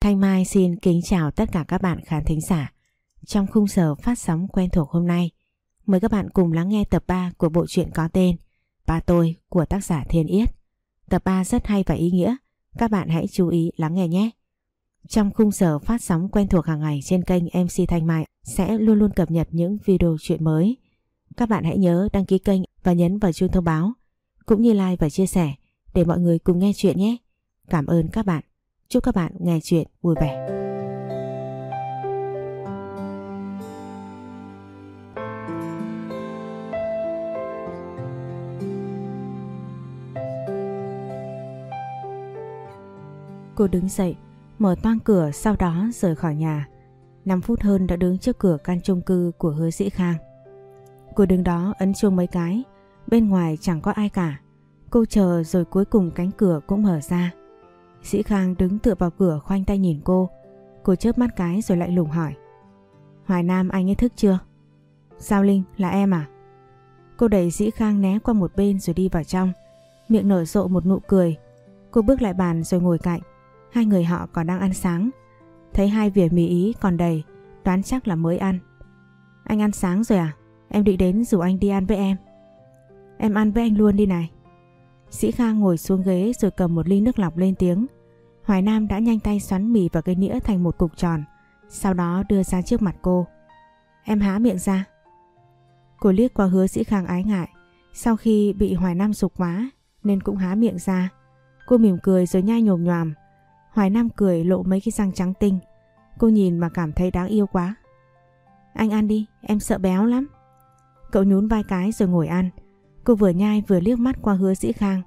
Thanh Mai xin kính chào tất cả các bạn khán thính giả. Trong khung giờ phát sóng quen thuộc hôm nay, mời các bạn cùng lắng nghe tập 3 của bộ truyện có tên Ba tôi của tác giả Thiên Yết. Tập 3 rất hay và ý nghĩa, các bạn hãy chú ý lắng nghe nhé. Trong khung giờ phát sóng quen thuộc hàng ngày trên kênh MC Thanh Mai sẽ luôn luôn cập nhật những video truyện mới. Các bạn hãy nhớ đăng ký kênh và nhấn vào chuông thông báo, cũng như like và chia sẻ để mọi người cùng nghe chuyện nhé. Cảm ơn các bạn. Chúc các bạn nghe chuyện vui vẻ. Cô đứng dậy, mở toang cửa sau đó rời khỏi nhà. 5 phút hơn đã đứng trước cửa căn chung cư của hứa sĩ Khang. Cô đứng đó ấn chuông mấy cái, bên ngoài chẳng có ai cả. Cô chờ rồi cuối cùng cánh cửa cũng mở ra. Sĩ Khang đứng tựa vào cửa khoanh tay nhìn cô. Cô chớp mắt cái rồi lại lùng hỏi. Hoài Nam anh ấy thức chưa? Sao Linh là em à? Cô đẩy Sĩ Khang né qua một bên rồi đi vào trong. Miệng nở rộ một nụ cười. Cô bước lại bàn rồi ngồi cạnh. Hai người họ còn đang ăn sáng. Thấy hai vỉa mì ý còn đầy, đoán chắc là mới ăn. Anh ăn sáng rồi à? Em định đến rủ anh đi ăn với em. Em ăn với anh luôn đi này. Sĩ Khang ngồi xuống ghế rồi cầm một ly nước lọc lên tiếng. Hoài Nam đã nhanh tay xoắn mì vào cái nĩa thành một cục tròn, sau đó đưa ra trước mặt cô. Em há miệng ra. Cô liếc qua hứa Sĩ Khang ái ngại, sau khi bị Hoài Nam sục quá nên cũng há miệng ra. Cô mỉm cười rồi nhai nhồm nhòm. Hoài Nam cười lộ mấy cái răng trắng tinh. Cô nhìn mà cảm thấy đáng yêu quá. Anh ăn đi, em sợ béo lắm. Cậu nhún vai cái rồi ngồi ăn. Cô vừa nhai vừa liếc mắt qua hứa Sĩ Khang.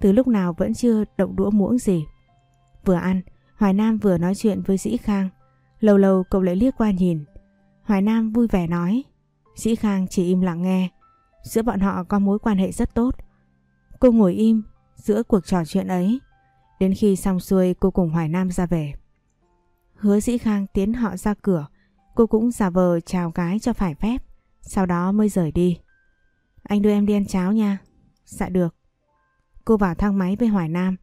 Từ lúc nào vẫn chưa động đũa muỗng gì. Vừa ăn, Hoài Nam vừa nói chuyện với Sĩ Khang. Lâu lâu cậu lại liếc qua nhìn. Hoài Nam vui vẻ nói. Sĩ Khang chỉ im lặng nghe. Giữa bọn họ có mối quan hệ rất tốt. Cô ngồi im giữa cuộc trò chuyện ấy. Đến khi xong xuôi cô cùng Hoài Nam ra về. Hứa Sĩ Khang tiến họ ra cửa. Cô cũng giả vờ chào cái cho phải phép. Sau đó mới rời đi. Anh đưa em đi ăn cháo nha. Dạ được. Cô vào thang máy với Hoài Nam.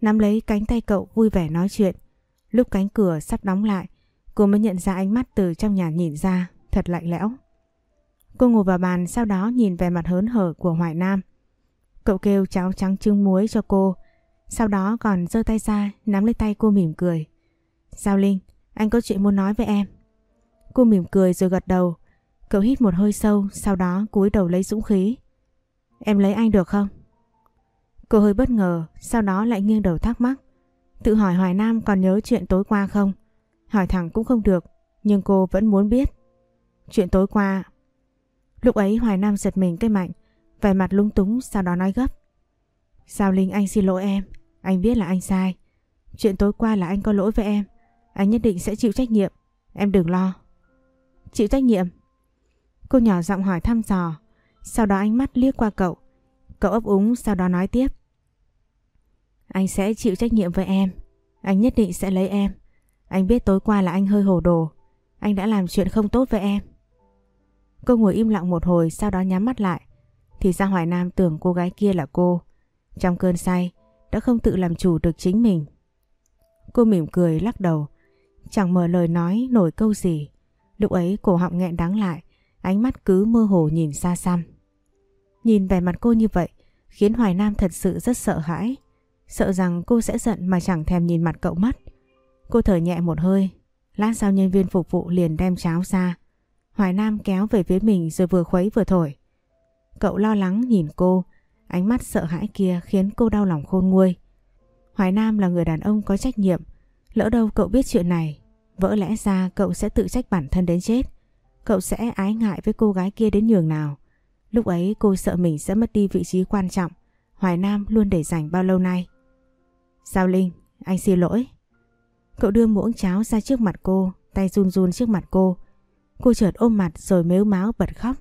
Nắm lấy cánh tay cậu vui vẻ nói chuyện. Lúc cánh cửa sắp đóng lại, cô mới nhận ra ánh mắt từ trong nhà nhìn ra, thật lạnh lẽo. Cô ngồi vào bàn sau đó nhìn về mặt hớn hở của Hoài Nam. Cậu kêu cháo trắng trứng muối cho cô, sau đó còn giơ tay ra nắm lấy tay cô mỉm cười. Giao Linh, anh có chuyện muốn nói với em. Cô mỉm cười rồi gật đầu. Cậu hít một hơi sâu, sau đó cúi đầu lấy dũng khí. Em lấy anh được không? Cô hơi bất ngờ, sau đó lại nghiêng đầu thắc mắc. Tự hỏi Hoài Nam còn nhớ chuyện tối qua không? Hỏi thẳng cũng không được, nhưng cô vẫn muốn biết. Chuyện tối qua... Lúc ấy Hoài Nam giật mình cái mạnh, vẻ mặt lung túng sau đó nói gấp. Sao Linh anh xin lỗi em, anh biết là anh sai. Chuyện tối qua là anh có lỗi với em, anh nhất định sẽ chịu trách nhiệm, em đừng lo. Chịu trách nhiệm? Cô nhỏ giọng hỏi thăm dò, sau đó ánh mắt liếc qua cậu. Cậu ấp úng sau đó nói tiếp. Anh sẽ chịu trách nhiệm với em. Anh nhất định sẽ lấy em. Anh biết tối qua là anh hơi hồ đồ. Anh đã làm chuyện không tốt với em. Cô ngồi im lặng một hồi, sau đó nhắm mắt lại. Thì ra Hoài Nam tưởng cô gái kia là cô. Trong cơn say, đã không tự làm chủ được chính mình. Cô mỉm cười, lắc đầu. Chẳng mở lời nói nổi câu gì. Lúc ấy cổ họng nghẹn đắng lại. Ánh mắt cứ mơ hồ nhìn xa xăm. Nhìn vẻ mặt cô như vậy, khiến Hoài Nam thật sự rất sợ hãi. Sợ rằng cô sẽ giận mà chẳng thèm nhìn mặt cậu mất. Cô thở nhẹ một hơi. Lát sau nhân viên phục vụ liền đem cháo ra. Hoài Nam kéo về phía mình rồi vừa khuấy vừa thổi. Cậu lo lắng nhìn cô. Ánh mắt sợ hãi kia khiến cô đau lòng khôn nguôi. Hoài Nam là người đàn ông có trách nhiệm. Lỡ đâu cậu biết chuyện này. Vỡ lẽ ra cậu sẽ tự trách bản thân đến chết. Cậu sẽ ái ngại với cô gái kia đến nhường nào. Lúc ấy cô sợ mình sẽ mất đi vị trí quan trọng Hoài Nam luôn để dành bao lâu nay. Giao Linh, anh xin lỗi. Cậu đưa muỗng cháo ra trước mặt cô, tay run run trước mặt cô. Cô chợt ôm mặt rồi mếu máu bật khóc.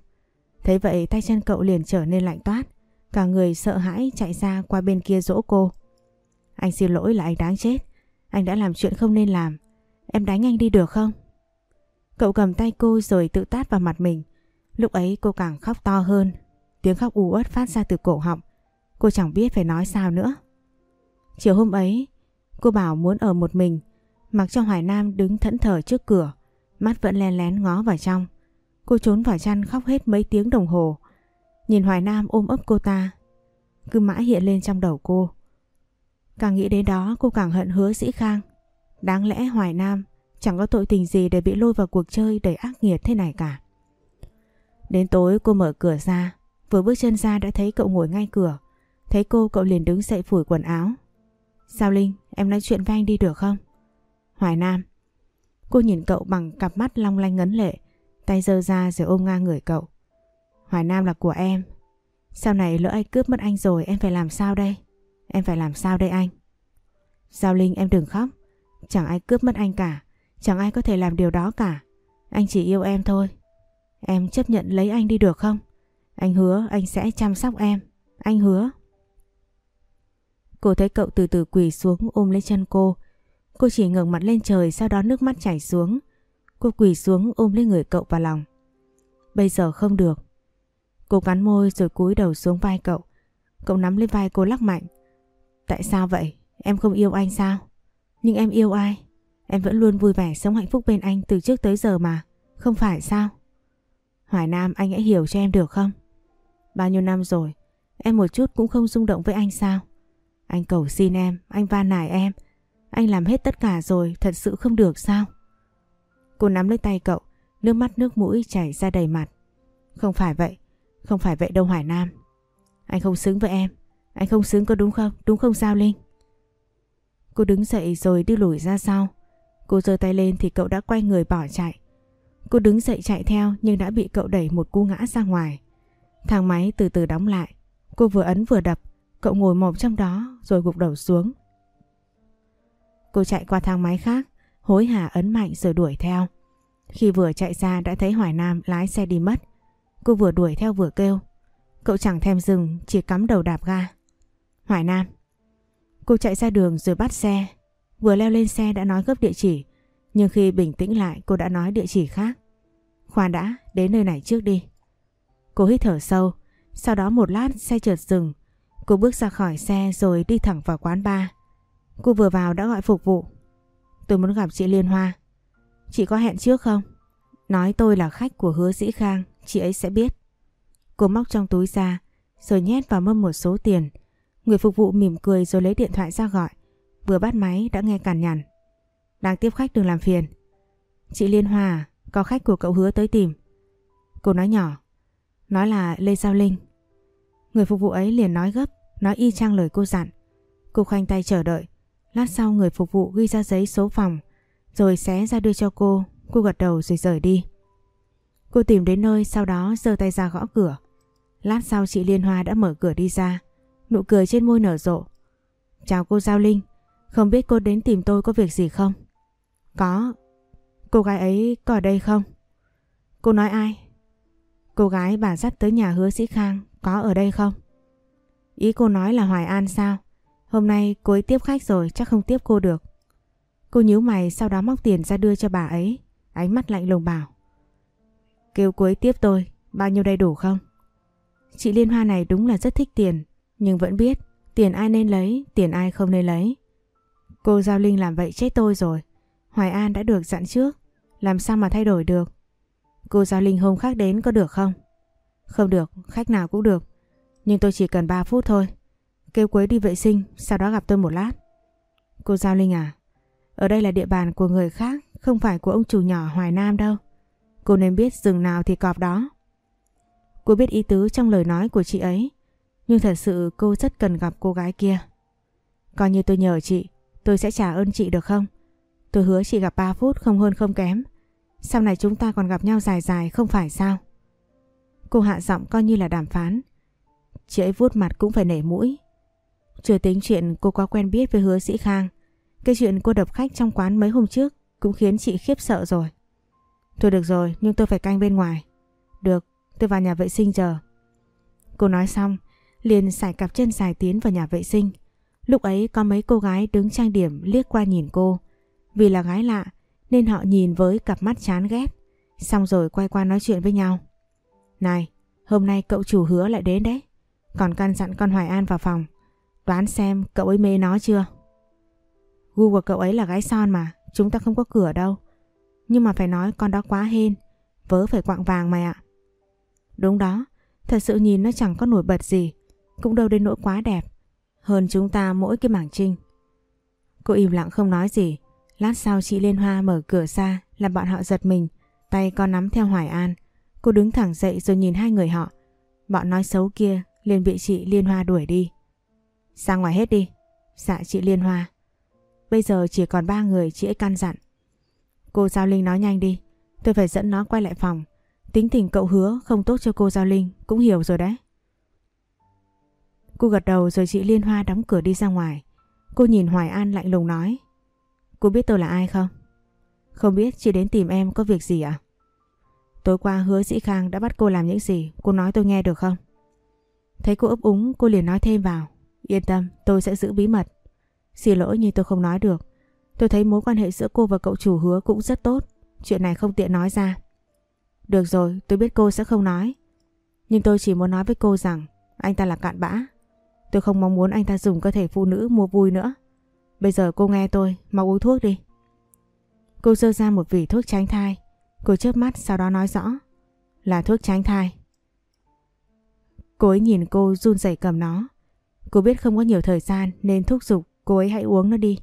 Thấy vậy tay chân cậu liền trở nên lạnh toát. Cả người sợ hãi chạy ra qua bên kia dỗ cô. Anh xin lỗi là anh đáng chết. Anh đã làm chuyện không nên làm. Em đánh anh đi được không? Cậu cầm tay cô rồi tự tát vào mặt mình. Lúc ấy cô càng khóc to hơn. Tiếng khóc u uất phát ra từ cổ họng. Cô chẳng biết phải nói sao nữa. Chiều hôm ấy, cô bảo muốn ở một mình Mặc cho Hoài Nam đứng thẫn thờ trước cửa, mắt vẫn len lén ngó vào trong. Cô trốn vào chăn khóc hết mấy tiếng đồng hồ. Nhìn Hoài Nam ôm ấp cô ta, cứ mãi hiện lên trong đầu cô. Càng nghĩ đến đó cô càng hận hứa sĩ khang. Đáng lẽ Hoài Nam chẳng có tội tình gì để bị lôi vào cuộc chơi đầy ác nghiệt thế này cả. Đến tối cô mở cửa ra, vừa bước chân ra đã thấy cậu ngồi ngay cửa. Thấy cô cậu liền đứng dậy phủi quần áo. Sao Linh, em nói chuyện với anh đi được không? Hoài Nam. Cô nhìn cậu bằng cặp mắt long lanh ngấn lệ, tay giơ ra rồi ôm ngang người cậu. Hoài Nam là của em. Sau này lỡ ai cướp mất anh rồi em phải làm sao đây? Em phải làm sao đây anh? Giao Linh em đừng khóc. Chẳng ai cướp mất anh cả. Chẳng ai có thể làm điều đó cả. Anh chỉ yêu em thôi. Em chấp nhận lấy anh đi được không? Anh hứa anh sẽ chăm sóc em. Anh hứa. Cô thấy cậu từ từ quỳ xuống ôm lấy chân cô. Cô chỉ ngẩng mặt lên trời sau đó nước mắt chảy xuống. Cô quỳ xuống ôm lấy người cậu vào lòng. Bây giờ không được. Cô cắn môi rồi cúi đầu xuống vai cậu. Cậu nắm lên vai cô lắc mạnh. Tại sao vậy? Em không yêu anh sao? Nhưng em yêu ai? Em vẫn luôn vui vẻ sống hạnh phúc bên anh từ trước tới giờ mà. Không phải sao? Hoài Nam anh hãy hiểu cho em được không? Bao nhiêu năm rồi, em một chút cũng không rung động với anh sao? Anh cầu xin em, anh van nài em. Anh làm hết tất cả rồi, thật sự không được sao? Cô nắm lấy tay cậu, nước mắt nước mũi chảy ra đầy mặt. Không phải vậy, không phải vậy đâu Hoài Nam. Anh không xứng với em, anh không xứng có đúng không? Đúng không sao Linh? Cô đứng dậy rồi đi lùi ra sau. Cô giơ tay lên thì cậu đã quay người bỏ chạy. Cô đứng dậy chạy theo nhưng đã bị cậu đẩy một cú ngã ra ngoài. Thang máy từ từ đóng lại. Cô vừa ấn vừa đập, cậu ngồi mồm trong đó rồi gục đầu xuống. Cô chạy qua thang máy khác, hối hả ấn mạnh rồi đuổi theo. Khi vừa chạy ra đã thấy Hoài Nam lái xe đi mất. Cô vừa đuổi theo vừa kêu. Cậu chẳng thèm dừng, chỉ cắm đầu đạp ga. Hoài Nam. Cô chạy ra đường rồi bắt xe. Vừa leo lên xe đã nói gấp địa chỉ. Nhưng khi bình tĩnh lại cô đã nói địa chỉ khác. Khoan đã, đến nơi này trước đi. Cô hít thở sâu. Sau đó một lát xe chợt dừng. Cô bước ra khỏi xe rồi đi thẳng vào quán bar. Cô vừa vào đã gọi phục vụ. Tôi muốn gặp chị Liên Hoa. Chị có hẹn trước không? Nói tôi là khách của hứa dĩ khang, chị ấy sẽ biết. Cô móc trong túi ra, rồi nhét vào mâm một số tiền. Người phục vụ mỉm cười rồi lấy điện thoại ra gọi. Vừa bắt máy đã nghe cằn nhằn. Đang tiếp khách đừng làm phiền. Chị Liên hòa? Có khách của cậu hứa tới tìm. Cô nói nhỏ. Nói là Lê Giao Linh. Người phục vụ ấy liền nói gấp, nói y chang lời cô dặn. Cô khoanh tay chờ đợi. Lát sau người phục vụ ghi ra giấy số phòng, rồi xé ra đưa cho cô. Cô gật đầu rồi rời đi. Cô tìm đến nơi sau đó giơ tay ra gõ cửa. Lát sau chị Liên Hoa đã mở cửa đi ra. Nụ cười trên môi nở rộ. Chào cô Giao Linh. Không biết cô đến tìm tôi có việc gì không? Có. Cô gái ấy có ở đây không? Cô nói ai? Cô gái bà dắt tới nhà hứa sĩ Khang có ở đây không? Ý cô nói là Hoài An sao? Hôm nay cô ấy tiếp khách rồi chắc không tiếp cô được. Cô nhíu mày sau đó móc tiền ra đưa cho bà ấy. Ánh mắt lạnh lùng bảo. Kêu cô ấy tiếp tôi, bao nhiêu đầy đủ không? Chị Liên Hoa này đúng là rất thích tiền, nhưng vẫn biết tiền ai nên lấy, tiền ai không nên lấy. Cô Giao Linh làm vậy chết tôi rồi. Hoài An đã được dặn trước, làm sao mà thay đổi được? Cô Giao Linh hôm khác đến có được không? Không được, khách nào cũng được. Nhưng tôi chỉ cần 3 phút thôi. Kêu Quế đi vệ sinh, sau đó gặp tôi một lát. Cô Giao Linh à, ở đây là địa bàn của người khác, không phải của ông chủ nhỏ Hoài Nam đâu. Cô nên biết rừng nào thì cọp đó. Cô biết ý tứ trong lời nói của chị ấy, nhưng thật sự cô rất cần gặp cô gái kia. Coi như tôi nhờ chị, tôi sẽ trả ơn chị được không? Tôi hứa chỉ gặp 3 phút không hơn không kém. Sau này chúng ta còn gặp nhau dài dài không phải sao? Cô hạ giọng coi như là đàm phán. Chị ấy vuốt mặt cũng phải nể mũi. Chưa tính chuyện cô quá quen biết với hứa sĩ Khang. Cái chuyện cô đập khách trong quán mấy hôm trước cũng khiến chị khiếp sợ rồi. Thôi được rồi, nhưng tôi phải canh bên ngoài. Được, tôi vào nhà vệ sinh chờ. Cô nói xong, liền xài cặp chân dài tiến vào nhà vệ sinh. Lúc ấy có mấy cô gái đứng trang điểm liếc qua nhìn cô. Vì là gái lạ nên họ nhìn với cặp mắt chán ghét. Xong rồi quay qua nói chuyện với nhau. Này, hôm nay cậu chủ hứa lại đến đấy. Còn căn dặn con Hoài An vào phòng. Đoán xem cậu ấy mê nó chưa? Gu của cậu ấy là gái son mà, chúng ta không có cửa đâu. Nhưng mà phải nói con đó quá hên, vớ phải quạng vàng mày ạ. Đúng đó, thật sự nhìn nó chẳng có nổi bật gì, cũng đâu đến nỗi quá đẹp. Hơn chúng ta mỗi cái mảng trinh. Cô im lặng không nói gì. Lát sau chị Liên Hoa mở cửa ra, làm bọn họ giật mình. Tay con nắm theo Hoài An. Cô đứng thẳng dậy rồi nhìn hai người họ. Bọn nói xấu kia liền bị chị Liên Hoa đuổi đi. Ra ngoài hết đi. Dạ chị Liên Hoa. Bây giờ chỉ còn ba người chị ấy căn dặn. Cô Giao Linh nói nhanh đi. Tôi phải dẫn nó quay lại phòng. Tính tình cậu hứa không tốt cho cô Giao Linh cũng hiểu rồi đấy. Cô gật đầu rồi chị Liên Hoa đóng cửa đi ra ngoài. Cô nhìn Hoài An lạnh lùng nói. Cô biết tôi là ai không? Không biết chị đến tìm em có việc gì à? Tối qua hứa Dĩ Khang đã bắt cô làm những gì, cô nói tôi nghe được không? Thấy cô ấp úng, cô liền nói thêm vào. Yên tâm, tôi sẽ giữ bí mật. Xin lỗi nhưng tôi không nói được. Tôi thấy mối quan hệ giữa cô và cậu chủ hứa cũng rất tốt. Chuyện này không tiện nói ra. Được rồi, tôi biết cô sẽ không nói. Nhưng tôi chỉ muốn nói với cô rằng anh ta là cạn bã. Tôi không mong muốn anh ta dùng cơ thể phụ nữ mua vui nữa. Bây giờ cô nghe tôi, mau uống thuốc đi. Cô dơ ra một vỉ thuốc tránh thai. Cô chớp mắt sau đó nói rõ. Là thuốc tránh thai. Cô ấy nhìn cô run rẩy cầm nó. Cô biết không có nhiều thời gian nên thúc giục cô ấy hãy uống nó đi.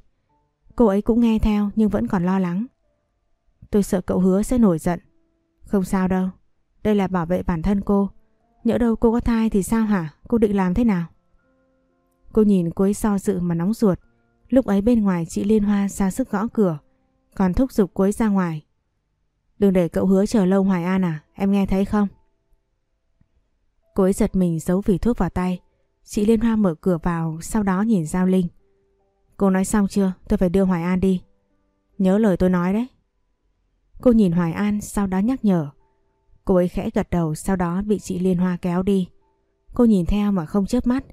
Cô ấy cũng nghe theo nhưng vẫn còn lo lắng. Tôi sợ cậu hứa sẽ nổi giận. Không sao đâu. Đây là bảo vệ bản thân cô. Nhỡ đâu cô có thai thì sao hả? Cô định làm thế nào? Cô nhìn cô ấy so dự mà nóng ruột. Lúc ấy bên ngoài chị Liên Hoa ra sức gõ cửa. Còn thúc giục cuối ra ngoài. Đừng để cậu hứa chờ lâu Hoài An à, em nghe thấy không? Cô ấy giật mình giấu vỉ thuốc vào tay. Chị Liên Hoa mở cửa vào, sau đó nhìn Giao Linh. Cô nói xong chưa? Tôi phải đưa Hoài An đi. Nhớ lời tôi nói đấy. Cô nhìn Hoài An sau đó nhắc nhở. Cô ấy khẽ gật đầu sau đó bị chị Liên Hoa kéo đi. Cô nhìn theo mà không chớp mắt.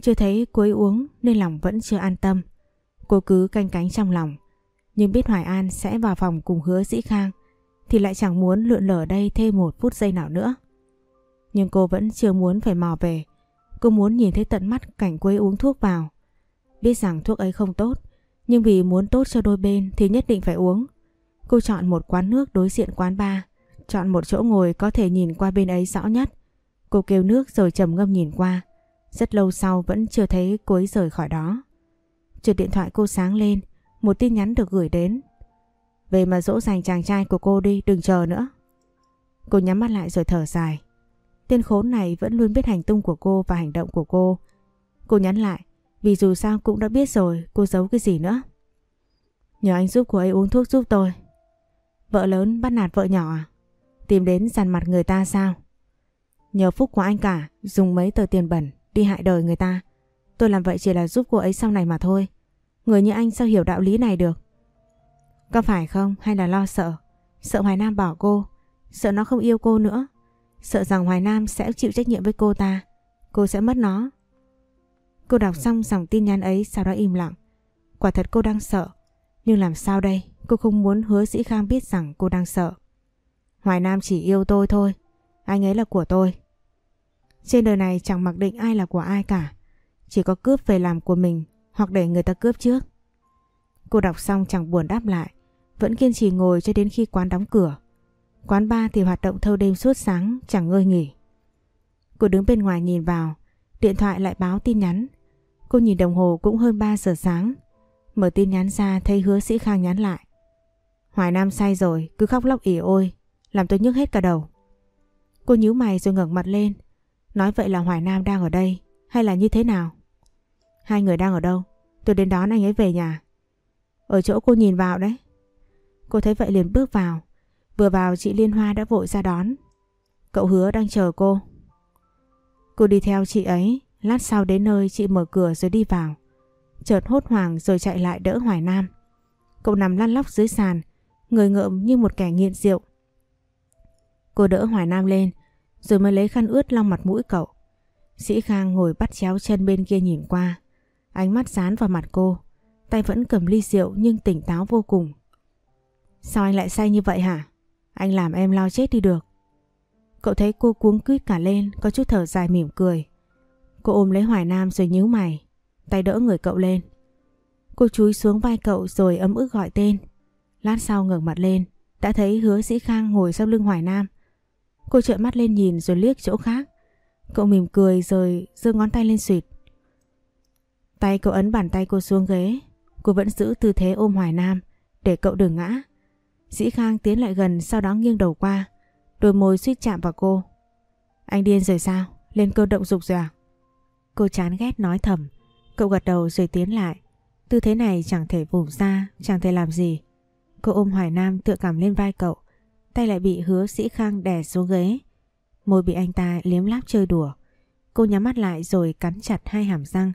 Chưa thấy cô ấy uống nên lòng vẫn chưa an tâm. Cô cứ canh cánh trong lòng. Nhưng biết Hoài An sẽ vào phòng cùng hứa dĩ khang thì lại chẳng muốn lượn lở đây thêm một phút giây nào nữa. Nhưng cô vẫn chưa muốn phải mò về. Cô muốn nhìn thấy tận mắt cảnh quấy uống thuốc vào. Biết rằng thuốc ấy không tốt, nhưng vì muốn tốt cho đôi bên thì nhất định phải uống. Cô chọn một quán nước đối diện quán bar, chọn một chỗ ngồi có thể nhìn qua bên ấy rõ nhất. Cô kêu nước rồi trầm ngâm nhìn qua. Rất lâu sau vẫn chưa thấy cô ấy rời khỏi đó. Chợt điện thoại cô sáng lên, một tin nhắn được gửi đến. Về mà dỗ dành chàng trai của cô đi, đừng chờ nữa. Cô nhắm mắt lại rồi thở dài. Tên khốn này vẫn luôn biết hành tung của cô và hành động của cô. Cô nhắn lại, vì dù sao cũng đã biết rồi, cô giấu cái gì nữa. Nhờ anh giúp cô ấy uống thuốc giúp tôi. Vợ lớn bắt nạt vợ nhỏ à? Tìm đến dằn mặt người ta sao? Nhờ phúc của anh cả, dùng mấy tờ tiền bẩn, đi hại đời người ta. Tôi làm vậy chỉ là giúp cô ấy sau này mà thôi. Người như anh sao hiểu đạo lý này được? Có phải không hay là lo sợ? Sợ Hoài Nam bỏ cô, sợ nó không yêu cô nữa, sợ rằng Hoài Nam sẽ chịu trách nhiệm với cô ta, cô sẽ mất nó. Cô đọc xong dòng tin nhắn ấy sau đó im lặng. Quả thật cô đang sợ, nhưng làm sao đây? Cô không muốn hứa Sĩ Khang biết rằng cô đang sợ. Hoài Nam chỉ yêu tôi thôi, anh ấy là của tôi. Trên đời này chẳng mặc định ai là của ai cả. Chỉ có cướp về làm của mình hoặc để người ta cướp trước. Cô đọc xong chẳng buồn đáp lại. Vẫn kiên trì ngồi cho đến khi quán đóng cửa. Quán bar thì hoạt động thâu đêm suốt sáng chẳng ngơi nghỉ. Cô đứng bên ngoài nhìn vào. Điện thoại lại báo tin nhắn. Cô nhìn đồng hồ cũng hơn 3 giờ sáng. Mở tin nhắn ra thấy hứa sĩ Khang nhắn lại. Hoài Nam say rồi, cứ khóc lóc ỉ ôi. Làm tôi nhức hết cả đầu. Cô nhíu mày rồi ngẩng mặt lên. Nói vậy là Hoài Nam đang ở đây hay là như thế nào? Hai người đang ở đâu? Tôi đến đón anh ấy về nhà. Ở chỗ cô nhìn vào đấy. Cô thấy vậy liền bước vào. Vừa vào, chị Liên Hoa đã vội ra đón. Cậu hứa đang chờ cô. Cô đi theo chị ấy. Lát sau đến nơi, chị mở cửa rồi đi vào. Chợt hốt hoảng rồi chạy lại đỡ Hoài Nam. Cậu nằm lăn lóc dưới sàn. Người ngợm như một kẻ nghiện rượu. Cô đỡ Hoài Nam lên, rồi mới lấy khăn ướt lau mặt mũi cậu. Sĩ Khang ngồi bắt chéo chân bên kia nhìn qua. Ánh mắt dán vào mặt cô. Tay vẫn cầm ly rượu nhưng tỉnh táo vô cùng. Sao anh lại say như vậy hả? Anh làm em lao chết đi được. Cậu thấy cô cuống quýt cả lên, có chút thở dài mỉm cười. Cô ôm lấy Hoài Nam rồi nhíu mày, tay đỡ người cậu lên. Cô chúi xuống vai cậu rồi ấm ức gọi tên. Lát sau ngẩng mặt lên, đã thấy hứa sĩ Khang ngồi sau lưng Hoài Nam. Cô trợn mắt lên nhìn rồi liếc chỗ khác. Cậu mỉm cười rồi giơ ngón tay lên suyệt. Tay cậu ấn bàn tay cô xuống ghế. Cô vẫn giữ tư thế ôm Hoài Nam để cậu đừng ngã. Dĩ Khang tiến lại gần sau đó nghiêng đầu qua. Đôi môi suýt chạm vào cô. Anh điên rồi sao? Lên cơ động dục rồi à? Cô chán ghét nói thầm. Cậu gật đầu rồi tiến lại. Tư thế này chẳng thể vùng ra, chẳng thể làm gì. Cô ôm Hoài Nam tựa cảm lên vai cậu. Tay lại bị hứa sĩ khang đè xuống ghế. Môi bị anh ta liếm láp chơi đùa. Cô nhắm mắt lại rồi cắn chặt hai hàm răng.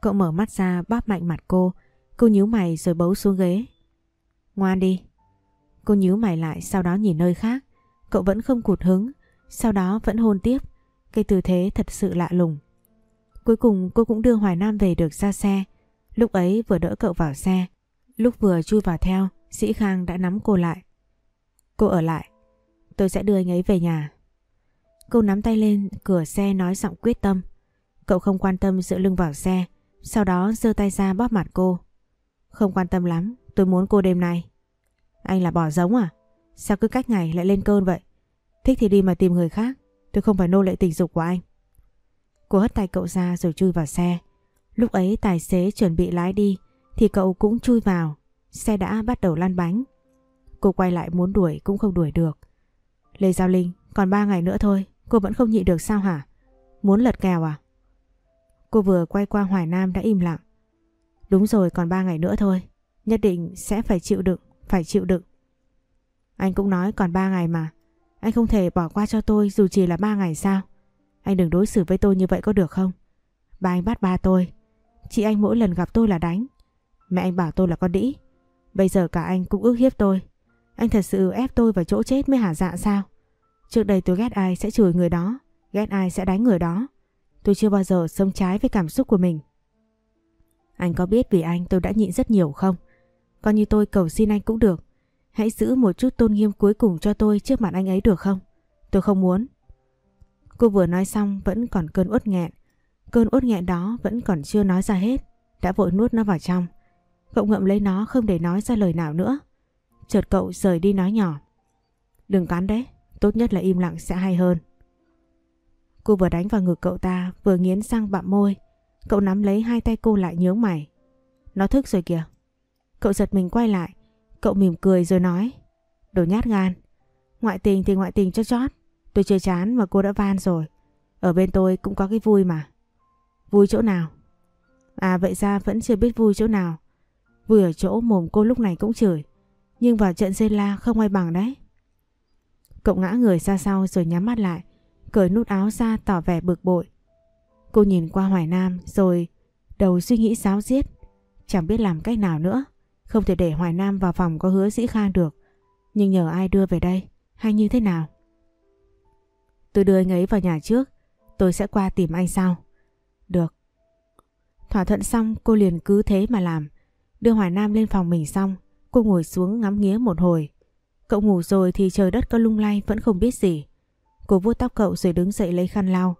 Cậu mở mắt ra bóp mạnh mặt cô. Cô nhíu mày rồi bấu xuống ghế. Ngoan đi. Cô nhíu mày lại sau đó nhìn nơi khác. Cậu vẫn không cụt hứng. Sau đó vẫn hôn tiếp. Cái tư thế thật sự lạ lùng. Cuối cùng cô cũng đưa Hoài Nam về được ra xe. Lúc ấy vừa đỡ cậu vào xe. Lúc vừa chui vào theo, Sĩ Khang đã nắm cô lại. Cô ở lại. Tôi sẽ đưa anh ấy về nhà. Cô nắm tay lên cửa xe nói giọng quyết tâm. Cậu không quan tâm dựa lưng vào xe. Sau đó giơ tay ra bóp mặt cô. Không quan tâm lắm. Tôi muốn cô đêm nay. Anh là bỏ giống à? Sao cứ cách ngày lại lên cơn vậy? Thích thì đi mà tìm người khác. Tôi không phải nô lệ tình dục của anh. Cô hất tay cậu ra rồi chui vào xe. Lúc ấy tài xế chuẩn bị lái đi thì cậu cũng chui vào. Xe đã bắt đầu lăn bánh. Cô quay lại muốn đuổi cũng không đuổi được. Lê Giao Linh, còn 3 ngày nữa thôi, cô vẫn không nhịn được sao hả? Muốn lật kèo à? Cô vừa quay qua Hoài Nam đã im lặng. Đúng rồi, còn 3 ngày nữa thôi. Nhất định sẽ phải chịu đựng, phải chịu đựng. Anh cũng nói còn 3 ngày mà. Anh không thể bỏ qua cho tôi dù chỉ là 3 ngày sao? Anh đừng đối xử với tôi như vậy có được không? Ba anh bắt ba tôi. Chị anh mỗi lần gặp tôi là đánh. Mẹ anh bảo tôi là con đĩ. Bây giờ cả anh cũng ước hiếp tôi. Anh thật sự ép tôi vào chỗ chết mới hả dạ sao? Trước đây tôi ghét ai sẽ chửi người đó. Ghét ai sẽ đánh người đó. Tôi chưa bao giờ sống trái với cảm xúc của mình. Anh có biết vì anh tôi đã nhịn rất nhiều không? Coi như tôi cầu xin anh cũng được. Hãy giữ một chút tôn nghiêm cuối cùng cho tôi trước mặt anh ấy được không? Tôi không muốn. Cô vừa nói xong vẫn còn cơn uất nghẹn. Cơn uất nghẹn đó vẫn còn chưa nói ra hết. Đã vội nuốt nó vào trong. Cậu ngậm lấy nó không để nói ra lời nào nữa. Chợt cậu rời đi nói nhỏ. Đừng cắn đấy, tốt nhất là im lặng sẽ hay hơn. Cô vừa đánh vào ngực cậu ta, vừa nghiến răng bặm môi. Cậu nắm lấy hai tay cô lại nhướng mày. Nó thức rồi kìa. Cậu giật mình quay lại. Cậu mỉm cười rồi nói. Đồ nhát gan. Ngoại tình thì ngoại tình cho chót. Tôi chưa chán mà cô đã van rồi. Ở bên tôi cũng có cái vui mà. Vui chỗ nào? À vậy ra vẫn chưa biết vui chỗ nào. Vui ở chỗ mồm cô lúc này cũng chửi. Nhưng vào trận dây la không ai bằng đấy. Cậu ngã người ra sau rồi nhắm mắt lại. Cởi nút áo ra tỏ vẻ bực bội. Cô nhìn qua Hoài Nam rồi đầu suy nghĩ giáo giết. Chẳng biết làm cách nào nữa. Không thể để Hoài Nam vào phòng có hứa dĩ khang được. Nhưng nhờ ai đưa về đây, hay như thế nào? Tôi đưa anh ấy vào nhà trước. Tôi sẽ qua tìm anh sau. Được. Thỏa thuận xong, cô liền cứ thế mà làm. Đưa Hoài Nam lên phòng mình xong. Cô ngồi xuống ngắm nghía một hồi. Cậu ngủ rồi thì trời đất có lung lay vẫn không biết gì. Cô vuốt tóc cậu rồi đứng dậy lấy khăn lau.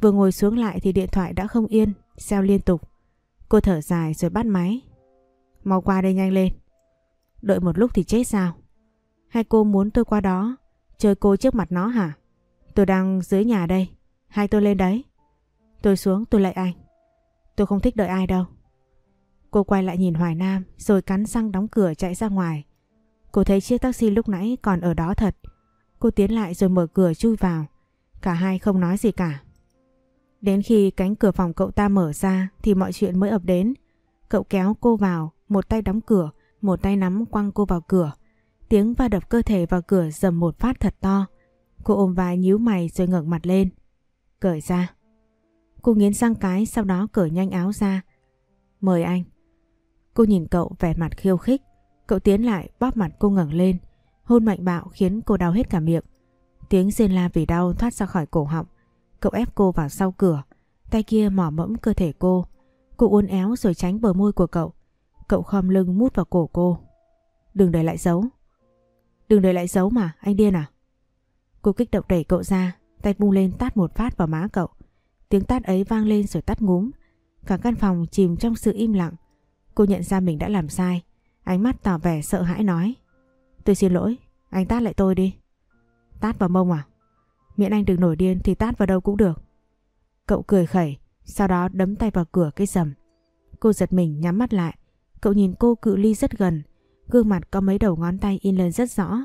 Vừa ngồi xuống lại thì điện thoại đã không yên, xeo liên tục. Cô thở dài rồi bắt máy. Mau qua đây nhanh lên. Đợi một lúc thì chết sao? Hay cô muốn tôi qua đó, chơi cô trước mặt nó hả? Tôi đang dưới nhà đây, hay tôi lên đấy? Tôi xuống tôi lại anh. Tôi không thích đợi ai đâu. Cô quay lại nhìn Hoài Nam rồi cắn răng đóng cửa chạy ra ngoài. Cô thấy chiếc taxi lúc nãy còn ở đó thật. Cô tiến lại rồi mở cửa chui vào. Cả hai không nói gì cả. Đến khi cánh cửa phòng cậu ta mở ra thì mọi chuyện mới ập đến. Cậu kéo cô vào, một tay đóng cửa, một tay nắm quăng cô vào cửa. Tiếng va đập cơ thể vào cửa dầm một phát thật to. Cô ôm vai nhíu mày rồi ngẩng mặt lên. Cởi ra. Cô nghiến răng cái sau đó cởi nhanh áo ra. Mời anh. Cô nhìn cậu vẻ mặt khiêu khích. Cậu tiến lại bóp mặt cô ngẩng lên. Hôn mạnh bạo khiến cô đau hết cả miệng. Tiếng rên la vì đau thoát ra khỏi cổ họng. Cậu ép cô vào sau cửa. Tay kia mỏ mẫm cơ thể cô. Cô uốn éo rồi tránh bờ môi của cậu. Cậu khom lưng mút vào cổ cô. Đừng để lại dấu. Đừng để lại dấu mà, anh điên à? Cô kích động đẩy cậu ra, tay bung lên tát một phát vào má cậu. Tiếng tát ấy vang lên rồi tắt ngúm. Cả căn phòng chìm trong sự im lặng. Cô nhận ra mình đã làm sai. Ánh mắt tỏ vẻ sợ hãi nói. Tôi xin lỗi, anh tát lại tôi đi. Tát vào mông à? Miễn anh đừng nổi điên thì tát vào đâu cũng được. Cậu cười khẩy, sau đó đấm tay vào cửa cái rầm. Cô giật mình nhắm mắt lại. Cậu nhìn cô cự ly rất gần. Gương mặt có mấy đầu ngón tay in lên rất rõ.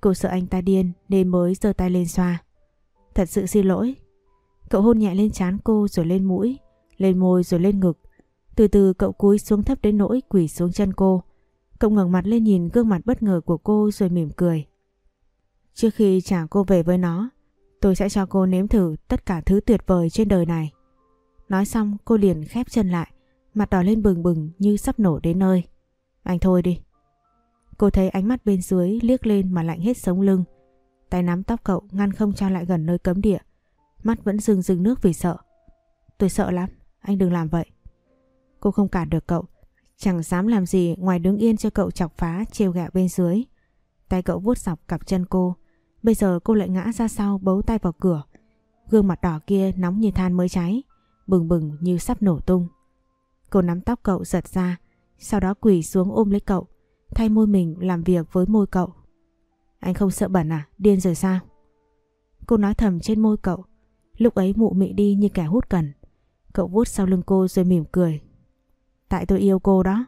Cô sợ anh ta điên nên mới giơ tay lên xoa. Thật sự xin lỗi. Cậu hôn nhẹ lên trán cô rồi lên mũi, lên môi rồi lên ngực. Từ từ cậu cúi xuống thấp đến nỗi quỳ xuống chân cô. Tùng ngẩng mặt lên nhìn gương mặt bất ngờ của cô rồi mỉm cười. Trước khi trả cô về với nó, tôi sẽ cho cô nếm thử tất cả thứ tuyệt vời trên đời này. Nói xong cô liền khép chân lại, mặt đỏ lên bừng bừng như sắp nổ đến nơi. Anh thôi đi. Cô thấy ánh mắt bên dưới liếc lên mà lạnh hết sống lưng. Tay nắm tóc cậu ngăn không cho lại gần nơi cấm địa. Mắt vẫn rưng rưng nước vì sợ. Tôi sợ lắm, anh đừng làm vậy. Cô không cản được cậu, chẳng dám làm gì ngoài đứng yên cho cậu chọc phá trêu gẹo bên dưới. Tay cậu vuốt dọc cặp chân cô, bây giờ cô lại ngã ra sau bấu tay vào cửa. Gương mặt đỏ kia nóng như than mới cháy, bừng bừng như sắp nổ tung. Cô nắm tóc cậu giật ra, sau đó quỳ xuống ôm lấy cậu, thay môi mình làm việc với môi cậu. Anh không sợ bẩn à? Điên rồi sao? Cô nói thầm trên môi cậu, lúc ấy mụ mị đi như kẻ hút cần. Cậu vuốt sau lưng cô rồi mỉm cười. Tại tôi yêu cô đó.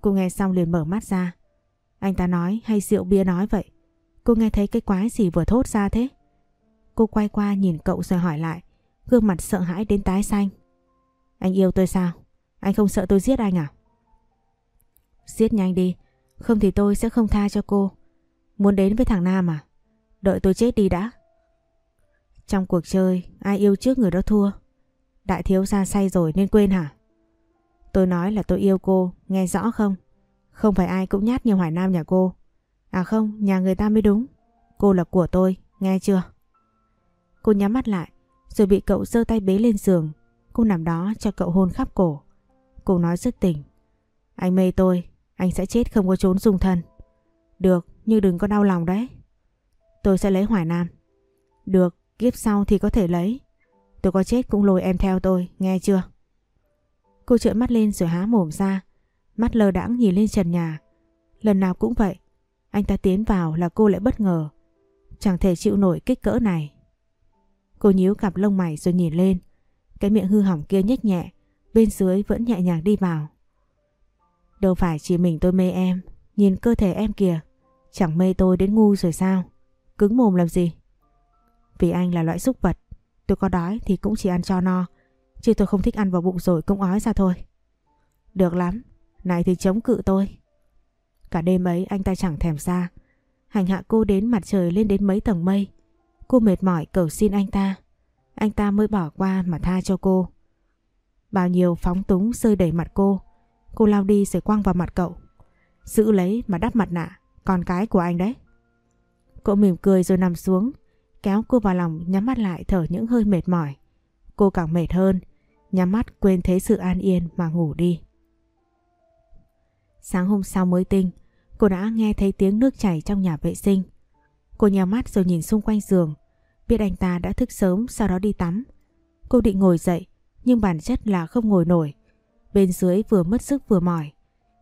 Cô nghe xong liền mở mắt ra. Anh ta nói hay rượu bia nói vậy? Cô nghe thấy cái quái gì vừa thốt ra thế? Cô quay qua nhìn cậu rồi hỏi lại, gương mặt sợ hãi đến tái xanh. Anh yêu tôi sao? Anh không sợ tôi giết anh à? Giết nhanh đi, không thì tôi sẽ không tha cho cô. Muốn đến với thằng Nam à? Đợi tôi chết đi đã. Trong cuộc chơi, ai yêu trước người đó thua. Đại thiếu gia say rồi nên quên hả? Tôi nói là tôi yêu cô, nghe rõ không? Không phải ai cũng nhát như Hoài Nam nhà cô. À không, nhà người ta mới đúng. Cô là của tôi, nghe chưa? Cô nhắm mắt lại, rồi bị cậu giơ tay bế lên giường. Cô nằm đó cho cậu hôn khắp cổ. Cô nói rất tỉnh. Anh mê tôi, anh sẽ chết không có trốn dung thân. Được, nhưng đừng có đau lòng đấy. Tôi sẽ lấy Hoài Nam. Được, kiếp sau thì có thể lấy. Tôi có chết cũng lôi em theo tôi, nghe chưa? Cô trợn mắt lên rồi há mồm ra. Mắt lơ đãng nhìn lên trần nhà. Lần nào cũng vậy. Anh ta tiến vào là cô lại bất ngờ. Chẳng thể chịu nổi kích cỡ này. Cô nhíu cặp lông mày rồi nhìn lên. Cái miệng hư hỏng kia nhếch nhẹ. Bên dưới vẫn nhẹ nhàng đi vào. Đâu phải chỉ mình tôi mê em. Nhìn cơ thể em kìa. Chẳng mê tôi đến ngu rồi sao? Cứng mồm làm gì? Vì anh là loại xúc vật. Tôi có đói thì cũng chỉ ăn cho no. Chứ tôi không thích ăn vào bụng rồi, cũng ói ra thôi. Được lắm. Này thì chống cự tôi. Cả đêm ấy, anh ta chẳng thèm ra. Hành hạ cô đến mặt trời lên đến mấy tầng mây. Cô mệt mỏi cầu xin anh ta. Anh ta mới bỏ qua mà tha cho cô. Bao nhiêu phóng túng rơi đầy mặt cô. Cô lao đi rồi quăng vào mặt cậu. Giữ lấy mà đắp mặt nạ. Con cái của anh đấy. Cậu mỉm cười rồi nằm xuống. Kéo cô vào lòng nhắm mắt lại thở những hơi mệt mỏi. Cô càng mệt hơn. Nhắm mắt quên thế sự an yên mà ngủ đi. Sáng hôm sau mới tinh, cô đã nghe thấy tiếng nước chảy trong nhà vệ sinh. Cô nhắm mắt rồi nhìn xung quanh giường, biết anh ta đã thức sớm sau đó đi tắm. Cô định ngồi dậy, nhưng bản chất là không ngồi nổi. Bên dưới vừa mất sức vừa mỏi.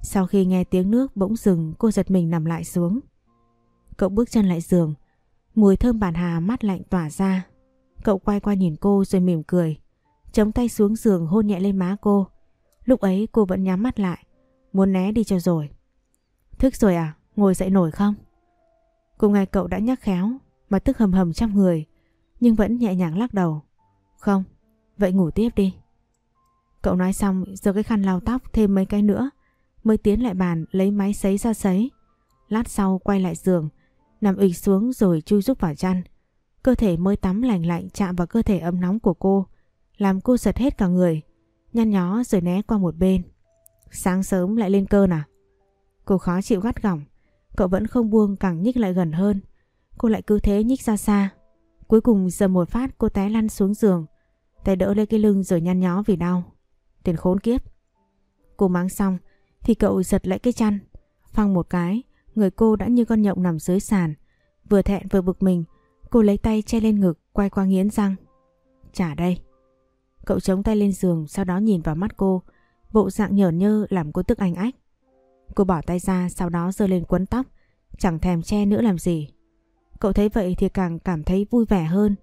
Sau khi nghe tiếng nước bỗng dừng cô giật mình nằm lại xuống. Cậu bước chân lại giường, mùi thơm bản hà mát lạnh tỏa ra. Cậu quay qua nhìn cô rồi mỉm cười, chống tay xuống giường hôn nhẹ lên má cô. Lúc ấy cô vẫn nhắm mắt lại, Muốn né đi cho rồi Thức rồi à? Ngồi dậy nổi không? cùng ngày cậu đã nhắc khéo Mà tức hầm hầm trong người Nhưng vẫn nhẹ nhàng lắc đầu Không, vậy ngủ tiếp đi Cậu nói xong giờ cái khăn lau tóc thêm mấy cái nữa Mới tiến lại bàn lấy máy sấy ra sấy Lát sau quay lại giường Nằm ịch xuống rồi chui rúc vào chăn Cơ thể mới tắm lạnh lạnh chạm vào cơ thể ấm nóng của cô làm cô giật hết cả người Nhăn nhó rồi né qua một bên Sáng sớm lại lên cơn à? Cô khó chịu gắt gỏng. Cậu vẫn không buông càng nhích lại gần hơn. Cô lại cứ thế nhích ra xa. Cuối cùng giờ một phát cô té lăn xuống giường. Tay đỡ lên cái lưng rồi nhăn nhó vì đau. Tiền khốn kiếp. Cô mắng xong thì cậu giật lại cái chăn. Phăng một cái, người cô đã như con nhộng nằm dưới sàn. Vừa thẹn vừa bực mình, cô lấy tay che lên ngực, quay qua nghiến răng. Trả đây. Cậu chống tay lên giường, sau đó nhìn vào mắt cô, Bộ dạng nhởn nhơ làm cô tức anh ách. Cô bỏ tay ra sau đó giơ lên quấn tóc, chẳng thèm che nữa làm gì. Cậu thấy vậy thì càng cảm thấy vui vẻ hơn.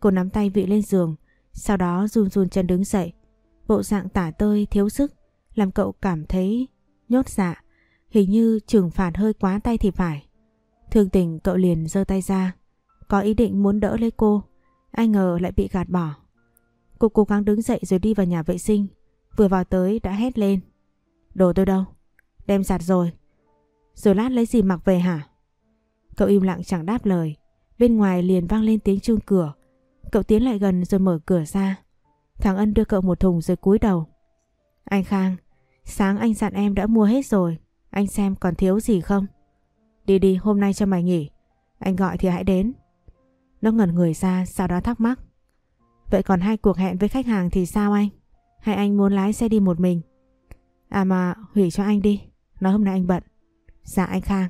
Cô nắm tay vị lên giường, sau đó run run chân đứng dậy. Bộ dạng tả tơi thiếu sức, làm cậu cảm thấy nhốt dạ. Hình như trừng phạt hơi quá tay thì phải. Thương tình cậu liền giơ tay ra, có ý định muốn đỡ lấy cô. Ai ngờ lại bị gạt bỏ. Cô cố gắng đứng dậy rồi đi vào nhà vệ sinh. Vừa vào tới đã hét lên. Đồ tôi đâu? Đem giặt rồi. Rồi lát lấy gì mặc về hả? Cậu im lặng chẳng đáp lời. Bên ngoài liền vang lên tiếng chuông cửa. Cậu tiến lại gần rồi mở cửa ra. Thằng Ân đưa cậu một thùng rồi cúi đầu. Anh Khang, sáng anh dặn em đã mua hết rồi. Anh xem còn thiếu gì không? Đi đi, hôm nay cho mày nghỉ. Anh gọi thì hãy đến. Nó ngẩn người ra, sau đó thắc mắc. Vậy còn hai cuộc hẹn với khách hàng thì sao anh? Hay anh muốn lái xe đi một mình? À mà hủy cho anh đi. Nói hôm nay anh bận. Dạ anh Khang.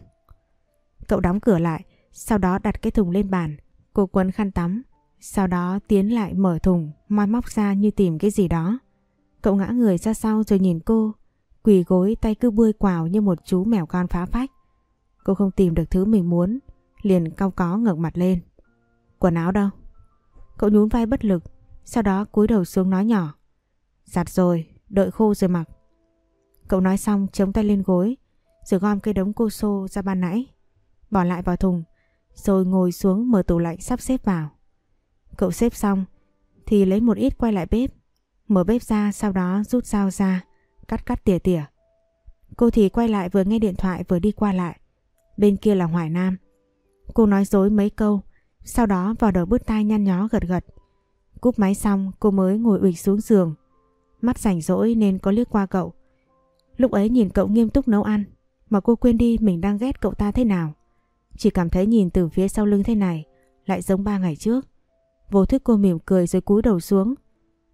Cậu đóng cửa lại, sau đó đặt cái thùng lên bàn. Cô quấn khăn tắm, sau đó tiến lại mở thùng, moi móc ra như tìm cái gì đó. Cậu ngã người ra sau rồi nhìn cô, quỳ gối tay cứ bươi quào như một chú mèo con phá phách. Cô không tìm được thứ mình muốn, liền cau có ngẩng mặt lên. Quần áo đâu? Cậu nhún vai bất lực, sau đó cúi đầu xuống nói nhỏ. Giặt rồi, đợi khô rồi mặc. Cậu nói xong chống tay lên gối, rồi gom cây đống cô xô ra ban nãy, bỏ lại vào thùng, rồi ngồi xuống mở tủ lạnh sắp xếp vào. Cậu xếp xong thì lấy một ít quay lại bếp, mở bếp ra sau đó rút dao ra, cắt cắt tỉa tỉa. Cô thì quay lại vừa nghe điện thoại vừa đi qua lại. Bên kia là Hoài Nam. Cô nói dối mấy câu, sau đó vào đầu bứt tai nhăn nhó gật gật. Cúp máy xong cô mới ngồi ụịch xuống giường. Mắt rảnh rỗi nên có liếc qua cậu. Lúc ấy nhìn cậu nghiêm túc nấu ăn, mà cô quên đi mình đang ghét cậu ta thế nào. Chỉ cảm thấy nhìn từ phía sau lưng thế này, lại giống ba ngày trước. Vô thức cô mỉm cười rồi cúi đầu xuống.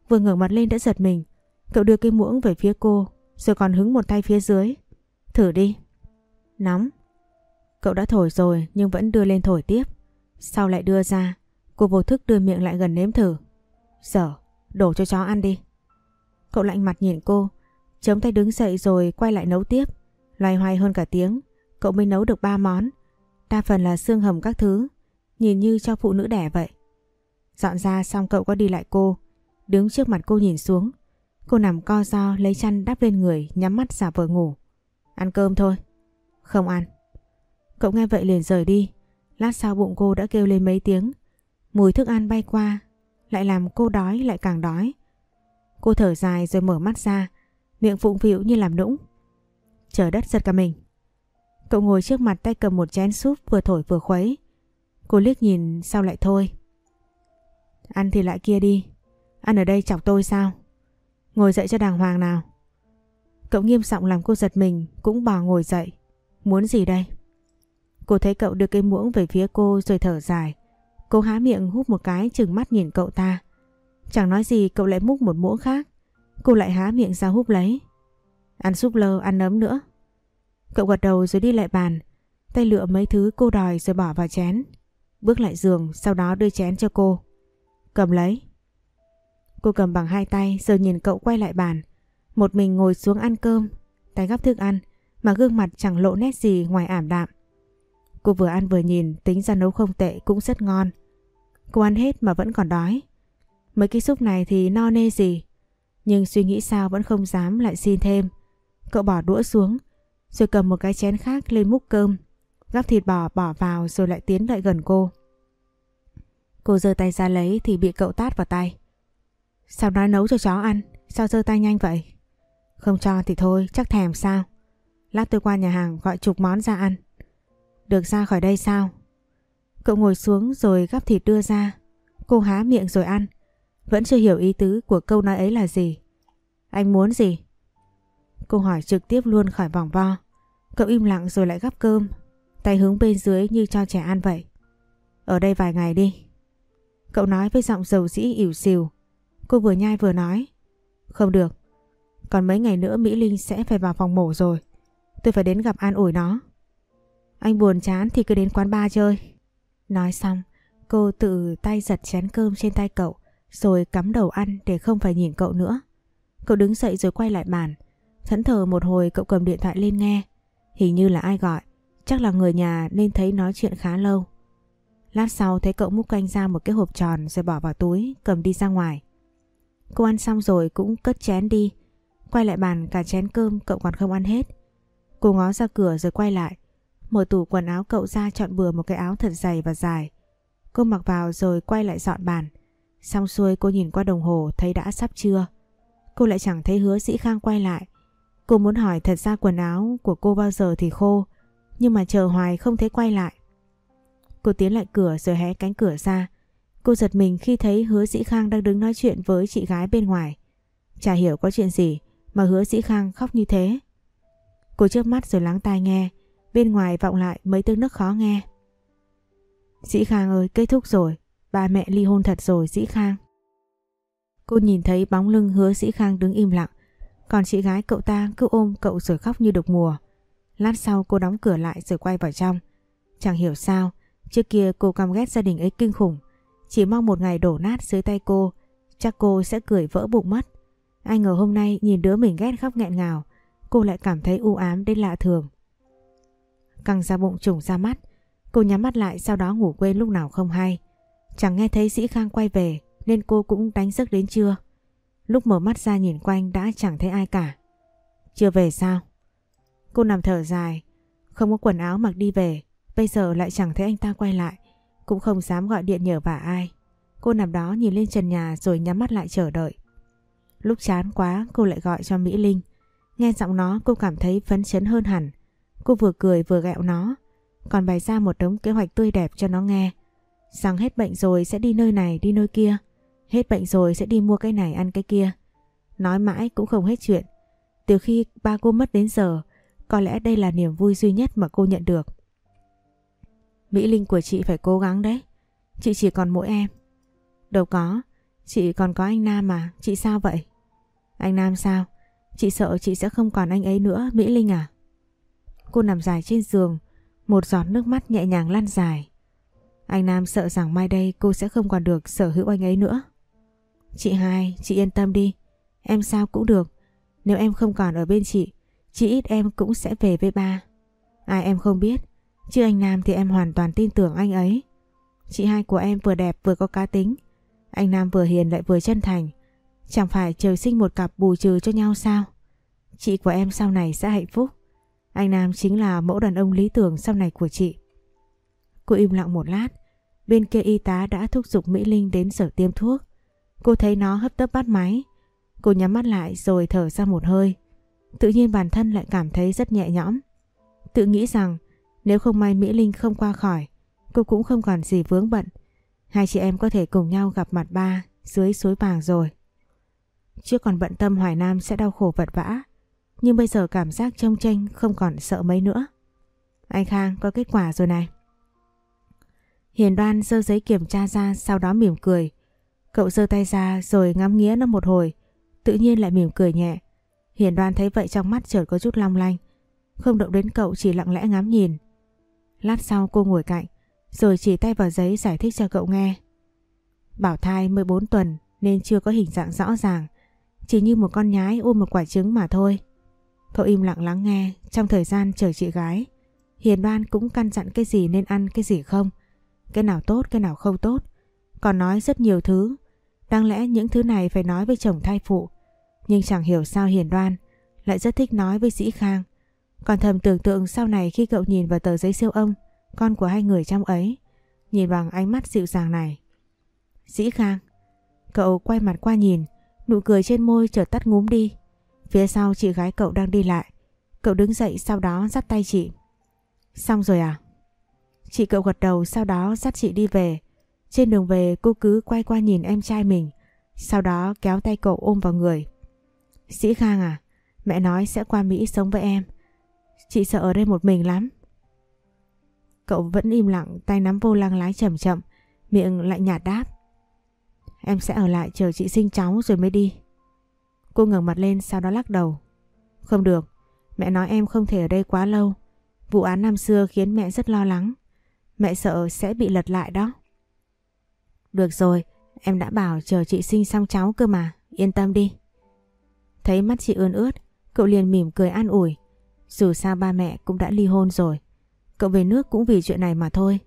Vừa ngẩng mặt lên đã giật mình. Cậu đưa cây muỗng về phía cô, rồi còn hứng một tay phía dưới. Thử đi. Nóng. Cậu đã thổi rồi nhưng vẫn đưa lên thổi tiếp. Sau lại đưa ra, cô vô thức đưa miệng lại gần nếm thử. Giờ, đổ cho chó ăn đi. Cậu lạnh mặt nhìn cô, chống tay đứng dậy rồi quay lại nấu tiếp. Loay hoay hơn cả tiếng, cậu mới nấu được ba món. Đa phần là xương hầm các thứ, nhìn như cho phụ nữ đẻ vậy. Dọn ra xong cậu có đi lại cô, đứng trước mặt cô nhìn xuống. Cô nằm co do lấy chăn đắp lên người, nhắm mắt giả vờ ngủ. Ăn cơm thôi. Không ăn. Cậu nghe vậy liền rời đi. Lát sau bụng cô đã kêu lên mấy tiếng. Mùi thức ăn bay qua, lại làm cô đói lại càng đói. Cô thở dài rồi mở mắt ra, miệng phụng phịu như làm nũng. Trời đất giật cả mình. Cậu ngồi trước mặt tay cầm một chén súp vừa thổi vừa khuấy. Cô liếc nhìn sao lại thôi. Ăn thì lại kia đi. Ăn ở đây chọc tôi sao? Ngồi dậy cho đàng hoàng nào. Cậu nghiêm giọng làm cô giật mình cũng bò ngồi dậy. Muốn gì đây? Cô thấy cậu đưa cái muỗng về phía cô rồi thở dài. Cô há miệng hút một cái chừng mắt nhìn cậu ta. Chẳng nói gì cậu lại múc một muỗng khác. Cô lại há miệng ra hút lấy. Ăn súp lơ, ăn nấm nữa. Cậu gật đầu rồi đi lại bàn. Tay lựa mấy thứ cô đòi rồi bỏ vào chén. Bước lại giường sau đó đưa chén cho cô. Cầm lấy. Cô cầm bằng hai tay rồi nhìn cậu quay lại bàn. Một mình ngồi xuống ăn cơm, tay gắp thức ăn mà gương mặt chẳng lộ nét gì ngoài ảm đạm. Cô vừa ăn vừa nhìn tính ra nấu không tệ cũng rất ngon. Cô ăn hết mà vẫn còn đói. Mấy cái súp này thì no nê gì. Nhưng suy nghĩ sao vẫn không dám lại xin thêm. Cậu bỏ đũa xuống rồi cầm một cái chén khác lên múc cơm. Gắp thịt bò bỏ vào rồi lại tiến lại gần cô. Cô giơ tay ra lấy thì bị cậu tát vào tay. Sao nói nấu cho chó ăn? Sao giơ tay nhanh vậy? Không cho thì thôi, chắc thèm sao? Lát tôi qua nhà hàng gọi chục món ra ăn. Được ra khỏi đây sao? Cậu ngồi xuống rồi gắp thịt đưa ra. Cô há miệng rồi ăn. Vẫn chưa hiểu ý tứ của câu nói ấy là gì. Anh muốn gì? Cô hỏi trực tiếp luôn khỏi vòng vo. Cậu im lặng rồi lại gắp cơm. Tay hướng bên dưới như cho trẻ ăn vậy. Ở đây vài ngày đi. Cậu nói với giọng dầu dĩ ỉu xìu. Cô vừa nhai vừa nói. Không được. Còn mấy ngày nữa Mỹ Linh sẽ phải vào phòng mổ rồi. Tôi phải đến gặp an ủi nó. Anh buồn chán thì cứ đến quán bar chơi. Nói xong, cô tự tay giật chén cơm trên tay cậu rồi cắm đầu ăn để không phải nhìn cậu nữa. Cậu đứng dậy rồi quay lại bàn. Thẫn thờ một hồi cậu cầm điện thoại lên nghe. Hình như là ai gọi. Chắc là người nhà nên thấy nói chuyện khá lâu. Lát sau thấy cậu múc canh ra một cái hộp tròn rồi bỏ vào túi, cầm đi ra ngoài. Cô ăn xong rồi cũng cất chén đi. Quay lại bàn cả chén cơm cậu còn không ăn hết. Cô ngó ra cửa rồi quay lại. Mở tủ quần áo cậu ra chọn bừa một cái áo thật dày và dài. Cô mặc vào rồi quay lại dọn bàn. Xong xuôi cô nhìn qua đồng hồ, thấy đã sắp trưa. Cô lại chẳng thấy hứa sĩ khang quay lại. Cô muốn hỏi thật ra quần áo của cô bao giờ thì khô. Nhưng mà chờ hoài không thấy quay lại. Cô tiến lại cửa rồi hé cánh cửa ra. Cô giật mình khi thấy hứa sĩ khang đang đứng nói chuyện với chị gái bên ngoài. Chả hiểu có chuyện gì mà hứa sĩ khang khóc như thế. Cô chớp mắt rồi lắng tai nghe. Bên ngoài vọng lại mấy tiếng nước khó nghe. Dĩ Khang ơi, kết thúc rồi. Ba mẹ ly hôn thật rồi, Dĩ Khang. Cô nhìn thấy bóng lưng hứa Dĩ Khang đứng im lặng. Còn chị gái cậu ta cứ ôm cậu rồi khóc như đục mùa. Lát sau cô đóng cửa lại rồi quay vào trong. Chẳng hiểu sao, Trước kia cô căm ghét gia đình ấy kinh khủng. Chỉ mong một ngày đổ nát dưới tay cô, Chắc cô sẽ cười vỡ bụng mất. Ai ngờ hôm nay nhìn đứa mình ghét khóc nghẹn ngào, Cô lại cảm thấy u ám đến lạ thường. Căng ra bụng trùng ra mắt Cô nhắm mắt lại sau đó ngủ quên lúc nào không hay. Chẳng nghe thấy Sĩ Khang quay về nên cô cũng đánh giấc đến trưa. Lúc mở mắt ra nhìn quanh đã chẳng thấy ai cả. Chưa về sao? Cô nằm thở dài, không có quần áo mặc đi về. Bây giờ lại chẳng thấy anh ta quay lại, cũng không dám gọi điện nhờ vả ai. Cô nằm đó nhìn lên trần nhà rồi nhắm mắt lại chờ đợi. Lúc chán quá cô lại gọi cho Mỹ Linh. Nghe giọng nó cô cảm thấy phấn chấn hơn hẳn. Cô vừa cười vừa gẹo nó còn bày ra một đống kế hoạch tươi đẹp cho nó nghe. Rằng hết bệnh rồi sẽ đi nơi này đi nơi kia. Hết bệnh rồi sẽ đi mua cái này ăn cái kia. Nói mãi cũng không hết chuyện. Từ khi ba cô mất đến giờ, có lẽ đây là niềm vui duy nhất mà cô nhận được. Mỹ Linh của chị phải cố gắng đấy. Chị chỉ còn mỗi em. Đâu có, chị còn có anh Nam mà, chị sao vậy? Anh Nam sao? Chị sợ chị sẽ không còn anh ấy nữa, Mỹ Linh à? Cô nằm dài trên giường, một giọt nước mắt nhẹ nhàng lan dài. Anh Nam sợ rằng mai đây cô sẽ không còn được sở hữu anh ấy nữa. Chị hai, chị yên tâm đi. Em sao cũng được. Nếu em không còn ở bên chị, chị ít em cũng sẽ về với ba. Ai em không biết, chứ anh Nam thì em hoàn toàn tin tưởng anh ấy. Chị hai của em vừa đẹp vừa có cá tính. Anh Nam vừa hiền lại vừa chân thành. Chẳng phải trời sinh một cặp bù trừ cho nhau sao? Chị của em sau này sẽ hạnh phúc. Anh Nam chính là mẫu đàn ông lý tưởng sau này của chị. Cô im lặng một lát, bên kia y tá đã thúc giục Mỹ Linh đến sở tiêm thuốc. Cô thấy nó hấp tấp bắt máy. Cô nhắm mắt lại rồi thở ra một hơi. Tự nhiên bản thân lại cảm thấy rất nhẹ nhõm. Tự nghĩ rằng nếu không may Mỹ Linh không qua khỏi, cô cũng không còn gì vướng bận. Hai chị em có thể cùng nhau gặp mặt ba dưới suối vàng rồi. chưa còn bận tâm Hoài Nam sẽ đau khổ vật vã, nhưng bây giờ cảm giác trông tranh không còn sợ mấy nữa. Anh Khang có kết quả rồi này. Hiền đoan dơ giấy kiểm tra ra, sau đó mỉm cười. Cậu dơ tay ra rồi ngắm nghía nó một hồi. Tự nhiên lại mỉm cười nhẹ. Hiền đoan thấy vậy trong mắt chợt có chút long lanh. Không động đến cậu, chỉ lặng lẽ ngắm nhìn. Lát sau cô ngồi cạnh, rồi chỉ tay vào giấy giải thích cho cậu nghe. Bảo thai 14 tuần nên chưa có hình dạng rõ ràng. Chỉ như một con nhái ôm một quả trứng mà thôi. Cậu im lặng lắng nghe, trong thời gian chờ chị gái. Hiền đoan cũng căn dặn cái gì nên ăn, cái gì không. Cái nào tốt, cái nào không tốt. Còn nói rất nhiều thứ. Đáng lẽ những thứ này phải nói với chồng thai phụ. Nhưng chẳng hiểu sao Hiền đoan lại rất thích nói với Dĩ Khang. Còn thầm tưởng tượng sau này khi cậu nhìn vào tờ giấy siêu âm, con của hai người trong ấy, nhìn bằng ánh mắt dịu dàng này. Dĩ Khang, Cậu quay mặt qua nhìn, nụ cười trên môi chợt tắt ngúm đi Phía sau chị gái cậu đang đi lại. Cậu đứng dậy sau đó dắt tay chị. Xong rồi à? Chị cậu gật đầu sau đó dắt chị đi về. Trên đường về, cô cứ quay qua nhìn em trai mình. Sau đó kéo tay cậu ôm vào người. Sĩ Khang à? Mẹ nói sẽ qua Mỹ sống với em. Chị sợ ở đây một mình lắm. Cậu vẫn im lặng, tay nắm vô lăng lái chậm chậm. Miệng lại nhạt đáp. Em sẽ ở lại chờ chị sinh cháu rồi mới đi. Cô ngẩng mặt lên sau đó lắc đầu. Không được, mẹ nói em không thể ở đây quá lâu. Vụ án năm xưa khiến mẹ rất lo lắng. Mẹ sợ sẽ bị lật lại đó. Được rồi, em đã bảo chờ chị sinh xong cháu cơ mà, yên tâm đi. Thấy mắt chị ươn ướt, cậu liền mỉm cười an ủi. Dù sao ba mẹ cũng đã ly hôn rồi. Cậu về nước cũng vì chuyện này mà thôi.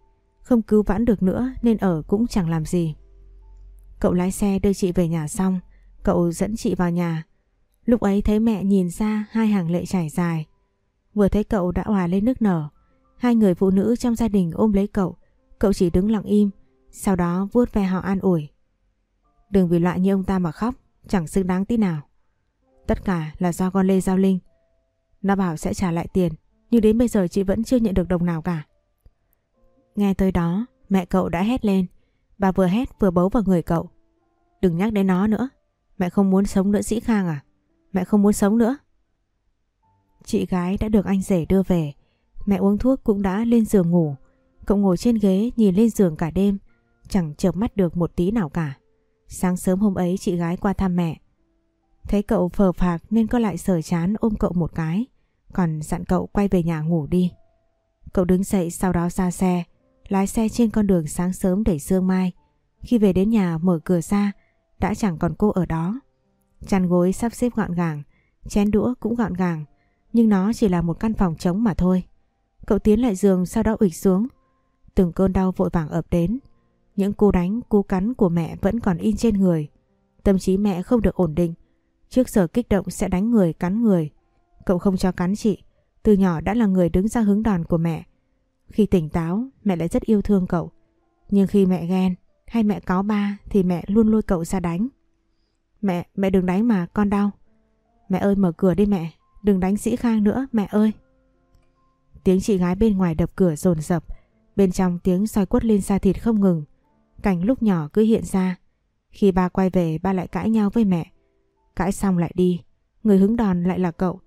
Không cứu vãn được nữa nên ở cũng chẳng làm gì. Cậu lái xe đưa chị về nhà xong, cậu dẫn chị vào nhà. Lúc ấy thấy mẹ nhìn ra hai hàng lệ chảy dài. Vừa thấy cậu đã hòa lên nước nở. Hai người phụ nữ trong gia đình ôm lấy cậu. Cậu chỉ đứng lặng im, sau đó vuốt ve họ an ủi. Đừng vì loại như ông ta mà khóc, chẳng xứng đáng tí nào. Tất cả là do con Lê Giao Linh. Nó bảo sẽ trả lại tiền, nhưng đến bây giờ chị vẫn chưa nhận được đồng nào cả. Nghe tới đó, mẹ cậu đã hét lên. Bà vừa hét vừa bấu vào người cậu. Đừng nhắc đến nó nữa. Mẹ không muốn sống nữa Sĩ Khang à? Mẹ không muốn sống nữa. Chị gái đã được anh rể đưa về. Mẹ uống thuốc cũng đã lên giường ngủ. Cậu ngồi trên ghế nhìn lên giường cả đêm. Chẳng chợp mắt được một tí nào cả. Sáng sớm hôm ấy chị gái qua thăm mẹ. Thấy cậu phờ phạc nên có lại sờ chán ôm cậu một cái. Còn dặn cậu quay về nhà ngủ đi. Cậu đứng dậy sau đó ra xe. Lái xe trên con đường sáng sớm để sương mai. Khi về đến nhà mở cửa ra đã chẳng còn cô ở đó. Chăn gối sắp xếp gọn gàng, chén đũa cũng gọn gàng, nhưng nó chỉ là một căn phòng trống mà thôi. Cậu tiến lại giường sau đó ụt xuống. Từng cơn đau vội vàng ập đến. Những cú đánh, cú cắn của mẹ vẫn còn in trên người. Tâm trí mẹ không được ổn định. Trước giờ kích động sẽ đánh người, cắn người. Cậu không cho cắn chị. Từ nhỏ đã là người đứng ra hướng đòn của mẹ. Khi tỉnh táo, mẹ lại rất yêu thương cậu. Nhưng khi mẹ ghen hay mẹ cáo ba thì mẹ luôn lôi cậu ra đánh. Mẹ, mẹ đừng đánh mà, con đau. Mẹ ơi mở cửa đi mẹ, đừng đánh sĩ Khang nữa, mẹ ơi. Tiếng chị gái bên ngoài đập cửa rồn rập, bên trong tiếng soi quất lên da thịt không ngừng. Cảnh lúc nhỏ cứ hiện ra. Khi ba quay về ba lại cãi nhau với mẹ. Cãi xong lại đi, người hứng đòn lại là cậu.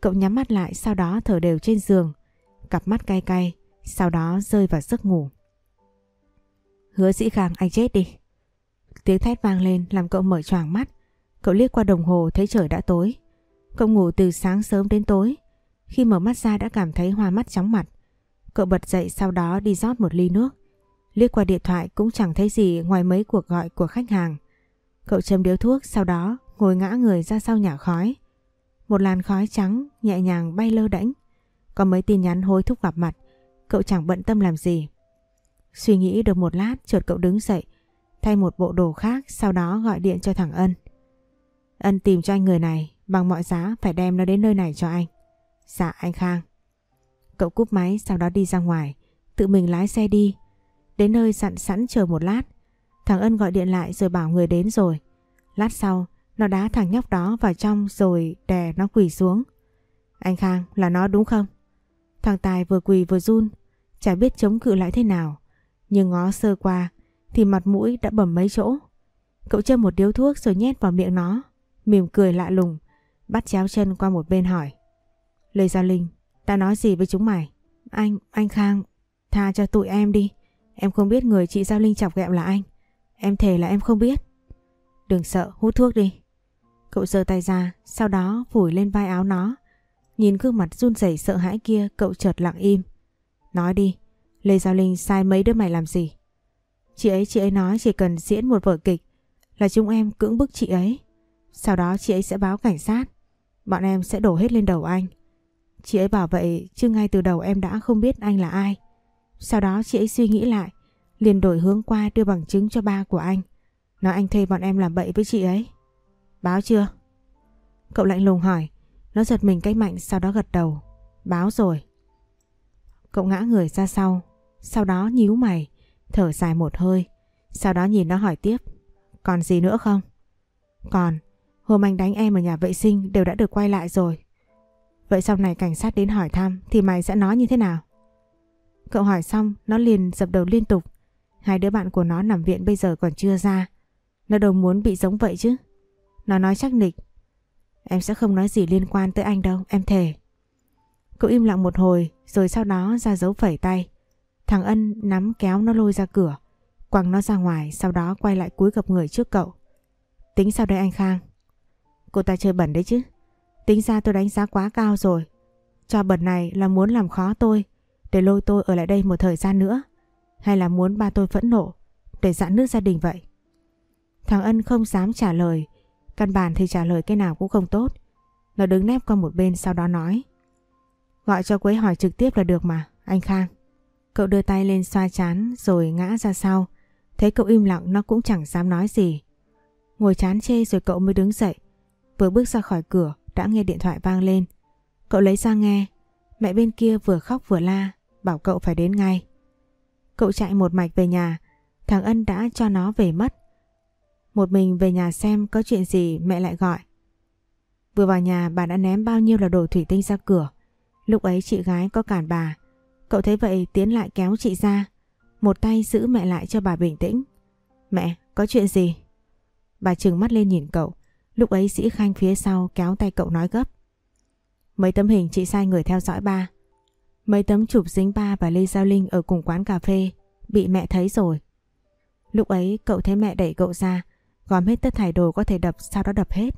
Cậu nhắm mắt lại sau đó thở đều trên giường, cặp mắt cay cay, sau đó rơi vào giấc ngủ. Hứa dĩ khang, anh chết đi. Tiếng thét vang lên, làm cậu mở choàng mắt. Cậu liếc qua đồng hồ, thấy trời đã tối. Cậu ngủ từ sáng sớm đến tối. Khi mở mắt ra đã cảm thấy hoa mắt chóng mặt. Cậu bật dậy, sau đó đi rót một ly nước. Liếc qua điện thoại, cũng chẳng thấy gì ngoài mấy cuộc gọi của khách hàng. Cậu châm điếu thuốc, sau đó ngồi ngã người ra sau nhà khói. Một làn khói trắng nhẹ nhàng bay lơ đễnh. Có mấy tin nhắn hối thúc gặp mặt. Cậu chẳng bận tâm làm gì. Suy nghĩ được một lát, chợt cậu đứng dậy, thay một bộ đồ khác, sau đó gọi điện cho thằng Ân. Ân tìm cho anh người này, bằng mọi giá phải đem nó đến nơi này cho anh. Dạ anh Khang. Cậu cúp máy, sau đó đi ra ngoài, tự mình lái xe đi đến nơi sẵn sẵn chờ một lát. Thằng Ân gọi điện lại rồi bảo người đến rồi. Lát sau, nó đá thằng nhóc đó vào trong rồi đè nó quỳ xuống. Anh Khang, là nó đúng không? Thằng Tài vừa quỳ vừa run, chả biết chống cự lại thế nào. Nhưng ngó sơ qua thì mặt mũi đã bầm mấy chỗ. Cậu châm một điếu thuốc rồi nhét vào miệng nó, mỉm cười lạ lùng, bắt chéo chân qua một bên hỏi. Lê Gia Linh, ta nói gì với chúng mày? Anh, anh Khang, tha cho tụi em đi. Em không biết người chị Giao Linh chọc ghẹo là anh. Em thề là em không biết. Đừng sợ, hút thuốc đi. Cậu giơ tay ra, sau đó phủi lên vai áo nó. Nhìn gương mặt run rẩy sợ hãi kia, cậu chợt lặng im. Nói đi, Lê Giao Linh sai mấy đứa mày làm gì? Chị ấy chị ấy nói chỉ cần diễn một vở kịch là chúng em cưỡng bức chị ấy. Sau đó chị ấy sẽ báo cảnh sát. Bọn em sẽ đổ hết lên đầu anh. Chị ấy bảo vậy chứ ngay từ đầu em đã không biết anh là ai. Sau đó chị ấy suy nghĩ lại, liền đổi hướng qua đưa bằng chứng cho ba của anh. Nói anh thuê bọn em làm bậy với chị ấy. Báo chưa? Cậu lạnh lùng hỏi. Nó giật mình cách mạnh sau đó gật đầu. Báo rồi. Cậu ngã người ra sau. Sau đó nhíu mày. Thở dài một hơi. Sau đó nhìn nó hỏi tiếp. Còn gì nữa không? Còn. Hôm anh đánh em ở nhà vệ sinh đều đã được quay lại rồi. Vậy sau này cảnh sát đến hỏi thăm thì mày sẽ nói như thế nào? Cậu hỏi xong nó liền dập đầu liên tục. Hai đứa bạn của nó nằm viện bây giờ còn chưa ra. Nó đâu muốn bị giống vậy chứ. Nó nói chắc nịch. Em sẽ không nói gì liên quan tới anh đâu, em thề. Cậu im lặng một hồi rồi sau đó ra dấu phẩy tay. Thằng Ân nắm kéo nó lôi ra cửa, quăng nó ra ngoài sau đó quay lại cúi gặp người trước cậu. Tính sao đây anh Khang? Cô ta chơi bẩn đấy chứ. Tính ra tôi đánh giá quá cao rồi. Cho bẩn này là muốn làm khó tôi để lôi tôi ở lại đây một thời gian nữa. Hay là muốn ba tôi phẫn nộ để dạn nước gia đình vậy? Thằng Ân không dám trả lời. Căn bản thì trả lời cái nào cũng không tốt. Nó đứng nép qua một bên sau đó nói. Gọi cho Quế hỏi trực tiếp là được mà. Anh Khang. Cậu đưa tay lên xoa chán rồi ngã ra sau. Thấy cậu im lặng, nó cũng chẳng dám nói gì. Ngồi chán chê rồi cậu mới đứng dậy. Vừa bước ra khỏi cửa, đã nghe điện thoại vang lên. Cậu lấy ra nghe. Mẹ bên kia vừa khóc vừa la. Bảo cậu phải đến ngay. Cậu chạy một mạch về nhà. Thằng Ân đã cho nó về mất. Một mình về nhà xem có chuyện gì mẹ lại gọi. Vừa vào nhà, bà đã ném bao nhiêu là đồ thủy tinh ra cửa. Lúc ấy chị gái có cản bà. Cậu thấy vậy tiến lại kéo chị ra. Một tay giữ mẹ lại cho bà bình tĩnh. Mẹ, có chuyện gì? Bà trừng mắt lên nhìn cậu. Lúc ấy sĩ khanh phía sau kéo tay cậu nói gấp. Mấy tấm hình chị sai người theo dõi ba. Mấy tấm chụp dính ba và Lê Giao Linh ở cùng quán cà phê. Bị mẹ thấy rồi. Lúc ấy cậu thấy mẹ đẩy cậu ra. Gom hết tất thải đồ có thể đập sau đó đập hết.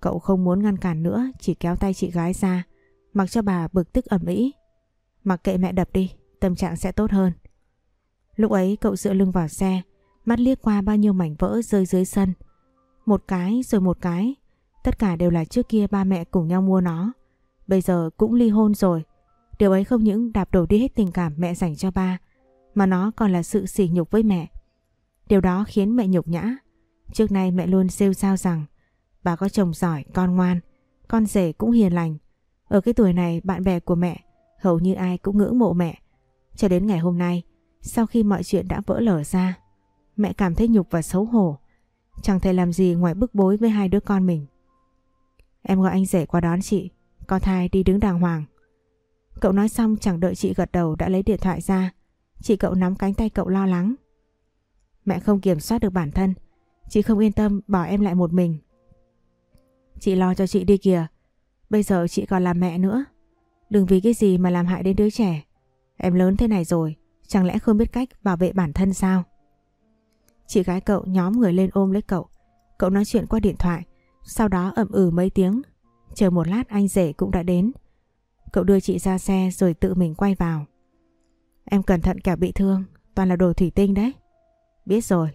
Cậu không muốn ngăn cản nữa chỉ kéo tay chị gái ra. Mặc cho bà bực tức ẩm ý. Mặc kệ mẹ đập đi, tâm trạng sẽ tốt hơn. Lúc ấy cậu dựa lưng vào xe, mắt liếc qua bao nhiêu mảnh vỡ rơi dưới sân. Một cái rồi một cái, tất cả đều là trước kia ba mẹ cùng nhau mua nó. Bây giờ cũng ly hôn rồi. Điều ấy không những đạp đổ đi hết tình cảm mẹ dành cho ba, mà nó còn là sự sỉ nhục với mẹ. Điều đó khiến mẹ nhục nhã. Trước nay mẹ luôn rêu rao rằng bà có chồng giỏi, con ngoan, con rể cũng hiền lành. Ở cái tuổi này bạn bè của mẹ hầu như ai cũng ngưỡng mộ mẹ. Cho đến ngày hôm nay, sau khi mọi chuyện đã vỡ lở ra, mẹ cảm thấy nhục và xấu hổ. Chẳng thể làm gì ngoài bức bối với hai đứa con mình. Em gọi anh rể qua đón chị, con thai đi đứng đàng hoàng. Cậu nói xong chẳng đợi chị gật đầu đã lấy điện thoại ra. Chị cậu nắm cánh tay cậu lo lắng. Mẹ không kiểm soát được bản thân. Chị không yên tâm bỏ em lại một mình. Chị lo cho chị đi kìa. Bây giờ chị còn là mẹ nữa. Đừng vì cái gì mà làm hại đến đứa trẻ. Em lớn thế này rồi, chẳng lẽ không biết cách bảo vệ bản thân sao? Chị gái cậu nhóm người lên ôm lấy cậu. Cậu nói chuyện qua điện thoại, sau đó ậm ừ mấy tiếng. Chờ một lát anh rể cũng đã đến. Cậu đưa chị ra xe rồi tự mình quay vào. Em cẩn thận kẻo bị thương, toàn là đồ thủy tinh đấy. Biết rồi.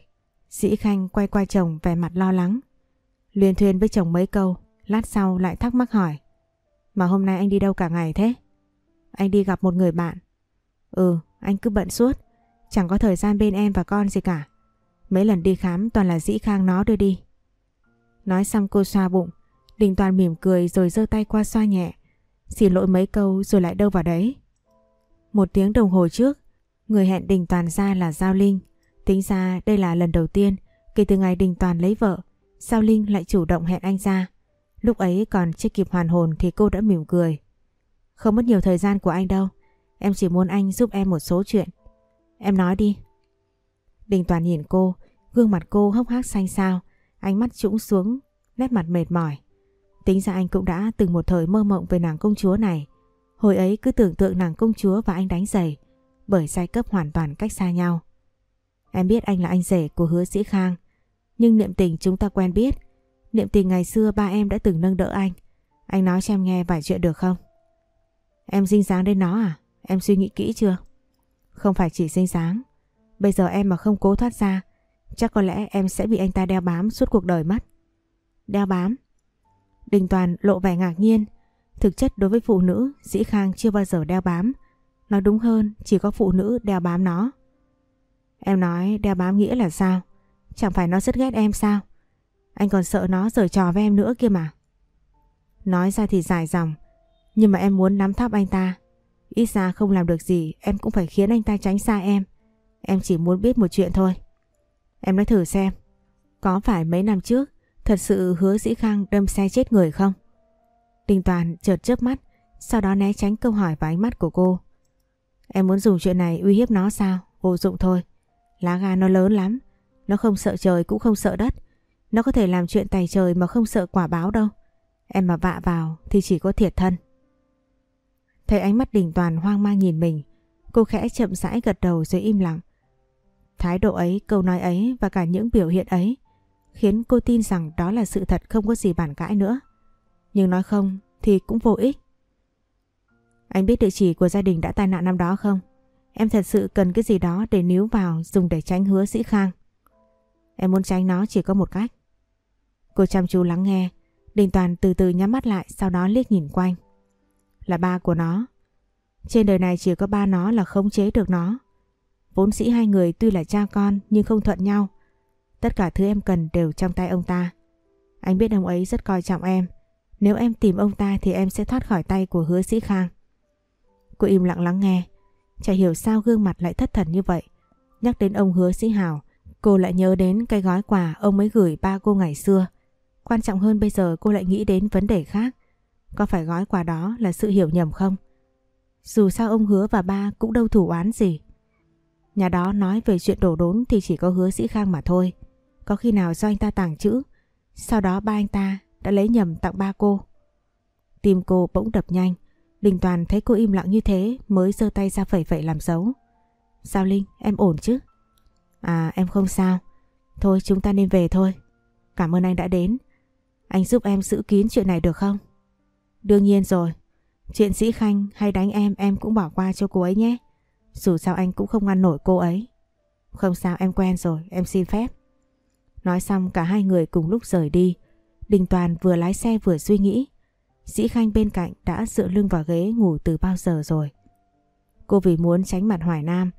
Sĩ Khanh quay qua chồng vẻ mặt lo lắng. Luyên thuyên với chồng mấy câu, lát sau lại thắc mắc hỏi. Mà hôm nay anh đi đâu cả ngày thế? Anh đi gặp một người bạn. Ừ, anh cứ bận suốt. Chẳng có thời gian bên em và con gì cả. Mấy lần đi khám toàn là dĩ khang nó đưa đi. Nói xong cô xoa bụng. Đình Toàn mỉm cười rồi giơ tay qua xoa nhẹ. Xin lỗi mấy câu rồi lại đâu vào đấy. Một tiếng đồng hồ trước, người hẹn Đình Toàn ra là Giao Linh. Tính ra đây là lần đầu tiên kể từ ngày Đình Toàn lấy vợ, Giao Linh lại chủ động hẹn anh ra. Lúc ấy còn chưa kịp hoàn hồn thì cô đã mỉm cười. Không mất nhiều thời gian của anh đâu. Em chỉ muốn anh giúp em một số chuyện. Em nói đi. Đình Toàn nhìn cô, gương mặt cô hốc hác xanh xao, ánh mắt trũng xuống, nét mặt mệt mỏi. Tính ra anh cũng đã từng một thời mơ mộng về nàng công chúa này. Hồi ấy cứ tưởng tượng nàng công chúa và anh đánh giày, bởi giai cấp hoàn toàn cách xa nhau. Em biết anh là anh rể của hứa sĩ Khang, nhưng niệm tình chúng ta quen biết Niệm tình ngày xưa ba em đã từng nâng đỡ anh. Anh nói cho em nghe vài chuyện được không? Em dinh dáng đến nó à? Em suy nghĩ kỹ chưa? Không phải chỉ dinh dáng. Bây giờ em mà không cố thoát ra, chắc có lẽ em sẽ bị anh ta đeo bám suốt cuộc đời mất. Đeo bám? Đình Toàn lộ vẻ ngạc nhiên. Thực chất đối với phụ nữ, Dĩ Khang chưa bao giờ đeo bám. Nói đúng hơn, chỉ có phụ nữ đeo bám nó. Em nói đeo bám nghĩa là sao? Chẳng phải nó rất ghét em sao? Anh còn sợ nó giở trò với em nữa kia mà. Nói ra thì dài dòng, nhưng mà em muốn nắm tháp anh ta. Ít ra không làm được gì, em cũng phải khiến anh ta tránh xa em. Em chỉ muốn biết một chuyện thôi. Em nói thử xem, có phải mấy năm trước thật sự hứa dĩ khang đâm xe chết người không? Đình Toàn chợt chớp mắt, sau đó né tránh câu hỏi và ánh mắt của cô. Em muốn dùng chuyện này uy hiếp nó sao? Vô dụng thôi. Lá gan nó lớn lắm. Nó không sợ trời cũng không sợ đất. Nó có thể làm chuyện tài trời mà không sợ quả báo đâu. Em mà vạ vào thì chỉ có thiệt thân. Thấy ánh mắt đình toàn hoang mang nhìn mình, cô khẽ chậm rãi gật đầu rồi im lặng. Thái độ ấy, câu nói ấy và cả những biểu hiện ấy khiến cô tin rằng đó là sự thật không có gì bản cãi nữa. Nhưng nói không thì cũng vô ích. Anh biết địa chỉ của gia đình đã tai nạn năm đó không? Em thật sự cần cái gì đó để níu vào dùng để tránh hứa sĩ khang. Em muốn tránh nó chỉ có một cách. Cô chăm chú lắng nghe, Đình Toàn từ từ nhắm mắt lại sau đó liếc nhìn quanh. Là ba của nó. Trên đời này chỉ có ba nó là khống chế được nó. Vốn sĩ hai người tuy là cha con nhưng không thuận nhau. Tất cả thứ em cần đều trong tay ông ta. Anh biết ông ấy rất coi trọng em. Nếu em tìm ông ta thì em sẽ thoát khỏi tay của hứa sĩ Khang. Cô im lặng lắng nghe. Chả hiểu sao gương mặt lại thất thần như vậy. Nhắc đến ông hứa sĩ Hào, cô lại nhớ đến cái gói quà ông mới gửi ba cô ngày xưa. Quan trọng hơn bây giờ cô lại nghĩ đến vấn đề khác. Có phải gói quà đó là sự hiểu nhầm không? Dù sao ông hứa và ba cũng đâu thủ oán gì. Nhà đó nói về chuyện đổ đốn thì chỉ có hứa sĩ Khang mà thôi. Có khi nào do anh ta tàng trữ, sau đó ba anh ta đã lấy nhầm tặng ba cô. Tim cô bỗng đập nhanh, Đình Toàn thấy cô im lặng như thế mới giơ tay ra phẩy phẩy làm dấu. Sao Linh, em ổn chứ? À em không sao. Thôi chúng ta nên về thôi. Cảm ơn anh đã đến. Anh giúp em giữ kín chuyện này được không? Đương nhiên rồi. Chuyện sĩ Khanh hay đánh em em cũng bỏ qua cho cô ấy nhé. Dù sao anh cũng không ngăn nổi cô ấy. Không sao em quen rồi, em xin phép. Nói xong cả hai người cùng lúc rời đi. Đình Toàn vừa lái xe vừa suy nghĩ. Sĩ Khanh bên cạnh đã dựa lưng vào ghế ngủ từ bao giờ rồi. Cô vì muốn tránh mặt Hoài Nam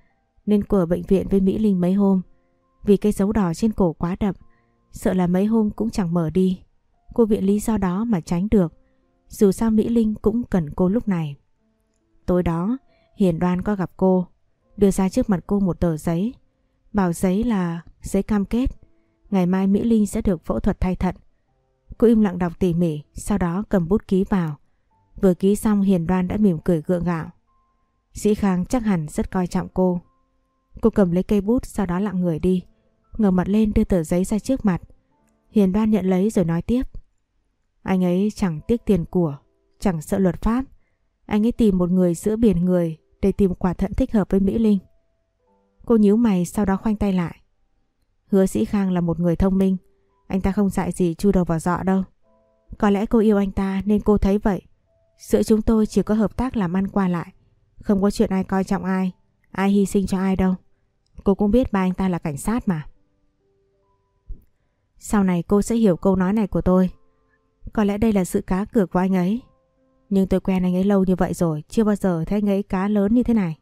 nên cô ở bệnh viện với Mỹ Linh mấy hôm. Vì cái dấu đỏ trên cổ quá đậm, sợ là mấy hôm cũng chẳng mở đi. Cô viện lý do đó mà tránh được. Dù sao Mỹ Linh cũng cần cô lúc này. Tối đó, Hiền Đoan có gặp cô, đưa ra trước mặt cô một tờ giấy. Bảo giấy là giấy cam kết. Ngày mai Mỹ Linh sẽ được phẫu thuật thay thận. Cô im lặng đọc tỉ mỉ, sau đó cầm bút ký vào. Vừa ký xong Hiền Đoan đã mỉm cười gượng gạo. sĩ Khang chắc hẳn rất coi trọng cô. Cô cầm lấy cây bút sau đó lặng người đi. ngẩng mặt lên đưa tờ giấy ra trước mặt. Hiền Đoan nhận lấy rồi nói tiếp. Anh ấy chẳng tiếc tiền của, chẳng sợ luật pháp. Anh ấy tìm một người giữa biển người để tìm quả thận thích hợp với Mỹ Linh. Cô nhíu mày sau đó khoanh tay lại. Hứa Sĩ Khang là một người thông minh. Anh ta không dạy gì chu đầu vào dọ đâu. Có lẽ cô yêu anh ta nên cô thấy vậy. Giữa chúng tôi chỉ có hợp tác làm ăn qua lại. Không có chuyện ai coi trọng ai, ai hy sinh cho ai đâu. Cô cũng biết ba anh ta là cảnh sát mà. Sau này cô sẽ hiểu câu nói này của tôi. Có lẽ đây là sự cá cược của anh ấy. Nhưng tôi quen anh ấy lâu như vậy rồi, chưa bao giờ thấy anh ấy cá lớn như thế này.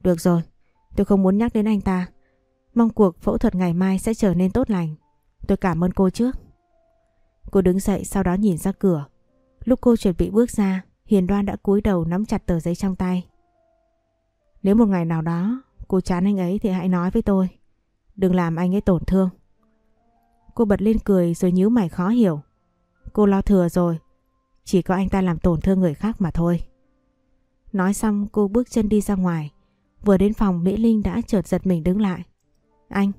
Được rồi, tôi không muốn nhắc đến anh ta. Mong cuộc phẫu thuật ngày mai sẽ trở nên tốt lành. Tôi cảm ơn cô trước. Cô đứng dậy sau đó nhìn ra cửa. Lúc cô chuẩn bị bước ra, Hiền Đoan đã cúi đầu nắm chặt tờ giấy trong tay. Nếu một ngày nào đó cô chán anh ấy thì hãy nói với tôi. Đừng làm anh ấy tổn thương. Cô bật lên cười rồi nhíu mày khó hiểu. Cô lo thừa rồi. Chỉ có anh ta làm tổn thương người khác mà thôi. Nói xong, cô bước chân đi ra ngoài. Vừa đến phòng, Mỹ Linh đã chợt giật mình đứng lại. Anh.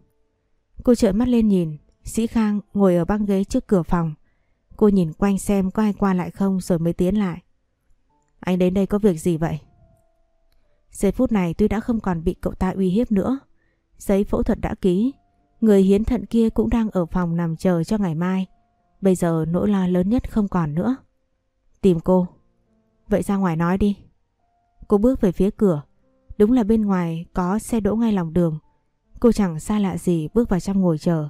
Cô trợn mắt lên nhìn. Sĩ Khang ngồi ở băng ghế trước cửa phòng. Cô nhìn quanh xem có ai qua lại không rồi mới tiến lại. Anh đến đây có việc gì vậy? Giây phút này tuy đã không còn bị cậu ta uy hiếp nữa. Giấy phẫu thuật đã ký. Người hiến thận kia cũng đang ở phòng nằm chờ cho ngày mai. Bây giờ nỗi lo lớn nhất không còn nữa. Tìm cô. Vậy ra ngoài nói đi. Cô bước về phía cửa. Đúng là bên ngoài có xe đỗ ngay lòng đường. Cô chẳng xa lạ gì bước vào trong ngồi chờ.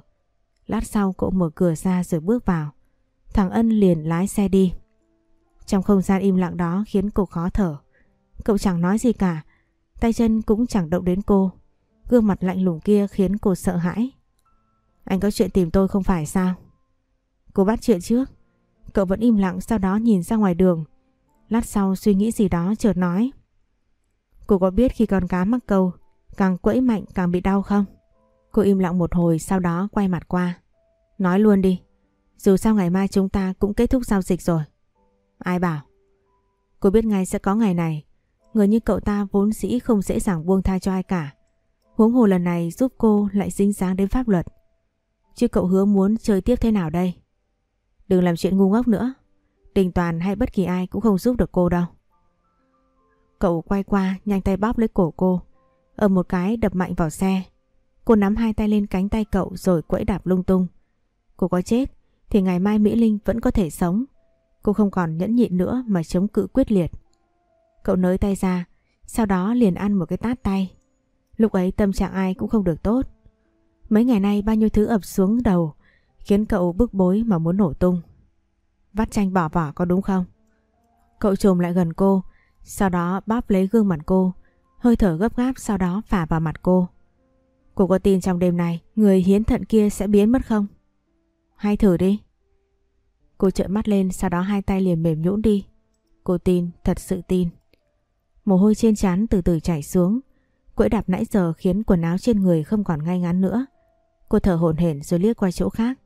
Lát sau cậu mở cửa ra rồi bước vào. Thằng Ân liền lái xe đi. Trong không gian im lặng đó khiến cô khó thở. Cậu chẳng nói gì cả. Tay chân cũng chẳng động đến cô. Gương mặt lạnh lùng kia khiến cô sợ hãi. Anh có chuyện tìm tôi không phải sao? Cô bắt chuyện trước. Cậu vẫn im lặng sau đó nhìn ra ngoài đường. Lát sau suy nghĩ gì đó chợt nói. Cô có biết khi con cá mắc câu, càng quẫy mạnh càng bị đau không? Cô im lặng một hồi sau đó quay mặt qua. Nói luôn đi. Dù sao ngày mai chúng ta cũng kết thúc giao dịch rồi. Ai bảo? Cô biết ngay sẽ có ngày này. Người như cậu ta vốn dĩ không dễ dàng buông tha cho ai cả. Huống hồ lần này giúp cô lại dính dáng đến pháp luật. Chứ cậu hứa muốn chơi tiếp thế nào đây? Đừng làm chuyện ngu ngốc nữa. Đình Toàn hay bất kỳ ai cũng không giúp được cô đâu. Cậu quay qua nhanh tay bóp lấy cổ cô. Ở một cái đập mạnh vào xe. Cô nắm hai tay lên cánh tay cậu rồi quẫy đạp lung tung. Cô có chết thì ngày mai Mỹ Linh vẫn có thể sống. Cô không còn nhẫn nhịn nữa mà chống cự quyết liệt. Cậu nới tay ra, sau đó liền ăn một cái tát tay. Lúc ấy tâm trạng ai cũng không được tốt. Mấy ngày nay bao nhiêu thứ ập xuống đầu khiến cậu bức bối mà muốn nổ tung. Vắt tranh bỏ vỏ có đúng không? Cậu trồm lại gần cô, Sau đó bóp lấy gương mặt cô, hơi thở gấp gáp sau đó phả vào mặt cô. Cô có tin trong đêm này người hiến thận kia sẽ biến mất không? Hay thử đi. Cô trợn mắt lên sau đó hai tay liền mềm nhũn đi. Cô tin, thật sự tin. Mồ hôi trên trán từ từ chảy xuống. Quẫy đạp nãy giờ khiến quần áo trên người không còn ngay ngắn nữa. Cô thở hổn hển rồi liếc qua chỗ khác.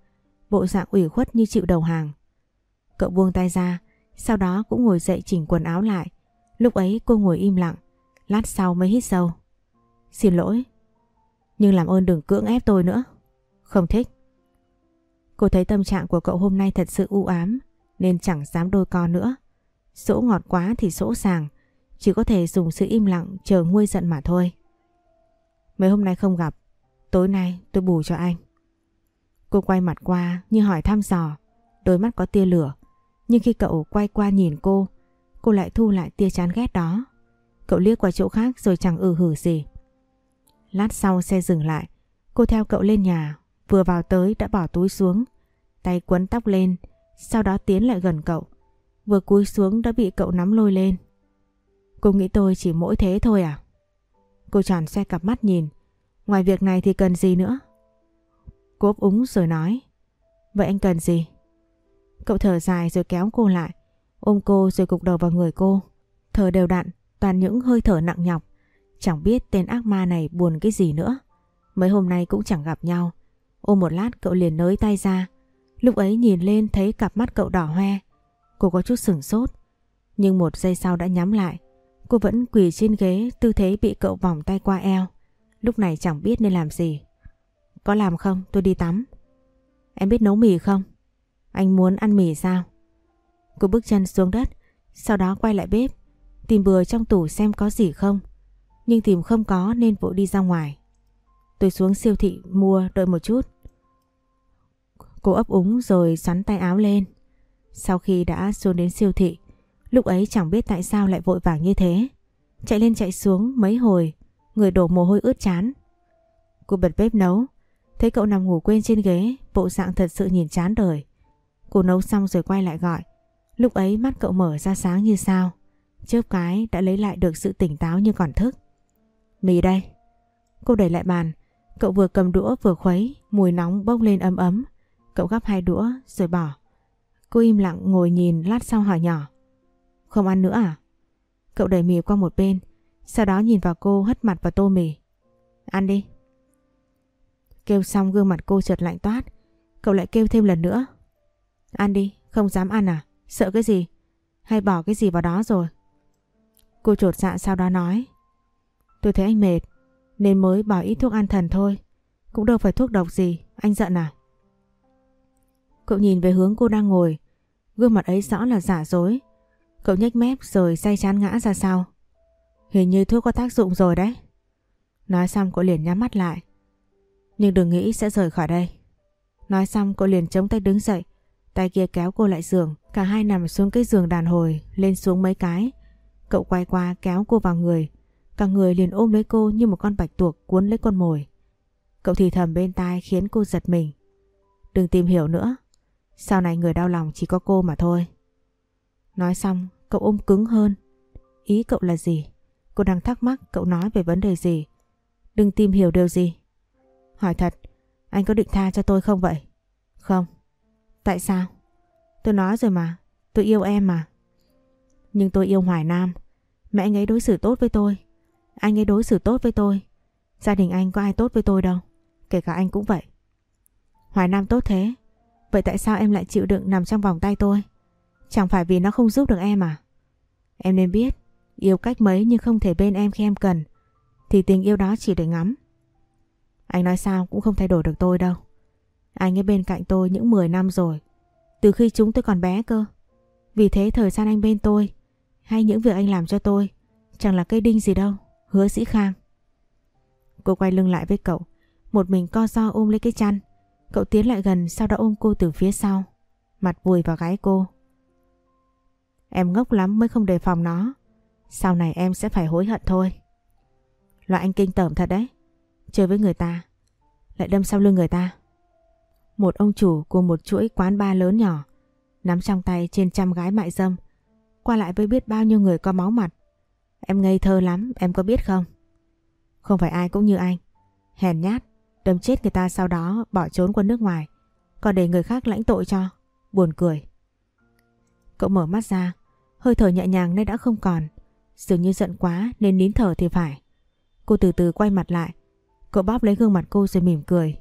Bộ dạng ủy khuất như chịu đầu hàng. Cậu buông tay ra, sau đó cũng ngồi dậy chỉnh quần áo lại. Lúc ấy cô ngồi im lặng, lát sau mới hít sâu. Xin lỗi, nhưng làm ơn đừng cưỡng ép tôi nữa. Không thích. Cô thấy tâm trạng của cậu hôm nay thật sự u ám nên chẳng dám đôi co nữa. Sỗ ngọt quá thì sỗ sàng, chỉ có thể dùng sự im lặng chờ nguôi giận mà thôi. Mấy hôm nay không gặp, tối nay tôi bù cho anh. Cô quay mặt qua như hỏi thăm dò, đôi mắt có tia lửa. Nhưng khi cậu quay qua nhìn cô, cô lại thu lại tia chán ghét đó. Cậu liếc qua chỗ khác rồi chẳng ừ hử gì. Lát sau xe dừng lại, cô theo cậu lên nhà, vừa vào tới đã bỏ túi xuống, tay quấn tóc lên, sau đó tiến lại gần cậu. Vừa cúi xuống đã bị cậu nắm lôi lên. Cô nghĩ tôi chỉ mỗi thế thôi à? Cô tròn xe cặp mắt nhìn, ngoài việc này thì cần gì nữa? Cô ấp úng rồi nói, vậy anh cần gì? Cậu thở dài rồi kéo cô lại, ôm cô rồi cục đầu vào người cô. Thở đều đặn, toàn những hơi thở nặng nhọc. Chẳng biết tên ác ma này buồn cái gì nữa. Mấy hôm nay cũng chẳng gặp nhau. Ôm một lát cậu liền nới tay ra. Lúc ấy nhìn lên thấy cặp mắt cậu đỏ hoe. Cô có chút sửng sốt. Nhưng một giây sau đã nhắm lại. Cô vẫn quỳ trên ghế tư thế bị cậu vòng tay qua eo. Lúc này chẳng biết nên làm gì. Có làm không? Tôi đi tắm. Em biết nấu mì không? Anh muốn ăn mì sao? Cô bước chân xuống đất. Sau đó quay lại bếp. Tìm bừa trong tủ xem có gì không. Nhưng tìm không có nên vội đi ra ngoài. Tôi xuống siêu thị mua đợi một chút. Cô ấp úng rồi xoắn tay áo lên. Sau khi đã xuống đến siêu thị, lúc ấy chẳng biết tại sao lại vội vàng như thế. Chạy lên chạy xuống mấy hồi, người đổ mồ hôi ướt chán. Cô bật bếp nấu, thấy cậu nằm ngủ quên trên ghế, bộ dạng thật sự nhìn chán đời. Cô nấu xong rồi quay lại gọi. Lúc ấy mắt cậu mở ra sáng như sao. Chớp cái đã lấy lại được sự tỉnh táo như còn thức. Mì đây. Cô đẩy lại bàn, cậu vừa cầm đũa vừa khuấy, mùi nóng bốc lên ấm ấm. Cậu gắp hai đũa rồi bỏ. Cô im lặng ngồi nhìn lát sau hỏi nhỏ. Không ăn nữa à? Cậu đẩy mì qua một bên, sau đó nhìn vào cô hất mặt vào tô mì. Ăn đi. Kêu xong gương mặt cô chợt lạnh toát. Cậu lại kêu thêm lần nữa. Ăn đi, không dám ăn à? Sợ cái gì? Hay bỏ cái gì vào đó rồi? Cô trột dạ sau đó nói. Tôi thấy anh mệt, nên mới bỏ ít thuốc an thần thôi. Cũng đâu phải thuốc độc gì, anh giận à? Cậu nhìn về hướng cô đang ngồi, gương mặt ấy rõ là giả dối. Cậu nhếch mép rồi say chán ngã ra sau. Hình như thuốc có tác dụng rồi đấy. Nói xong cậu liền nhắm mắt lại. Nhưng đừng nghĩ sẽ rời khỏi đây. Nói xong cô liền chống tay đứng dậy, tay kia kéo cô lại giường, cả hai nằm xuống cái giường đàn hồi, lên xuống mấy cái. Cậu quay qua kéo cô vào người, cả người liền ôm lấy cô như một con bạch tuộc cuốn lấy con mồi. Cậu thì thầm bên tai khiến cô giật mình. Đừng tìm hiểu nữa, sau này người đau lòng chỉ có cô mà thôi. Nói xong, cậu ôm cứng hơn. Ý cậu là gì? Cô đang thắc mắc cậu nói về vấn đề gì? Đừng tìm hiểu điều gì. Hỏi thật, anh có định tha cho tôi không vậy? Không. Tại sao? Tôi nói rồi mà, tôi yêu em mà. Nhưng tôi yêu Hoài Nam. Mẹ anh ấy đối xử tốt với tôi. Anh ấy đối xử tốt với tôi. Gia đình anh có ai tốt với tôi đâu. Kể cả anh cũng vậy. Hoài Nam tốt thế. Vậy tại sao em lại chịu đựng nằm trong vòng tay tôi? Chẳng phải vì nó không giúp được em à? Em nên biết, yêu cách mấy nhưng không thể bên em khi em cần. Thì tình yêu đó chỉ để ngắm. Anh nói sao cũng không thay đổi được tôi đâu. Anh ấy bên cạnh tôi những 10 năm rồi. Từ khi chúng tôi còn bé cơ. Vì thế thời gian anh bên tôi, hay những việc anh làm cho tôi, chẳng là cây đinh gì đâu. Hứa sĩ khang. Cô quay lưng lại với cậu. Một mình co do ôm lấy cái chăn. Cậu tiến lại gần sau đó ôm cô từ phía sau. Mặt vùi vào gáy cô. Em ngốc lắm mới không đề phòng nó. Sau này em sẽ phải hối hận thôi. Loại anh kinh tởm thật đấy. Chơi với người ta. Lại đâm sau lưng người ta. Một ông chủ của một chuỗi quán bar lớn nhỏ. Nắm trong tay trên trăm gái mại dâm. Qua lại với biết bao nhiêu người có máu mặt. Em ngây thơ lắm, em có biết không? Không phải ai cũng như anh. Hèn nhát, đâm chết người ta sau đó bỏ trốn qua nước ngoài. Còn để người khác lãnh tội cho. Buồn cười. Cậu mở mắt ra, hơi thở nhẹ nhàng nay đã không còn. Dường như giận quá nên nín thở thì phải. Cô từ từ quay mặt lại. Cậu bóp lấy gương mặt cô rồi mỉm cười.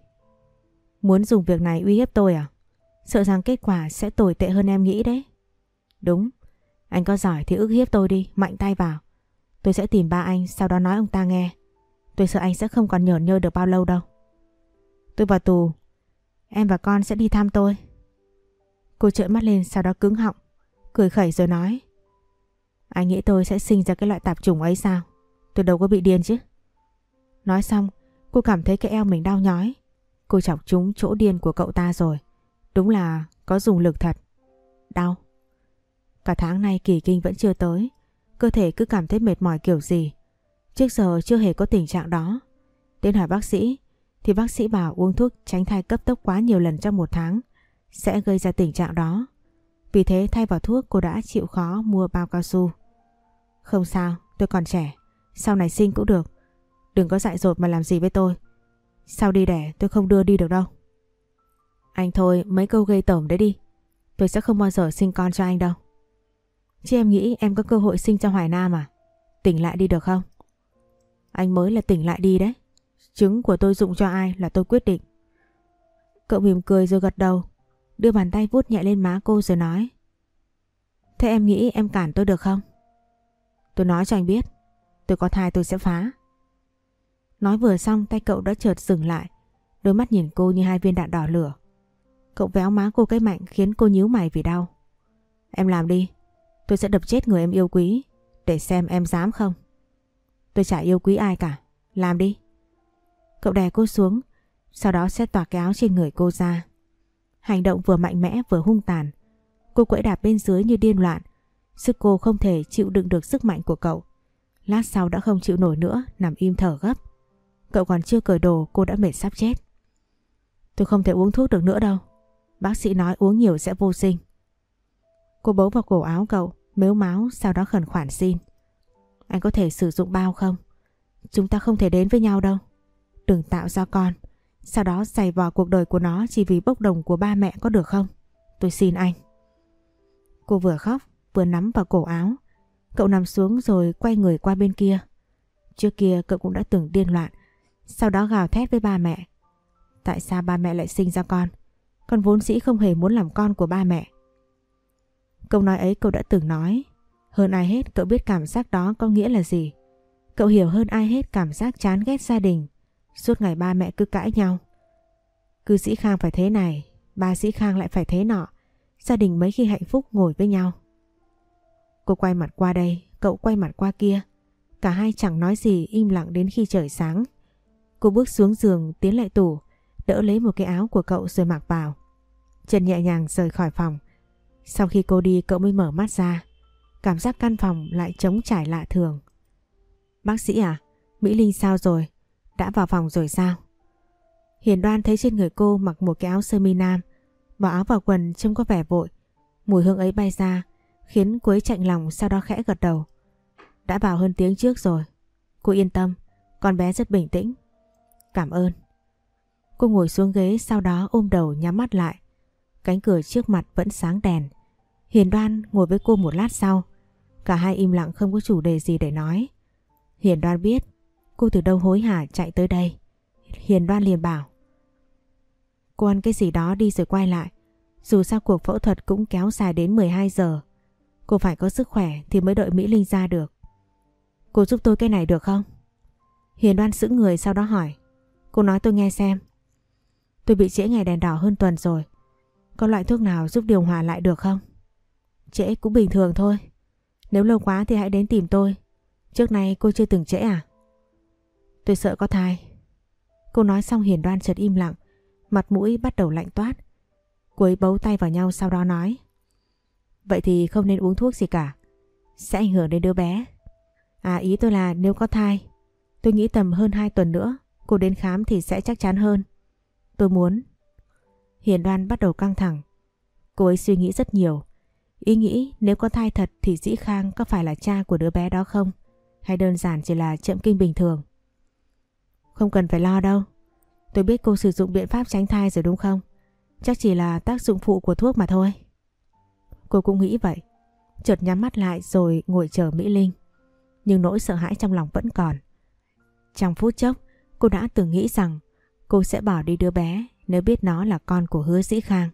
Muốn dùng việc này uy hiếp tôi à? Sợ rằng kết quả sẽ tồi tệ hơn em nghĩ đấy. Đúng, anh có giỏi thì ức hiếp tôi đi, mạnh tay vào. Tôi sẽ tìm ba anh sau đó nói ông ta nghe. Tôi sợ anh sẽ không còn nhởn nhơ được bao lâu đâu. Tôi vào tù, em và con sẽ đi thăm tôi. Cô trợn mắt lên sau đó cứng họng, cười khẩy rồi nói. Anh nghĩ tôi sẽ sinh ra cái loại tạp chủng ấy sao? Tôi đâu có bị điên chứ. Nói xong, cô cảm thấy cái eo mình đau nhói. Cô chọc trúng chỗ điên của cậu ta rồi. Đúng là có dùng lực thật. Đau. Cả tháng nay kỳ kinh vẫn chưa tới. Cơ thể cứ cảm thấy mệt mỏi kiểu gì. Trước giờ chưa hề có tình trạng đó. Đến hỏi bác sĩ thì bác sĩ bảo uống thuốc tránh thai cấp tốc quá nhiều lần trong một tháng sẽ gây ra tình trạng đó. Vì thế thay vào thuốc cô đã chịu khó mua bao cao su. Không sao, tôi còn trẻ. Sau này sinh cũng được. Đừng có dại dột mà làm gì với tôi. Sao đi đẻ, tôi không đưa đi được đâu. Anh thôi, mấy câu gây tởm đấy đi. Tôi sẽ không bao giờ sinh con cho anh đâu. Chứ em nghĩ em có cơ hội sinh cho Hoài Nam à? Tỉnh lại đi được không? Anh mới là tỉnh lại đi đấy. Trứng của tôi dụng cho ai là tôi quyết định. Cậu mỉm cười rồi gật đầu. Đưa bàn tay vuốt nhẹ lên má cô rồi nói. Thế em nghĩ em cản tôi được không? Tôi nói cho anh biết. Tôi có thai tôi sẽ phá. Nói vừa xong tay cậu đã chợt dừng lại. Đôi mắt nhìn cô như hai viên đạn đỏ lửa. Cậu véo má cô cái mạnh khiến cô nhíu mày vì đau. Em làm đi. Tôi sẽ đập chết người em yêu quý. Để xem em dám không. Tôi chả yêu quý ai cả. Làm đi. Cậu đè cô xuống. Sau đó sẽ tỏa cái áo trên người cô ra. Hành động vừa mạnh mẽ vừa hung tàn. Cô quẫy đạp bên dưới như điên loạn. Sức cô không thể chịu đựng được sức mạnh của cậu. Lát sau đã không chịu nổi nữa, nằm im thở gấp. Cậu còn chưa cởi đồ cô đã mệt sắp chết. Tôi không thể uống thuốc được nữa đâu. Bác sĩ nói uống nhiều sẽ vô sinh. Cô bấu vào cổ áo cậu, mếu máu sau đó khẩn khoản xin. Anh có thể sử dụng bao không? Chúng ta không thể đến với nhau đâu. Đừng tạo ra con. Sau đó giày vò cuộc đời của nó chỉ vì bốc đồng của ba mẹ có được không? Tôi xin anh. Cô vừa khóc vừa nắm vào cổ áo. Cậu nằm xuống rồi quay người qua bên kia. Trước kia cậu cũng đã từng điên loạn. Sau đó gào thét với ba mẹ. Tại sao ba mẹ lại sinh ra con? Con vốn dĩ không hề muốn làm con của ba mẹ. Câu nói ấy cậu đã từng nói. Hơn ai hết cậu biết cảm giác đó có nghĩa là gì. Cậu hiểu hơn ai hết cảm giác chán ghét gia đình. Suốt ngày ba mẹ cứ cãi nhau. Cứ dĩ khang phải thế này, ba dĩ khang lại phải thế nọ. Gia đình mấy khi hạnh phúc ngồi với nhau. Cô quay mặt qua đây, cậu quay mặt qua kia. Cả hai chẳng nói gì im lặng đến khi trời sáng. Cô bước xuống giường tiến lại tủ, đỡ lấy một cái áo của cậu rồi mặc vào. Chân nhẹ nhàng rời khỏi phòng. Sau khi cô đi cậu mới mở mắt ra. Cảm giác căn phòng lại trống trải lạ thường. Bác sĩ à, Mỹ Linh sao rồi? Đã vào phòng rồi sao? Hiền đoan thấy trên người cô mặc một cái áo sơ mi nam, bỏ áo vào quần trông có vẻ vội. Mùi hương ấy bay ra, khiến cô ấy chạnh lòng sau đó khẽ gật đầu. Đã vào hơn tiếng trước rồi. Cô yên tâm, con bé rất bình tĩnh. Cảm ơn. Cô ngồi xuống ghế, sau đó ôm đầu nhắm mắt lại. Cánh cửa trước mặt vẫn sáng đèn. Hiền đoan ngồi với cô một lát sau. Cả hai im lặng không có chủ đề gì để nói. Hiền đoan biết, cô từ đâu hối hả chạy tới đây. Hiền đoan liền bảo. Cô ăn cái gì đó đi rồi quay lại. Dù sao cuộc phẫu thuật cũng kéo dài đến 12 giờ. Cô phải có sức khỏe thì mới đợi Mỹ Linh ra được. Cô giúp tôi cái này được không? Hiền đoan sững người, sau đó hỏi. Cô nói tôi nghe xem. Tôi bị trễ ngày đèn đỏ hơn tuần rồi. Có loại thuốc nào giúp điều hòa lại được không? Trễ cũng bình thường thôi. Nếu lâu quá thì hãy đến tìm tôi. Trước nay cô chưa từng trễ à? Tôi sợ có thai. Cô nói xong hiền đoan chợt im lặng. Mặt mũi bắt đầu lạnh toát. Cô ấy bấu tay vào nhau sau đó nói. Vậy thì không nên uống thuốc gì cả. Sẽ ảnh hưởng đến đứa bé. À ý tôi là nếu có thai. Tôi nghĩ tầm hơn 2 tuần nữa. Cô đến khám thì sẽ chắc chắn hơn. Tôi muốn. Hiền đoan bắt đầu căng thẳng. Cô ấy suy nghĩ rất nhiều. Ý nghĩ nếu có thai thật thì Dĩ Khang có phải là cha của đứa bé đó không? hay đơn giản chỉ là chậm kinh bình thường? Không cần phải lo đâu. Tôi biết cô sử dụng biện pháp tránh thai rồi đúng không? Chắc chỉ là tác dụng phụ của thuốc mà thôi. Cô cũng nghĩ vậy. Chợt nhắm mắt lại rồi ngồi chờ Mỹ Linh. Nhưng nỗi sợ hãi trong lòng vẫn còn. Trong phút chốc, cô đã từng nghĩ rằng cô sẽ bỏ đi đứa bé nếu biết nó là con của hứa sĩ khang.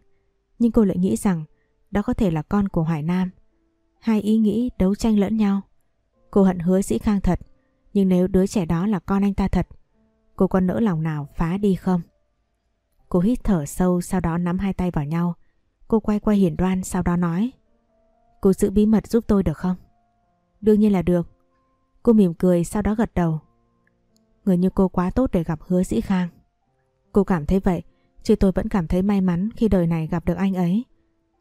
Nhưng cô lại nghĩ rằng đó có thể là con của Hoài Nam. Hai ý nghĩ đấu tranh lẫn nhau. Cô hận hứa sĩ khang thật, nhưng nếu đứa trẻ đó là con anh ta thật, cô có nỡ lòng nào phá đi không? Cô hít thở sâu sau đó nắm hai tay vào nhau. Cô quay qua hiển đoan sau đó nói Cô giữ bí mật giúp tôi được không? Đương nhiên là được. Cô mỉm cười sau đó gật đầu. Người như cô quá tốt để gặp hứa dĩ khang. Cô cảm thấy vậy, chứ tôi vẫn cảm thấy may mắn khi đời này gặp được anh ấy.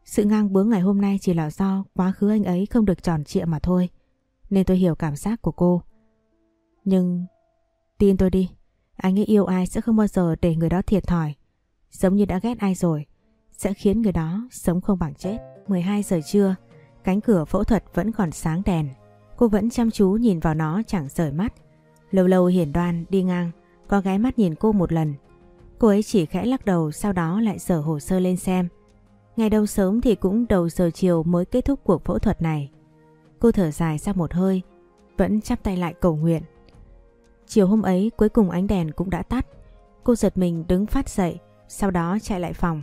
Sự ngang bướng ngày hôm nay chỉ là do quá khứ anh ấy không được tròn trịa mà thôi. Nên tôi hiểu cảm giác của cô. Nhưng tin tôi đi, anh ấy yêu ai sẽ không bao giờ để người đó thiệt thòi. Giống như đã ghét ai rồi, sẽ khiến người đó sống không bằng chết. 12 giờ trưa, cánh cửa phẫu thuật vẫn còn sáng đèn. Cô vẫn chăm chú nhìn vào nó chẳng rời mắt. Lâu lâu hiển đoan đi ngang, có ghé mắt nhìn cô một lần. Cô ấy chỉ khẽ lắc đầu sau đó lại sở hồ sơ lên xem. Ngày đầu sớm thì cũng đầu giờ chiều mới kết thúc cuộc phẫu thuật này. Cô thở dài ra một hơi, vẫn chắp tay lại cầu nguyện. Chiều hôm ấy cuối cùng ánh đèn cũng đã tắt. Cô giật mình đứng phát dậy, sau đó chạy lại phòng.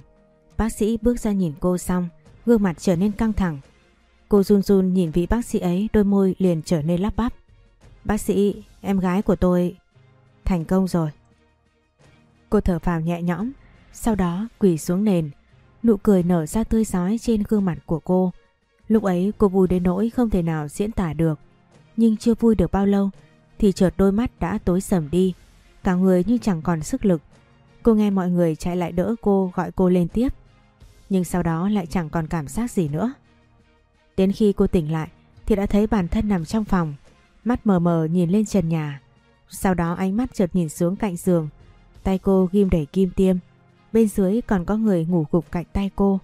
Bác sĩ bước ra nhìn cô xong, gương mặt trở nên căng thẳng. Cô run run nhìn vị bác sĩ ấy đôi môi liền trở nên lắp bắp. Bác sĩ, em gái của tôi thành công rồi. Cô thở phào nhẹ nhõm, sau đó quỳ xuống nền. Nụ cười nở ra tươi giói trên gương mặt của cô. Lúc ấy cô vui đến nỗi không thể nào diễn tả được. Nhưng chưa vui được bao lâu thì chợt đôi mắt đã tối sầm đi. Cả người như chẳng còn sức lực. Cô nghe mọi người chạy lại đỡ cô gọi cô lên tiếp. Nhưng sau đó lại chẳng còn cảm giác gì nữa. Đến khi cô tỉnh lại thì đã thấy bản thân nằm trong phòng. Mắt mờ mờ nhìn lên trần nhà. Sau đó ánh mắt chợt nhìn xuống cạnh giường. Tay cô ghim đẩy kim tiêm. Bên dưới còn có người ngủ gục cạnh tay cô.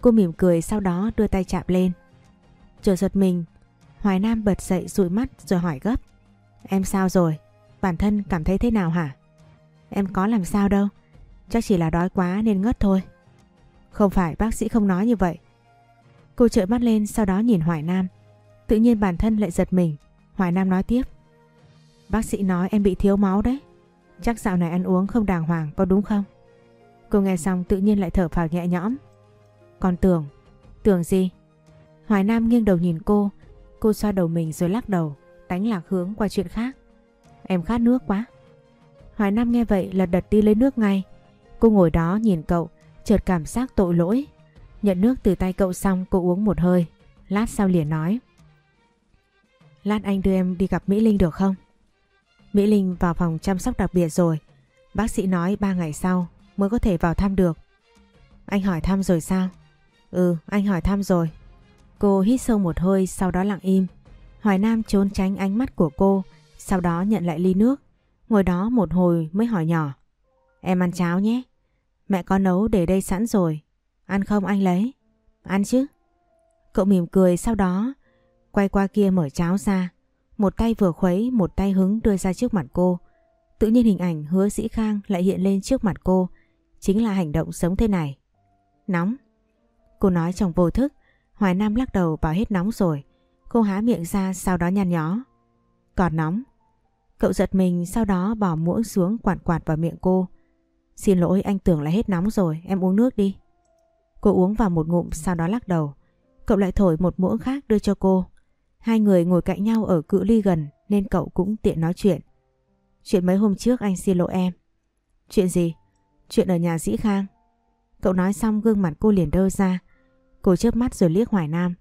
Cô mỉm cười sau đó đưa tay chạm lên. Chờ giật mình, Hoài Nam bật dậy dụi mắt rồi hỏi gấp. Em sao rồi? Bản thân cảm thấy thế nào hả? Em có làm sao đâu. Chắc chỉ là đói quá nên ngất thôi. Không phải bác sĩ không nói như vậy. Cô trợn mắt lên sau đó nhìn Hoài Nam. Tự nhiên bản thân lại giật mình. Hoài Nam nói tiếp. Bác sĩ nói em bị thiếu máu đấy. Chắc dạo này ăn uống không đàng hoàng có đúng không? Cô nghe xong tự nhiên lại thở phào nhẹ nhõm. Còn tưởng, tưởng gì? Hoài Nam nghiêng đầu nhìn cô, cô xoa đầu mình rồi lắc đầu, đánh lạc hướng qua chuyện khác. Em khát nước quá. Hoài Nam nghe vậy là đật đi lấy nước ngay. Cô ngồi đó nhìn cậu, chợt cảm giác tội lỗi. Nhận nước từ tay cậu xong cô uống một hơi, lát sau liền nói. Lát anh đưa em đi gặp Mỹ Linh được không? Mỹ Linh vào phòng chăm sóc đặc biệt rồi. Bác sĩ nói 3 ngày sau mới có thể vào thăm được. Anh hỏi thăm rồi sao? Ừ, anh hỏi thăm rồi. Cô hít sâu một hơi sau đó lặng im. Hoài Nam trốn tránh ánh mắt của cô, sau đó nhận lại ly nước. Ngồi đó một hồi mới hỏi nhỏ. Em ăn cháo nhé. Mẹ có nấu để đây sẵn rồi. Ăn không anh lấy? Ăn chứ. Cậu mỉm cười sau đó quay qua kia mở cháo ra. Một tay vừa khuấy, một tay hứng đưa ra trước mặt cô. Tự nhiên hình ảnh hứa sĩ khang lại hiện lên trước mặt cô. Chính là hành động sống thế này. Nóng. Cô nói trong vô thức. Hoài Nam lắc đầu bảo hết nóng rồi. Cô há miệng ra sau đó nhăn nhó. Còn nóng. Cậu giật mình sau đó bỏ muỗng xuống quạt quạt vào miệng cô. Xin lỗi anh tưởng là hết nóng rồi, em uống nước đi. Cô uống vào một ngụm sau đó lắc đầu. Cậu lại thổi một muỗng khác đưa cho cô. Hai người ngồi cạnh nhau ở cự ly gần, nên cậu cũng tiện nói chuyện. Chuyện mấy hôm trước anh xin lỗi em. Chuyện gì? Chuyện ở nhà Dĩ Khang. Cậu nói xong gương mặt cô liền đơ ra. Cô chớp mắt rồi liếc Hoài Nam.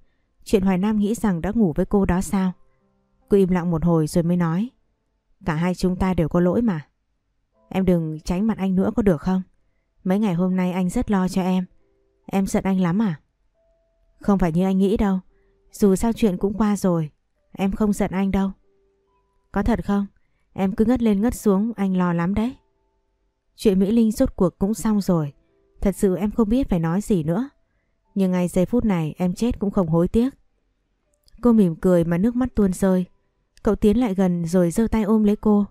Chuyện Hoài Nam nghĩ rằng đã ngủ với cô đó sao? Cô im lặng một hồi rồi mới nói. Cả hai chúng ta đều có lỗi mà. Em đừng tránh mặt anh nữa có được không? Mấy ngày hôm nay anh rất lo cho em. Em giận anh lắm à? Không phải như anh nghĩ đâu. Dù sao chuyện cũng qua rồi. Em không giận anh đâu. Có thật không? Em cứ ngất lên ngất xuống anh lo lắm đấy. Chuyện Mỹ Linh rốt cuộc cũng xong rồi. Thật sự em không biết phải nói gì nữa. Nhưng ngay giây phút này em chết cũng không hối tiếc. Cô mỉm cười mà nước mắt tuôn rơi. Cậu tiến lại gần rồi giơ tay ôm lấy cô.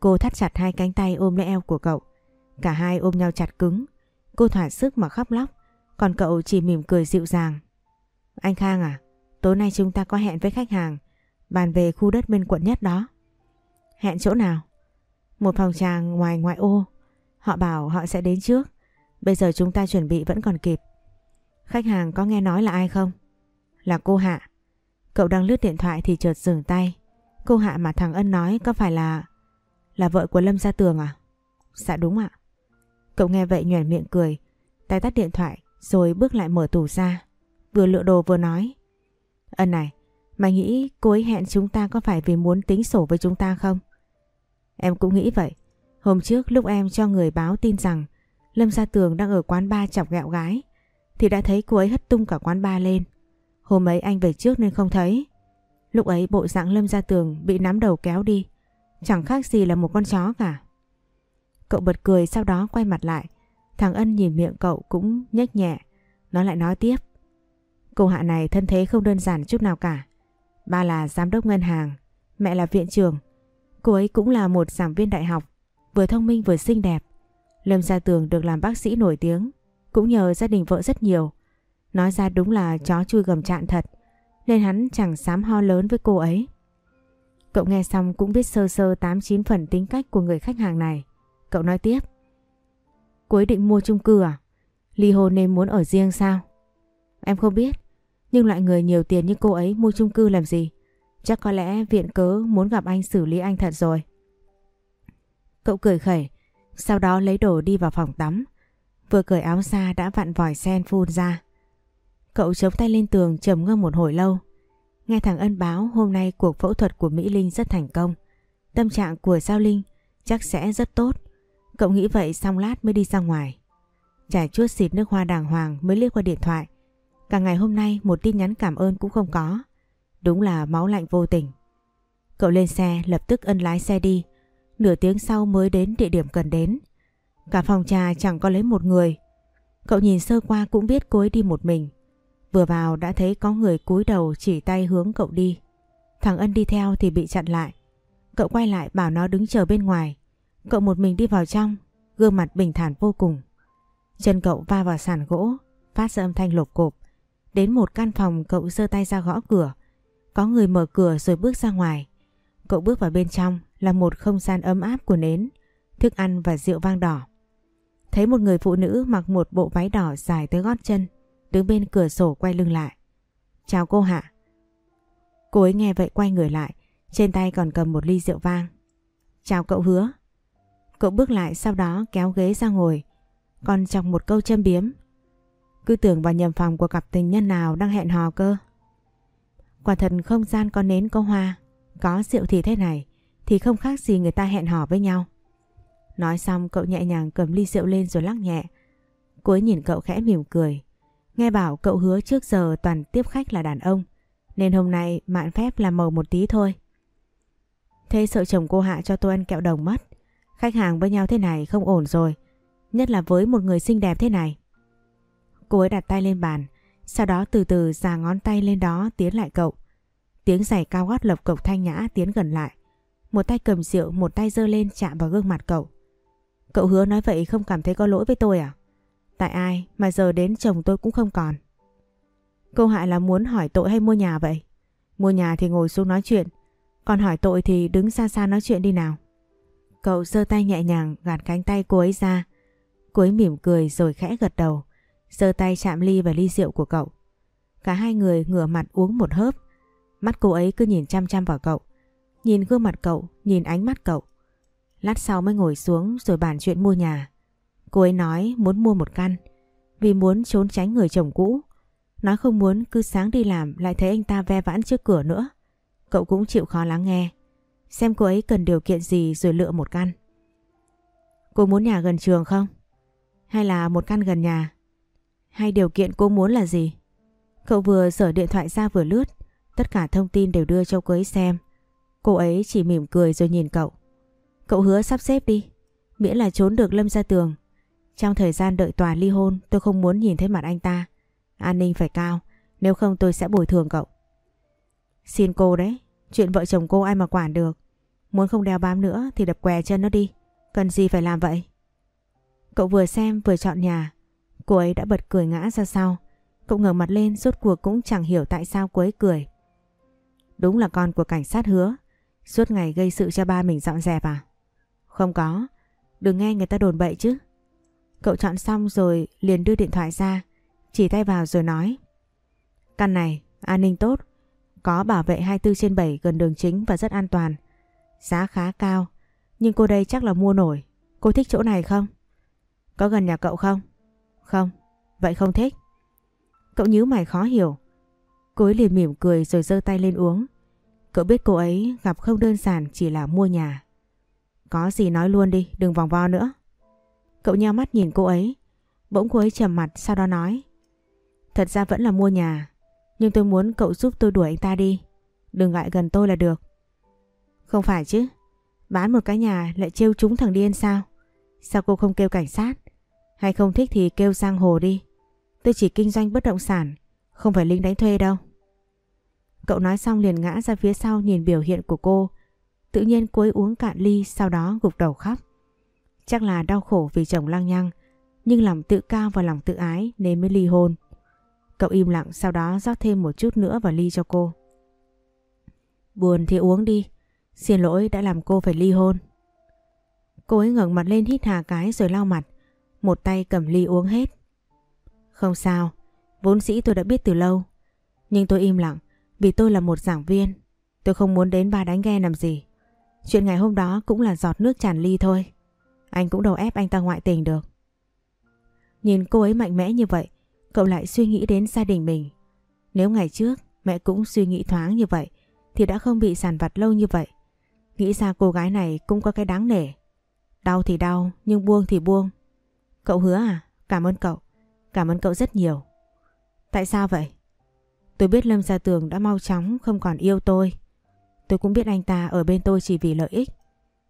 Cô thắt chặt hai cánh tay ôm lấy eo của cậu. Cả hai ôm nhau chặt cứng. Cô thỏa sức mà khóc lóc. Còn cậu chỉ mỉm cười dịu dàng. Anh Khang à, tối nay chúng ta có hẹn với khách hàng. Bàn về khu đất bên quận nhất đó. Hẹn chỗ nào? Một phòng trà ngoài ngoại ô. Họ bảo họ sẽ đến trước. Bây giờ chúng ta chuẩn bị vẫn còn kịp. Khách hàng có nghe nói là ai không? Là cô Hạ. Cậu đang lướt điện thoại thì chợt dừng tay. Cô Hạ mà thằng Ân nói có phải là... Là vợ của Lâm Gia Tường à? Dạ đúng ạ. Cậu nghe vậy nhoẻn miệng cười. Tay tắt điện thoại, rồi bước lại mở tủ ra. Vừa lựa đồ vừa nói. Ân này, mày nghĩ cô ấy hẹn chúng ta có phải vì muốn tính sổ với chúng ta không? Em cũng nghĩ vậy. Hôm trước lúc em cho người báo tin rằng Lâm Gia Tường đang ở quán ba chọc gẹo gái thì đã thấy cô ấy hất tung cả quán ba lên. Hôm ấy anh về trước nên không thấy. Lúc ấy bộ dạng Lâm Gia Tường bị nắm đầu kéo đi. Chẳng khác gì là một con chó cả. Cậu bật cười sau đó quay mặt lại. Thằng Ân nhìn miệng cậu cũng nhếch nhẹ. Nó lại nói tiếp. Cô Hạ này thân thế không đơn giản chút nào cả. Ba là giám đốc ngân hàng, mẹ là viện trưởng. Cô ấy cũng là một giảng viên đại học, vừa thông minh vừa xinh đẹp. Lâm Gia Tường được làm bác sĩ nổi tiếng, cũng nhờ gia đình vợ rất nhiều. Nói ra đúng là chó chui gầm chạn thật, nên hắn chẳng dám ho lớn với cô ấy. Cậu nghe xong cũng biết sơ sơ 8-9 phần tính cách của người khách hàng này. Cậu nói tiếp. Cô ấy định mua chung cư à? Ly hôn nên muốn ở riêng sao? Em không biết. Nhưng loại người nhiều tiền như cô ấy mua chung cư làm gì? Chắc có lẽ viện cớ muốn gặp anh xử lý anh thật rồi. Cậu cười khẩy. Sau đó lấy đồ đi vào phòng tắm. Vừa cởi áo ra đã vặn vòi sen phun ra. Cậu chống tay lên tường trầm ngâm một hồi lâu. Nghe thằng Ân báo hôm nay cuộc phẫu thuật của Mỹ Linh rất thành công. Tâm trạng của Giao Linh chắc sẽ rất tốt. Cậu nghĩ vậy xong lát mới đi ra ngoài. Trải chuốt xịt nước hoa đàng hoàng mới liếc qua điện thoại. Cả ngày hôm nay một tin nhắn cảm ơn cũng không có. Đúng là máu lạnh vô tình. Cậu lên xe lập tức ân lái xe đi. Nửa tiếng sau mới đến địa điểm cần đến. Cả phòng trà chẳng có lấy một người. Cậu nhìn sơ qua cũng biết cô ấy đi một mình. Vừa vào đã thấy có người cúi đầu chỉ tay hướng cậu đi. Thằng Ân đi theo thì bị chặn lại. Cậu quay lại bảo nó đứng chờ bên ngoài. Cậu một mình đi vào trong, gương mặt bình thản vô cùng. Chân cậu va vào sàn gỗ, phát ra âm thanh lột cộp. Đến một căn phòng cậu giơ tay ra gõ cửa. Có người mở cửa rồi bước ra ngoài. Cậu bước vào bên trong là một không gian ấm áp của nến, thức ăn và rượu vang đỏ. Thấy một người phụ nữ mặc một bộ váy đỏ dài tới gót chân, đứng bên cửa sổ quay lưng lại. Chào cô Hạ. Cô ấy nghe vậy quay người lại, trên tay còn cầm một ly rượu vang. Chào cậu hứa. Cậu bước lại sau đó kéo ghế ra ngồi, còn chọc một câu châm biếm. Cứ tưởng vào nhầm phòng của cặp tình nhân nào đang hẹn hò cơ. Quả thật không gian có nến có hoa, có rượu thì thế này, thì không khác gì người ta hẹn hò với nhau. Nói xong cậu nhẹ nhàng cầm ly rượu lên rồi lắc nhẹ. Cô ấy nhìn cậu khẽ mỉm cười. Nghe bảo cậu hứa trước giờ toàn tiếp khách là đàn ông, nên hôm nay mạn phép làm màu một tí thôi. Thế sợ chồng cô Hạ cho tôi ăn kẹo đồng mất. Khách hàng với nhau thế này không ổn rồi. Nhất là với một người xinh đẹp thế này. Cô ấy đặt tay lên bàn. Sau đó từ từ già ngón tay lên đó tiến lại cậu. Tiếng giày cao gót lộc cộc thanh nhã tiến gần lại. Một tay cầm rượu, một tay giơ lên chạm vào gương mặt cậu. Cậu hứa nói vậy không cảm thấy có lỗi với tôi à? Tại ai mà giờ đến chồng tôi cũng không còn. Câu hại là muốn hỏi tội hay mua nhà vậy? Mua nhà thì ngồi xuống nói chuyện. Còn hỏi tội thì đứng xa xa nói chuyện đi nào. Cậu giơ tay nhẹ nhàng gạt cánh tay cô ấy ra. Cô ấy mỉm cười rồi khẽ gật đầu giơ tay chạm ly và ly rượu của cậu. Cả hai người ngửa mặt uống một hớp. Mắt cô ấy cứ nhìn chăm chăm vào cậu. Nhìn gương mặt cậu, nhìn ánh mắt cậu. Lát sau mới ngồi xuống rồi bàn chuyện mua nhà. Cô ấy nói muốn mua một căn vì muốn trốn tránh người chồng cũ. Nói không muốn cứ sáng đi làm lại thấy anh ta ve vãn trước cửa nữa. Cậu cũng chịu khó lắng nghe. Xem cô ấy cần điều kiện gì rồi lựa một căn. Cô muốn nhà gần trường không? Hay là một căn gần nhà? Hay điều kiện cô muốn là gì? Cậu vừa sở điện thoại ra vừa lướt. Tất cả thông tin đều đưa cho cô ấy xem. Cô ấy chỉ mỉm cười rồi nhìn cậu. Cậu hứa sắp xếp đi. Miễn là trốn được Lâm ra tường. Trong thời gian đợi tòa ly hôn, tôi không muốn nhìn thấy mặt anh ta. An ninh phải cao. Nếu không tôi sẽ bồi thường cậu. Xin cô đấy. Chuyện vợ chồng cô ai mà quản được. Muốn không đeo bám nữa thì đập què chân nó đi. Cần gì phải làm vậy? Cậu vừa xem, vừa chọn nhà. Cô ấy đã bật cười ngã ra sau. Cậu ngẩng mặt lên rốt cuộc cũng chẳng hiểu tại sao cô ấy cười. Đúng là con của cảnh sát hứa. Suốt ngày gây sự cho ba mình dọn dẹp à? Không có. Đừng nghe người ta đồn bậy chứ. Cậu chọn xong rồi liền đưa điện thoại ra. Chỉ tay vào rồi nói. Căn này, an ninh tốt. Có bảo vệ 24 trên 7 gần đường chính và rất an toàn. Giá khá cao. Nhưng cô đây chắc là mua nổi. Cô thích chỗ này không? Có gần nhà cậu không? Không. Vậy không thích. Cậu nhíu mày khó hiểu. Cô ấy liền mỉm cười rồi giơ tay lên uống. Cậu biết cô ấy gặp không đơn giản chỉ là mua nhà. Có gì nói luôn đi, đừng vòng vo nữa. Cậu nheo mắt nhìn cô ấy. Bỗng cô ấy trầm mặt sau đó nói. Thật ra vẫn là mua nhà. Nhưng tôi muốn cậu giúp tôi đuổi anh ta đi. Đừng lại gần tôi là được. Không phải chứ. Bán một cái nhà lại trêu chúng thằng điên sao? Sao cô không kêu cảnh sát? Hay không thích thì kêu sang hồ đi. Tôi chỉ kinh doanh bất động sản. Không phải lính đánh thuê đâu. Cậu nói xong liền ngã ra phía sau nhìn biểu hiện của cô. Tự nhiên cô ấy uống cạn ly, sau đó gục đầu khóc. Chắc là đau khổ vì chồng lăng nhăng. Nhưng lòng tự cao và lòng tự ái nên mới ly hôn. Cậu im lặng, sau đó rót thêm một chút nữa vào ly cho cô. Buồn thì uống đi. Xin lỗi đã làm cô phải ly hôn. Cô ấy ngẩng mặt lên hít hà cái rồi lau mặt. Một tay cầm ly uống hết. Không sao. Vốn sĩ tôi đã biết từ lâu. Nhưng tôi im lặng vì tôi là một giảng viên. Tôi không muốn đến ba đánh ghe làm gì. Chuyện ngày hôm đó cũng là giọt nước tràn ly thôi. Anh cũng đầu ép anh ta ngoại tình được. Nhìn cô ấy mạnh mẽ như vậy, cậu lại suy nghĩ đến gia đình mình. Nếu ngày trước mẹ cũng suy nghĩ thoáng như vậy, thì đã không bị sàn vặt lâu như vậy. Nghĩ ra cô gái này cũng có cái đáng nể. Đau thì đau, nhưng buông thì buông. Cậu hứa à? Cảm ơn cậu. Cảm ơn cậu rất nhiều. Tại sao vậy? Tôi biết Lâm Gia Tường đã mau chóng không còn yêu tôi. Tôi cũng biết anh ta ở bên tôi chỉ vì lợi ích.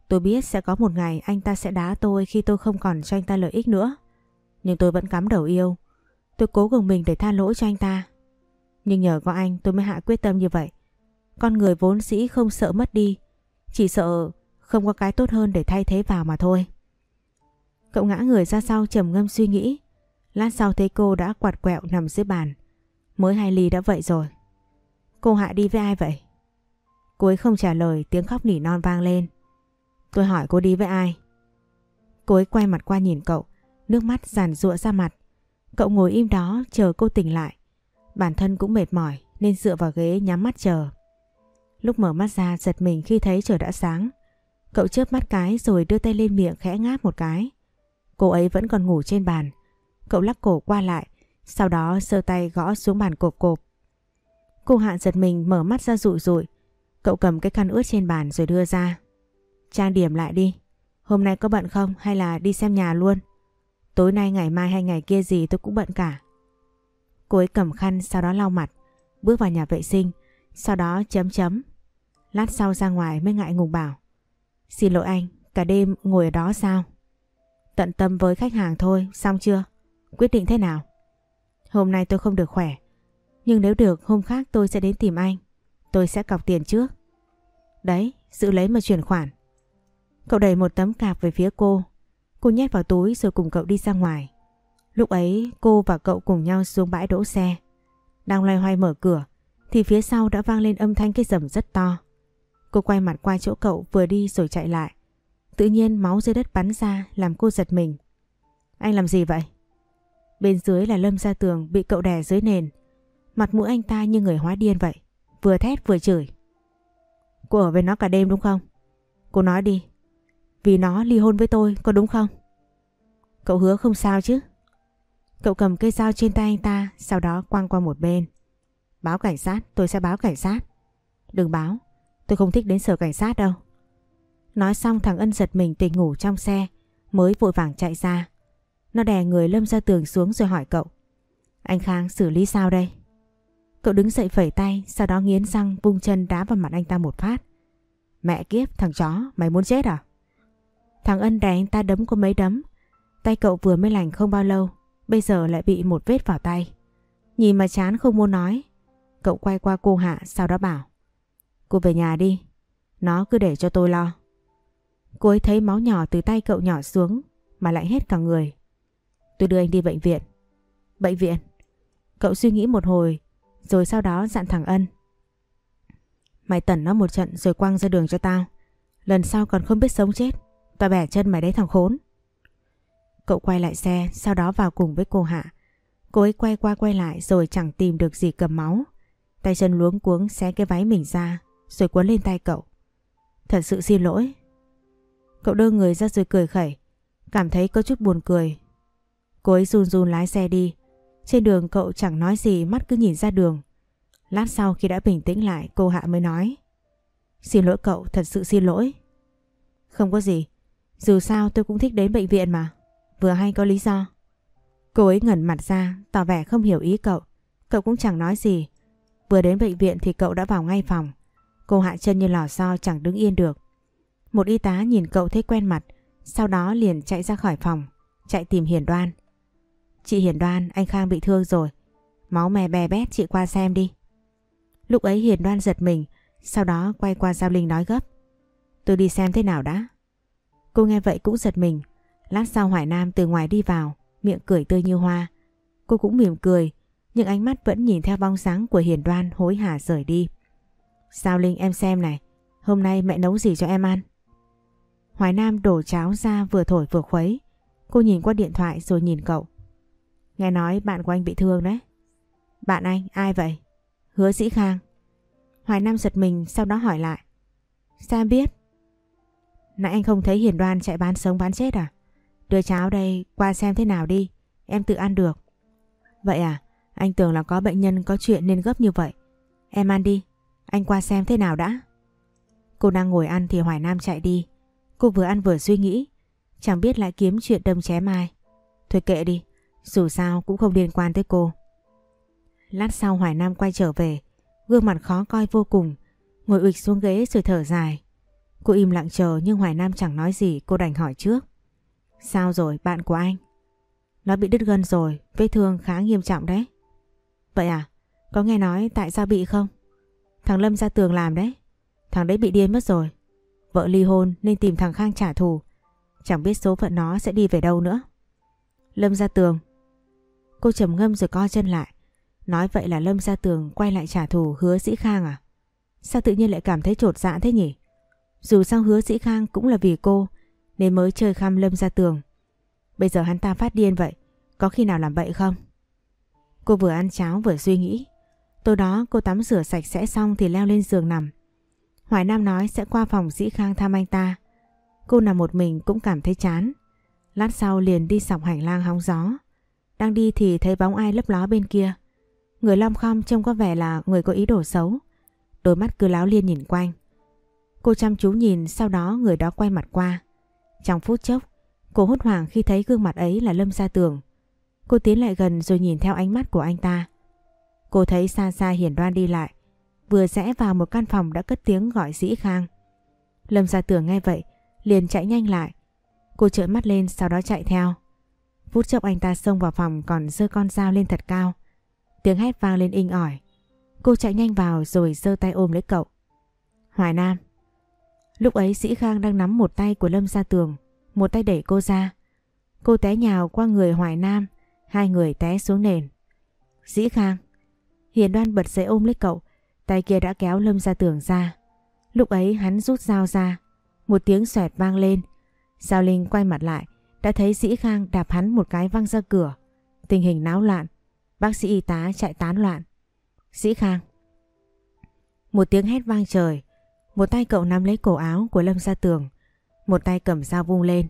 Tôi biết sẽ có một ngày anh ta sẽ đá tôi khi tôi không còn cho anh ta lợi ích nữa. Nhưng tôi vẫn cắm đầu yêu. Tôi cố gồng mình để tha lỗi cho anh ta. Nhưng nhờ có anh, tôi mới hạ quyết tâm như vậy. Con người vốn sĩ không sợ mất đi. Chỉ sợ không có cái tốt hơn để thay thế vào mà thôi. Cậu ngã người ra sau trầm ngâm suy nghĩ. Lát sau thấy cô đã quạt quẹo nằm dưới bàn. Mới hai ly đã vậy rồi. Cô Hạ đi với ai vậy? Cô ấy không trả lời tiếng khóc nỉ non vang lên. Tôi hỏi cô đi với ai? Cô ấy quay mặt qua nhìn cậu, nước mắt giàn rụa ra mặt. Cậu ngồi im đó chờ cô tỉnh lại. Bản thân cũng mệt mỏi nên dựa vào ghế nhắm mắt chờ. Lúc mở mắt ra giật mình khi thấy trời đã sáng. Cậu chớp mắt cái rồi đưa tay lên miệng khẽ ngáp một cái. Cô ấy vẫn còn ngủ trên bàn. Cậu lắc cổ qua lại, sau đó sơ tay gõ xuống bàn cộp cộp. Cô Hạ giật mình mở mắt ra rụi rụi. Cậu cầm cái khăn ướt trên bàn rồi đưa ra. Trang điểm lại đi. Hôm nay có bận không hay là đi xem nhà luôn? Tối nay ngày mai hay ngày kia gì tôi cũng bận cả. Cô ấy cầm khăn sau đó lau mặt, bước vào nhà vệ sinh, sau đó chấm chấm. Lát sau ra ngoài mới ngại ngùng bảo. Xin lỗi anh, cả đêm ngồi ở đó sao? Tận tâm với khách hàng thôi, xong chưa? Quyết định thế nào? Hôm nay tôi không được khỏe, nhưng nếu được hôm khác tôi sẽ đến tìm anh. Tôi sẽ cọc tiền trước. Đấy, giữ lấy mà chuyển khoản. Cậu đẩy một tấm cạp về phía cô. Cô nhét vào túi rồi cùng cậu đi ra ngoài. Lúc ấy cô và cậu cùng nhau xuống bãi đỗ xe. Đang loay hoay mở cửa thì phía sau đã vang lên âm thanh cái rầm rất to. Cô quay mặt qua chỗ cậu vừa đi rồi chạy lại. Tự nhiên máu dưới đất bắn ra làm cô giật mình. Anh làm gì vậy? Bên dưới là Lâm Gia Tường bị cậu đè dưới nền. Mặt mũi anh ta như người hóa điên vậy. Vừa thét vừa chửi. Cô ở với nó cả đêm đúng không? Cô nói đi. Vì nó ly hôn với tôi có đúng không? Cậu hứa không sao chứ? Cậu cầm cây dao trên tay anh ta sau đó quăng qua một bên. Báo cảnh sát, tôi sẽ báo cảnh sát. Đừng báo, tôi không thích đến sở cảnh sát đâu. Nói xong thằng Ân giật mình tỉnh ngủ trong xe mới vội vàng chạy ra. Nó đè người lâm ra tường xuống rồi hỏi cậu. Anh Khang xử lý sao đây? Cậu đứng dậy phẩy tay, sau đó nghiến răng vung chân đá vào mặt anh ta một phát. Mẹ kiếp, thằng chó, mày muốn chết à? Thằng Ân đè anh ta đấm có mấy đấm. Tay cậu vừa mới lành không bao lâu, bây giờ lại bị một vết vào tay. Nhìn mà chán không muốn nói. Cậu quay qua cô Hạ sau đó bảo. Cô về nhà đi. Nó cứ để cho tôi lo. Cô ấy thấy máu nhỏ từ tay cậu nhỏ xuống, mà lại hết cả người. Tôi đưa anh đi bệnh viện. Bệnh viện? Cậu suy nghĩ một hồi, rồi sau đó dặn thằng Ân. Mày tẩn nó một trận rồi quăng ra đường cho tao. Lần sau còn không biết sống chết. Tao bẻ chân mày đấy thằng khốn. Cậu quay lại xe, sau đó vào cùng với cô Hạ. Cô ấy quay qua quay lại rồi chẳng tìm được gì cầm máu. Tay chân luống cuống xé cái váy mình ra, rồi cuốn lên tay cậu. Thật sự xin lỗi. Cậu đưa người ra rồi cười khẩy. Cảm thấy có chút buồn cười. Cô ấy run run lái xe đi. Trên đường cậu chẳng nói gì mắt cứ nhìn ra đường. Lát sau khi đã bình tĩnh lại cô Hạ mới nói. Xin lỗi cậu, thật sự xin lỗi. Không có gì. Dù sao tôi cũng thích đến bệnh viện mà. Vừa hay có lý do. Cô ấy ngẩn mặt ra, tỏ vẻ không hiểu ý cậu. Cậu cũng chẳng nói gì. Vừa đến bệnh viện thì cậu đã vào ngay phòng. Cô hạ chân như lò xo chẳng đứng yên được. Một y tá nhìn cậu thấy quen mặt, sau đó liền chạy ra khỏi phòng, chạy tìm Hiền Đoan. Chị Hiền Đoan, anh Khang bị thương rồi. Máu mè bè bét chị qua xem đi. Lúc ấy Hiền Đoan giật mình, sau đó quay qua Giao Linh nói gấp. Tôi đi xem thế nào đã. Cô nghe vậy cũng giật mình. Lát sau Hoài Nam từ ngoài đi vào, miệng cười tươi như hoa. Cô cũng mỉm cười, nhưng ánh mắt vẫn nhìn theo bóng dáng của Hiền Đoan hối hả rời đi. Giao Linh em xem này, hôm nay mẹ nấu gì cho em ăn? Hoài Nam đổ cháo ra vừa thổi vừa khuấy. Cô nhìn qua điện thoại rồi nhìn cậu. Nghe nói bạn của anh bị thương đấy. Bạn anh, ai vậy? Hứa Sĩ Khang. Hoài Nam giật mình sau đó hỏi lại. Sao em biết? Nãy anh không thấy Hiền Đoan chạy bán sống bán chết à? Đưa cháo đây qua xem thế nào đi. Em tự ăn được. Vậy à? Anh tưởng là có bệnh nhân có chuyện nên gấp như vậy. Em ăn đi. Anh qua xem thế nào đã. Cô đang ngồi ăn thì Hoài Nam chạy đi. Cô vừa ăn vừa suy nghĩ. Chẳng biết lại kiếm chuyện đâm chém ai. Thôi kệ đi. Dù sao cũng không liên quan tới cô. Lát sau Hoài Nam quay trở về. Gương mặt khó coi vô cùng. Ngồi ụt xuống ghế rồi thở dài. Cô im lặng chờ nhưng Hoài Nam chẳng nói gì cô đành hỏi trước. Sao rồi bạn của anh? Nó bị đứt gân rồi, vết thương khá nghiêm trọng đấy. Vậy à? Có nghe nói tại sao bị không? Thằng Lâm ra tường làm đấy. Thằng đấy bị điên mất rồi. Vợ ly hôn nên tìm thằng Khang trả thù. Chẳng biết số phận nó sẽ đi về đâu nữa. Lâm ra tường. Cô trầm ngâm rồi co chân lại. Nói vậy là Lâm ra tường quay lại trả thù hứa sĩ Khang à? Sao tự nhiên lại cảm thấy trột dạ thế nhỉ? Dù sao hứa sĩ Khang cũng là vì cô nên mới chơi khăm Lâm ra tường. Bây giờ hắn ta phát điên vậy, có khi nào làm vậy không? Cô vừa ăn cháo vừa suy nghĩ. Tối đó cô tắm rửa sạch sẽ xong thì leo lên giường nằm. Hoài Nam nói sẽ qua phòng dĩ khang thăm anh ta. Cô nằm một mình cũng cảm thấy chán. Lát sau liền đi sọc hành lang hóng gió. Đang đi thì thấy bóng ai lấp ló bên kia. Người long khom trông có vẻ là người có ý đồ xấu. Đôi mắt cứ láo liên nhìn quanh. Cô chăm chú nhìn sau đó người đó quay mặt qua. Trong phút chốc, cô hốt hoảng khi thấy gương mặt ấy là Lâm Gia Tường. Cô tiến lại gần rồi nhìn theo ánh mắt của anh ta. Cô thấy xa xa Hiền Đoan đi lại, vừa rẽ vào một căn phòng đã cất tiếng gọi Dĩ Khang. Lâm Gia Tường nghe vậy, liền chạy nhanh lại. Cô trợn mắt lên sau đó chạy theo. Phút chốc anh ta xông vào phòng còn giơ con dao lên thật cao. Tiếng hét vang lên inh ỏi. Cô chạy nhanh vào rồi giơ tay ôm lấy cậu. Hoài Nam. Lúc ấy Sĩ Khang đang nắm một tay của Lâm Gia Tường, một tay đẩy cô ra. Cô té nhào qua người Hoài Nam, hai người té xuống nền. Dĩ Khang. Hiền đoan bật dậy ôm lấy cậu, tay kia đã kéo Lâm Gia Tường ra. Lúc ấy hắn rút dao ra, một tiếng xoẹt vang lên. Giao Linh quay mặt lại, đã thấy Dĩ Khang đạp hắn một cái văng ra cửa. Tình hình náo loạn, bác sĩ y tá chạy tán loạn. Dĩ Khang. Một tiếng hét vang trời, một tay cậu nắm lấy cổ áo của Lâm Gia Tường, một tay cầm dao vung lên.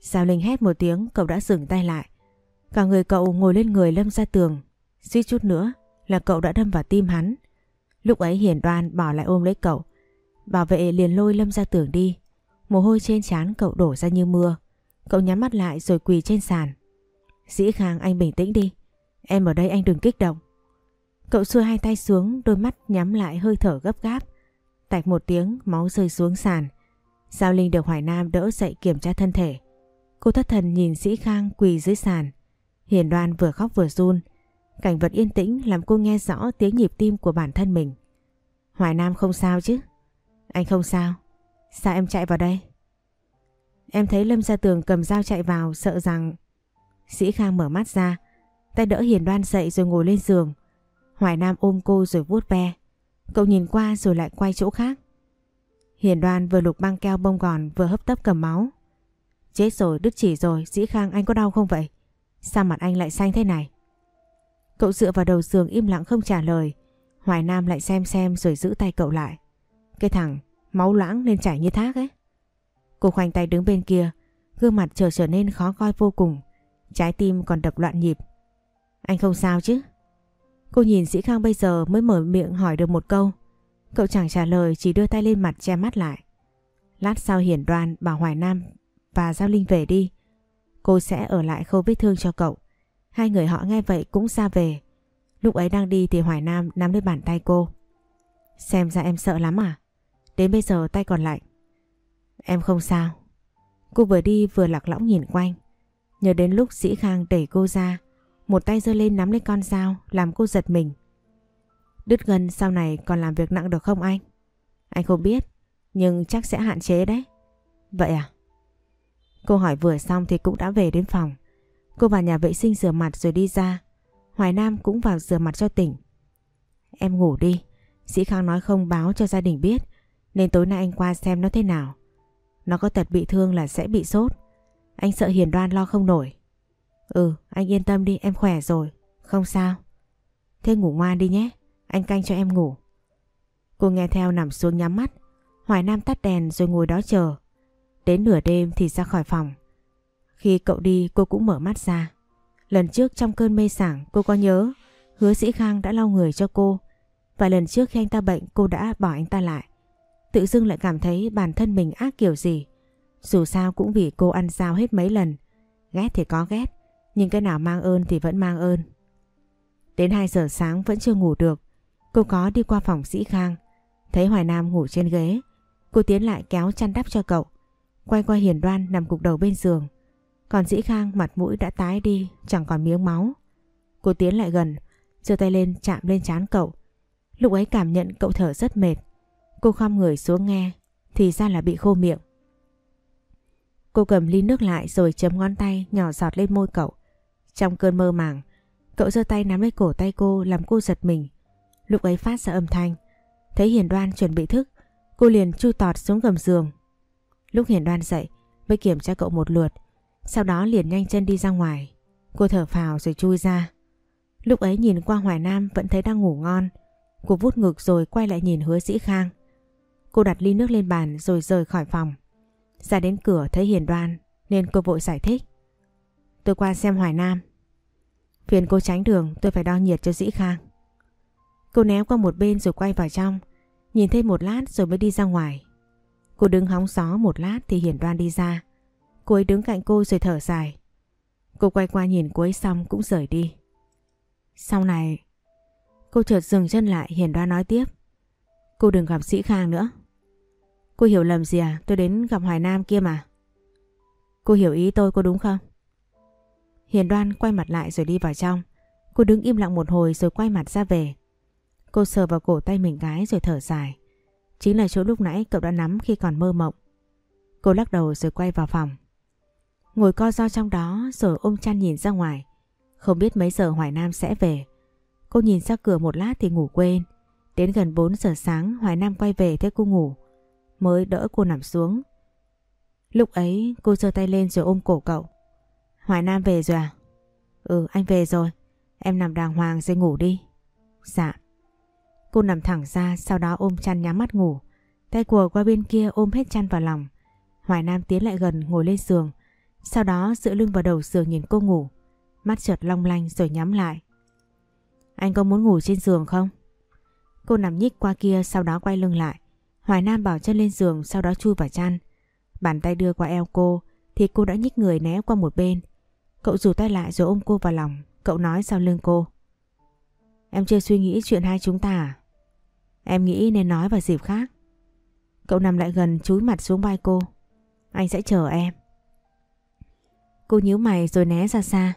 Giao Linh hét một tiếng cậu đã dừng tay lại. Cả người cậu ngồi lên người Lâm Gia Tường, suýt chút nữa là cậu đã đâm vào tim hắn. Lúc ấy Hiền Đoan bỏ lại ôm lấy cậu. Bảo vệ liền lôi Lâm ra Tường đi. Mồ hôi trên trán cậu đổ ra như mưa. Cậu nhắm mắt lại rồi quỳ trên sàn. Dĩ Khang anh bình tĩnh đi. Em ở đây anh đừng kích động. Cậu xuôi hai tay xuống, đôi mắt nhắm lại hơi thở gấp gáp. Tạch một tiếng, máu rơi xuống sàn. Giao Linh được Hoài Nam đỡ dậy kiểm tra thân thể. Cô thất thần nhìn Sĩ Khang quỳ dưới sàn. Hiền đoan vừa khóc vừa run. Cảnh vật yên tĩnh làm cô nghe rõ tiếng nhịp tim của bản thân mình. Hoài Nam không sao chứ? Anh không sao. Sao em chạy vào đây? Em thấy Lâm Gia Tường cầm dao chạy vào sợ rằng... Sĩ Khang mở mắt ra, tay đỡ Hiền Đoan dậy rồi ngồi lên giường. Hoài Nam ôm cô rồi vuốt ve. Cậu nhìn qua rồi lại quay chỗ khác. Hiền Đoan vừa lục băng keo bông gòn vừa hấp tấp cầm máu. Chết rồi, đứt chỉ rồi, Sĩ Khang anh có đau không vậy? Sao mặt anh lại xanh thế này? Cậu dựa vào đầu giường im lặng không trả lời. Hoài Nam lại xem xem rồi giữ tay cậu lại. Cái thằng máu loãng nên chảy như thác ấy. Cô khoanh tay đứng bên kia, gương mặt trở trở nên khó coi vô cùng. Trái tim còn đập loạn nhịp. Anh không sao chứ? Cô nhìn Sĩ Khang bây giờ mới mở miệng hỏi được một câu. Cậu chẳng trả lời chỉ đưa tay lên mặt che mắt lại. Lát sau hiển đoan bảo Hoài Nam và Giao Linh về đi. Cô sẽ ở lại khâu vết thương cho cậu. Hai người họ nghe vậy cũng ra về. Lúc ấy đang đi thì Hoài Nam nắm lấy bàn tay cô. Xem ra em sợ lắm à? Đến bây giờ tay còn lạnh. Em không sao. Cô vừa đi vừa lạc lõng nhìn quanh. Nhớ đến lúc Sĩ Khang đẩy cô ra, một tay giơ lên nắm lấy con dao làm cô giật mình. Đứt gân sau này còn làm việc nặng được không anh? Anh không biết, nhưng chắc sẽ hạn chế đấy. Vậy à? Cô hỏi vừa xong thì cũng đã về đến phòng. Cô vào nhà vệ sinh rửa mặt rồi đi ra. Hoài Nam cũng vào rửa mặt cho tỉnh. Em ngủ đi. Sĩ Khang nói không báo cho gia đình biết. Nên tối nay anh qua xem nó thế nào. Nó có tật bị thương là sẽ bị sốt. Anh sợ Hiền Đoan lo không nổi. Ừ, anh yên tâm đi, em khỏe rồi. Không sao. Thế ngủ ngoan đi nhé. Anh canh cho em ngủ. Cô nghe theo nằm xuống nhắm mắt. Hoài Nam tắt đèn rồi ngồi đó chờ. Đến nửa đêm thì ra khỏi phòng. Khi cậu đi, cô cũng mở mắt ra. Lần trước trong cơn mê sảng, cô có nhớ, hứa sĩ Khang đã lau người cho cô. Và lần trước khi anh ta bệnh, cô đã bỏ anh ta lại. Tự dưng lại cảm thấy bản thân mình ác kiểu gì. Dù sao cũng vì cô ăn sao hết mấy lần. Ghét thì có ghét. Nhưng cái nào mang ơn thì vẫn mang ơn. Đến 2 giờ sáng vẫn chưa ngủ được. Cô có đi qua phòng sĩ Khang. Thấy Hoài Nam ngủ trên ghế. Cô tiến lại kéo chăn đắp cho cậu. Quay qua hiền đoan nằm cục đầu bên giường. Còn dĩ Khang mặt mũi đã tái đi, chẳng còn miếng máu. Cô tiến lại gần, giơ tay lên chạm lên trán cậu. Lúc ấy cảm nhận cậu thở rất mệt. Cô khom người xuống nghe, thì ra là bị khô miệng. Cô cầm ly nước lại rồi chấm ngón tay nhỏ giọt lên môi cậu. Trong cơn mơ màng, cậu giơ tay nắm lấy cổ tay cô làm cô giật mình. Lúc ấy phát ra âm thanh. Thấy Hiền Đoan chuẩn bị thức, cô liền chui tọt xuống gầm giường. Lúc Hiền Đoan dậy, mới kiểm tra cậu một lượt, sau đó liền nhanh chân đi ra ngoài. Cô thở phào rồi chui ra. Lúc ấy nhìn qua Hoài Nam vẫn thấy đang ngủ ngon. Cô vút ngực rồi quay lại nhìn hứa sĩ Khang. Cô đặt ly nước lên bàn rồi rời khỏi phòng. Ra đến cửa thấy Hiền Đoan, nên cô vội giải thích. Tôi qua xem Hoài Nam. Phiền cô tránh đường, tôi phải đo nhiệt cho Dĩ Khang. Cô né qua một bên rồi quay vào trong. Nhìn thêm một lát rồi mới đi ra ngoài. Cô đứng hóng gió một lát thì Hiền Đoan đi ra. Cô ấy đứng cạnh cô rồi thở dài. Cô quay qua nhìn cô ấy xong cũng rời đi. Sau này, cô chợt dừng chân lại Hiền Đoan nói tiếp. Cô đừng gặp Sĩ Khang nữa. Cô hiểu lầm gì à? Tôi đến gặp Hoài Nam kia mà. Cô hiểu ý tôi có đúng không? Hiền Đoan quay mặt lại rồi đi vào trong. Cô đứng im lặng một hồi rồi quay mặt ra về. Cô sờ vào cổ tay mình gái rồi thở dài. Chính là chỗ lúc nãy cậu đã nắm khi còn mơ mộng. Cô lắc đầu rồi quay vào phòng. Ngồi co do trong đó, rồi ôm chăn nhìn ra ngoài. Không biết mấy giờ Hoài Nam sẽ về. Cô nhìn ra cửa một lát thì ngủ quên. Đến gần 4 giờ sáng, Hoài Nam quay về thấy cô ngủ. Mới đỡ cô nằm xuống. Lúc ấy, cô giơ tay lên rồi ôm cổ cậu. Hoài Nam về rồi à? Ừ anh về rồi. Em nằm đàng hoàng rồi ngủ đi. Dạ. Cô nằm thẳng ra, sau đó ôm chăn nhắm mắt ngủ. Tay của qua bên kia ôm hết chăn vào lòng. Hoài Nam tiến lại gần, ngồi lên giường. Sau đó dựa lưng vào đầu giường nhìn cô ngủ. Mắt chợt long lanh rồi nhắm lại. Anh có muốn ngủ trên giường không? Cô nằm nhích qua kia, sau đó quay lưng lại. Hoài Nam bảo chân lên giường, sau đó chui vào chăn. Bàn tay đưa qua eo cô, thì cô đã nhích người né qua một bên. Cậu rủ tay lại rồi ôm cô vào lòng. Cậu nói sau lưng cô. Em chưa suy nghĩ chuyện hai chúng ta à? Em nghĩ nên nói vào dịp khác. Cậu nằm lại gần, chúi mặt xuống vai cô. Anh sẽ chờ em. Cô nhíu mày rồi né ra xa.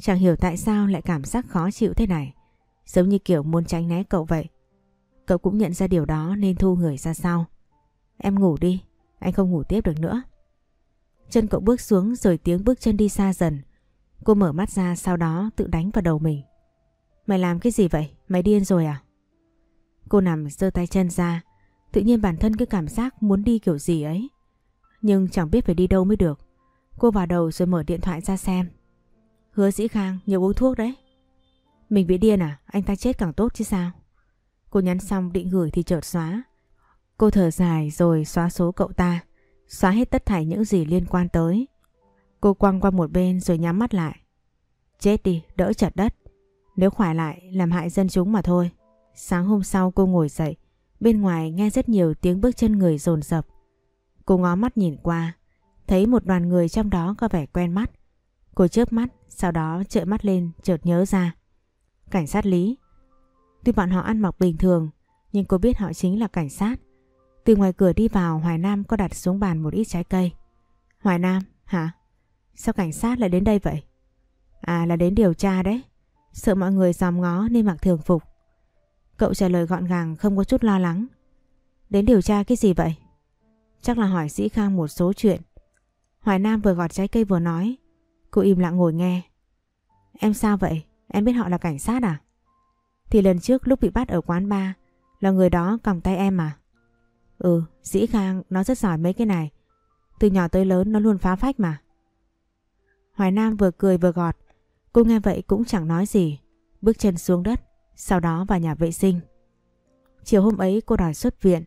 Chẳng hiểu tại sao lại cảm giác khó chịu thế này. Giống như kiểu muốn tránh né cậu vậy. Cậu cũng nhận ra điều đó nên thu người ra sau. Em ngủ đi, anh không ngủ tiếp được nữa. Chân cậu bước xuống rồi tiếng bước chân đi xa dần. Cô mở mắt ra sau đó tự đánh vào đầu mình. Mày làm cái gì vậy? Mày điên rồi à? Cô nằm giơ tay chân ra. Tự nhiên bản thân cứ cảm giác muốn đi kiểu gì ấy. Nhưng chẳng biết phải đi đâu mới được. Cô vào đầu rồi mở điện thoại ra xem. Hứa dĩ khang nhiều uống thuốc đấy. Mình bị điên à? Anh ta chết càng tốt chứ sao? Cô nhắn xong định gửi thì chợt xóa. Cô thở dài rồi xóa số cậu ta. Xóa hết tất thảy những gì liên quan tới. Cô quăng qua một bên rồi nhắm mắt lại. Chết đi, đỡ chật đất. Nếu khỏe lại làm hại dân chúng mà thôi. Sáng hôm sau cô ngồi dậy. Bên ngoài nghe rất nhiều tiếng bước chân người rồn rập. Cô ngó mắt nhìn qua. Thấy một đoàn người trong đó có vẻ quen mắt. Cô chớp mắt, sau đó trợn mắt lên chợt nhớ ra. Cảnh sát Lý. Tuy bọn họ ăn mặc bình thường, nhưng cô biết họ chính là cảnh sát. Từ ngoài cửa đi vào Hoài Nam có đặt xuống bàn một ít trái cây. Hoài Nam, hả? Sao cảnh sát lại đến đây vậy? À là đến điều tra đấy. Sợ mọi người dòm ngó nên mặc thường phục. Cậu trả lời gọn gàng không có chút lo lắng. Đến điều tra cái gì vậy? Chắc là hỏi Sĩ Khang một số chuyện. Hoài Nam vừa gọt trái cây vừa nói. Cô im lặng ngồi nghe. Em sao vậy? Em biết họ là cảnh sát à? Thì lần trước lúc bị bắt ở quán bar là người đó cầm tay em à? Ừ, Dĩ Khang nó rất giỏi mấy cái này. Từ nhỏ tới lớn nó luôn phá phách mà. Hoài Nam vừa cười vừa gọt. Cô nghe vậy cũng chẳng nói gì. Bước chân xuống đất, sau đó vào nhà vệ sinh. Chiều hôm ấy cô đòi xuất viện.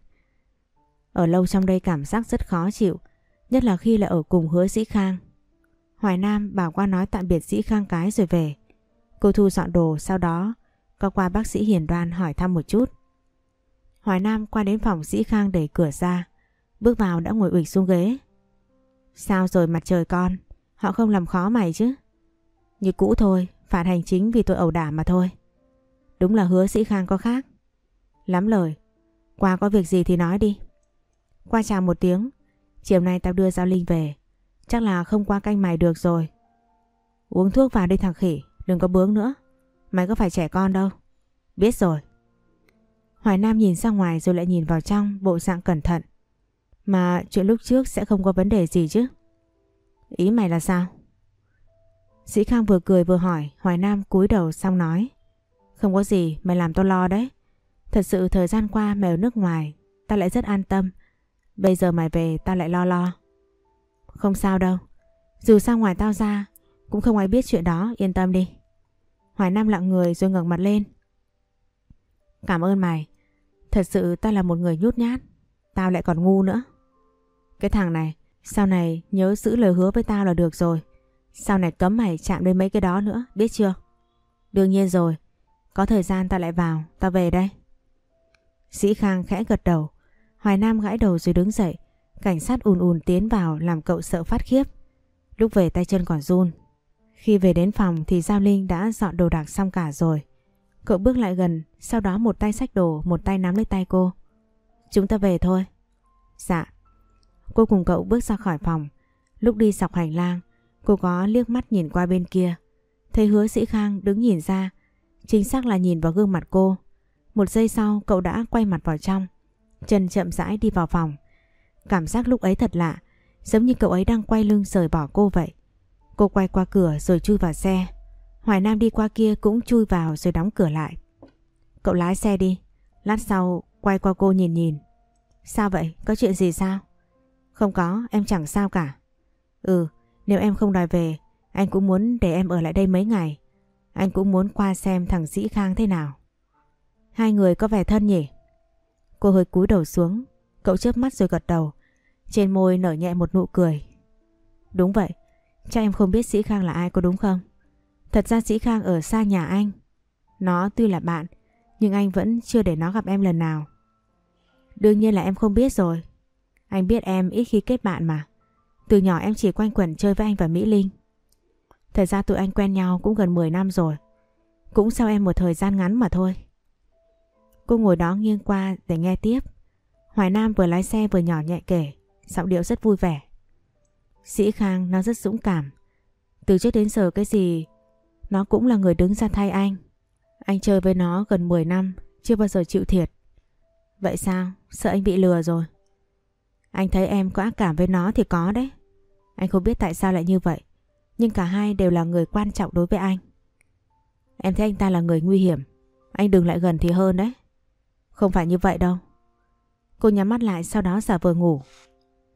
Ở lâu trong đây cảm giác rất khó chịu, nhất là khi là ở cùng hứa sĩ Khang. Hoài Nam bảo qua nói tạm biệt sĩ Khang cái rồi về. Cô thu dọn đồ sau đó có qua bác sĩ Hiền Đoan hỏi thăm một chút. Hoài Nam qua đến phòng sĩ Khang đẩy cửa ra, bước vào đã ngồi ụt xuống ghế. Sao rồi mặt trời con, họ không làm khó mày chứ? Như cũ thôi, phản hành chính vì tôi ẩu đả mà thôi. Đúng là hứa Sĩ Khang có khác. Lắm lời, qua có việc gì thì nói đi. Qua chào một tiếng, chiều nay tao đưa Giao Linh về. Chắc là không qua canh mày được rồi. Uống thuốc vào đi thằng khỉ, đừng có bướng nữa. Mày có phải trẻ con đâu. Biết rồi. Hoài Nam nhìn ra ngoài rồi lại nhìn vào trong bộ dạng cẩn thận. Mà chuyện lúc trước sẽ không có vấn đề gì chứ. Ý mày là sao? Sĩ Khang vừa cười vừa hỏi, Hoài Nam cúi đầu xong nói. Không có gì, mày làm tao lo đấy. Thật sự thời gian qua mày ở nước ngoài, tao lại rất an tâm. Bây giờ mày về tao lại lo lo. Không sao đâu. Dù sao ngoài tao ra, cũng không ai biết chuyện đó, yên tâm đi. Hoài Nam lặng người rồi ngẩng mặt lên. Cảm ơn mày. Thật sự tao là một người nhút nhát. Tao lại còn ngu nữa. Cái thằng này, sau này nhớ giữ lời hứa với tao là được rồi. Sau này cấm mày chạm đến mấy cái đó nữa, biết chưa? Đương nhiên rồi. Có thời gian tao lại vào, tao về đây. Sĩ Khang khẽ gật đầu. Hoài Nam gãi đầu rồi đứng dậy. Cảnh sát ùn ùn tiến vào làm cậu sợ phát khiếp. Lúc về tay chân còn run. Khi về đến phòng thì Giao Linh đã dọn đồ đạc xong cả rồi. Cậu bước lại gần, sau đó một tay xách đồ, một tay nắm lấy tay cô. Chúng ta về thôi. Dạ. Cô cùng cậu bước ra khỏi phòng. Lúc đi dọc hành lang, cô có liếc mắt nhìn qua bên kia. Thấy hứa sĩ Khang đứng nhìn ra, chính xác là nhìn vào gương mặt cô. Một giây sau cậu đã quay mặt vào trong. Chân chậm rãi đi vào phòng. Cảm giác lúc ấy thật lạ, giống như cậu ấy đang quay lưng rời bỏ cô vậy. Cô quay qua cửa rồi chui vào xe. Hoài Nam đi qua kia cũng chui vào rồi đóng cửa lại. Cậu lái xe đi. Lát sau quay qua cô nhìn nhìn. Sao vậy? Có chuyện gì sao? Không có, em chẳng sao cả. Ừ, nếu em không đòi về, anh cũng muốn để em ở lại đây mấy ngày. Anh cũng muốn qua xem thằng Sĩ Khang thế nào. Hai người có vẻ thân nhỉ? Cô hơi cúi đầu xuống, cậu chớp mắt rồi gật đầu. Trên môi nở nhẹ một nụ cười. Đúng vậy, chắc em không biết Sĩ Khang là ai có đúng không? Thật ra Sĩ Khang ở xa nhà anh. Nó tuy là bạn, nhưng anh vẫn chưa để nó gặp em lần nào. Đương nhiên là em không biết rồi. Anh biết em ít khi kết bạn mà. Từ nhỏ em chỉ quanh quẩn chơi với anh và Mỹ Linh. Thật ra tụi anh quen nhau cũng gần 10 năm rồi. Cũng sau em một thời gian ngắn mà thôi. Cô ngồi đó nghiêng qua để nghe tiếp. Hoài Nam vừa lái xe vừa nhỏ nhẹ kể, giọng điệu rất vui vẻ. Sĩ Khang nó rất dũng cảm. Từ trước đến giờ cái gì nó cũng là người đứng ra thay anh. Anh chơi với nó gần 10 năm, chưa bao giờ chịu thiệt. Vậy sao? Sợ anh bị lừa rồi. Anh thấy em có ác cảm với nó thì có đấy. Anh không biết tại sao lại như vậy. Nhưng cả hai đều là người quan trọng đối với anh. Em thấy anh ta là người nguy hiểm. Anh đừng lại gần thì hơn đấy. Không phải như vậy đâu. Cô nhắm mắt lại sau đó giả vờ ngủ.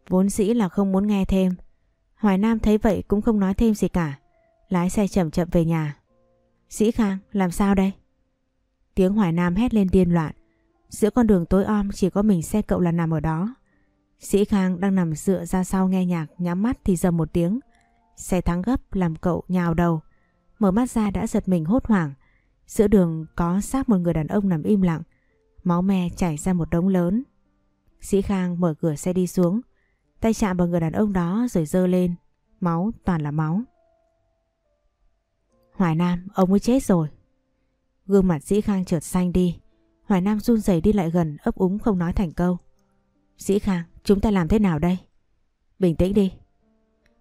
Vốn dĩ là không muốn nghe thêm. Hoài Nam thấy vậy cũng không nói thêm gì cả. Lái xe chậm chậm về nhà. Sĩ Khang, làm sao đây? Tiếng Hoài Nam hét lên điên loạn. Giữa con đường tối om chỉ có mình xe cậu là nằm ở đó. Sĩ Khang đang nằm dựa ra sau nghe nhạc nhắm mắt thì dầm một tiếng. Xe thắng gấp làm cậu nhào đầu. Mở mắt ra đã giật mình hốt hoảng. Giữa đường có xác một người đàn ông nằm im lặng. Máu me chảy ra một đống lớn. Sĩ Khang mở cửa xe đi xuống. Tay chạm vào người đàn ông đó rồi dơ lên. Máu toàn là máu. Hoài Nam, ông ấy chết rồi. Gương mặt Sĩ Khang trượt xanh đi. Hoài Nam run rẩy đi lại gần ấp úng không nói thành câu. Sĩ Khang, chúng ta làm thế nào đây? Bình tĩnh đi.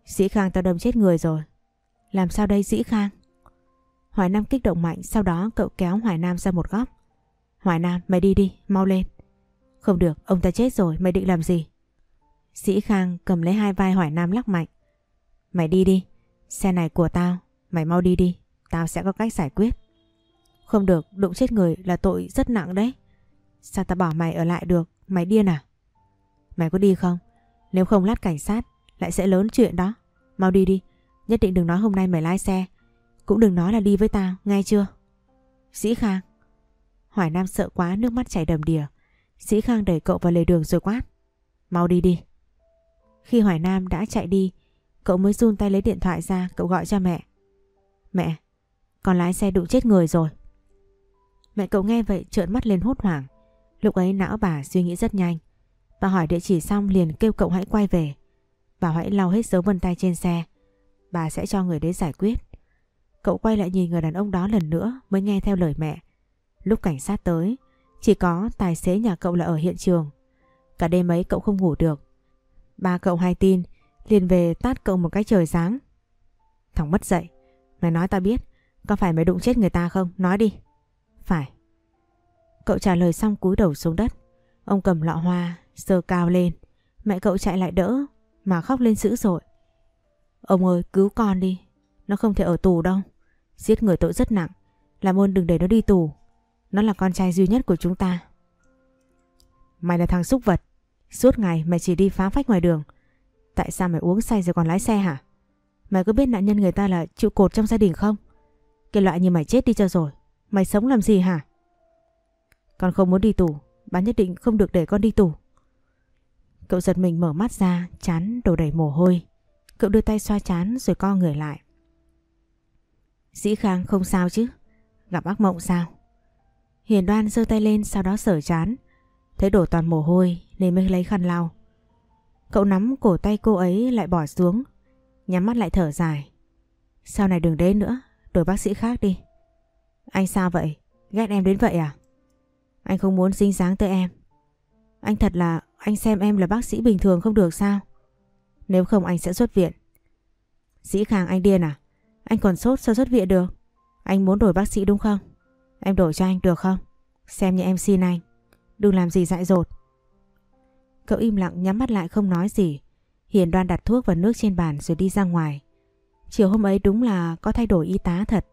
Sĩ Khang tao đâm chết người rồi. Làm sao đây Sĩ Khang? Hoài Nam kích động mạnh sau đó cậu kéo Hoài Nam ra một góc. Hoài Nam mày đi đi, mau lên. Không được, ông ta chết rồi, mày định làm gì? Sĩ Khang cầm lấy hai vai Hoài Nam lắc mạnh. Mày đi đi, xe này của tao, mày mau đi đi, tao sẽ có cách giải quyết. Không được, đụng chết người là tội rất nặng đấy. Sao tao bỏ mày ở lại được, mày điên à? Mày có đi không? Nếu không lát cảnh sát lại sẽ lớn chuyện đó. Mau đi đi, nhất định đừng nói hôm nay mày lái xe. Cũng đừng nói là đi với tao, nghe chưa? Sĩ Khang. Hoài Nam sợ quá nước mắt chảy đầm đìa. Sĩ Khang đẩy cậu vào lề đường rồi quát. Mau đi đi. Khi Hoài Nam đã chạy đi, cậu mới run tay lấy điện thoại ra, cậu gọi cho mẹ. Mẹ, con lái xe đụng chết người rồi. Mẹ cậu nghe vậy trợn mắt lên hốt hoảng. Lúc ấy não bà suy nghĩ rất nhanh. Bà hỏi địa chỉ xong liền kêu cậu hãy quay về. Bà hãy lau hết dấu vân tay trên xe. Bà sẽ cho người đến giải quyết. Cậu quay lại nhìn người đàn ông đó lần nữa mới nghe theo lời mẹ. Lúc cảnh sát tới, chỉ có tài xế nhà cậu là ở hiện trường. Cả đêm ấy cậu không ngủ được. Ba cậu hay tin, liền về tát cậu một cái trời sáng. Thằng mất dậy, mày nói tao biết, có phải mày đụng chết người ta không? Nói đi. Phải. Cậu trả lời xong cúi đầu xuống đất. Ông cầm lọ hoa, sơ cao lên. Mẹ cậu chạy lại đỡ, mà khóc lên dữ dội. Ông ơi, cứu con đi. Nó không thể ở tù đâu. Giết người tội rất nặng. Làm ơn đừng để nó đi tù. Nó là con trai duy nhất của chúng ta. Mày là thằng xúc vật. Suốt ngày mày chỉ đi phá phách ngoài đường. Tại sao mày uống say rồi còn lái xe hả? Mày có biết nạn nhân người ta là trụ cột trong gia đình không? Cái loại như mày chết đi cho rồi. Mày sống làm gì hả? Con không muốn đi tù. Bà nhất định không được để con đi tù. Cậu giật mình mở mắt ra, chán đổ đầy mồ hôi. Cậu đưa tay xoa chán rồi co người lại. Dĩ Khang không sao chứ? Gặp ác mộng sao? Hiền đoan giơ tay lên sau đó sở chán. Thấy đổ toàn mồ hôi nên mới lấy khăn lau. Cậu nắm cổ tay cô ấy lại bỏ xuống. Nhắm mắt lại thở dài. Sau này đừng đến nữa, đổi bác sĩ khác đi. Anh sao vậy? Ghét em đến vậy à? Anh không muốn dính dáng tới em. Anh thật là anh xem em là bác sĩ bình thường không được sao? Nếu không anh sẽ xuất viện. Dĩ Khang anh điên à? Anh còn sốt sao xuất viện được? Anh muốn đổi bác sĩ đúng không? Em đổi cho anh được không? Xem như em xin anh. Đừng làm gì dại dột. Cậu im lặng nhắm mắt lại không nói gì. Hiền đoan đặt thuốc và nước trên bàn rồi đi ra ngoài. Chiều hôm ấy đúng là có thay đổi y tá thật.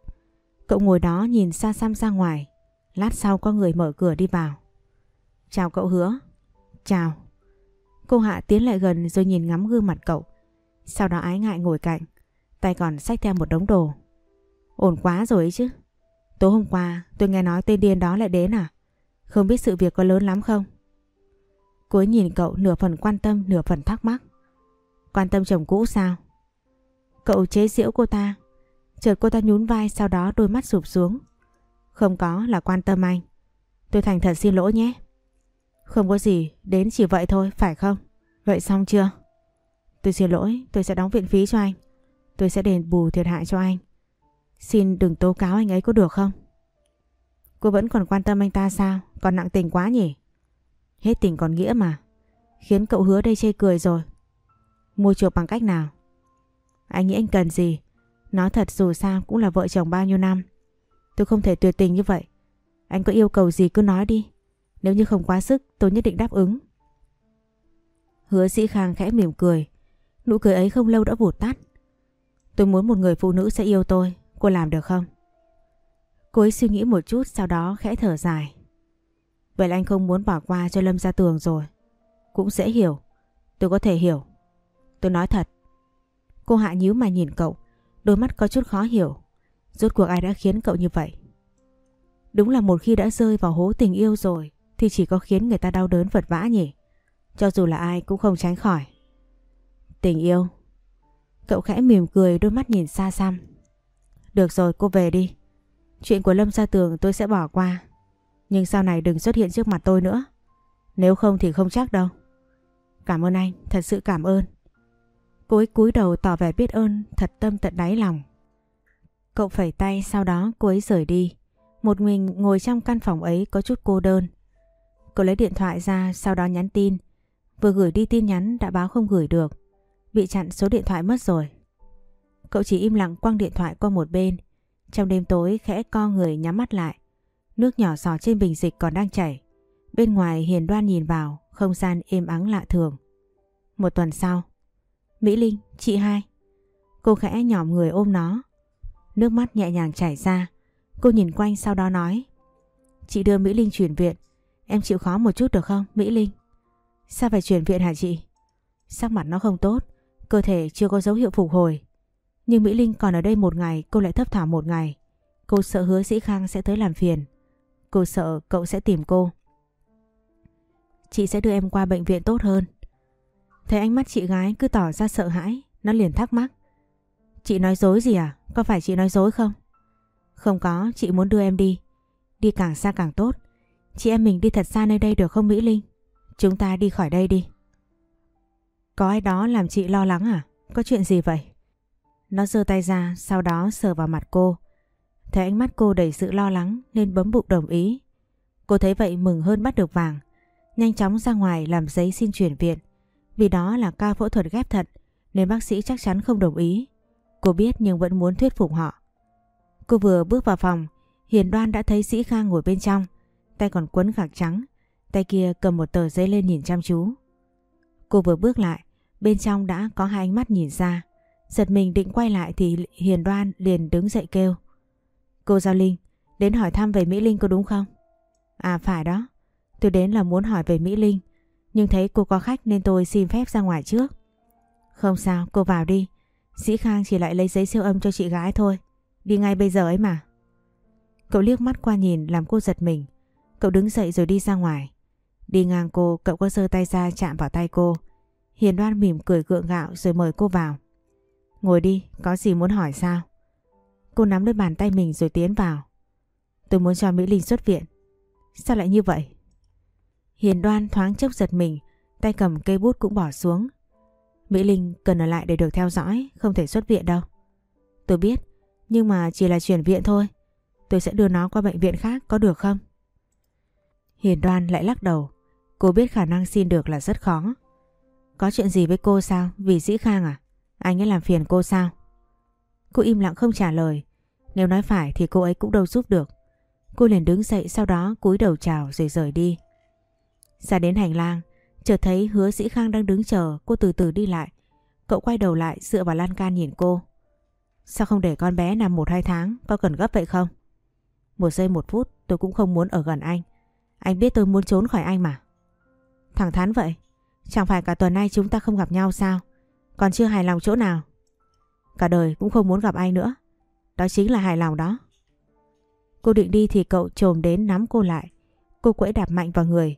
Cậu ngồi đó nhìn xa xăm ra ngoài. Lát sau có người mở cửa đi vào. Chào cậu hứa. Chào. Cô Hạ tiến lại gần rồi nhìn ngắm gương mặt cậu. Sau đó ái ngại ngồi cạnh. Tay còn xách theo một đống đồ. Ổn quá rồi ấy chứ. Tối hôm qua tôi nghe nói tên điên đó lại đến à? Không biết sự việc có lớn lắm không? Cô ấy nhìn cậu nửa phần quan tâm nửa phần thắc mắc. Quan tâm chồng cũ sao? Cậu chế giễu cô ta. Chợt cô ta nhún vai sau đó đôi mắt sụp xuống. Không có là quan tâm anh. Tôi thành thật xin lỗi nhé. Không có gì, đến chỉ vậy thôi, phải không? Vậy xong chưa? Tôi xin lỗi, tôi sẽ đóng viện phí cho anh. Tôi sẽ đền bù thiệt hại cho anh. Xin đừng tố cáo anh ấy có được không? Cô vẫn còn quan tâm anh ta sao? Còn nặng tình quá nhỉ? Hết tình còn nghĩa mà. Khiến cậu hứa đây chê cười rồi. Mua chuộc bằng cách nào? Anh nghĩ anh cần gì? Nói thật dù sao cũng là vợ chồng bao nhiêu năm. Tôi không thể tuyệt tình như vậy. Anh có yêu cầu gì cứ nói đi. Nếu như không quá sức, tôi nhất định đáp ứng. Hứa sĩ Khang khẽ mỉm cười. Nụ cười ấy không lâu đã vụt tắt. Tôi muốn một người phụ nữ sẽ yêu tôi. Cô làm được không? Cô ấy suy nghĩ một chút, sau đó khẽ thở dài. Vậy là anh không muốn bỏ qua cho Lâm ra tường rồi. Cũng dễ hiểu. Tôi có thể hiểu. Tôi nói thật. Cô hạ nhíu mà nhìn cậu. Đôi mắt có chút khó hiểu. Rốt cuộc ai đã khiến cậu như vậy? Đúng là một khi đã rơi vào hố tình yêu rồi, thì chỉ có khiến người ta đau đớn vật vã nhỉ. Cho dù là ai cũng không tránh khỏi. Tình yêu. Cậu khẽ mỉm cười, đôi mắt nhìn xa xăm. Được rồi cô về đi. Chuyện của Lâm Gia Tường tôi sẽ bỏ qua. Nhưng sau này đừng xuất hiện trước mặt tôi nữa. Nếu không thì không chắc đâu. Cảm ơn anh, thật sự cảm ơn. Cô ấy cúi đầu tỏ vẻ biết ơn thật tâm tận đáy lòng. Cậu phẩy tay sau đó cô ấy rời đi. Một mình ngồi trong căn phòng ấy có chút cô đơn. Cậu lấy điện thoại ra sau đó nhắn tin. Vừa gửi đi tin nhắn đã báo không gửi được. Bị chặn số điện thoại mất rồi. Cậu chỉ im lặng quăng điện thoại qua một bên. Trong đêm tối khẽ co người nhắm mắt lại. Nước nhỏ giò trên bình dịch còn đang chảy. Bên ngoài hiền đoan nhìn vào, không gian êm ắng lạ thường. Một tuần sau, Mỹ Linh, chị hai. Cô khẽ nhòm người ôm nó. Nước mắt nhẹ nhàng chảy ra. Cô nhìn quanh sau đó nói. Chị đưa Mỹ Linh chuyển viện. Em chịu khó một chút được không, Mỹ Linh? Sao phải chuyển viện hả chị? Sắc mặt nó không tốt, cơ thể chưa có dấu hiệu phục hồi. Nhưng Mỹ Linh còn ở đây một ngày, cô lại thấp thỏm một ngày. Cô sợ hứa Sĩ Khang sẽ tới làm phiền. Cô sợ cậu sẽ tìm cô. Chị sẽ đưa em qua bệnh viện tốt hơn. Thấy ánh mắt chị gái cứ tỏ ra sợ hãi, nó liền thắc mắc. Chị nói dối gì à? Có phải chị nói dối không? Không có, chị muốn đưa em đi. Đi càng xa càng tốt. Chị em mình đi thật xa nơi đây được không Mỹ Linh? Chúng ta đi khỏi đây đi. Có ai đó làm chị lo lắng à? Có chuyện gì vậy? Nó giơ tay ra, sau đó sờ vào mặt cô. Thấy ánh mắt cô đầy sự lo lắng nên bấm bụng đồng ý. Cô thấy vậy mừng hơn bắt được vàng. Nhanh chóng ra ngoài làm giấy xin chuyển viện. Vì đó là ca phẫu thuật ghép thận nên bác sĩ chắc chắn không đồng ý. Cô biết nhưng vẫn muốn thuyết phục họ. Cô vừa bước vào phòng, Hiền Đoan đã thấy Sĩ Khang ngồi bên trong, tay còn quấn gạc trắng, tay kia cầm một tờ giấy lên nhìn chăm chú. Cô vừa bước lại, bên trong đã có hai ánh mắt nhìn ra. Giật mình định quay lại thì Hiền Đoan liền đứng dậy kêu. Cô Giao Linh, đến hỏi thăm về Mỹ Linh có đúng không? À phải đó, tôi đến là muốn hỏi về Mỹ Linh, nhưng thấy cô có khách nên tôi xin phép ra ngoài trước. Không sao, cô vào đi. Sĩ Khang chỉ lại lấy giấy siêu âm cho chị gái thôi. Đi ngay bây giờ ấy mà. Cậu liếc mắt qua nhìn làm cô giật mình. Cậu đứng dậy rồi đi ra ngoài. Đi ngang cô, cậu có giơ tay ra chạm vào tay cô. Hiền đoan mỉm cười gượng gạo rồi mời cô vào. Ngồi đi, có gì muốn hỏi sao? Cô nắm lấy bàn tay mình rồi tiến vào. Tôi muốn cho Mỹ Linh xuất viện. Sao lại như vậy? Hiền đoan thoáng chốc giật mình, tay cầm cây bút cũng bỏ xuống. Mỹ Linh cần ở lại để được theo dõi, không thể xuất viện đâu. Tôi biết, nhưng mà chỉ là chuyển viện thôi. Tôi sẽ đưa nó qua bệnh viện khác, có được không? Hiền đoan lại lắc đầu. Cô biết khả năng xin được là rất khó. Có chuyện gì với cô sao? Vì dĩ khang à? Anh ấy làm phiền cô sao? Cô im lặng không trả lời. Nếu nói phải thì cô ấy cũng đâu giúp được. Cô liền đứng dậy sau đó cúi đầu chào rồi rời đi. Ra đến hành lang, chợt thấy hứa sĩ khang đang đứng chờ cô từ từ đi lại. Cậu quay đầu lại dựa vào lan can nhìn cô. Sao không để con bé nằm một hai tháng, có cần gấp vậy không? Một giây một phút tôi cũng không muốn ở gần anh. Anh biết tôi muốn trốn khỏi anh mà. Thẳng thắn vậy, chẳng phải cả tuần nay chúng ta không gặp nhau sao? Còn chưa hài lòng chỗ nào? Cả đời cũng không muốn gặp ai nữa. Đó chính là hài lòng đó. Cô định đi thì cậu trồm đến nắm cô lại. Cô quẫy đạp mạnh vào người.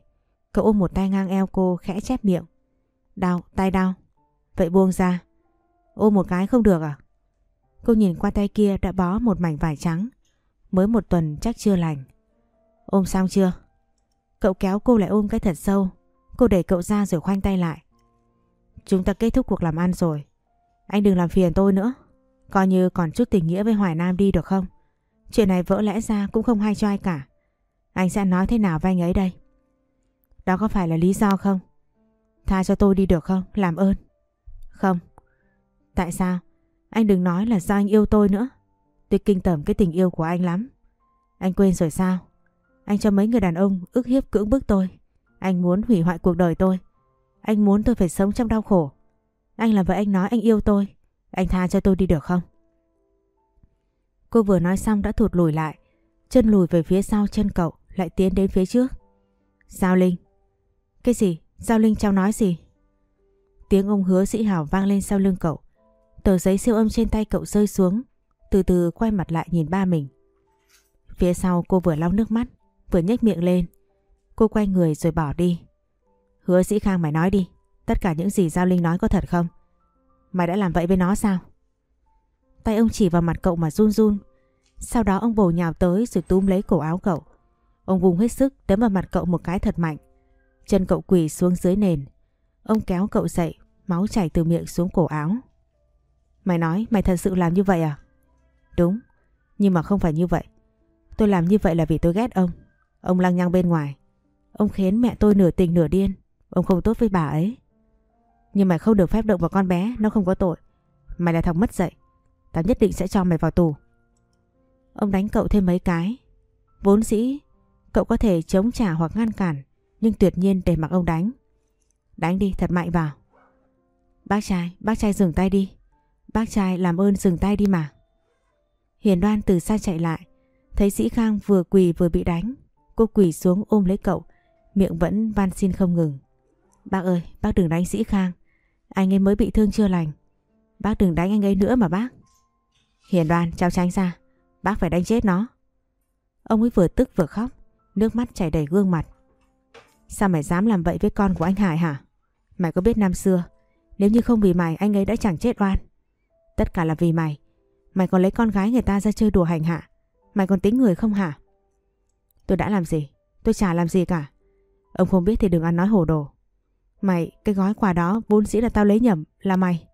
Cậu ôm một tay ngang eo cô khẽ chép miệng. Đau, tay đau. Vậy buông ra. Ôm một cái không được à? Cô nhìn qua tay kia đã bó một mảnh vải trắng. Mới một tuần chắc chưa lành. Ôm xong chưa? Cậu kéo cô lại ôm cái thật sâu. Cô đẩy cậu ra rồi khoanh tay lại. Chúng ta kết thúc cuộc làm ăn rồi. Anh đừng làm phiền tôi nữa. Coi như còn chút tình nghĩa với Hoài Nam đi được không? Chuyện này vỡ lẽ ra cũng không hay cho ai cả. Anh sẽ nói thế nào với anh ấy đây? Đó có phải là lý do không? Tha cho tôi đi được không? Làm ơn. Không. Tại sao? Anh đừng nói là do anh yêu tôi nữa. Tôi kinh tởm cái tình yêu của anh lắm. Anh quên rồi sao? Anh cho mấy người đàn ông ức hiếp cưỡng bức tôi. Anh muốn hủy hoại cuộc đời tôi. Anh muốn tôi phải sống trong đau khổ. Anh làm vậy anh nói anh yêu tôi. Anh tha cho tôi đi được không? Cô vừa nói xong đã thụt lùi lại. Chân lùi về phía sau chân cậu lại tiến đến phía trước. Giao Linh. Cái gì? Giao Linh cháu nói gì? Tiếng ông hứa sĩ hảo vang lên sau lưng cậu. Tờ giấy siêu âm trên tay cậu rơi xuống. Từ từ quay mặt lại nhìn ba mình. Phía sau cô vừa lau nước mắt, vừa nhếch miệng lên. Cô quay người rồi bỏ đi. Hứa sĩ Khang mày nói đi. Tất cả những gì Giao Linh nói có thật không? Mày đã làm vậy với nó sao? Tay ông chỉ vào mặt cậu mà run run. Sau đó ông bồ nhào tới rồi túm lấy cổ áo cậu. Ông vùng hết sức đấm vào mặt cậu một cái thật mạnh. Chân cậu quỳ xuống dưới nền. Ông kéo cậu dậy, máu chảy từ miệng xuống cổ áo. Mày nói mày thật sự làm như vậy à? Đúng, nhưng mà không phải như vậy. Tôi làm như vậy là vì tôi ghét ông. Ông lăng nhăng bên ngoài. Ông khiến mẹ tôi nửa tình nửa điên. Ông không tốt với bà ấy. Nhưng mày không được phép động vào con bé, nó không có tội. Mày là thằng mất dạy. Tao nhất định sẽ cho mày vào tù. Ông đánh cậu thêm mấy cái. Vốn dĩ, cậu có thể chống trả hoặc ngăn cản, nhưng tuyệt nhiên để mặc ông đánh. Đánh đi, thật mạnh vào. Bác trai, bác trai dừng tay đi. Bác trai làm ơn dừng tay đi mà. Hiền đoan từ xa chạy lại, thấy sĩ Khang vừa quỳ vừa bị đánh. Cô quỳ xuống ôm lấy cậu, miệng vẫn van xin không ngừng. Bác ơi, bác đừng đánh sĩ Khang. Anh ấy mới bị thương chưa lành. Bác đừng đánh anh ấy nữa mà bác. Hiền đoan, trao tránh ra. Bác phải đánh chết nó. Ông ấy vừa tức vừa khóc, nước mắt chảy đầy gương mặt. Sao mày dám làm vậy với con của anh Hải hả? Mày có biết năm xưa, nếu như không vì mày anh ấy đã chẳng chết oan. Tất cả là vì mày. Mày còn lấy con gái người ta ra chơi đùa hành hạ. Mày còn tính người không hả? Tôi đã làm gì? Tôi chả làm gì cả. Ông không biết thì đừng ăn nói hồ đồ. Mày, cái gói quà đó vốn dĩ là tao lấy nhầm, là mày.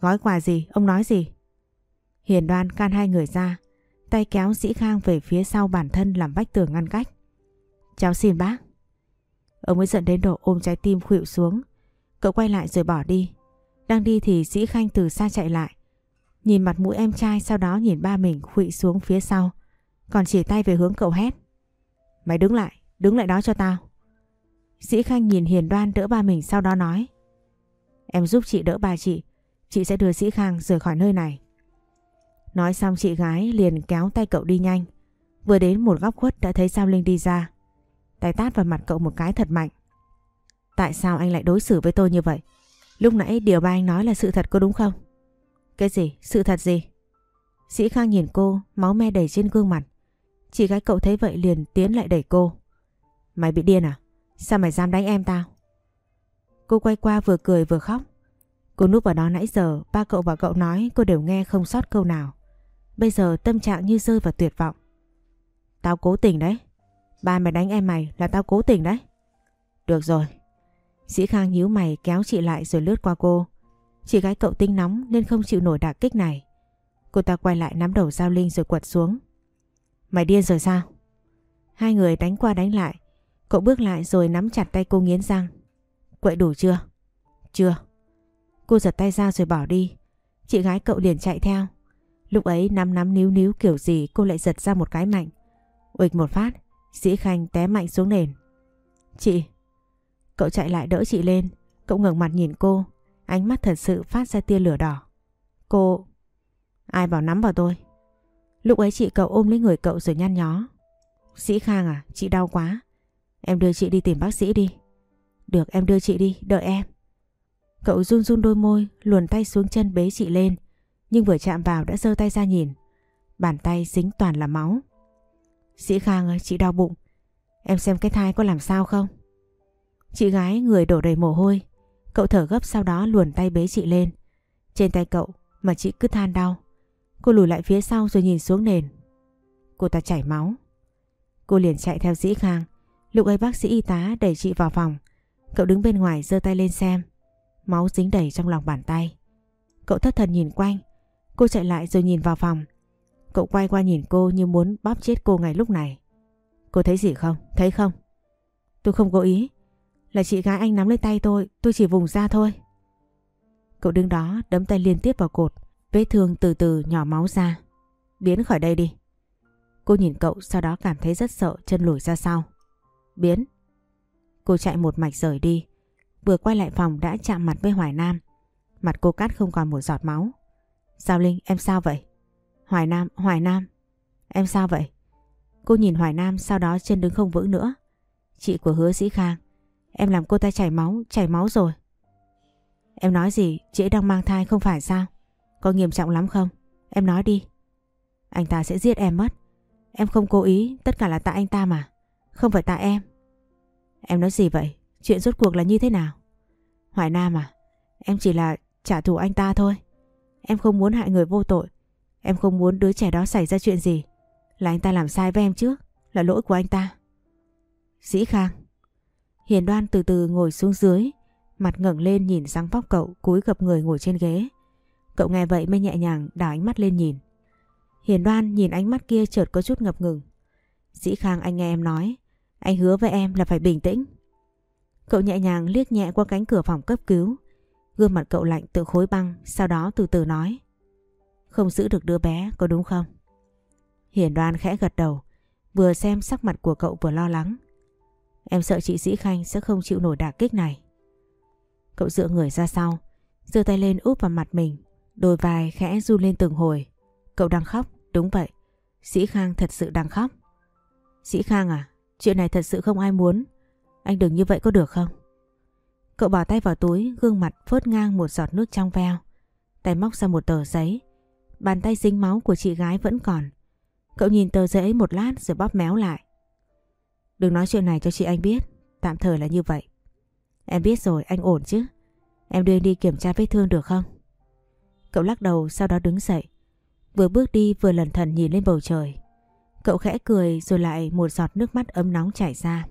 Gói quà gì? Ông nói gì? Hiền đoan can hai người ra, tay kéo Sĩ Khang về phía sau bản thân làm vách tường ngăn cách. Cháu xin bác. Ông mới giận đến độ ôm trái tim khuỵu xuống. Cậu quay lại rồi bỏ đi. Đang đi thì Sĩ Khanh từ xa chạy lại. Nhìn mặt mũi em trai sau đó nhìn ba mình khuỵu xuống phía sau. Còn chỉ tay về hướng cậu hét. Mày đứng lại, đứng lại đó cho tao. Sĩ Khanh nhìn Hiền Đoan đỡ ba mình sau đó nói. Em giúp chị đỡ bà chị. Chị sẽ đưa Sĩ Khang rời khỏi nơi này. Nói xong chị gái liền kéo tay cậu đi nhanh. Vừa đến một góc khuất đã thấy Sao Linh đi ra. Tay tát vào mặt cậu một cái thật mạnh. Tại sao anh lại đối xử với tôi như vậy? Lúc nãy điều ba anh nói là sự thật có đúng không? Cái gì? Sự thật gì? Sĩ Khang nhìn cô, máu me đầy trên gương mặt. Chị gái cậu thấy vậy liền tiến lại đẩy cô. Mày bị điên à? Sao mày dám đánh em tao? Cô quay qua vừa cười vừa khóc. Cô núp vào đó nãy giờ, ba cậu và cậu nói cô đều nghe không sót câu nào. Bây giờ tâm trạng như rơi vào tuyệt vọng. Tao cố tình đấy. Ba mày đánh em mày là tao cố tình đấy. Được rồi. Sĩ Khang nhíu mày kéo chị lại rồi lướt qua cô. Chị gái cậu tinh nóng nên không chịu nổi đả kích này. Cô ta quay lại nắm đầu Giao Linh rồi quật xuống. Mày điên rồi sao? Hai người đánh qua đánh lại. Cậu bước lại rồi nắm chặt tay cô nghiến răng. Quậy đủ chưa? Chưa. Cô giật tay ra rồi bỏ đi. Chị gái cậu liền chạy theo. Lúc ấy nắm nắm níu níu kiểu gì cô lại giật ra một cái mạnh. Uịch một phát, Sĩ Khanh té mạnh xuống nền. Chị! Cậu chạy lại đỡ chị lên. Cậu ngẩng mặt nhìn cô. Ánh mắt thật sự phát ra tia lửa đỏ. Cô... Ai bảo nắm vào tôi? Lúc ấy chị cậu ôm lấy người cậu rồi nhăn nhó. Sĩ Khang à, chị đau quá. Em đưa chị đi tìm bác sĩ đi. Được em đưa chị đi, đợi em. Cậu run run đôi môi, luồn tay xuống chân bế chị lên. Nhưng vừa chạm vào đã giơ tay ra nhìn. Bàn tay dính toàn là máu. Sĩ Khang ơi, chị đau bụng. Em xem cái thai có làm sao không? Chị gái người đổ đầy mồ hôi. Cậu thở gấp sau đó luồn tay bế chị lên. Trên tay cậu mà chị cứ than đau. Cô lùi lại phía sau rồi nhìn xuống nền. Cô ta chảy máu. Cô liền chạy theo sĩ Khang. Lúc ấy bác sĩ y tá đẩy chị vào phòng. Cậu đứng bên ngoài giơ tay lên xem. Máu dính đầy trong lòng bàn tay. Cậu thất thần nhìn quanh. Cô chạy lại rồi nhìn vào phòng. Cậu quay qua nhìn cô như muốn bóp chết cô ngay lúc này. Cô thấy gì không? Thấy không? Tôi không cố ý. Là chị gái anh nắm lấy tay tôi, tôi chỉ vùng ra thôi. Cậu đứng đó đấm tay liên tiếp vào cột, vết thương từ từ nhỏ máu ra. Biến khỏi đây đi. Cô nhìn cậu sau đó cảm thấy rất sợ chân lùi ra sau. Biến. Cô chạy một mạch rời đi. Vừa quay lại phòng đã chạm mặt với Hoài Nam. Mặt cô cắt không còn một giọt máu. Giao Linh em sao vậy? Hoài Nam, Hoài Nam. Em sao vậy? Cô nhìn Hoài Nam sau đó chân đứng không vững nữa. Chị của hứa Sĩ Khang. Em làm cô ta chảy máu, chảy máu rồi. Em nói gì? Chị ấy đang mang thai không phải sao? Có nghiêm trọng lắm không? Em nói đi. Anh ta sẽ giết em mất. Em không cố ý, tất cả là tại anh ta mà. Không phải tại em. Em nói gì vậy? Chuyện rốt cuộc là như thế nào? Hoài Nam à, em chỉ là trả thù anh ta thôi. Em không muốn hại người vô tội. Em không muốn đứa trẻ đó xảy ra chuyện gì. Là anh ta làm sai với em trước, là lỗi của anh ta. Dĩ Khang. Hiền đoan từ từ ngồi xuống dưới, mặt ngẩng lên nhìn sang vóc cậu cúi gập người ngồi trên ghế. Cậu nghe vậy mới nhẹ nhàng đảo ánh mắt lên nhìn. Hiền đoan nhìn ánh mắt kia chợt có chút ngập ngừng. Dĩ Khang anh nghe em nói, anh hứa với em là phải bình tĩnh. Cậu nhẹ nhàng liếc nhẹ qua cánh cửa phòng cấp cứu. Gương mặt cậu lạnh tự khối băng, sau đó từ từ nói. Không giữ được đứa bé, có đúng không? hiển đoan khẽ gật đầu, vừa xem sắc mặt của cậu vừa lo lắng. Em sợ chị Dĩ Khanh sẽ không chịu nổi đả kích này. Cậu dựa người ra sau, giơ tay lên úp vào mặt mình, đôi vai khẽ run lên từng hồi. Cậu đang khóc, đúng vậy. Dĩ Khang thật sự đang khóc. Dĩ Khang à, chuyện này thật sự không ai muốn. Anh đừng như vậy có được không? Cậu bỏ tay vào túi, gương mặt phớt ngang một giọt nước trong veo. Tay móc ra một tờ giấy. Bàn tay dính máu của chị gái vẫn còn. Cậu nhìn tờ giấy một lát rồi bóp méo lại. Đừng nói chuyện này cho chị anh biết. Tạm thời là như vậy. Em biết rồi, anh ổn chứ? Em đưa đi kiểm tra vết thương được không? Cậu lắc đầu sau đó đứng dậy. Vừa bước đi vừa lần thần nhìn lên bầu trời. Cậu khẽ cười rồi lại một giọt nước mắt ấm nóng chảy ra.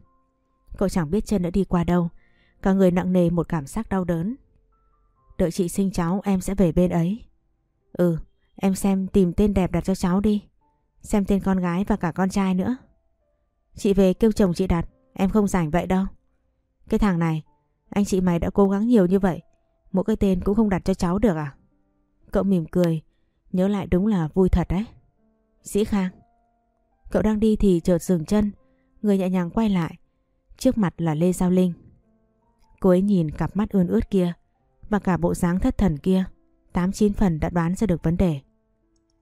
Cậu chẳng biết chân đã đi qua đâu. Cả người nặng nề một cảm giác đau đớn. Đợi chị sinh cháu em sẽ về bên ấy. Ừ, em xem tìm tên đẹp đặt cho cháu đi. Xem tên con gái và cả con trai nữa. Chị về kêu chồng chị đặt, em không rảnh vậy đâu. Cái thằng này, anh chị mày đã cố gắng nhiều như vậy. Mỗi cái tên cũng không đặt cho cháu được à? Cậu mỉm cười, nhớ lại đúng là vui thật đấy. Sĩ Khang. Cậu đang đi thì chợt dừng chân, người nhẹ nhàng quay lại. Trước mặt là Lê Giao Linh. Cô ấy nhìn cặp mắt ươn ướt kia và cả bộ dáng thất thần kia. Tám chín phần đã đoán ra được vấn đề.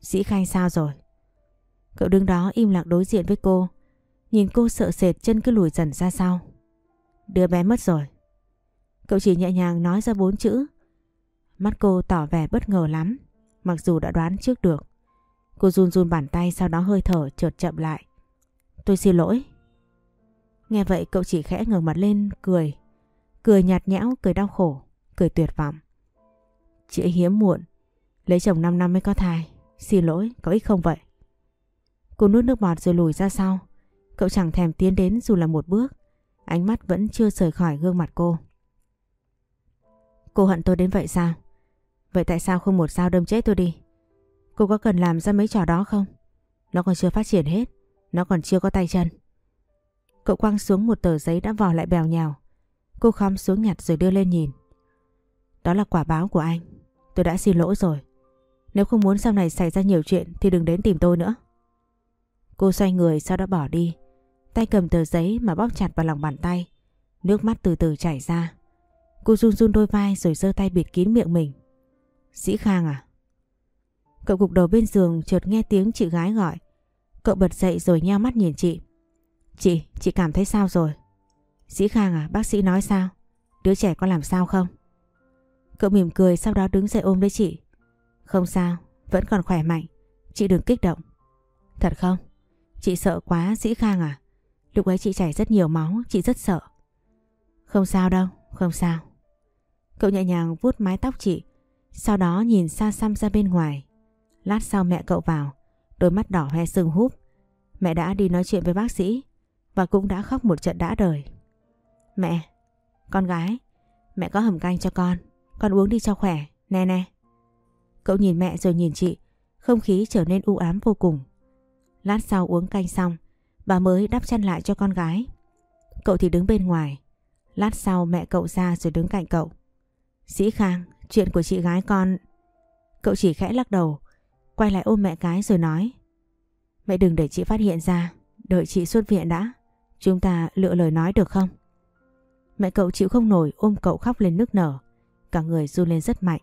Sĩ Khanh sao rồi? Cậu đứng đó im lặng đối diện với cô. Nhìn cô sợ sệt chân cứ lùi dần ra sau. Đứa bé mất rồi. Cậu chỉ nhẹ nhàng nói ra bốn chữ. Mắt cô tỏ vẻ bất ngờ lắm. Mặc dù đã đoán trước được. Cô run run bàn tay sau đó hơi thở chợt chậm lại. Tôi xin lỗi. Nghe vậy cậu chỉ khẽ ngẩng mặt lên cười. Cười nhạt nhẽo, cười đau khổ, cười tuyệt vọng. Chị ấy hiếm muộn. Lấy chồng 5 năm mới có thai. Xin lỗi, có ích không vậy? Cô nuốt nước bọt rồi lùi ra sau. Cậu chẳng thèm tiến đến dù là một bước. Ánh mắt vẫn chưa rời khỏi gương mặt cô. Cô hận tôi đến vậy sao? Vậy tại sao không một dao đâm chết tôi đi? Cô có cần làm ra mấy trò đó không? Nó còn chưa phát triển hết. Nó còn chưa có tay chân. Cậu quăng xuống một tờ giấy đã vò lại bèo nhào. Cô khom xuống nhặt rồi đưa lên nhìn. Đó là quả báo của anh. Tôi đã xin lỗi rồi. Nếu không muốn sau này xảy ra nhiều chuyện thì đừng đến tìm tôi nữa. Cô xoay người sau đó bỏ đi. Tay cầm tờ giấy mà bóp chặt vào lòng bàn tay. Nước mắt từ từ chảy ra. Cô run run đôi vai rồi giơ tay bịt kín miệng mình. Sĩ Khang à? Cậu gục đầu bên giường chợt nghe tiếng chị gái gọi. Cậu bật dậy rồi nheo mắt nhìn chị. Chị, chị cảm thấy sao rồi? Sĩ Khang à, bác sĩ nói sao? Đứa trẻ có làm sao không? Cậu mỉm cười sau đó đứng dậy ôm lấy chị. Không sao, vẫn còn khỏe mạnh. Chị đừng kích động. Thật không? Chị sợ quá Sĩ Khang à? Lúc ấy chị chảy rất nhiều máu, chị rất sợ. Không sao đâu, không sao. Cậu nhẹ nhàng vuốt mái tóc chị, sau đó nhìn xa xăm ra bên ngoài. Lát sau mẹ cậu vào, đôi mắt đỏ hoe sưng húp. Mẹ đã đi nói chuyện với bác sĩ và cũng đã khóc một trận đã đời. Mẹ, con gái, mẹ có hầm canh cho con, con uống đi cho khỏe, nè nè. Cậu nhìn mẹ rồi nhìn chị, không khí trở nên u ám vô cùng. Lát sau uống canh xong, bà mới đắp chăn lại cho con gái. Cậu thì đứng bên ngoài. Lát sau mẹ cậu ra rồi đứng cạnh cậu. Sĩ Khang, chuyện của chị gái con... Cậu chỉ khẽ lắc đầu, quay lại ôm mẹ cái rồi nói. Mẹ đừng để chị phát hiện ra, đợi chị xuất viện đã. Chúng ta lựa lời nói được không? Mẹ cậu chịu không nổi ôm cậu khóc lên nức nở. Cả người run lên rất mạnh.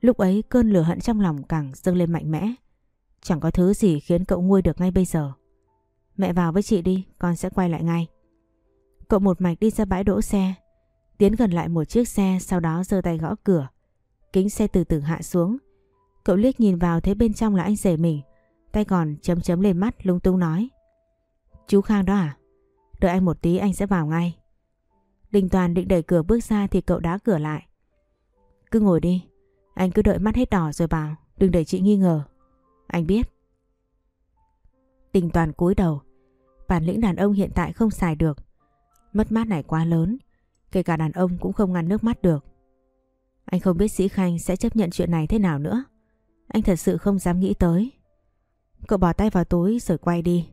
Lúc ấy cơn lửa hận trong lòng càng dâng lên mạnh mẽ. Chẳng có thứ gì khiến cậu nguôi được ngay bây giờ. Mẹ vào với chị đi, con sẽ quay lại ngay. Cậu một mạch đi ra bãi đỗ xe. Tiến gần lại một chiếc xe sau đó giơ tay gõ cửa. Kính xe từ từ hạ xuống. Cậu liếc nhìn vào thấy bên trong là anh rể mình. Tay còn chấm chấm lên mắt, lung tung nói. Chú Khang đó à? Đợi anh một tí, anh sẽ vào ngay. Đình Toàn định đẩy cửa bước ra thì cậu đá cửa lại. Cứ ngồi đi. Anh cứ đợi mắt hết đỏ rồi vào. Đừng để chị nghi ngờ. Anh biết. Đình Toàn cúi đầu. Bản lĩnh đàn ông hiện tại không xài được. Mất mát này quá lớn. Kể cả đàn ông cũng không ngăn nước mắt được. Anh không biết Sĩ Khanh sẽ chấp nhận chuyện này thế nào nữa. Anh thật sự không dám nghĩ tới. Cậu bỏ tay vào túi rồi quay đi.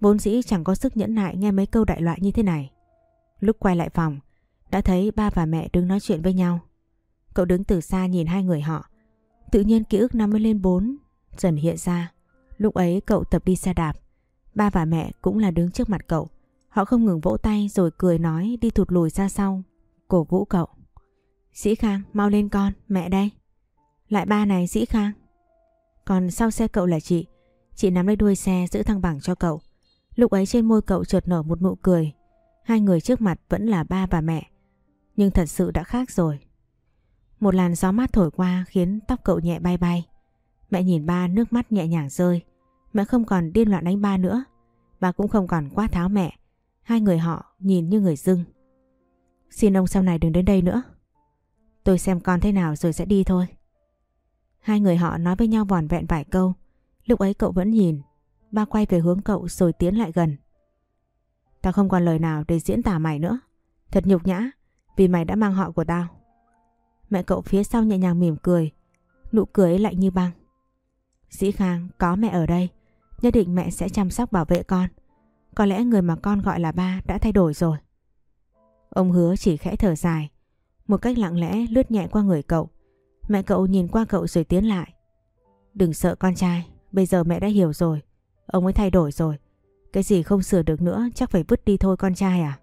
Vốn dĩ chẳng có sức nhẫn nại nghe mấy câu đại loại như thế này. Lúc quay lại phòng, đã thấy ba và mẹ đứng nói chuyện với nhau. Cậu đứng từ xa nhìn hai người họ. Tự nhiên ký ức năm mươi lên bốn dần hiện ra. Lúc ấy cậu tập đi xe đạp. Ba và mẹ cũng là đứng trước mặt cậu. Họ không ngừng vỗ tay rồi cười nói đi thụt lùi ra sau. Cổ vũ cậu. Sĩ Khang, mau lên con, mẹ đây. Lại ba này Sĩ Khang. Còn sau xe cậu là chị. Chị nắm lấy đuôi xe giữ thăng bằng cho cậu. Lúc ấy trên môi cậu chợt nở một nụ cười. Hai người trước mặt vẫn là ba và mẹ. Nhưng thật sự đã khác rồi. Một làn gió mát thổi qua khiến tóc cậu nhẹ bay bay. Mẹ nhìn ba nước mắt nhẹ nhàng rơi. Mẹ không còn điên loạn đánh ba nữa. Ba cũng không còn quá tháo mẹ. Hai người họ nhìn như người dưng. Xin ông sau này đừng đến đây nữa. Tôi xem con thế nào rồi sẽ đi thôi. Hai người họ nói với nhau vòn vẹn vài câu. Lúc ấy cậu vẫn nhìn. Ba quay về hướng cậu rồi tiến lại gần. Tao không còn lời nào để diễn tả mày nữa. Thật nhục nhã, vì mày đã mang họ của tao. Mẹ cậu phía sau nhẹ nhàng mỉm cười. Nụ cười ấy lạnh như băng. Dĩ Khang, có mẹ ở đây. Nhất định mẹ sẽ chăm sóc bảo vệ con. Có lẽ người mà con gọi là ba đã thay đổi rồi. Ông hứa chỉ khẽ thở dài. Một cách lặng lẽ lướt nhẹ qua người cậu. Mẹ cậu nhìn qua cậu rồi tiến lại. Đừng sợ con trai. Bây giờ mẹ đã hiểu rồi. Ông ấy thay đổi rồi. Cái gì không sửa được nữa chắc phải vứt đi thôi con trai à?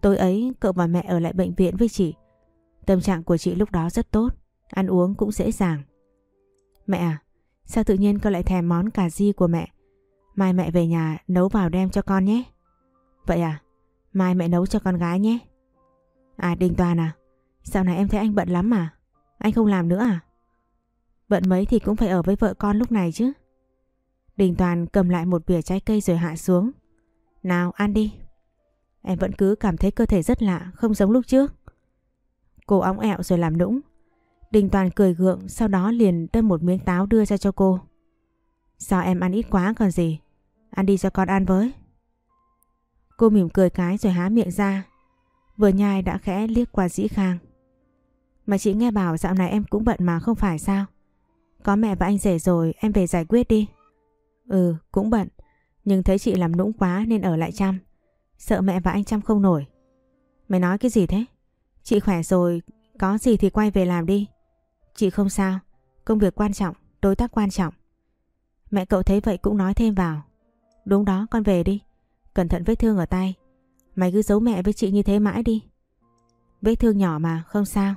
Tối ấy cậu và mẹ ở lại bệnh viện với chị. Tâm trạng của chị lúc đó rất tốt. Ăn uống cũng dễ dàng. Mẹ à, sao tự nhiên con lại thèm món cà ri của mẹ? Mai mẹ về nhà nấu vào đem cho con nhé. Vậy à, mai mẹ nấu cho con gái nhé. À Đình Toàn à, dạo này em thấy anh bận lắm mà. Anh không làm nữa à? Bận mấy thì cũng phải ở với vợ con lúc này chứ. Đình Toàn cầm lại một bìa trái cây rồi hạ xuống. Nào ăn đi. Em vẫn cứ cảm thấy cơ thể rất lạ, không giống lúc trước. Cô óng ẹo rồi làm nũng. Đình Toàn cười gượng sau đó liền đâm một miếng táo đưa ra cho cô. Sao em ăn ít quá còn gì? Ăn đi cho con ăn với. Cô mỉm cười cái rồi há miệng ra. Vừa nhai đã khẽ liếc qua dĩ khang. Mà chị nghe bảo dạo này em cũng bận mà không phải sao? Có mẹ và anh rể rồi, em về giải quyết đi. Ừ cũng bận. Nhưng thấy chị làm nũng quá nên ở lại chăm. Sợ mẹ và anh chăm không nổi. Mày nói cái gì thế? Chị khỏe rồi, Có gì thì quay về làm đi. Chị không sao. Công việc quan trọng, Đối tác quan trọng. Mẹ cậu thấy vậy cũng nói thêm vào. Đúng đó, con về đi. Cẩn thận vết thương ở tay. Mày cứ giấu mẹ với chị như thế mãi đi. Vết thương nhỏ mà, không sao.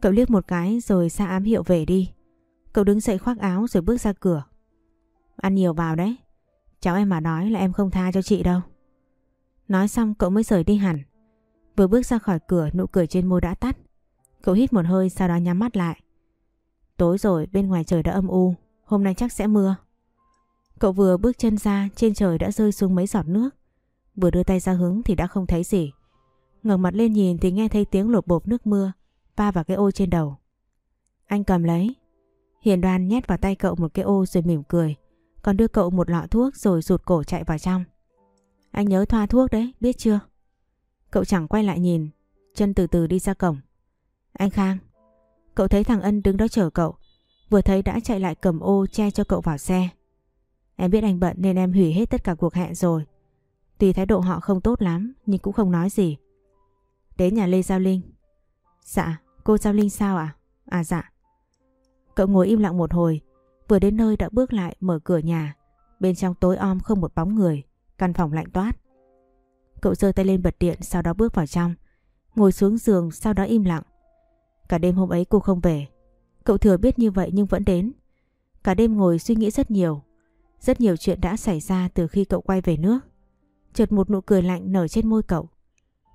Cậu liếc một cái rồi xa ám hiệu về đi Cậu đứng dậy khoác áo rồi bước ra cửa Ăn nhiều vào đấy. Cháu em mà nói là em không tha cho chị đâu. Nói xong cậu mới rời đi hẳn. Vừa bước ra khỏi cửa, nụ cười trên môi đã tắt. Cậu hít một hơi sau đó nhắm mắt lại. Tối rồi, bên ngoài trời đã âm u. Hôm nay chắc sẽ mưa. Cậu vừa bước chân ra, trên trời đã rơi xuống mấy giọt nước. Vừa đưa tay ra hướng thì đã không thấy gì. ngẩng mặt lên nhìn thì nghe thấy tiếng lột bột nước mưa va vào cái ô trên đầu. Anh cầm lấy. Hiền đoan nhét vào tay cậu một cái ô rồi mỉm cười. Còn đưa cậu một lọ thuốc rồi rụt cổ chạy vào trong. Anh nhớ thoa thuốc đấy, biết chưa? Cậu chẳng quay lại nhìn, chân từ từ đi ra cổng. Anh Khang, cậu thấy thằng Ân đứng đó chờ cậu, vừa thấy đã chạy lại cầm ô che cho cậu vào xe. Em biết anh bận nên em hủy hết tất cả cuộc hẹn rồi. Tuy thái độ họ không tốt lắm nhưng cũng không nói gì. Đến nhà Lê Giao Linh. Dạ, cô Giao Linh sao à? À dạ. Cậu ngồi im lặng một hồi Vừa đến nơi đã bước lại mở cửa nhà. Bên trong tối om không một bóng người, căn phòng lạnh toát. Cậu giơ tay lên bật điện sau đó bước vào trong. Ngồi xuống giường sau đó im lặng. Cả đêm hôm ấy cô không về. Cậu thừa biết như vậy nhưng vẫn đến. Cả đêm ngồi suy nghĩ rất nhiều. Rất nhiều chuyện đã xảy ra từ khi cậu quay về nước. Chợt một nụ cười lạnh nở trên môi cậu.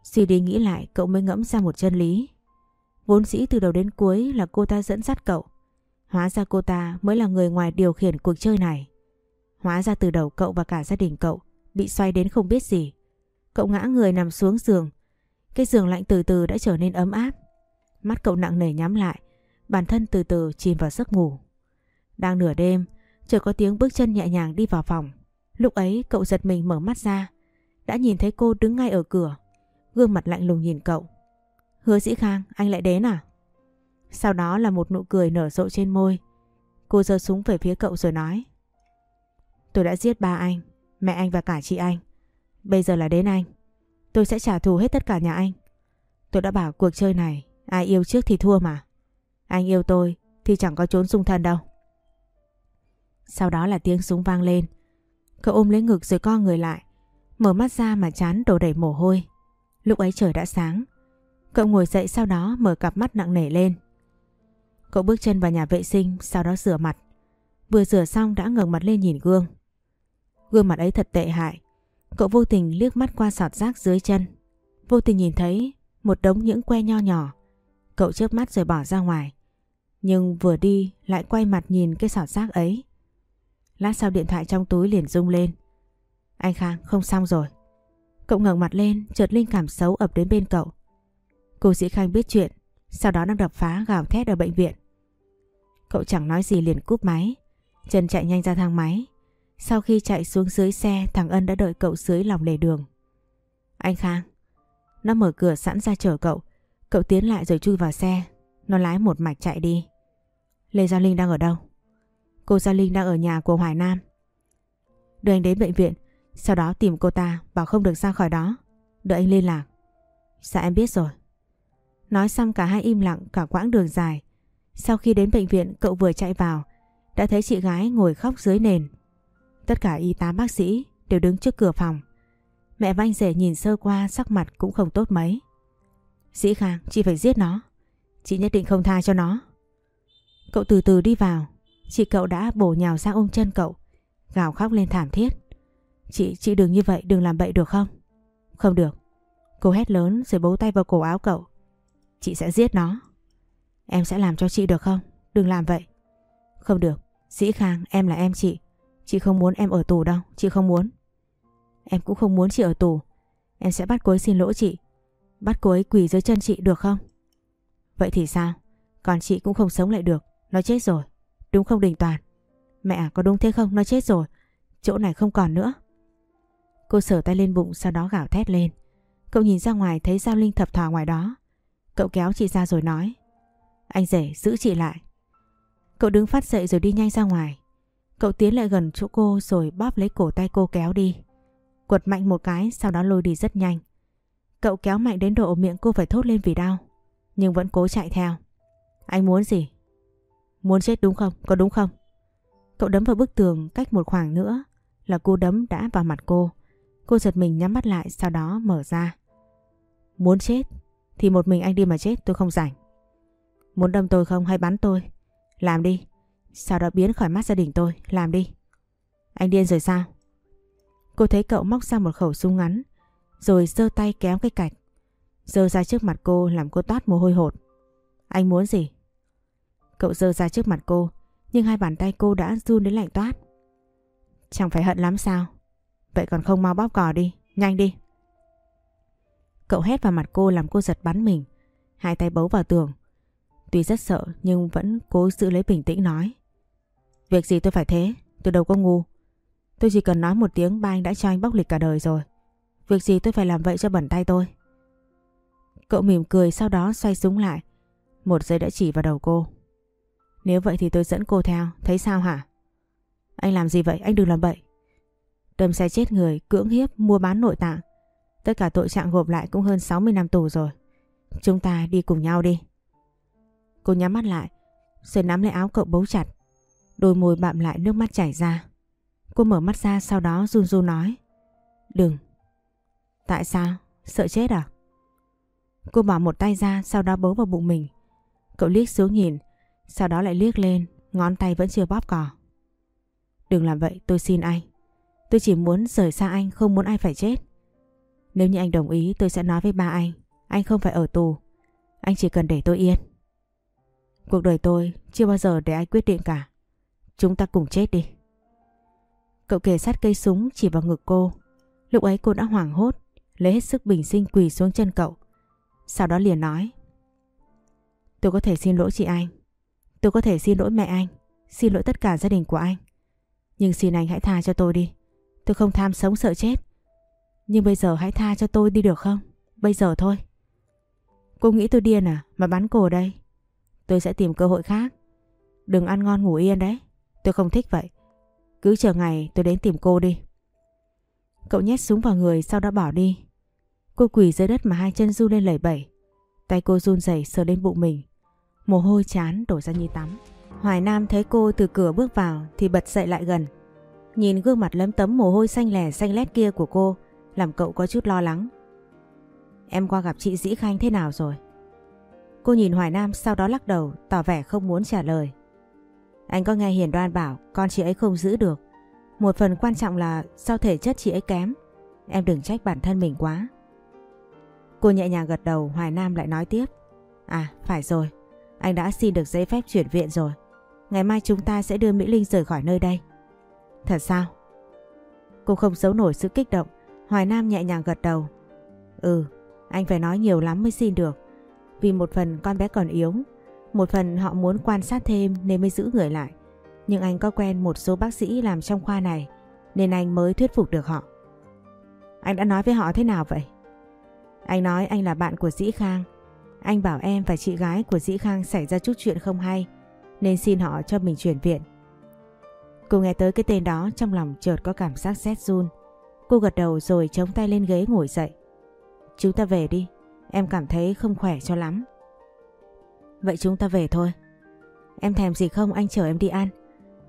Suy đi nghĩ lại cậu mới ngẫm ra một chân lý. Vốn dĩ từ đầu đến cuối là cô ta dẫn dắt cậu. Hóa ra cô ta mới là người ngoài điều khiển cuộc chơi này. Hóa ra từ đầu cậu và cả gia đình cậu bị xoay đến không biết gì. Cậu ngã người nằm xuống giường. Cái giường lạnh từ từ đã trở nên ấm áp. Mắt cậu nặng nề nhắm lại, bản thân từ từ chìm vào giấc ngủ. Đang nửa đêm, chợt có tiếng bước chân nhẹ nhàng đi vào phòng. Lúc ấy cậu giật mình mở mắt ra, đã nhìn thấy cô đứng ngay ở cửa, gương mặt lạnh lùng nhìn cậu. Hứa sĩ khang, anh lại đến à? Sau đó là một nụ cười nở rộ trên môi. Cô giơ súng về phía cậu rồi nói. Tôi đã giết ba anh, mẹ anh và cả chị anh. Bây giờ là đến anh. Tôi sẽ trả thù hết tất cả nhà anh. Tôi đã bảo cuộc chơi này, ai yêu trước thì thua mà. Anh yêu tôi thì chẳng có trốn sung thân đâu. Sau đó là tiếng súng vang lên. Cậu ôm lấy ngực rồi co người lại. Mở mắt ra mà chán đổ đầy mồ hôi. Lúc ấy trời đã sáng. Cậu ngồi dậy sau đó mở cặp mắt nặng nề lên. Cậu bước chân vào nhà vệ sinh, sau đó rửa mặt. Vừa rửa xong đã ngẩng mặt lên nhìn gương. Gương mặt ấy thật tệ hại. Cậu vô tình liếc mắt qua sọt rác dưới chân. Vô tình nhìn thấy một đống những que nho nhỏ. Cậu chớp mắt rồi bỏ ra ngoài. Nhưng vừa đi lại quay mặt nhìn cái sọt rác ấy. Lát sau điện thoại trong túi liền rung lên. Anh Khang, không xong rồi. Cậu ngẩng mặt lên, chợt linh cảm xấu ập đến bên cậu. Cô sĩ khanh biết chuyện, sau đó đang đập phá gào thét ở bệnh viện. Cậu chẳng nói gì liền cúp máy. Trần chạy nhanh ra thang máy. Sau khi chạy xuống dưới xe, thằng Ân đã đợi cậu dưới lòng lề đường. Anh Khang. Nó mở cửa sẵn ra chở cậu. Cậu tiến lại rồi chui vào xe. Nó lái một mạch chạy đi. Lê Gia Linh đang ở đâu? Cô Gia Linh đang ở nhà của Hoài Nam. Đưa anh đến bệnh viện. Sau đó tìm cô ta, bảo không được ra khỏi đó. Đợi anh liên lạc. Dạ em biết rồi. Nói xong cả hai im lặng cả quãng đường dài. Sau khi đến bệnh viện cậu vừa chạy vào đã thấy chị gái ngồi khóc dưới nền. Tất cả y tá bác sĩ đều đứng trước cửa phòng. Mẹ và anh rể nhìn sơ qua sắc mặt cũng không tốt mấy. sĩ Khang, chị phải giết nó. Chị nhất định không tha cho nó. Cậu từ từ đi vào. Chị cậu đã bổ nhào sang ôm chân cậu. Gào khóc lên thảm thiết. Chị, chị đừng như vậy, đừng làm bậy được không? Không được. Cô hét lớn rồi bấu tay vào cổ áo cậu. Chị sẽ giết nó. Em sẽ làm cho chị được không? Đừng làm vậy. Không được. Dĩ Khang, em là em chị. Chị không muốn em ở tù đâu. Chị không muốn. Em cũng không muốn chị ở tù. Em sẽ bắt cô ấy xin lỗi chị. Bắt cô ấy quỳ dưới chân chị được không? Vậy thì sao? Còn chị cũng không sống lại được. Nó chết rồi. Đúng không Đình Toàn? Mẹ à, có đúng thế không? Nó chết rồi. Chỗ này không còn nữa. Cô sở tay lên bụng sau đó gào thét lên. Cậu nhìn ra ngoài thấy Giao Linh thập thò ngoài đó. Cậu kéo chị ra rồi nói. Anh rể, giữ chị lại. Cậu đứng phát dậy rồi đi nhanh ra ngoài. Cậu tiến lại gần chỗ cô rồi bóp lấy cổ tay cô kéo đi. Quật mạnh một cái, sau đó lôi đi rất nhanh. Cậu kéo mạnh đến độ miệng cô phải thốt lên vì đau. Nhưng vẫn cố chạy theo. Anh muốn gì? Muốn chết đúng không? Có đúng không? Cậu đấm vào bức tường cách một khoảng nữa là cô đấm đã vào mặt cô. Cô giật mình nhắm mắt lại, sau đó mở ra. Muốn chết thì một mình anh đi mà chết tôi không rảnh. Muốn đâm tôi không hay bắn tôi? Làm đi. Sau đó biến khỏi mắt gia đình tôi. Làm đi. Anh điên rồi sao? Cô thấy cậu móc ra một khẩu súng ngắn rồi giơ tay kéo cái cạch. Giơ ra trước mặt cô làm cô toát mồ hôi hột. Anh muốn gì? Cậu giơ ra trước mặt cô nhưng hai bàn tay cô đã run đến lạnh toát. Chẳng phải hận lắm sao? Vậy còn không mau bóp cò đi, nhanh đi. Cậu hét vào mặt cô làm cô giật bắn mình. Hai tay bấu vào tường. Tuy rất sợ nhưng vẫn cố giữ lấy bình tĩnh nói. Việc gì tôi phải thế, tôi đâu có ngu. Tôi chỉ cần nói một tiếng ba anh đã cho anh bóc lịch cả đời rồi. Việc gì tôi phải làm vậy cho bẩn tay tôi. Cậu mỉm cười sau đó xoay súng lại. Một giây đã chỉ vào đầu cô. Nếu vậy thì tôi dẫn cô theo, thấy sao hả? Anh làm gì vậy? Anh đừng làm bậy. Đâm xe chết người, cưỡng hiếp, mua bán nội tạng. Tất cả tội trạng gộp lại cũng hơn 60 năm tù rồi. Chúng ta đi cùng nhau đi. Cô nhắm mắt lại, rồi nắm lấy áo cậu bấu chặt. Đôi môi bạm lại nước mắt chảy ra. Cô mở mắt ra sau đó run run nói. Đừng. Tại sao? Sợ chết à? Cô bỏ một tay ra sau đó bấu vào bụng mình. Cậu liếc xuống nhìn, sau đó lại liếc lên, ngón tay vẫn chưa bóp cò. Đừng làm vậy, tôi xin anh. Tôi chỉ muốn rời xa anh, không muốn ai phải chết. Nếu như anh đồng ý tôi sẽ nói với ba anh, anh không phải ở tù. Anh chỉ cần để tôi yên. Cuộc đời tôi chưa bao giờ để ai quyết định cả. Chúng ta cùng chết đi. Cậu kề sát cây súng chỉ vào ngực cô. Lúc ấy cô đã hoảng hốt, lấy hết sức bình sinh quỳ xuống chân cậu. Sau đó liền nói. Tôi có thể xin lỗi chị anh. Tôi có thể xin lỗi mẹ anh. Xin lỗi tất cả gia đình của anh. Nhưng xin anh hãy tha cho tôi đi. Tôi không tham sống sợ chết. Nhưng bây giờ hãy tha cho tôi đi được không? Bây giờ thôi. Cô nghĩ tôi điên à? Mà bắn cô đây. Tôi sẽ tìm cơ hội khác. Đừng ăn ngon ngủ yên đấy. Tôi không thích vậy. Cứ chờ ngày tôi đến tìm cô đi. Cậu nhét súng vào người, sau đó bỏ đi. Cô quỳ dưới đất mà hai chân run lên lẩy bẩy. Tay cô run rẩy sờ lên bụng mình. Mồ hôi chán đổ ra như tắm. Hoài Nam thấy cô từ cửa bước vào thì bật dậy lại gần. Nhìn gương mặt lấm tấm mồ hôi xanh lẻ xanh lét kia của cô làm cậu có chút lo lắng. Em qua gặp chị Dĩ Khanh thế nào rồi? Cô nhìn Hoài Nam sau đó lắc đầu tỏ vẻ không muốn trả lời. Anh có nghe Hiền Đoan bảo con chị ấy không giữ được. Một phần quan trọng là do thể chất chị ấy kém. Em đừng trách bản thân mình quá. Cô nhẹ nhàng gật đầu Hoài Nam lại nói tiếp. À phải rồi, anh đã xin được giấy phép chuyển viện rồi. Ngày mai chúng ta sẽ đưa Mỹ Linh rời khỏi nơi đây. Thật sao? Cô không giấu nổi sự kích động. Hoài Nam nhẹ nhàng gật đầu. Ừ, anh phải nói nhiều lắm mới xin được. Vì một phần con bé còn yếu, một phần họ muốn quan sát thêm nên mới giữ người lại. Nhưng anh có quen một số bác sĩ làm trong khoa này nên anh mới thuyết phục được họ. Anh đã nói với họ thế nào vậy? Anh nói anh là bạn của Dĩ Khang. Anh bảo em và chị gái của Dĩ Khang xảy ra chút chuyện không hay nên xin họ cho mình chuyển viện. Cô nghe tới cái tên đó trong lòng chợt có cảm giác rét run. Cô gật đầu rồi chống tay lên ghế ngồi dậy. Chúng ta về đi, em cảm thấy không khỏe cho lắm. Vậy chúng ta về thôi. Em thèm gì không anh chở em đi ăn.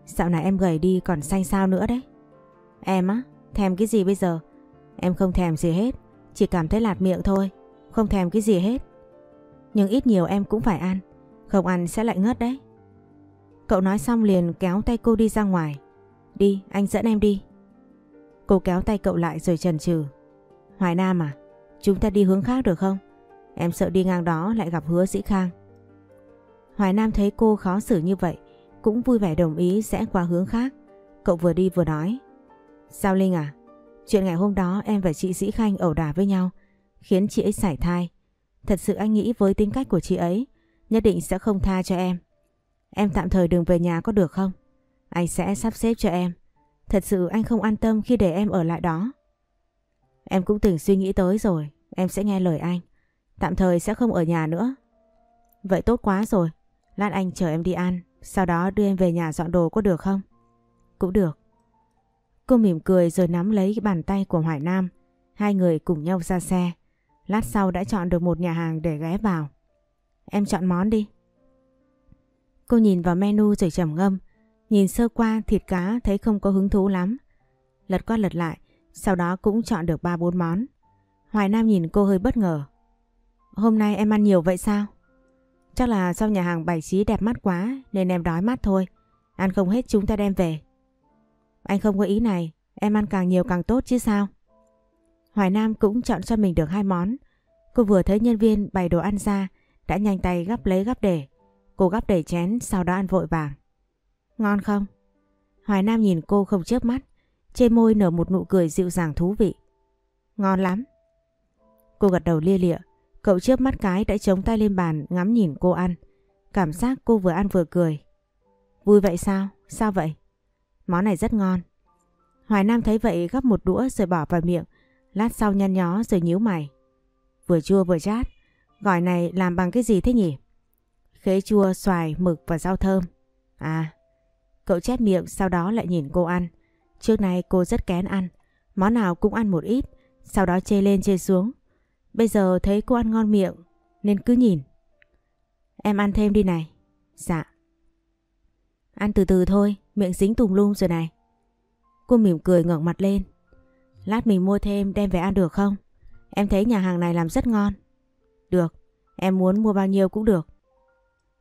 Dạo này em gầy đi còn xanh sao nữa đấy. Em á, thèm cái gì bây giờ? Em không thèm gì hết, chỉ cảm thấy lạt miệng thôi, không thèm cái gì hết. Nhưng ít nhiều em cũng phải ăn, không ăn sẽ lại ngất đấy. Cậu nói xong liền kéo tay cô đi ra ngoài. Đi, anh dẫn em đi. Cô kéo tay cậu lại rồi chần chừ. Hoài Nam à, chúng ta đi hướng khác được không? Em sợ đi ngang đó lại gặp hứa dĩ khang. Hoài Nam thấy cô khó xử như vậy, cũng vui vẻ đồng ý sẽ qua hướng khác. Cậu vừa đi vừa nói. Sao Linh à, chuyện ngày hôm đó em và chị Dĩ Khanh ẩu đả với nhau, khiến chị ấy sảy thai. Thật sự anh nghĩ với tính cách của chị ấy, nhất định sẽ không tha cho em. Em tạm thời đừng về nhà có được không? Anh sẽ sắp xếp cho em. Thật sự anh không an tâm khi để em ở lại đó. Em cũng từng suy nghĩ tới rồi, em sẽ nghe lời anh. Tạm thời sẽ không ở nhà nữa. Vậy tốt quá rồi, lát anh chờ em đi ăn, sau đó đưa em về nhà dọn đồ có được không? Cũng được. Cô mỉm cười rồi nắm lấy bàn tay của Hoài Nam. Hai người cùng nhau ra xe. Lát sau đã chọn được một nhà hàng để ghé vào. Em chọn món đi. Cô nhìn vào menu rồi trầm ngâm. Nhìn sơ qua thịt cá thấy không có hứng thú lắm. Lật qua lật lại, sau đó cũng chọn được 3-4 món. Hoài Nam nhìn cô hơi bất ngờ. Hôm nay em ăn nhiều vậy sao? Chắc là do nhà hàng bày trí đẹp mắt quá nên em đói mắt thôi. Ăn không hết chúng ta đem về. Anh không có ý này, em ăn càng nhiều càng tốt chứ sao? Hoài Nam cũng chọn cho mình được hai món. Cô vừa thấy nhân viên bày đồ ăn ra, đã nhanh tay gắp lấy gắp để. Cô gắp đầy chén sau đó ăn vội vàng. Ngon không? Hoài Nam nhìn cô không chớp mắt, trên môi nở một nụ cười dịu dàng thú vị. Ngon lắm. Cô gật đầu lia lịa, cậu chớp mắt cái đã chống tay lên bàn ngắm nhìn cô ăn. Cảm giác cô vừa ăn vừa cười. Vui vậy sao? Sao vậy? Món này rất ngon. Hoài Nam thấy vậy gắp một đũa rồi bỏ vào miệng, lát sau nhăn nhó rồi nhíu mày. Vừa chua vừa chát, gỏi này làm bằng cái gì thế nhỉ? Khế chua, xoài, mực và rau thơm. À, cậu chép miệng sau đó lại nhìn cô ăn. Trước nay cô rất kén ăn, món nào cũng ăn một ít, sau đó chê lên chê xuống. Bây giờ thấy cô ăn ngon miệng, nên cứ nhìn. Em ăn thêm đi này. Dạ. Ăn từ từ thôi, miệng dính tùm lum rồi này. Cô Cô mỉm cười ngẩng mặt lên. Lát mình mua thêm đem về ăn được không? Em thấy nhà hàng này làm rất ngon. Được, em muốn mua bao nhiêu cũng được.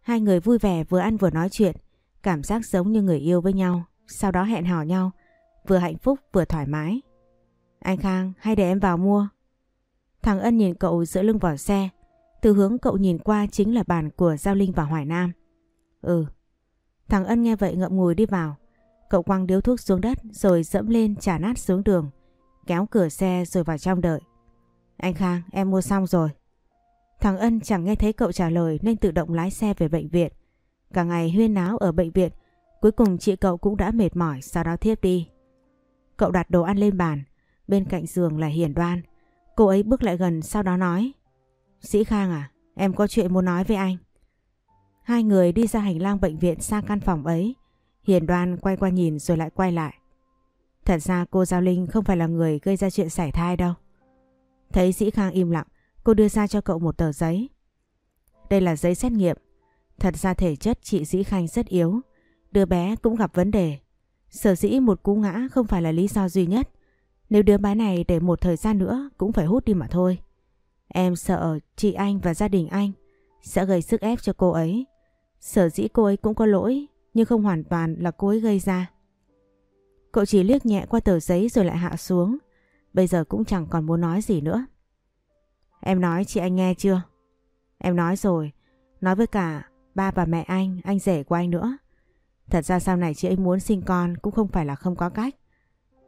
Hai người vui vẻ vừa ăn vừa nói chuyện, cảm giác giống như người yêu với nhau, sau đó hẹn hò nhau, vừa hạnh phúc vừa thoải mái. Anh Khang, hay để em vào mua? Thằng Ân nhìn cậu giữa lưng vào xe, từ hướng cậu nhìn qua chính là bàn của Giao Linh và Hoài Nam. Ừ. Thằng Ân nghe vậy ngậm ngùi đi vào. Cậu quăng điếu thuốc xuống đất rồi dẫm lên trả nát xuống đường. Kéo cửa xe rồi vào trong đợi. Anh Khang, em mua xong rồi. Thằng Ân chẳng nghe thấy cậu trả lời nên tự động lái xe về bệnh viện. Cả ngày huyên náo ở bệnh viện, cuối cùng chị cậu cũng đã mệt mỏi sau đó thiếp đi. Cậu đặt đồ ăn lên bàn, bên cạnh giường là Hiền Đoan. Cô ấy bước lại gần sau đó nói Sĩ Khang à, em có chuyện muốn nói với anh. Hai người đi ra hành lang bệnh viện sang căn phòng ấy. Hiền Đoan quay qua nhìn rồi lại quay lại. Thật ra cô Giao Linh không phải là người gây ra chuyện sảy thai đâu. Thấy Sĩ Khang im lặng, cô đưa ra cho cậu một tờ giấy. Đây là giấy xét nghiệm. Thật ra thể chất chị Dĩ Khanh rất yếu. Đứa bé cũng gặp vấn đề. Sở dĩ một cú ngã không phải là lý do duy nhất. Nếu đứa bé này để một thời gian nữa cũng phải hút đi mà thôi. Em sợ chị anh và gia đình anh sẽ gây sức ép cho cô ấy. Sở dĩ cô ấy cũng có lỗi, nhưng không hoàn toàn là cô ấy gây ra. Cậu chỉ liếc nhẹ qua tờ giấy rồi lại hạ xuống. Bây giờ cũng chẳng còn muốn nói gì nữa. Em nói chị anh nghe chưa? Em nói rồi. Nói với cả ba và mẹ anh, anh rể của anh nữa. Thật ra sau này chị ấy muốn sinh con cũng không phải là không có cách.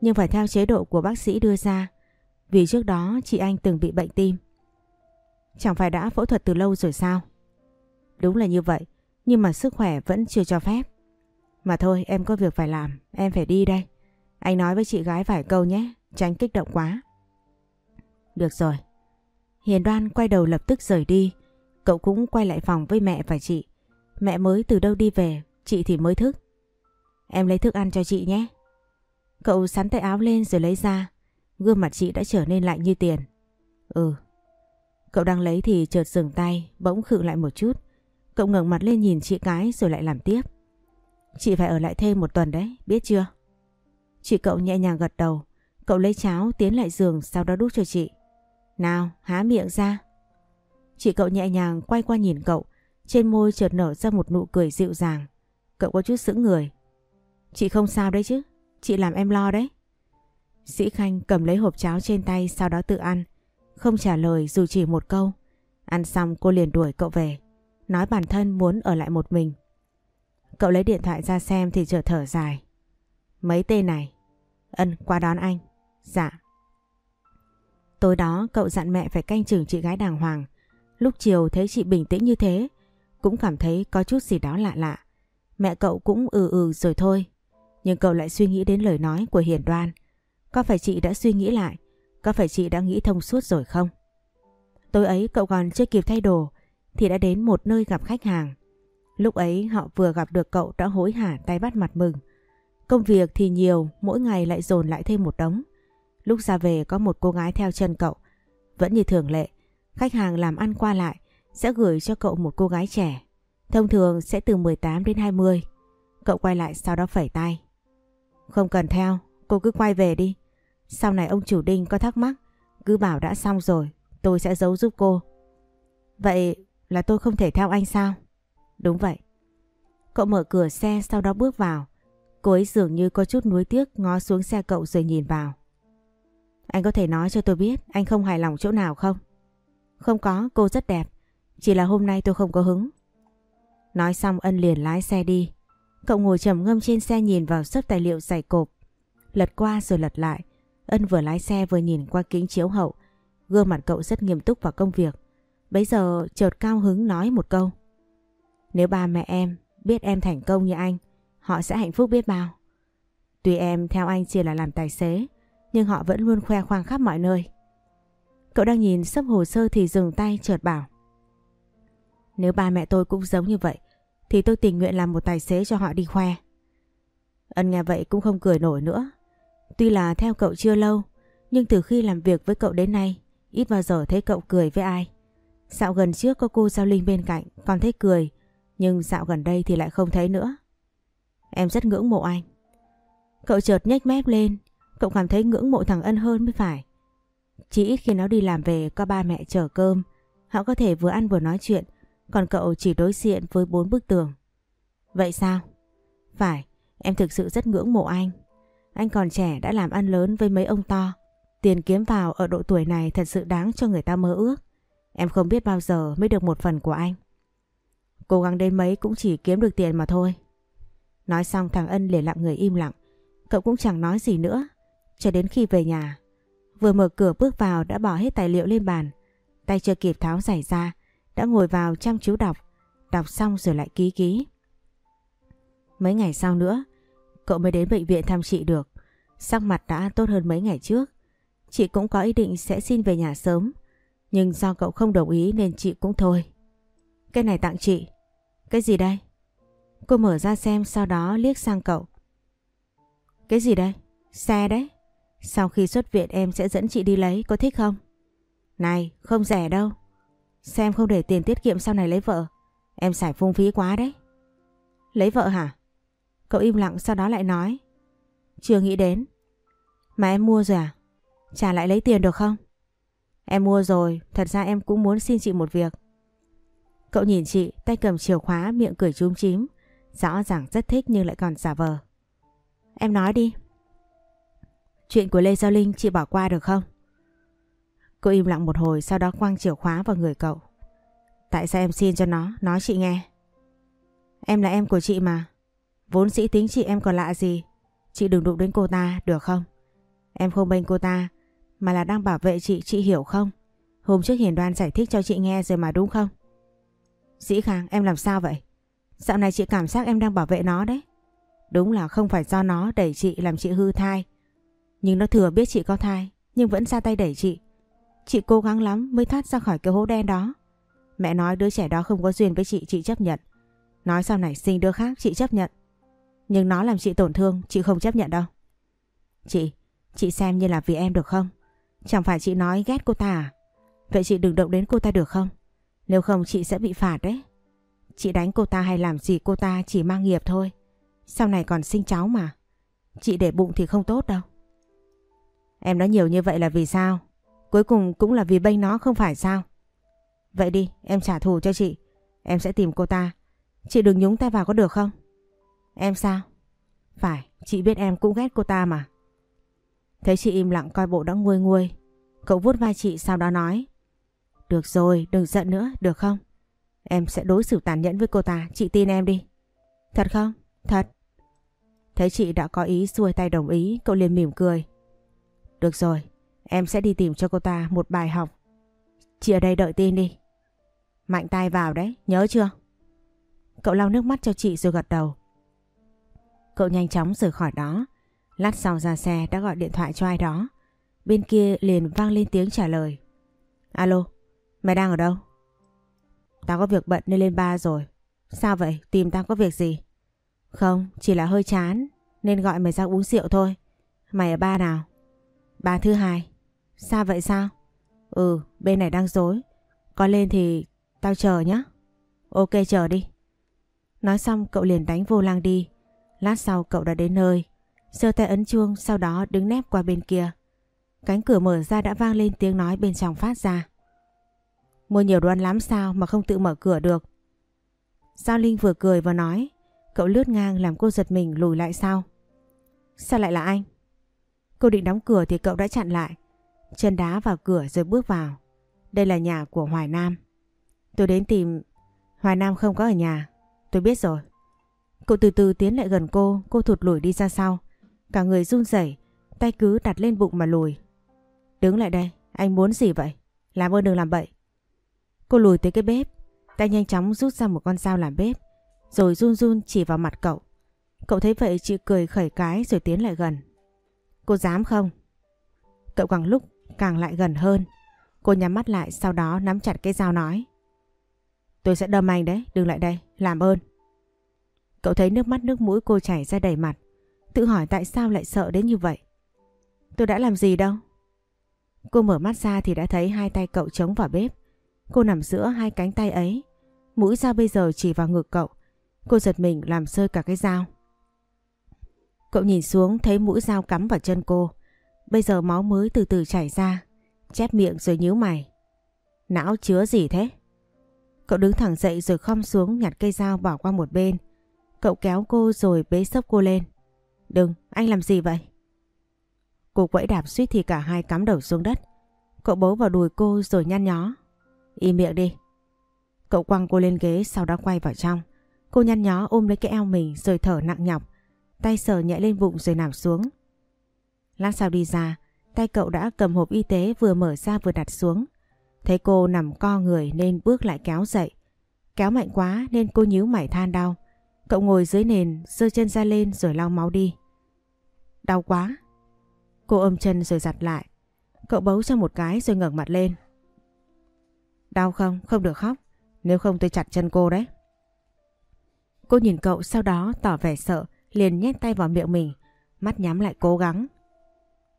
Nhưng phải theo chế độ của bác sĩ đưa ra. Vì trước đó chị anh từng bị bệnh tim. Chẳng phải đã phẫu thuật từ lâu rồi sao? Đúng là như vậy. Nhưng mà sức khỏe vẫn chưa cho phép. Mà thôi em có việc phải làm. Em phải đi đây. Anh nói với chị gái vài câu nhé. Tránh kích động quá. Được rồi. Hiền đoan quay đầu lập tức rời đi. Cậu cũng quay lại phòng với mẹ và chị. Mẹ mới từ đâu đi về, chị thì mới thức. Em lấy thức ăn cho chị nhé. Cậu sắn tay áo lên rồi lấy ra. Gương mặt chị đã trở nên lạnh như tiền. Ừ. Cậu đang lấy thì chợt dừng tay, bỗng khựng lại một chút. Cậu ngẩng mặt lên nhìn chị cái rồi lại làm tiếp. Chị phải ở lại thêm một tuần đấy, biết chưa? Chị cậu nhẹ nhàng gật đầu. Cậu lấy cháo tiến lại giường sau đó đút cho chị. Nào, há miệng ra. Chị cậu nhẹ nhàng quay qua nhìn cậu. Trên môi chợt nở ra một nụ cười dịu dàng. Cậu có chút sững người. Chị không sao đấy chứ. Chị làm em lo đấy. Sĩ Khanh cầm lấy hộp cháo trên tay sau đó tự ăn. Không trả lời dù chỉ một câu. Ăn xong cô liền đuổi cậu về. Nói bản thân muốn ở lại một mình. Cậu lấy điện thoại ra xem thì chợt thở dài. Mấy tên này. Ân qua đón anh. Dạ. Tối đó cậu dặn mẹ phải canh chừng chị gái đàng hoàng. Lúc chiều thấy chị bình tĩnh như thế, cũng cảm thấy có chút gì đó lạ lạ. Mẹ cậu cũng ừ ừ rồi thôi. Nhưng cậu lại suy nghĩ đến lời nói của Hiền Đoan. Có phải chị đã suy nghĩ lại? Có phải chị đã nghĩ thông suốt rồi không? Tối ấy cậu còn chưa kịp thay đồ thì đã đến một nơi gặp khách hàng. Lúc ấy họ vừa gặp được cậu đã hối hả tay bắt mặt mừng. Công việc thì nhiều, mỗi ngày lại dồn lại thêm một đống. Lúc ra về có một cô gái theo chân cậu. Vẫn như thường lệ, khách hàng làm ăn qua lại sẽ gửi cho cậu một cô gái trẻ. Thông thường sẽ từ 18 đến 20. Cậu quay lại sau đó phẩy tay. Không cần theo, cô cứ quay về đi. Sau này ông chủ đinh có thắc mắc, cứ bảo đã xong rồi, tôi sẽ giấu giúp cô. Vậy là tôi không thể theo anh sao? Đúng vậy. Cậu mở cửa xe sau đó bước vào. Cô ấy dường như có chút nuối tiếc ngó xuống xe cậu rồi nhìn vào. Anh có thể nói cho tôi biết anh không hài lòng chỗ nào không? Không có, cô rất đẹp. Chỉ là hôm nay tôi không có hứng. Nói xong ân liền lái xe đi. Cậu ngồi trầm ngâm trên xe nhìn vào sấp tài liệu dày cộp. Lật qua rồi lật lại. Ân vừa lái xe vừa nhìn qua kính chiếu hậu. Gương mặt cậu rất nghiêm túc vào công việc. Bấy giờ chợt cao hứng nói một câu. Nếu ba mẹ em biết em thành công như anh, họ sẽ hạnh phúc biết bao. Tuy em theo anh chỉ là làm tài xế, nhưng họ vẫn luôn khoe khoang khắp mọi nơi. Cậu đang nhìn sấp hồ sơ thì dừng tay chợt bảo. Nếu ba mẹ tôi cũng giống như vậy, thì tôi tình nguyện làm một tài xế cho họ đi khoe. Ân nghe vậy cũng không cười nổi nữa. Tuy là theo cậu chưa lâu, nhưng từ khi làm việc với cậu đến nay, ít bao giờ thấy cậu cười với ai. Dạo gần trước có cô Giao Linh bên cạnh, còn thấy cười, nhưng dạo gần đây thì lại không thấy nữa. Em rất ngưỡng mộ anh. Cậu chợt nhếch mép lên, cậu cảm thấy ngưỡng mộ thằng Ân hơn mới phải. Chỉ ít khi nó đi làm về có ba mẹ chở cơm, họ có thể vừa ăn vừa nói chuyện, còn cậu chỉ đối diện với bốn bức tường. Vậy sao? Phải, em thực sự rất ngưỡng mộ anh. Anh còn trẻ đã làm ăn lớn với mấy ông to. Tiền kiếm vào ở độ tuổi này thật sự đáng cho người ta mơ ước. Em không biết bao giờ mới được một phần của anh. Cố gắng đến mấy cũng chỉ kiếm được tiền mà thôi. Nói xong thằng Ân liền lặng người im lặng. Cậu cũng chẳng nói gì nữa. Cho đến khi về nhà. Vừa mở cửa bước vào đã bỏ hết tài liệu lên bàn. Tay chưa kịp tháo giày ra. Đã ngồi vào chăm chú đọc. Đọc xong rồi lại ký ký. Mấy ngày sau nữa, cậu mới đến bệnh viện thăm chị được. Sắc mặt đã tốt hơn mấy ngày trước. Chị cũng có ý định sẽ xin về nhà sớm. Nhưng do cậu không đồng ý nên chị cũng thôi. Cái này tặng chị. Cái gì đây? Cô mở ra xem sau đó liếc sang cậu. Cái gì đây? Xe đấy. Sau khi xuất viện em sẽ dẫn chị đi lấy, có thích không? Này, không rẻ đâu. Xem không để tiền tiết kiệm sau này lấy vợ. Em xài phung phí quá đấy. Lấy vợ hả? Cậu im lặng sau đó lại nói. Chưa nghĩ đến. Mà em mua rồi à? Trả lại lấy tiền được không? Em mua rồi, thật ra em cũng muốn xin chị một việc. Cậu nhìn chị, tay cầm chìa khóa, miệng cười chúm chím. Rõ ràng rất thích nhưng lại còn giả vờ. Em nói đi. Chuyện của Lê Giao Linh chị bỏ qua được không? Cô im lặng một hồi sau đó quăng chìa khóa vào người cậu. Tại sao em xin cho nó, nói chị nghe. Em là em của chị mà. Vốn sĩ tính chị em còn lạ gì. Chị đừng đụng đến cô ta, được không? Em không bênh cô ta, mà là đang bảo vệ chị, chị hiểu không? Hôm trước Hiền Đoan giải thích cho chị nghe rồi mà đúng không? Dĩ Khang, em làm sao vậy? Dạo này chị cảm giác em đang bảo vệ nó đấy. Đúng là không phải do nó đẩy chị làm chị hư thai. Nhưng nó thừa biết chị có thai, nhưng vẫn ra tay đẩy chị. Chị cố gắng lắm mới thoát ra khỏi cái hố đen đó. Mẹ nói đứa trẻ đó không có duyên với chị, chị chấp nhận. Nói sau này sinh đứa khác, chị chấp nhận. Nhưng nó làm chị tổn thương, chị không chấp nhận đâu. Chị, chị xem như là vì em được không? Chẳng phải chị nói ghét cô ta à? Vậy chị đừng động đến cô ta được không? Nếu không chị sẽ bị phạt đấy. Chị đánh cô ta hay làm gì cô ta chỉ mang nghiệp thôi. Sau này còn sinh cháu mà. Chị để bụng thì không tốt đâu. Em nói nhiều như vậy là vì sao? Cuối cùng cũng là vì bênh nó không phải sao? Vậy đi, em trả thù cho chị. Em sẽ tìm cô ta. Chị đừng nhúng tay vào có được không? Em sao? Phải, chị biết em cũng ghét cô ta mà. Thấy chị im lặng coi bộ đã nguôi nguôi. Cậu vuốt vai chị sau đó nói. Được rồi, đừng giận nữa, được không? Em sẽ đối xử tàn nhẫn với cô ta, chị tin em đi. Thật không? Thật. Thấy chị đã có ý xuôi tay đồng ý, cậu liền mỉm cười. Được rồi, em sẽ đi tìm cho cô ta một bài học. Chị ở đây đợi tin đi. Mạnh tay vào đấy, nhớ chưa? Cậu lau nước mắt cho chị rồi gật đầu. Cậu nhanh chóng rời khỏi đó. Lát sau ra xe đã gọi điện thoại cho ai đó. Bên kia liền vang lên tiếng trả lời. Alo, mày đang ở đâu? Tao có việc bận nên lên ba rồi. Sao vậy? Tìm tao có việc gì? Không, chỉ là hơi chán nên gọi mày ra uống rượu thôi. Mày ở ba nào? Ba thứ hai. Xa vậy sao? Ừ, bên này đang dối. Có lên thì tao chờ nhé. Ok chờ đi. Nói xong cậu liền đánh vô lang đi. Lát sau cậu đã đến nơi. Sơ tay ấn chuông sau đó đứng nép qua bên kia. Cánh cửa mở ra đã vang lên tiếng nói bên trong phát ra. Mua nhiều đồ ăn lắm sao mà không tự mở cửa được. Giao Linh vừa cười vừa nói. Cậu lướt ngang làm cô giật mình lùi lại sau. Sao lại là anh? Cô định đóng cửa thì cậu đã chặn lại. Chân đá vào cửa rồi bước vào. Đây là nhà của Hoài Nam. Tôi đến tìm... Hoài Nam không có ở nhà. Tôi biết rồi. Cậu từ từ tiến lại gần cô, cô thụt lùi đi ra sau. Cả người run rẩy, tay cứ đặt lên bụng mà lùi. Đứng lại đây, anh muốn gì vậy? Làm ơn đừng làm bậy. Cô lùi tới cái bếp, tay nhanh chóng rút ra một con dao làm bếp, rồi run run chỉ vào mặt cậu. Cậu thấy vậy chị cười khẩy cái rồi tiến lại gần. Cô dám không? Cậu càng lúc càng lại gần hơn. Cô nhắm mắt lại sau đó nắm chặt cái dao nói. Tôi sẽ đâm anh đấy, đừng lại đây, làm ơn. Cậu thấy nước mắt nước mũi cô chảy ra đầy mặt. Tự hỏi tại sao lại sợ đến như vậy. Tôi đã làm gì đâu. Cô mở mắt ra thì đã thấy hai tay cậu chống vào bếp. Cô nằm giữa hai cánh tay ấy. Mũi dao bây giờ chỉ vào ngực cậu. Cô giật mình làm rơi cả cái dao. Cậu nhìn xuống thấy mũi dao cắm vào chân cô. Bây giờ máu mới từ từ chảy ra. Chép miệng rồi nhíu mày. Não chứa gì thế? Cậu đứng thẳng dậy rồi khom xuống nhặt cây dao bỏ qua một bên. Cậu kéo cô rồi bế sốc cô lên. Đừng, anh làm gì vậy? Cô quẫy đạp suýt thì cả hai cắm đầu xuống đất. Cậu bấu vào đùi cô rồi nhăn nhó. Im miệng đi. Cậu quăng cô lên ghế sau đó quay vào trong. Cô nhăn nhó ôm lấy cái eo mình rồi thở nặng nhọc. Tay sờ nhẹ lên bụng rồi nằm xuống. Lát sau đi ra, tay cậu đã cầm hộp y tế vừa mở ra vừa đặt xuống. Thấy cô nằm co người nên bước lại kéo dậy. Kéo mạnh quá nên cô nhíu mảy than đau. Cậu ngồi dưới nền, giơ chân ra lên rồi lau máu đi. Đau quá. Cô ôm chân rồi giặt lại. Cậu bấu cho một cái rồi ngẩng mặt lên. Đau không? Không được khóc. Nếu không tôi chặt chân cô đấy. Cô nhìn cậu sau đó tỏ vẻ sợ, liền nhét tay vào miệng mình, mắt nhắm lại cố gắng.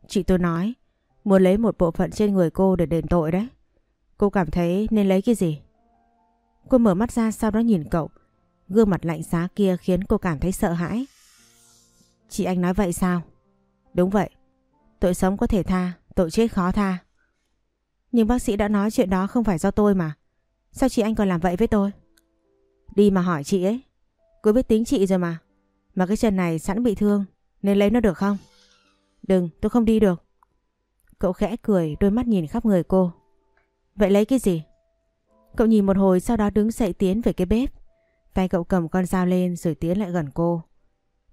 Chị tôi nói, muốn lấy một bộ phận trên người cô để đền tội đấy. Cô cảm thấy nên lấy cái gì? Cô mở mắt ra sau đó nhìn cậu. Gương mặt lạnh giá kia khiến cô cảm thấy sợ hãi. Chị anh nói vậy sao? Đúng vậy. Tội sống có thể tha, tội chết khó tha. Nhưng bác sĩ đã nói chuyện đó không phải do tôi mà. Sao chị anh còn làm vậy với tôi? Đi mà hỏi chị ấy. Cô biết tính chị rồi mà. Mà cái chân này sẵn bị thương nên lấy nó được không? Đừng, tôi không đi được. Cậu khẽ cười đôi mắt nhìn khắp người cô. Vậy lấy cái gì? Cậu nhìn một hồi sau đó đứng dậy tiến về cái bếp. Tay cậu cầm con dao lên rồi tiến lại gần cô.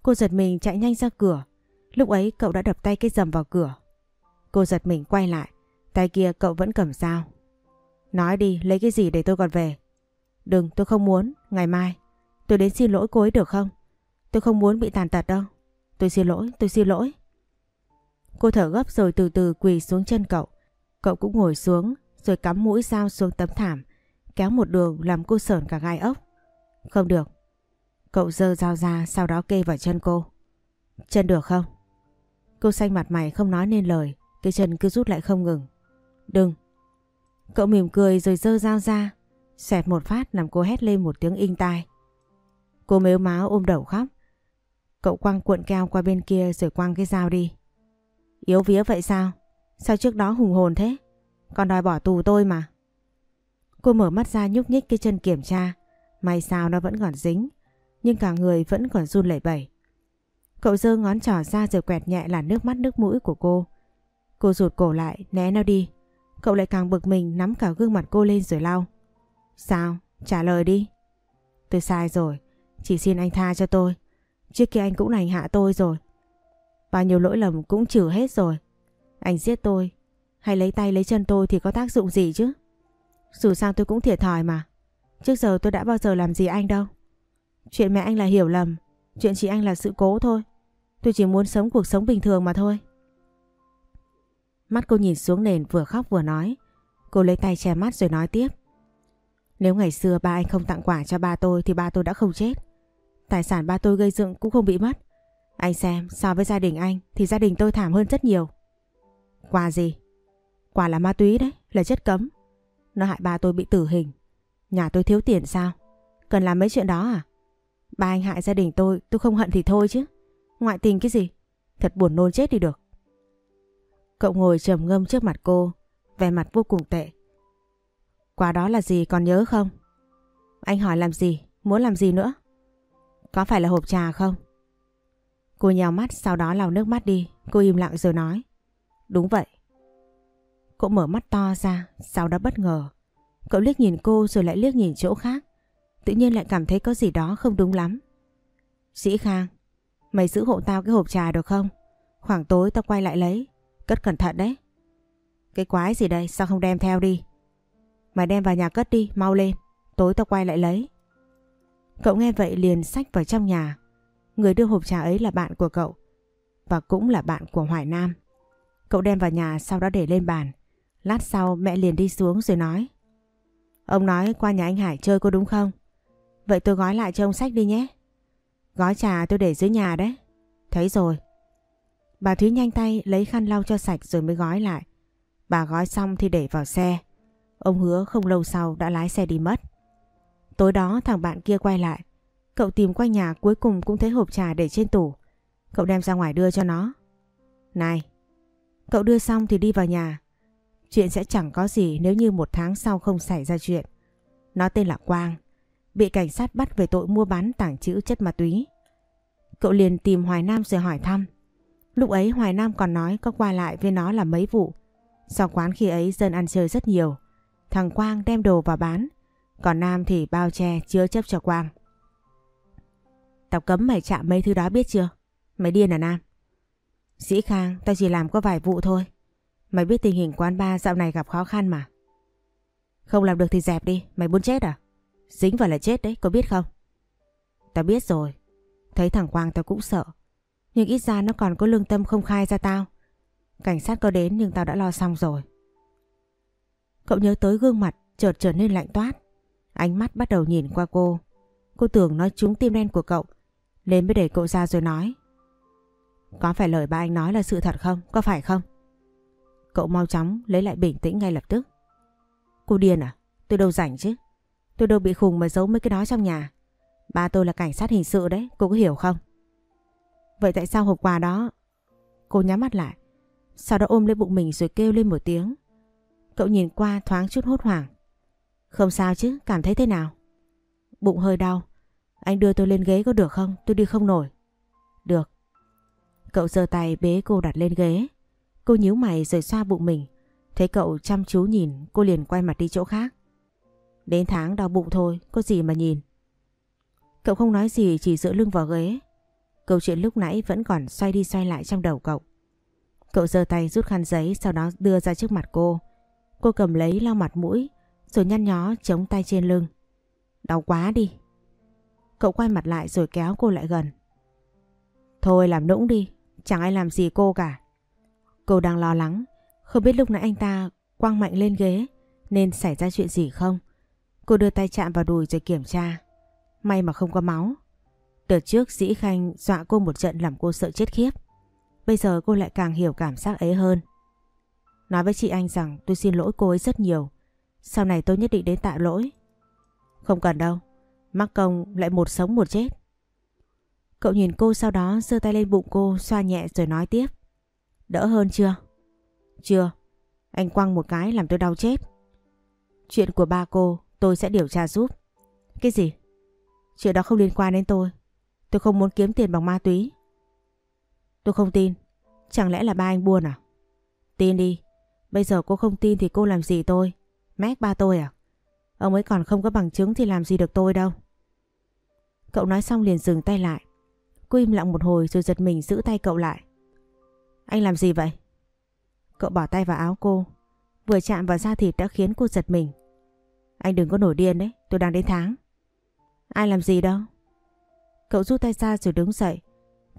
Cô giật mình chạy nhanh ra cửa. Lúc ấy cậu đã đập tay cái dầm vào cửa. Cô giật mình quay lại. Tay kia cậu vẫn cầm dao. Nói đi lấy cái gì để tôi còn về. Đừng tôi không muốn. Ngày mai tôi đến xin lỗi cô ấy được không? Tôi không muốn bị tàn tật đâu. Tôi xin lỗi, tôi xin lỗi. Cô thở gấp rồi từ từ quỳ xuống chân cậu. Cậu cũng ngồi xuống rồi cắm mũi dao xuống tấm thảm, kéo một đường làm cô sờn cả gai ốc. Không được. Cậu dơ dao ra sau đó kê vào chân cô. Chân được không? Cô xanh mặt mày không nói nên lời, cái chân cứ rút lại không ngừng. Đừng. Cậu mỉm cười rồi dơ dao ra, xẹt một phát làm cô hét lên một tiếng inh tai. Cô mếu máu ôm đầu khóc. Cậu quăng cuộn keo qua bên kia rồi quăng cái dao đi. Yếu vía vậy sao? Sao trước đó hùng hồn thế? Còn đòi bỏ tù tôi mà. Cô mở mắt ra nhúc nhích cái chân kiểm tra. May sao nó vẫn còn dính. Nhưng cả người vẫn còn run lẩy bẩy. Cậu giơ ngón trỏ ra rồi quẹt nhẹ là nước mắt nước mũi của cô. Cô rụt cổ lại, né nó đi. Cậu lại càng bực mình nắm cả gương mặt cô lên rồi lau. Sao? Trả lời đi. Tôi sai rồi. Chỉ xin anh tha cho tôi. Trước kia anh cũng hành hạ tôi rồi. Bao nhiêu lỗi lầm cũng trừ hết rồi. Anh giết tôi, hay lấy tay lấy chân tôi thì có tác dụng gì chứ? Dù sao tôi cũng thiệt thòi mà. Trước giờ tôi đã bao giờ làm gì anh đâu. Chuyện mẹ anh là hiểu lầm. Chuyện chị anh là sự cố thôi. Tôi chỉ muốn sống cuộc sống bình thường mà thôi. Mắt cô nhìn xuống nền vừa khóc vừa nói. Cô lấy tay che mắt rồi nói tiếp. Nếu ngày xưa ba anh không tặng quà cho ba tôi thì ba tôi đã không chết. Tài sản ba tôi gây dựng cũng không bị mất. Anh xem so với gia đình anh thì gia đình tôi thảm hơn rất nhiều. Quà gì? Quả là ma túy đấy, là chất cấm. Nó hại ba tôi bị tử hình. Nhà tôi thiếu tiền sao? Cần làm mấy chuyện đó à? Ba anh hại gia đình tôi, tôi không hận thì thôi chứ. Ngoại tình cái gì? Thật buồn nôn chết đi được. Cậu ngồi trầm ngâm trước mặt cô, vẻ mặt vô cùng tệ. Quả đó là gì còn nhớ không? Anh hỏi làm gì? Muốn làm gì nữa? Có phải là hộp trà không? Cô nhào mắt sau đó lau nước mắt đi. Cô im lặng rồi nói. Đúng vậy. Cậu mở mắt to ra, sau đó bất ngờ. Cậu liếc nhìn cô rồi lại liếc nhìn chỗ khác. Tự nhiên lại cảm thấy có gì đó không đúng lắm. Sĩ Khang, mày giữ hộ tao cái hộp trà được không? Khoảng tối tao quay lại lấy. Cất cẩn thận đấy. Cái quái gì đây, sao không đem theo đi? Mày đem vào nhà cất đi, mau lên. Tối tao quay lại lấy. Cậu nghe vậy liền xách vào trong nhà. Người đưa hộp trà ấy là bạn của cậu. Và cũng là bạn của Hoài Nam. Cậu đem vào nhà sau đó để lên bàn. Lát sau mẹ liền đi xuống rồi nói. Ông nói qua nhà anh Hải chơi cô đúng không? Vậy tôi gói lại cho ông sách đi nhé. Gói trà tôi để dưới nhà đấy. Thấy rồi. Bà Thúy nhanh tay lấy khăn lau cho sạch rồi mới gói lại. Bà gói xong thì để vào xe. Ông hứa không lâu sau đã lái xe đi mất. Tối đó thằng bạn kia quay lại. Cậu tìm quanh nhà cuối cùng cũng thấy hộp trà để trên tủ. Cậu đem ra ngoài đưa cho nó. Này, cậu đưa xong thì đi vào nhà. Chuyện sẽ chẳng có gì nếu như một tháng sau không xảy ra chuyện. Nó tên là Quang, bị cảnh sát bắt về tội mua bán tảng trữ chất ma túy. Cậu liền tìm Hoài Nam rồi hỏi thăm. Lúc ấy Hoài Nam còn nói có qua lại với nó là mấy vụ. Sau quán khi ấy dân ăn chơi rất nhiều. Thằng Quang đem đồ vào bán. Còn Nam thì bao che chứa chấp cho Quang. Tao cấm mày chạm mấy thứ đó biết chưa? Mày điên à Nam? Sĩ Khang, tao chỉ làm có vài vụ thôi. Mày biết tình hình quán bar dạo này gặp khó khăn mà. Không làm được thì dẹp đi, mày muốn chết à? Dính vào là chết đấy, có biết không? Tao biết rồi. Thấy thằng Quang tao cũng sợ. Nhưng ít ra nó còn có lương tâm không khai ra tao. Cảnh sát có đến nhưng tao đã lo xong rồi. Cậu nhớ tới gương mặt chợt trở nên lạnh toát. Ánh mắt bắt đầu nhìn qua cô. Cô tưởng nói trúng tim đen của cậu lên mới để cậu ra rồi nói. Có phải lời ba anh nói là sự thật không? Có phải không? Cậu mau chóng lấy lại bình tĩnh ngay lập tức. Cô điên à? Tôi đâu rảnh chứ. Tôi đâu bị khùng mà giấu mấy cái đó trong nhà. Ba tôi là cảnh sát hình sự đấy, cô có hiểu không? Vậy tại sao hộp quà đó... Cô nhắm mắt lại. Sau đó ôm lấy bụng mình rồi kêu lên một tiếng. Cậu nhìn qua thoáng chút hốt hoảng. Không sao chứ, cảm thấy thế nào? Bụng hơi đau. Anh đưa tôi lên ghế có được không? Tôi đi không nổi. Được. Cậu giơ tay bế cô đặt lên ghế. Cô nhíu mày rồi xoa bụng mình. Thấy cậu chăm chú nhìn, cô liền quay mặt đi chỗ khác. Đến tháng đau bụng thôi, có gì mà nhìn. Cậu không nói gì chỉ dựa lưng vào ghế. Câu chuyện lúc nãy vẫn còn xoay đi xoay lại trong đầu cậu. Cậu giơ tay rút khăn giấy sau đó đưa ra trước mặt cô. Cô cầm lấy lau mặt mũi rồi nhăn nhó chống tay trên lưng. Đau quá đi. Cậu quay mặt lại rồi kéo cô lại gần. Thôi làm nũng đi, chẳng ai làm gì cô cả. Cô đang lo lắng, không biết lúc nãy anh ta quăng mạnh lên ghế nên xảy ra chuyện gì không. Cô đưa tay chạm vào đùi rồi kiểm tra. May mà không có máu. Đợt trước Dĩ Khanh dọa cô một trận làm cô sợ chết khiếp. Bây giờ cô lại càng hiểu cảm giác ấy hơn. Nói với chị anh rằng tôi xin lỗi cô ấy rất nhiều. Sau này tôi nhất định đến tạ lỗi. Không cần đâu. Mắc công lại một sống một chết. Cậu nhìn cô sau đó giơ tay lên bụng cô, xoa nhẹ rồi nói tiếp. Đỡ hơn chưa? Chưa. Anh quăng một cái làm tôi đau chết. Chuyện của ba cô, tôi sẽ điều tra giúp. Cái gì? Chuyện đó không liên quan đến tôi. Tôi không muốn kiếm tiền bằng ma túy. Tôi không tin. Chẳng lẽ là ba anh buôn à? Tin đi. Bây giờ cô không tin thì cô làm gì tôi? Mét ba tôi à? Ông ấy còn không có bằng chứng thì làm gì được tôi đâu. Cậu nói xong liền dừng tay lại. Cô im lặng một hồi rồi giật mình giữ tay cậu lại. Anh làm gì vậy? Cậu bỏ tay vào áo cô. Vừa chạm vào da thịt đã khiến cô giật mình. Anh đừng có nổi điên đấy, tôi đang đến tháng. Ai làm gì đâu? Cậu rút tay ra rồi đứng dậy.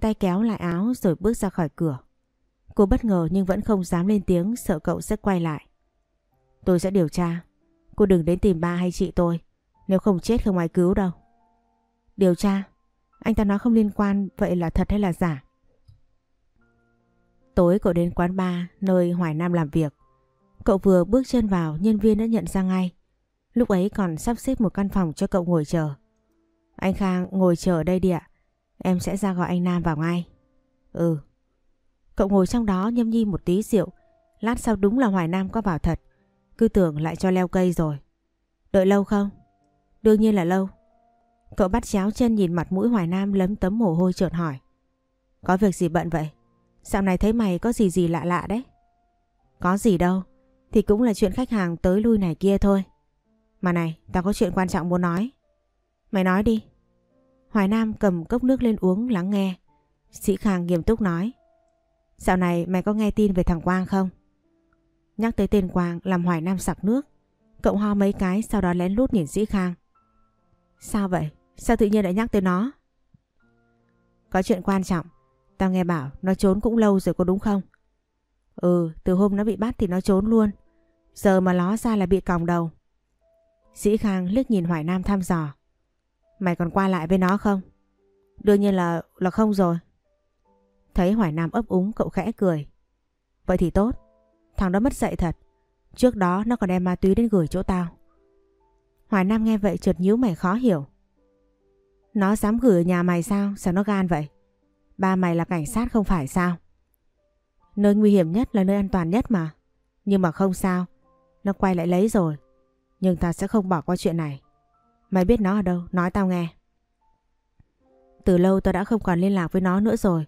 Tay kéo lại áo rồi bước ra khỏi cửa. Cô bất ngờ nhưng vẫn không dám lên tiếng sợ cậu sẽ quay lại. Tôi sẽ điều tra. Cô đừng đến tìm ba hay chị tôi. Nếu không chết không ai cứu đâu. Điều tra? Anh ta nói không liên quan, vậy là thật hay là giả? Tối cậu đến quán bar nơi Hoài Nam làm việc. Cậu vừa bước chân vào, nhân viên đã nhận ra ngay. Lúc ấy còn sắp xếp một căn phòng cho cậu ngồi chờ. Anh Khang, ngồi chờ ở đây đi ạ. Em sẽ ra gọi anh Nam vào ngay. Ừ. Cậu ngồi trong đó nhâm nhi một tí rượu. Lát sau đúng là Hoài Nam có vào thật. Cứ tưởng lại cho leo cây rồi. Đợi lâu không? Đương nhiên là lâu. Cậu bắt chéo chân nhìn mặt mũi Hoài Nam lấm tấm mồ hôi trợn hỏi. Có việc gì bận vậy? Dạo này thấy mày có gì gì lạ lạ đấy. Có gì đâu. Thì cũng là chuyện khách hàng tới lui này kia thôi. Mà này, tao có chuyện quan trọng muốn nói. Mày nói đi. Hoài Nam cầm cốc nước lên uống lắng nghe. Sĩ Khang nghiêm túc nói. Dạo này mày có nghe tin về thằng Quang không? Nhắc tới tên Quang làm Hoài Nam sặc nước. Cậu ho mấy cái sau đó lén lút nhìn Sĩ Khang. Sao vậy? Sao tự nhiên lại nhắc tới nó? Có chuyện quan trọng. Tao nghe bảo nó trốn cũng lâu rồi có đúng không? Ừ, từ hôm nó bị bắt thì nó trốn luôn. Giờ mà ló ra là bị còng đầu. Sĩ Khang liếc nhìn Hoài Nam thăm dò. Mày còn qua lại với nó không? Đương nhiên là là không rồi. Thấy Hoài Nam ấp úng cậu khẽ cười. Vậy thì tốt. Thằng đó mất dạy thật. Trước đó nó còn đem ma túy đến gửi chỗ tao. Hoài Nam nghe vậy chợt nhíu mày khó hiểu. Nó dám gửi ở nhà mày sao? Sao nó gan vậy? Ba mày là cảnh sát không phải sao? Nơi nguy hiểm nhất là nơi an toàn nhất mà. Nhưng mà không sao. Nó quay lại lấy rồi. Nhưng ta sẽ không bỏ qua chuyện này. Mày biết nó ở đâu? Nói tao nghe. Từ lâu tao đã không còn liên lạc với nó nữa rồi.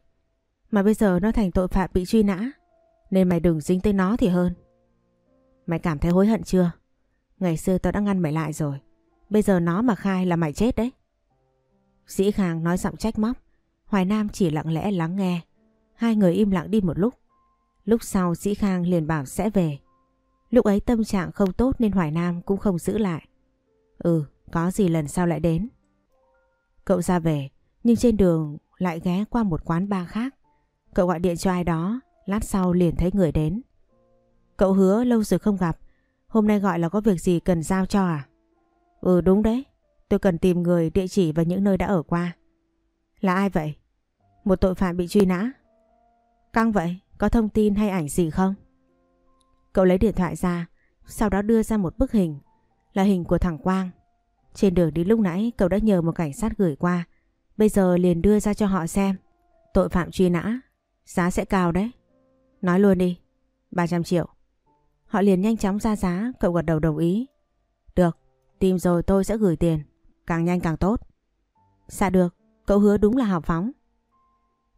Mà bây giờ nó thành tội phạm bị truy nã. Nên mày đừng dính tới nó thì hơn. Mày cảm thấy hối hận chưa? Ngày xưa tao đã ngăn mày lại rồi. Bây giờ nó mà khai là mày chết đấy. Dĩ Khang nói giọng trách móc. Hoài Nam chỉ lặng lẽ lắng nghe. Hai người im lặng đi một lúc. Lúc sau Dĩ Khang liền bảo sẽ về. Lúc ấy tâm trạng không tốt nên Hoài Nam cũng không giữ lại. Ừ, có gì lần sau lại đến. Cậu ra về, nhưng trên đường lại ghé qua một quán bar khác. Cậu gọi điện cho ai đó, lát sau liền thấy người đến. Cậu hứa lâu rồi không gặp, hôm nay gọi là có việc gì cần giao cho à? Ừ đúng đấy, tôi cần tìm người, địa chỉ và những nơi đã ở qua. Là ai vậy? Một tội phạm bị truy nã. Căng vậy, có thông tin hay ảnh gì không? Cậu lấy điện thoại ra, sau đó đưa ra một bức hình, là hình của thằng Quang. Trên đường đi lúc nãy cậu đã nhờ một cảnh sát gửi qua, bây giờ liền đưa ra cho họ xem. Tội phạm truy nã, giá sẽ cao đấy. Nói luôn đi, 300 triệu. Họ liền nhanh chóng ra giá, cậu gật đầu đồng ý. Được, tìm rồi tôi sẽ gửi tiền, càng nhanh càng tốt. Dạ được, cậu hứa đúng là hào phóng.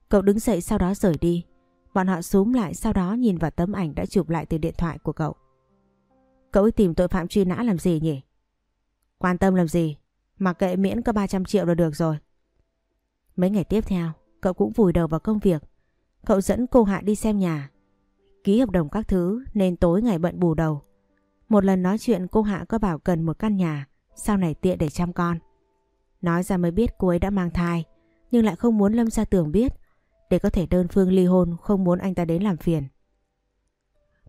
Cậu đứng dậy sau đó rời đi. Bọn họ xúm lại sau đó nhìn vào tấm ảnh đã chụp lại từ điện thoại của cậu. Cậu ấy tìm tội phạm truy nã làm gì nhỉ? Quan tâm làm gì? Mặc kệ miễn có 300 triệu là được rồi. Mấy ngày tiếp theo, cậu cũng vùi đầu vào công việc. Cậu dẫn cô Hạ đi xem nhà. Ký hợp đồng các thứ nên tối ngày bận bù đầu. Một lần nói chuyện cô Hạ có bảo cần một căn nhà, sau này tiện để chăm con. Nói ra mới biết cô ấy đã mang thai, nhưng lại không muốn Lâm Gia Tường biết để có thể đơn phương ly hôn không muốn anh ta đến làm phiền.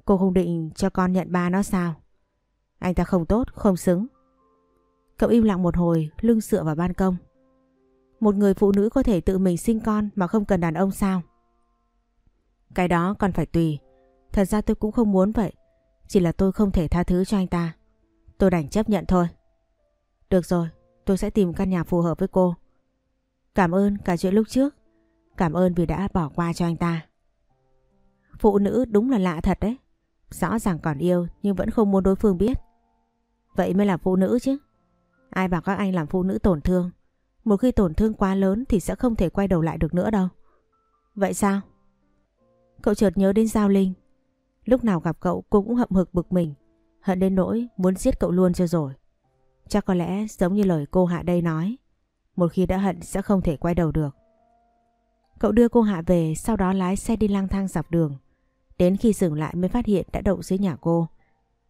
Cô không định cho con nhận ba nó sao? Anh ta không tốt, không xứng. Cậu im lặng một hồi, lưng dựa vào ban công. Một người phụ nữ có thể tự mình sinh con mà không cần đàn ông sao? Cái đó còn phải tùy. Thật ra tôi cũng không muốn vậy. Chỉ là tôi không thể tha thứ cho anh ta. Tôi đành chấp nhận thôi. Được rồi, tôi sẽ tìm căn nhà phù hợp với cô. Cảm ơn cả chuyện lúc trước. Cảm ơn vì đã bỏ qua cho anh ta. Phụ nữ đúng là lạ thật đấy. Rõ ràng còn yêu nhưng vẫn không muốn đối phương biết. Vậy mới là phụ nữ chứ. Ai bảo các anh làm phụ nữ tổn thương. Một khi tổn thương quá lớn thì sẽ không thể quay đầu lại được nữa đâu. Vậy sao? Cậu chợt nhớ đến Giao Linh. Lúc nào gặp cậu cô cũng hậm hực bực mình. Hận đến nỗi muốn giết cậu luôn cho rồi. Chắc có lẽ giống như lời cô Hạ đây nói. Một khi đã hận sẽ không thể quay đầu được. Cậu đưa cô Hạ về sau đó lái xe đi lang thang dọc đường. Đến khi dừng lại mới phát hiện đã đậu dưới nhà cô.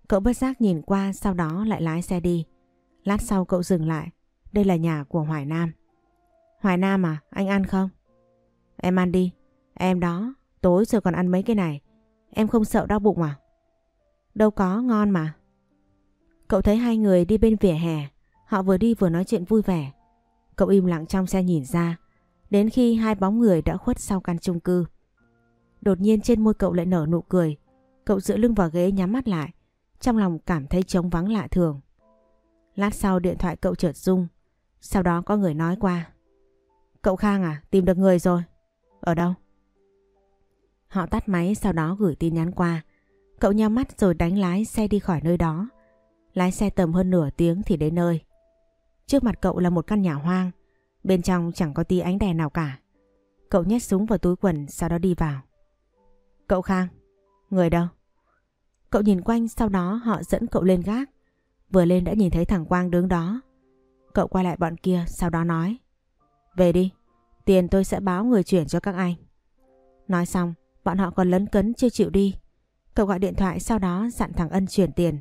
Cậu bất giác nhìn qua sau đó lại lái xe đi. Lát sau cậu dừng lại. Đây là nhà của Hoài Nam. Hoài Nam à, anh ăn không? Em ăn đi. Em đó, tối rồi còn ăn mấy cái này. Em không sợ đau bụng à? Đâu có, ngon mà. Cậu thấy hai người đi bên vỉa hè. Họ vừa đi vừa nói chuyện vui vẻ. Cậu im lặng trong xe nhìn ra. Đến khi hai bóng người đã khuất sau căn chung cư. Đột nhiên trên môi cậu lại nở nụ cười. Cậu dựa lưng vào ghế nhắm mắt lại. Trong lòng cảm thấy trống vắng lạ thường. Lát sau điện thoại cậu chợt rung. Sau đó có người nói qua. Cậu Khang à, tìm được người rồi. Ở đâu? Họ tắt máy sau đó gửi tin nhắn qua. Cậu nhắm mắt rồi đánh lái xe đi khỏi nơi đó. Lái xe tầm hơn nửa tiếng thì đến nơi. Trước mặt cậu là một căn nhà hoang. Bên trong chẳng có tí ánh đèn nào cả. Cậu nhét súng vào túi quần sau đó đi vào. Cậu Khang, người đâu? Cậu nhìn quanh sau đó họ dẫn cậu lên gác. Vừa lên đã nhìn thấy thằng Quang đứng đó. Cậu quay lại bọn kia sau đó nói. Về đi, tiền tôi sẽ báo người chuyển cho các anh. Nói xong, bọn họ còn lấn cấn chưa chịu đi. Cậu gọi điện thoại sau đó dặn thằng Ân chuyển tiền.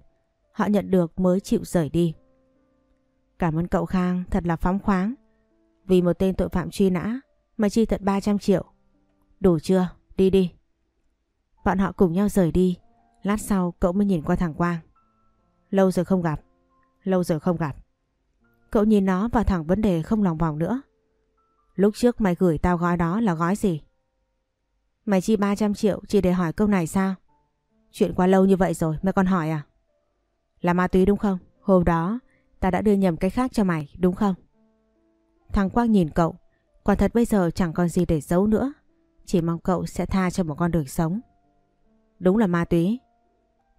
Họ nhận được mới chịu rời đi. Cảm ơn cậu Khang, thật là phóng khoáng. Vì một tên tội phạm truy nã mà chi tận 300 triệu. Đủ chưa? Đi đi. Bọn họ cùng nhau rời đi. Lát sau cậu mới nhìn qua thằng Quang. Lâu rồi không gặp. Lâu rồi không gặp. Cậu nhìn nó vào thẳng vấn đề không lòng vòng nữa. Lúc trước mày gửi tao gói đó là gói gì? Mày chi 300 triệu chỉ để hỏi câu này sao? Chuyện qua lâu như vậy rồi mày còn hỏi à? Là ma túy đúng không? Hôm đó ta đã đưa nhầm cái khác cho mày đúng không? Thằng Quang nhìn cậu Quả thật bây giờ chẳng còn gì để giấu nữa. Chỉ mong cậu sẽ tha cho một con đường sống. Đúng là ma túy.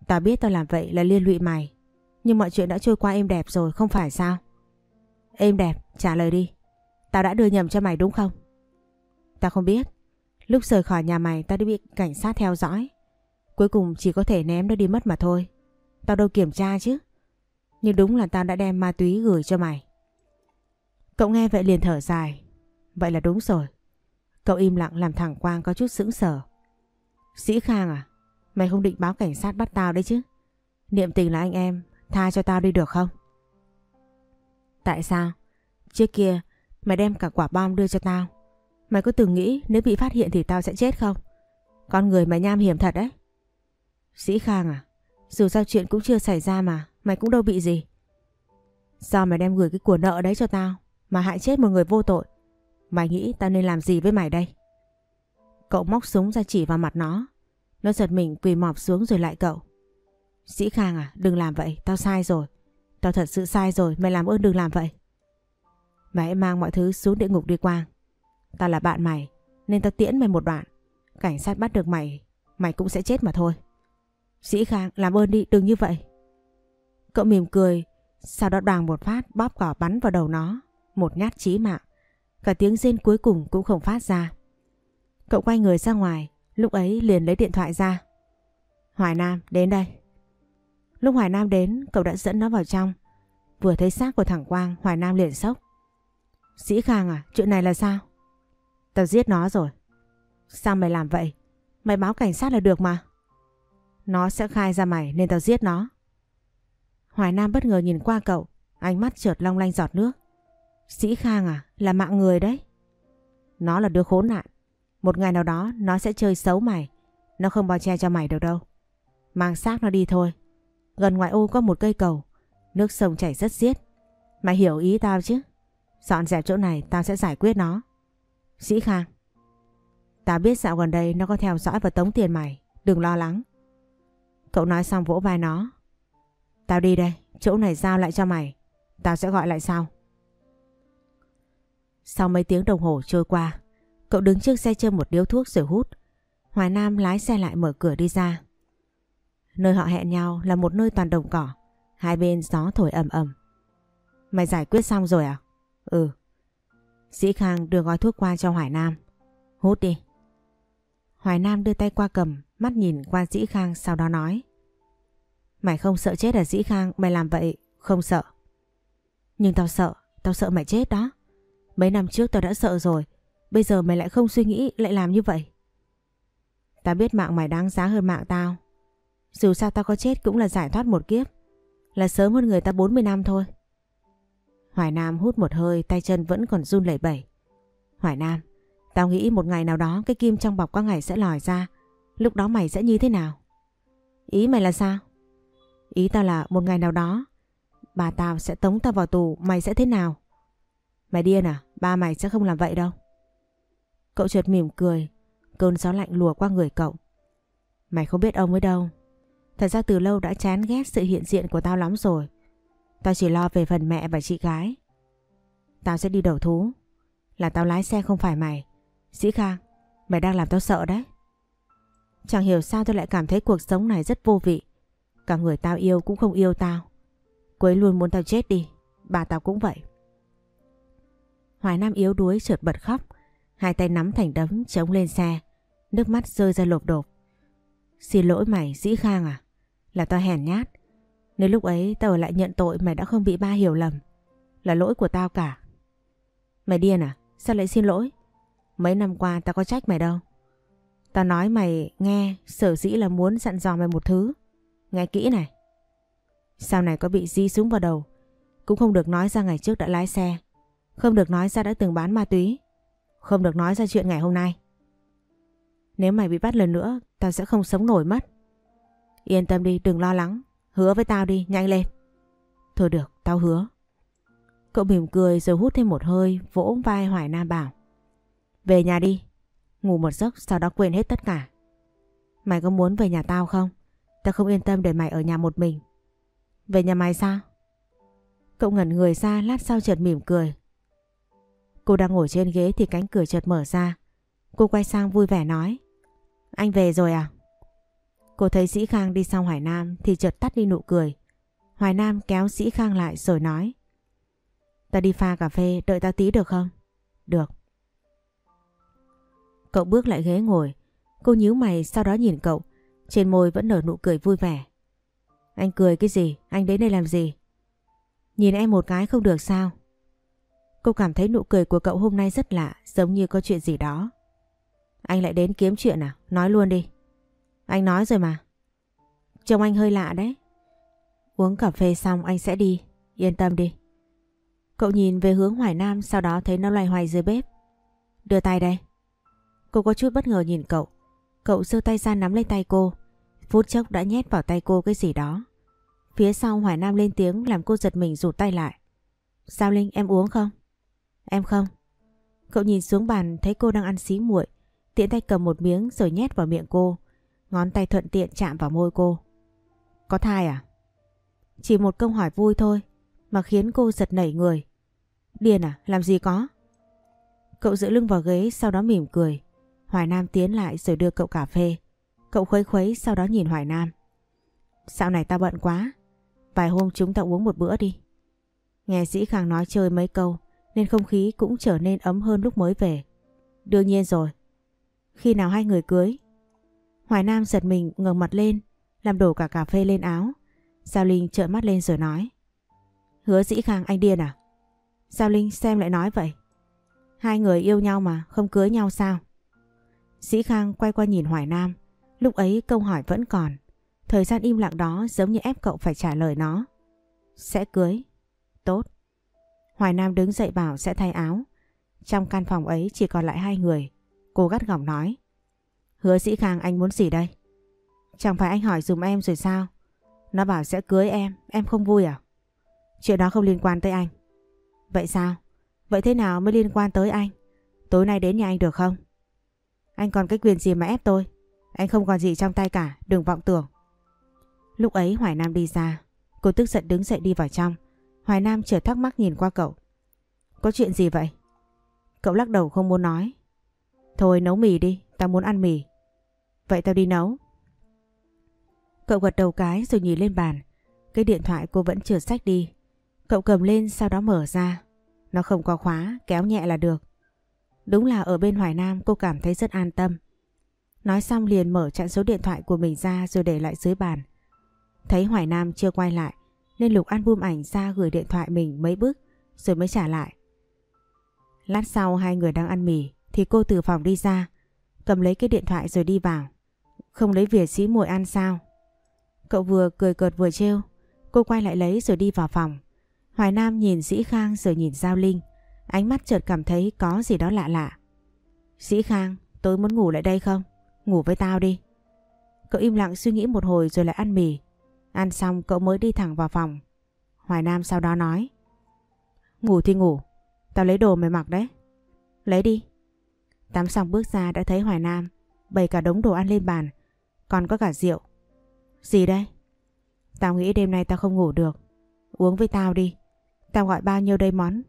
Tao biết tao làm vậy là liên lụy mày. Nhưng mọi chuyện đã trôi qua êm đẹp rồi không phải sao? Êm đẹp, trả lời đi. Tao đã đưa nhầm cho mày đúng không? Tao không biết. Lúc rời khỏi nhà mày tao đã bị cảnh sát theo dõi. Cuối cùng chỉ có thể ném nó đi mất mà thôi. Tao đâu kiểm tra chứ. Nhưng đúng là tao đã đem ma túy gửi cho mày. Cậu nghe vậy liền thở dài. Vậy là đúng rồi. Cậu im lặng làm thẳng Quang có chút sững sờ. Sĩ Khang à? Mày không định báo cảnh sát bắt tao đấy chứ? Niệm tình là anh em, tha cho tao đi được không? Tại sao? Trước kia mày đem cả quả bom đưa cho tao. Mày có từng nghĩ nếu bị phát hiện thì tao sẽ chết không? Con người mày nham hiểm thật đấy. Sĩ Khang à? Dù sao chuyện cũng chưa xảy ra mà, mày cũng đâu bị gì. Sao mày đem gửi cái của nợ đấy cho tao mà hại chết một người vô tội? Mày nghĩ tao nên làm gì với mày đây? Cậu móc súng ra chỉ vào mặt nó. Nó giật mình quỳ mọp xuống rồi lại cậu. Sĩ Khang à, đừng làm vậy, tao sai rồi. Tao thật sự sai rồi, mày làm ơn đừng làm vậy. Mày hãy mang mọi thứ xuống địa ngục đi Quang. Tao là bạn mày, nên tao tiễn mày một đoạn. Cảnh sát bắt được mày, mày cũng sẽ chết mà thôi. Sĩ Khang, làm ơn đi, đừng như vậy. Cậu mỉm cười, sau đó đoàn một phát bóp cỏ bắn vào đầu nó. Một nhát chí mạng. Cả tiếng rên cuối cùng cũng không phát ra. Cậu quay người ra ngoài, lúc ấy liền lấy điện thoại ra. Hoài Nam, đến đây. Lúc Hoài Nam đến, cậu đã dẫn nó vào trong. Vừa thấy xác của thằng Quang, Hoài Nam liền sốc. Sĩ Khang à, chuyện này là sao? Tao giết nó rồi. Sao mày làm vậy? Mày báo cảnh sát là được mà. Nó sẽ khai ra mày nên tao giết nó. Hoài Nam bất ngờ nhìn qua cậu, ánh mắt trượt long lanh giọt nước. Sĩ Khang à, là mạng người đấy. Nó là đứa khốn nạn. Một ngày nào đó nó sẽ chơi xấu mày. Nó không bao che cho mày được đâu. Mang xác nó đi thôi. Gần ngoại ô có một cây cầu. Nước sông chảy rất xiết. Mày hiểu ý tao chứ? Dọn dẹp chỗ này tao sẽ giải quyết nó. Sĩ Khang. Tao biết dạo gần đây nó có theo dõi và tống tiền mày. Đừng lo lắng. Cậu nói xong vỗ vai nó. Tao đi đây. Chỗ này giao lại cho mày. Tao sẽ gọi lại sau. Sau mấy tiếng đồng hồ trôi qua, cậu đứng trước xe châm một điếu thuốc rồi hút. Hoài Nam lái xe lại mở cửa đi ra. Nơi họ hẹn nhau là một nơi toàn đồng cỏ, hai bên gió thổi ầm ầm. Mày giải quyết xong rồi à? Ừ. Sĩ Khang đưa gói thuốc qua cho Hoài Nam. Hút đi. Hoài Nam đưa tay qua cầm, mắt nhìn qua Dĩ Khang sau đó nói. Mày không sợ chết à Dĩ Khang, mày làm vậy không sợ. Nhưng tao sợ, tao sợ mày chết đó. Mấy năm trước tao đã sợ rồi, bây giờ mày lại không suy nghĩ lại làm như vậy. Tao biết mạng mày đáng giá hơn mạng tao. Dù sao tao có chết cũng là giải thoát một kiếp, là sớm hơn người ta 40 năm thôi. Hoài Nam hút một hơi tay chân vẫn còn run lẩy bẩy. Hoài Nam, tao nghĩ một ngày nào đó cái kim trong bọc có ngày sẽ lòi ra. Lúc đó mày sẽ như thế nào? Ý mày là sao? Ý tao là một ngày nào đó bà tao sẽ tống tao vào tù mày sẽ thế nào? Mày điên à? Ba mày sẽ không làm vậy đâu. Cậu chợt mỉm cười, cơn gió lạnh lùa qua người cậu. Mày không biết ông ấy đâu. Thật ra từ lâu đã chán ghét sự hiện diện của tao lắm rồi. Tao chỉ lo về phần mẹ và chị gái. Tao sẽ đi đầu thú. Là tao lái xe không phải mày. Sĩ Khang, mày đang làm tao sợ đấy. Chẳng hiểu sao tôi lại cảm thấy cuộc sống này rất vô vị. Cả người tao yêu cũng không yêu tao. Quấy luôn muốn tao chết đi. Bà tao cũng vậy. Hoài Nam yếu đuối trượt bật khóc. Hai tay nắm thành đấm chống lên xe. Nước mắt rơi ra lột đột. Xin lỗi mày, Dĩ Khang à? Là tao hèn nhát. Nếu lúc ấy tao lại nhận tội mày đã không bị ba hiểu lầm. Là lỗi của tao cả. Mày điên à? Sao lại xin lỗi? Mấy năm qua tao có trách mày đâu. Tao nói mày nghe sở dĩ là muốn dặn dò mày một thứ. Nghe kỹ này. Sau này có bị di súng vào đầu cũng không được nói ra ngày trước đã lái xe. Không được nói ra đã từng bán ma túy. Không được nói ra chuyện ngày hôm nay. Nếu mày bị bắt lần nữa, tao sẽ không sống nổi mất. Yên tâm đi, đừng lo lắng. Hứa với tao đi, nhanh lên. Thôi được, tao hứa. Cậu mỉm cười rồi hút thêm một hơi, vỗ vai Hoài Nam bảo. Về nhà đi, ngủ một giấc sau đó quên hết tất cả. Mày có muốn về nhà tao không? Tao không yên tâm để mày ở nhà một mình. Về nhà mày sao? Cậu ngẩn người ra, lát sau chợt mỉm cười. Cô đang ngồi trên ghế thì cánh cửa chợt mở ra. Cô quay sang vui vẻ nói. Anh về rồi à? Cô thấy Sĩ Khang đi sau Hoài Nam thì chợt tắt đi nụ cười. Hoài Nam kéo Sĩ Khang lại rồi nói. Ta đi pha cà phê, đợi ta tí được không? Được. Cậu bước lại ghế ngồi. Cô nhíu mày sau đó nhìn cậu. Trên môi vẫn nở nụ cười vui vẻ. Anh cười cái gì? Anh đến đây làm gì? Nhìn em một cái không được sao? Cô cảm thấy nụ cười của cậu hôm nay rất lạ, giống như có chuyện gì đó. Anh lại đến kiếm chuyện à? Nói luôn đi. Anh nói rồi mà. Trông anh hơi lạ đấy. Uống cà phê xong anh sẽ đi. Yên tâm đi. Cậu nhìn về hướng Hoài Nam sau đó thấy nó loay hoay dưới bếp. Đưa tay đây. Cô có chút bất ngờ nhìn cậu. Cậu giơ tay ra nắm lấy tay cô. Phút chốc đã nhét vào tay cô cái gì đó. Phía sau Hoài Nam lên tiếng làm cô giật mình rụt tay lại. Sao Linh em uống không? Em không. Cậu nhìn xuống bàn thấy cô đang ăn xí muội, tiện tay cầm một miếng rồi nhét vào miệng cô. Ngón tay thuận tiện chạm vào môi cô. Có thai à? Chỉ một câu hỏi vui thôi mà khiến cô giật nảy người. Điên à? Làm gì có? Cậu giữ lưng vào ghế sau đó mỉm cười. Hoài Nam tiến lại rồi đưa cậu cà phê. Cậu khuấy khuấy sau đó nhìn Hoài Nam. Dạo này ta bận quá. Vài hôm chúng ta uống một bữa đi. Nghe Dĩ Khang nói chơi mấy câu nên không khí cũng trở nên ấm hơn lúc mới về. Đương nhiên rồi. Khi nào hai người cưới? Hoài Nam giật mình ngẩng mặt lên, làm đổ cả cà phê lên áo. Giao Linh trợn mắt lên rồi nói. Hứa Dĩ Khang anh điên à? Giao Linh xem lại nói vậy. Hai người yêu nhau mà không cưới nhau sao? Sĩ Khang quay qua nhìn Hoài Nam. Lúc ấy câu hỏi vẫn còn. Thời gian im lặng đó giống như ép cậu phải trả lời nó. Sẽ cưới. Tốt. Hoài Nam đứng dậy bảo sẽ thay áo. Trong căn phòng ấy chỉ còn lại hai người. Cô gắt gỏng nói. Hứa Sĩ Khang anh muốn gì đây? Chẳng phải anh hỏi dùm em rồi sao? Nó bảo sẽ cưới em, em không vui à? Chuyện đó không liên quan tới anh. Vậy sao? Vậy thế nào mới liên quan tới anh? Tối nay đến nhà anh được không? Anh còn cái quyền gì mà ép tôi? Anh không còn gì trong tay cả, đừng vọng tưởng. Lúc ấy Hoài Nam đi ra, cô tức giận đứng dậy đi vào trong. Hoài Nam chợt thắc mắc nhìn qua cậu. Có chuyện gì vậy? Cậu lắc đầu không muốn nói. Thôi nấu mì đi, tao muốn ăn mì. Vậy tao đi nấu. Cậu gật đầu cái rồi nhìn lên bàn. Cái điện thoại cô vẫn chưa sách đi. Cậu cầm lên sau đó mở ra. Nó không có khóa, kéo nhẹ là được. Đúng là ở bên Hoài Nam cô cảm thấy rất an tâm. Nói xong liền mở chặn số điện thoại của mình ra rồi để lại dưới bàn. Thấy Hoài Nam chưa quay lại, nên Lục album ảnh ra gửi điện thoại mình mấy bước, rồi mới trả lại. Lát sau hai người đang ăn mì, thì cô từ phòng đi ra, cầm lấy cái điện thoại rồi đi vào. Không lấy Việt sĩ muội ăn sao? Cậu vừa cười cợt vừa trêu, Cô quay lại lấy rồi đi vào phòng. Hoài Nam nhìn Dĩ Khang rồi nhìn Giao Linh. Ánh mắt chợt cảm thấy có gì đó lạ lạ. Dĩ Khang, tôi muốn ngủ lại đây không? Ngủ với tao đi. Cậu im lặng suy nghĩ một hồi rồi lại ăn mì. Ăn xong cậu mới đi thẳng vào phòng. Hoài Nam sau đó nói. Ngủ thì ngủ. Tao lấy đồ mày mặc đấy. Lấy đi. Tắm xong bước ra đã thấy Hoài Nam bày cả đống đồ ăn lên bàn. Còn có cả rượu. Gì đây? Tao nghĩ đêm nay tao không ngủ được. Uống với tao đi. Tao gọi bao nhiêu đây món.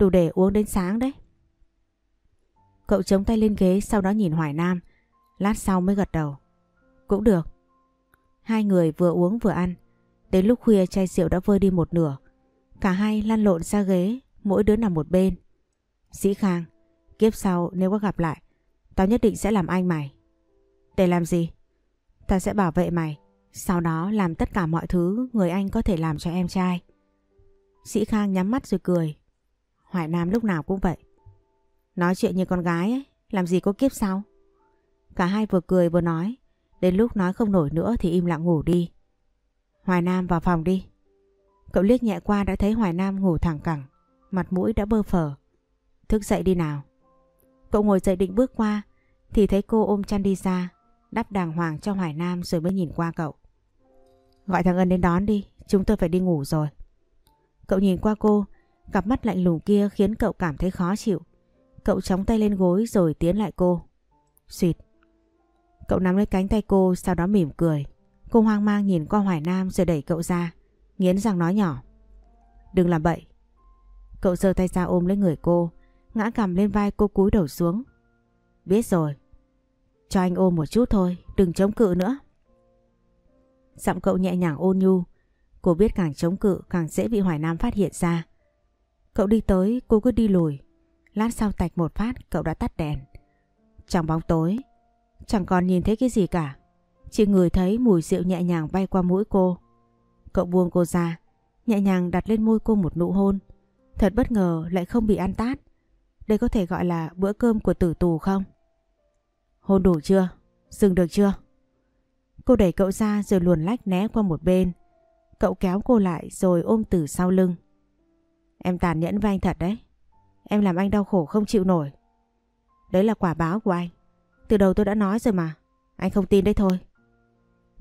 Đủ để uống đến sáng đấy. Cậu chống tay lên ghế sau đó nhìn Hoài Nam. Lát sau mới gật đầu. Cũng được. Hai người vừa uống vừa ăn. Đến lúc khuya chai rượu đã vơi đi một nửa. Cả hai lăn lộn ra ghế, mỗi đứa nằm một bên. sĩ Khang, kiếp sau nếu có gặp lại, tao nhất định sẽ làm anh mày. Để làm gì? Tao sẽ bảo vệ mày, sau đó làm tất cả mọi thứ người anh có thể làm cho em trai. Sĩ Khang nhắm mắt rồi cười. Hoài Nam lúc nào cũng vậy. Nói chuyện như con gái ấy, làm gì có kiếp sau. Cả hai vừa cười vừa nói, đến lúc nói không nổi nữa thì im lặng ngủ đi. Hoài Nam vào phòng đi. Cậu liếc nhẹ qua đã thấy Hoài Nam ngủ thẳng cẳng, mặt mũi đã bơ phờ. Thức dậy đi nào. Cậu ngồi dậy định bước qua thì thấy cô ôm chăn đi ra, đắp đàng hoàng cho Hoài Nam rồi mới nhìn qua cậu. Gọi thằng Ân đến đón đi, chúng tôi phải đi ngủ rồi. Cậu nhìn qua cô, cặp mắt lạnh lùng kia khiến cậu cảm thấy khó chịu. Cậu chống tay lên gối rồi tiến lại cô. Xuyệt. Cậu nắm lấy cánh tay cô sau đó mỉm cười. Cô hoang mang nhìn qua Hoài Nam rồi đẩy cậu ra. Nghiến răng nói nhỏ. Đừng làm bậy. Cậu giơ tay ra ôm lấy người cô. Ngã cầm lên vai cô cúi đầu xuống. Biết rồi. Cho anh ôm một chút thôi, đừng chống cự nữa. Giọng cậu nhẹ nhàng ôn nhu. Cô biết càng chống cự càng dễ bị Hoài Nam phát hiện ra. Cậu đi tới, cô cứ đi lùi. Lát sau tạch một phát, cậu đã tắt đèn. Trong bóng tối, chẳng còn nhìn thấy cái gì cả. Chỉ người thấy mùi rượu nhẹ nhàng bay qua mũi cô. Cậu buông cô ra, nhẹ nhàng đặt lên môi cô một nụ hôn. Thật bất ngờ lại không bị ăn tát. Đây có thể gọi là bữa cơm của tử tù không? Hôn đủ chưa? Dừng được chưa? Cô đẩy cậu ra rồi luồn lách né qua một bên. Cậu kéo cô lại rồi ôm từ sau lưng. Em tàn nhẫn với anh thật đấy. Em làm anh đau khổ không chịu nổi. Đấy là quả báo của anh. Từ đầu tôi đã nói rồi mà. Anh không tin đấy thôi.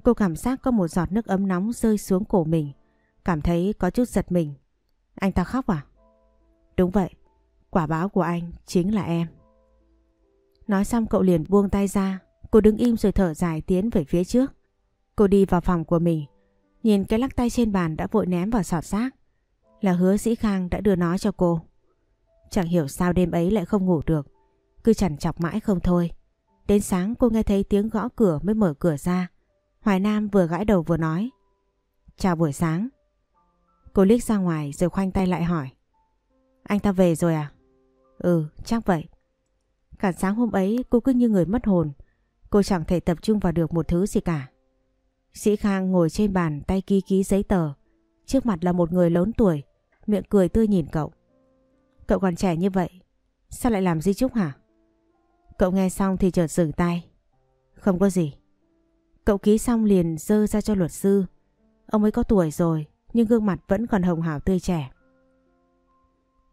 Cô cảm giác có một giọt nước ấm nóng rơi xuống cổ mình. Cảm thấy có chút giật mình. Anh ta khóc à? Đúng vậy. Quả báo của anh chính là em. Nói xong cậu liền buông tay ra. Cô đứng im rồi thở dài tiến về phía trước. Cô đi vào phòng của mình. Nhìn cái lắc tay trên bàn đã vội ném vào sọt rác. Là hứa sĩ Khang đã đưa nó cho cô. Chẳng hiểu sao đêm ấy lại không ngủ được. Cứ chằn chọc mãi không thôi. Đến sáng cô nghe thấy tiếng gõ cửa mới mở cửa ra. Hoài Nam vừa gãi đầu vừa nói. Chào buổi sáng. Cô liếc ra ngoài rồi khoanh tay lại hỏi. Anh ta về rồi à? Ừ, chắc vậy. Cả sáng hôm ấy cô cứ như người mất hồn. Cô chẳng thể tập trung vào được một thứ gì cả. Sĩ Khang ngồi trên bàn tay ký ký giấy tờ. Trước mặt là một người lớn tuổi, miệng cười tươi nhìn cậu. Cậu còn trẻ như vậy, sao lại làm di chúc hả? Cậu nghe xong thì chợt dừng tay. Không có gì. Cậu ký xong liền dơ ra cho luật sư. Ông ấy có tuổi rồi, nhưng gương mặt vẫn còn hồng hào tươi trẻ.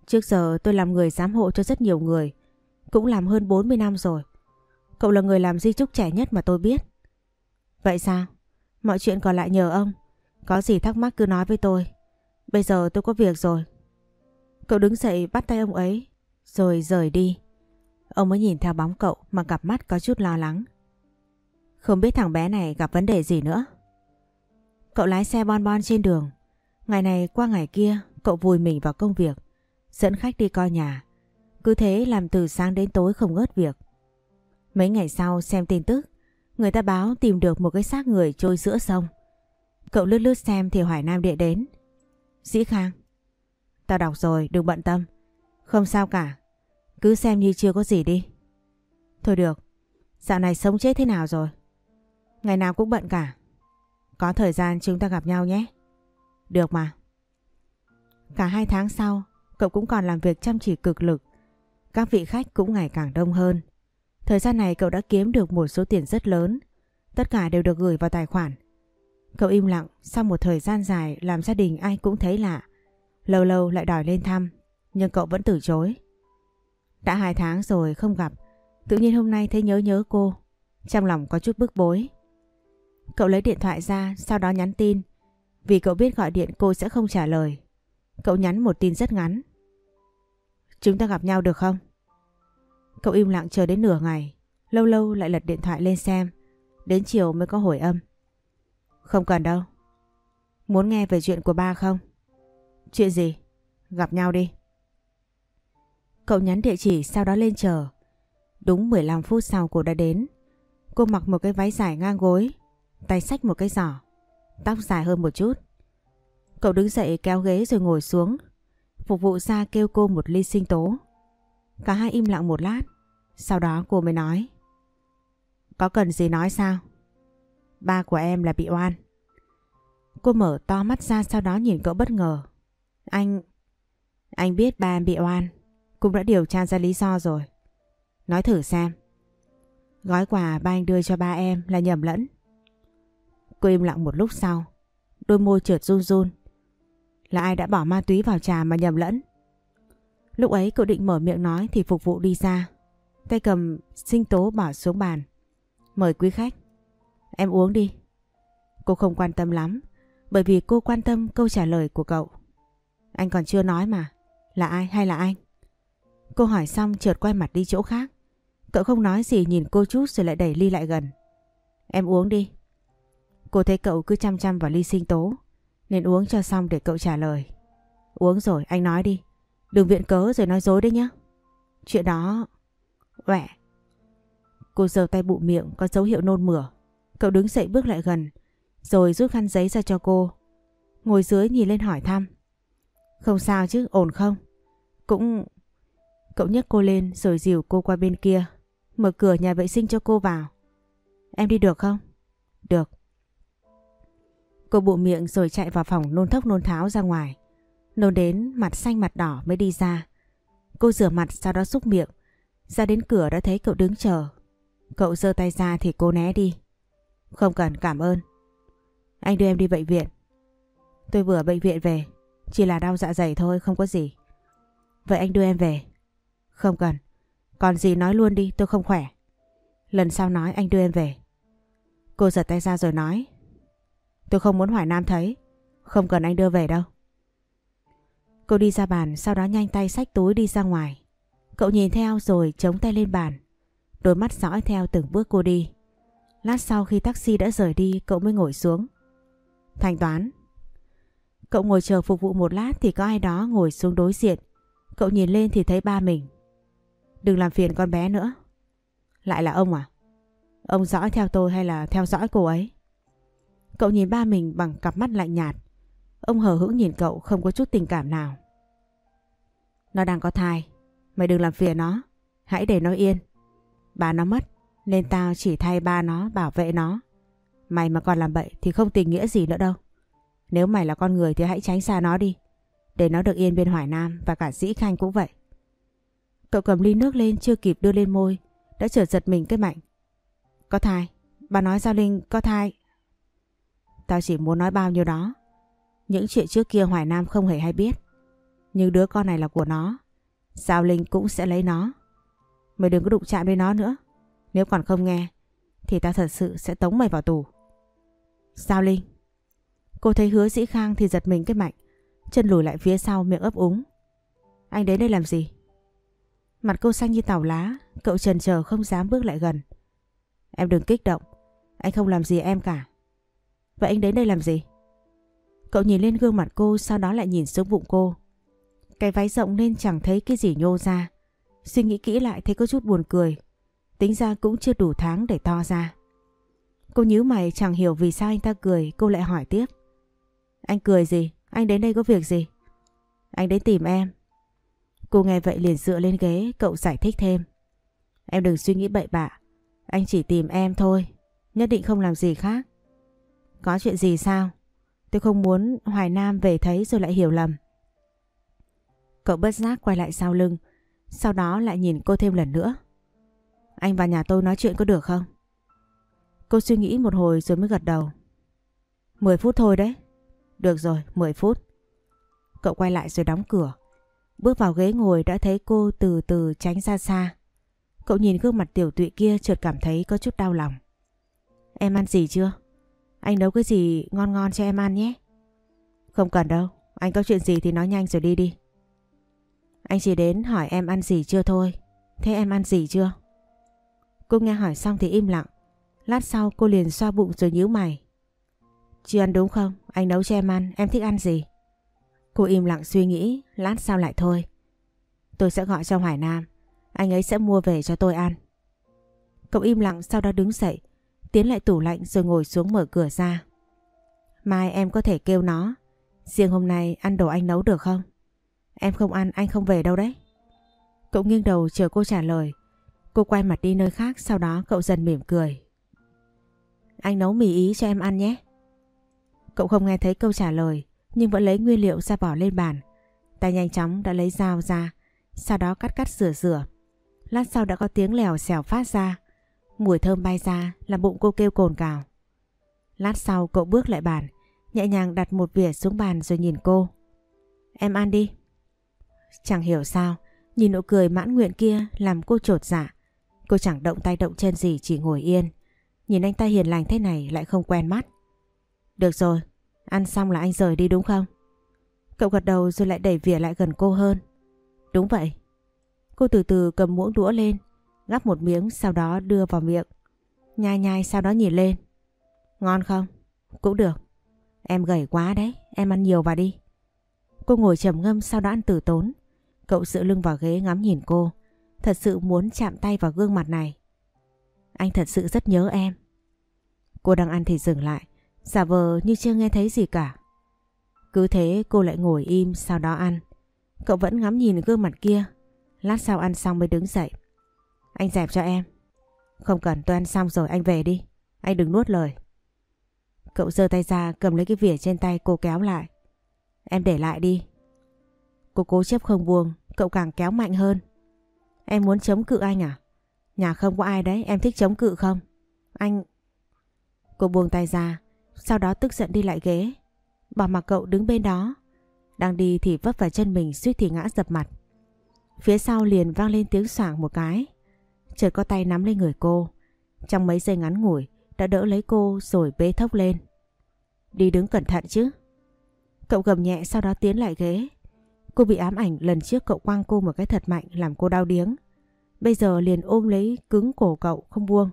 Trước giờ tôi làm người giám hộ cho rất nhiều người, cũng làm hơn 40 năm rồi. Cậu là người làm di chúc trẻ nhất mà tôi biết. Vậy sao? Mọi chuyện còn lại nhờ ông. Có gì thắc mắc cứ nói với tôi. Bây giờ tôi có việc rồi. Cậu đứng dậy bắt tay ông ấy, rồi rời đi. Ông mới nhìn theo bóng cậu mà cặp mắt có chút lo lắng. Không biết thằng bé này gặp vấn đề gì nữa. Cậu lái xe bon bon trên đường. Ngày này qua ngày kia, cậu vùi mình vào công việc. Dẫn khách đi coi nhà. Cứ thế làm từ sáng đến tối không ngớt việc. Mấy ngày sau xem tin tức, người ta báo tìm được một cái xác người trôi giữa sông. Cậu lướt lướt xem thì Hoài Nam Địa đến. Dĩ Khang. Tao đọc rồi, đừng bận tâm. Không sao cả. Cứ xem như chưa có gì đi. Thôi được. Dạo này sống chết thế nào rồi? Ngày nào cũng bận cả. Có thời gian chúng ta gặp nhau nhé. Được mà. Cả hai tháng sau, cậu cũng còn làm việc chăm chỉ cực lực. Các vị khách cũng ngày càng đông hơn. Thời gian này cậu đã kiếm được một số tiền rất lớn. Tất cả đều được gửi vào tài khoản. Cậu im lặng sau một thời gian dài làm gia đình ai cũng thấy lạ. Lâu lâu lại đòi lên thăm, nhưng cậu vẫn từ chối. Đã hai tháng rồi không gặp, tự nhiên hôm nay thấy nhớ nhớ cô. Trong lòng có chút bức bối. Cậu lấy điện thoại ra, sau đó nhắn tin. Vì cậu biết gọi điện cô sẽ không trả lời. Cậu nhắn một tin rất ngắn. Chúng ta gặp nhau được không? Cậu im lặng chờ đến nửa ngày, lâu lâu lại lật điện thoại lên xem. Đến chiều mới có hồi âm. Không cần đâu. Muốn nghe về chuyện của ba không? Chuyện gì? Gặp nhau đi. Cậu nhắn địa chỉ sau đó lên chờ. Đúng 15 phút sau cô đã đến. Cô mặc một cái váy dài ngang gối, tay xách một cái giỏ, tóc dài hơn một chút. Cậu đứng dậy kéo ghế rồi ngồi xuống. Phục vụ ra kêu cô một ly sinh tố. Cả hai im lặng một lát. Sau đó cô mới nói. Có cần gì nói sao? Ba của em là bị oan. Cô mở to mắt ra sau đó nhìn cậu bất ngờ. Anh... Anh biết ba em bị oan. Cũng đã điều tra ra lý do rồi. Nói thử xem. Gói quà ba anh đưa cho ba em là nhầm lẫn. Cô im lặng một lúc sau. Đôi môi trượt run run. Là ai đã bỏ ma túy vào trà mà nhầm lẫn? Lúc ấy cậu định mở miệng nói thì phục vụ đi ra. Tay cầm sinh tố bỏ xuống bàn. Mời quý khách. Em uống đi. Cô không quan tâm lắm, bởi vì cô quan tâm câu trả lời của cậu. Anh còn chưa nói mà. Là ai hay là anh? Cô hỏi xong trượt quay mặt đi chỗ khác. Cậu không nói gì nhìn cô chút rồi lại đẩy ly lại gần. Em uống đi. Cô thấy cậu cứ chăm chăm vào ly sinh tố. Nên uống cho xong để cậu trả lời. Uống rồi, anh nói đi. Đừng viện cớ rồi nói dối đấy nhé. Chuyện đó... Quẹ. Cô giơ tay bụ miệng có dấu hiệu nôn mửa. Cậu đứng dậy bước lại gần, rồi rút khăn giấy ra cho cô. Ngồi dưới nhìn lên hỏi thăm. Không sao chứ, ổn không? Cũng... Cậu nhấc cô lên rồi dìu cô qua bên kia. Mở cửa nhà vệ sinh cho cô vào. Em đi được không? Được. Cô bụ miệng rồi chạy vào phòng nôn thốc nôn tháo ra ngoài. Nôn đến mặt xanh mặt đỏ mới đi ra. Cô rửa mặt sau đó xúc miệng. Ra đến cửa đã thấy cậu đứng chờ. Cậu giơ tay ra thì cô né đi. Không cần, cảm ơn. Anh đưa em đi bệnh viện. Tôi vừa bệnh viện về. Chỉ là đau dạ dày thôi, không có gì. Vậy anh đưa em về. Không cần. Còn gì nói luôn đi, tôi không khỏe. Lần sau nói anh đưa em về. Cô giật tay ra rồi nói. Tôi không muốn Hoài Nam thấy. Không cần anh đưa về đâu. Cô đi ra bàn, sau đó nhanh tay xách túi đi ra ngoài. Cậu nhìn theo rồi chống tay lên bàn. Đôi mắt dõi theo từng bước cô đi. Lát sau khi taxi đã rời đi, cậu mới ngồi xuống. Thanh toán. Cậu ngồi chờ phục vụ một lát thì có ai đó ngồi xuống đối diện. Cậu nhìn lên thì thấy ba mình. Đừng làm phiền con bé nữa. Lại là ông à? Ông dõi theo tôi hay là theo dõi cô ấy? Cậu nhìn ba mình bằng cặp mắt lạnh nhạt. Ông hờ hững nhìn cậu, không có chút tình cảm nào. Nó đang có thai. Mày đừng làm phiền nó. Hãy để nó yên. Bà nó mất. Nên tao chỉ thay ba nó, bảo vệ nó. Mày mà còn làm bậy thì không tình nghĩa gì nữa đâu. Nếu mày là con người thì hãy tránh xa nó đi. Để nó được yên bên Hoài Nam và cả Dĩ Khanh cũng vậy. Cậu cầm ly nước lên, chưa kịp đưa lên môi. Đã chợt giật mình cái mạnh. Có thai. Bà nói Giao Linh, có thai. Tao chỉ muốn nói bao nhiêu đó. Những chuyện trước kia Hoài Nam không hề hay biết. Nhưng đứa con này là của nó. Giao Linh cũng sẽ lấy nó. Mày đừng có đụng chạm đến nó nữa. Nếu còn không nghe, thì tao thật sự sẽ tống mày vào tù. Giao Linh Cô thấy hứa dĩ khang thì giật mình cái mạnh. Chân lùi lại phía sau miệng ấp úng. Anh đến đây làm gì? Mặt cô xanh như tàu lá. Cậu trần chờ không dám bước lại gần. Em đừng kích động. Anh không làm gì em cả. Vậy anh đến đây làm gì? Cậu nhìn lên gương mặt cô sau đó lại nhìn xuống bụng cô. Cái váy rộng nên chẳng thấy cái gì nhô ra. Suy nghĩ kỹ lại thấy có chút buồn cười. Tính ra cũng chưa đủ tháng để to ra. Cô nhíu mày chẳng hiểu vì sao anh ta cười, cô lại hỏi tiếp. Anh cười gì? Anh đến đây có việc gì? Anh đến tìm em. Cô nghe vậy liền dựa lên ghế, cậu giải thích thêm. Em đừng suy nghĩ bậy bạ. Anh chỉ tìm em thôi. Nhất định không làm gì khác. Có chuyện gì sao? Tôi không muốn Hoài Nam về thấy rồi lại hiểu lầm. Cậu bất giác quay lại sau lưng. Sau đó lại nhìn cô thêm lần nữa. Anh vào nhà tôi nói chuyện có được không? Cô suy nghĩ một hồi rồi mới gật đầu. 10 phút thôi đấy. Được rồi, 10 phút. Cậu quay lại rồi đóng cửa. Bước vào ghế ngồi đã thấy cô từ từ tránh ra xa. Cậu nhìn gương mặt tiểu tụy kia chợt cảm thấy có chút đau lòng. Em ăn gì chưa? Anh nấu cái gì ngon ngon cho em ăn nhé. Không cần đâu, anh có chuyện gì thì nói nhanh rồi đi đi. Anh chỉ đến hỏi em ăn gì chưa thôi. Thế em ăn gì chưa? Cô nghe hỏi xong thì im lặng. Lát sau cô liền xoa bụng rồi nhíu mày. Chưa ăn đúng không? Anh nấu cho em ăn, em thích ăn gì? Cô im lặng suy nghĩ, lát sau lại thôi. Tôi sẽ gọi cho Hoài Nam, anh ấy sẽ mua về cho tôi ăn. Cậu im lặng sau đó đứng dậy, tiến lại tủ lạnh rồi ngồi xuống mở cửa ra. Mai em có thể kêu nó, riêng hôm nay ăn đồ anh nấu được không? Em không ăn, anh không về đâu đấy. Cậu nghiêng đầu chờ cô trả lời. Cô quay mặt đi nơi khác, sau đó cậu dần mỉm cười. Anh nấu mì ý cho em ăn nhé. Cậu không nghe thấy câu trả lời, nhưng vẫn lấy nguyên liệu ra bỏ lên bàn. Tay nhanh chóng đã lấy dao ra, sau đó cắt cắt rửa rửa. Lát sau đã có tiếng lèo xèo phát ra. Mùi thơm bay ra làm bụng cô kêu cồn cào. Lát sau cậu bước lại bàn, nhẹ nhàng đặt một vỉa xuống bàn rồi nhìn cô. Em ăn đi. Chẳng hiểu sao, nhìn nụ cười mãn nguyện kia làm cô trột dạ. Cô chẳng động tay động chân gì chỉ ngồi yên. Nhìn anh ta hiền lành thế này lại không quen mắt. Được rồi, ăn xong là anh rời đi đúng không? Cậu gật đầu rồi lại đẩy vỉa lại gần cô hơn. Đúng vậy. Cô từ từ cầm muỗng đũa lên, gắp một miếng sau đó đưa vào miệng. Nhai nhai sau đó nhìn lên. Ngon không? Cũng được. Em gầy quá đấy, em ăn nhiều vào đi. Cô ngồi trầm ngâm sau đó ăn tử tốn. Cậu dựa lưng vào ghế ngắm nhìn cô. Thật sự muốn chạm tay vào gương mặt này. Anh thật sự rất nhớ em. Cô đang ăn thì dừng lại, giả vờ như chưa nghe thấy gì cả. Cứ thế cô lại ngồi im sau đó ăn. Cậu vẫn ngắm nhìn gương mặt kia. Lát sau ăn xong mới đứng dậy. Anh dẹp cho em. Không cần tôi ăn xong rồi anh về đi. Anh đừng nuốt lời. Cậu giơ tay ra cầm lấy cái vỉa trên tay cô kéo lại. Em để lại đi. Cô cố chấp không buông, cậu càng kéo mạnh hơn. Em muốn chống cự anh à? Nhà không có ai đấy, em thích chống cự không? Anh... Cô buông tay ra, sau đó tức giận đi lại ghế. Bỏ mặc cậu đứng bên đó. Đang đi thì vấp vào chân mình suýt thì ngã dập mặt. Phía sau liền vang lên tiếng soảng một cái. Chợt có tay nắm lên người cô. Trong mấy giây ngắn ngủi đã đỡ lấy cô rồi bế thốc lên. Đi đứng cẩn thận chứ. Cậu gầm nhẹ sau đó tiến lại ghế. Cô bị ám ảnh lần trước cậu quăng cô một cái thật mạnh làm cô đau điếng. Bây giờ liền ôm lấy cứng cổ cậu không buông.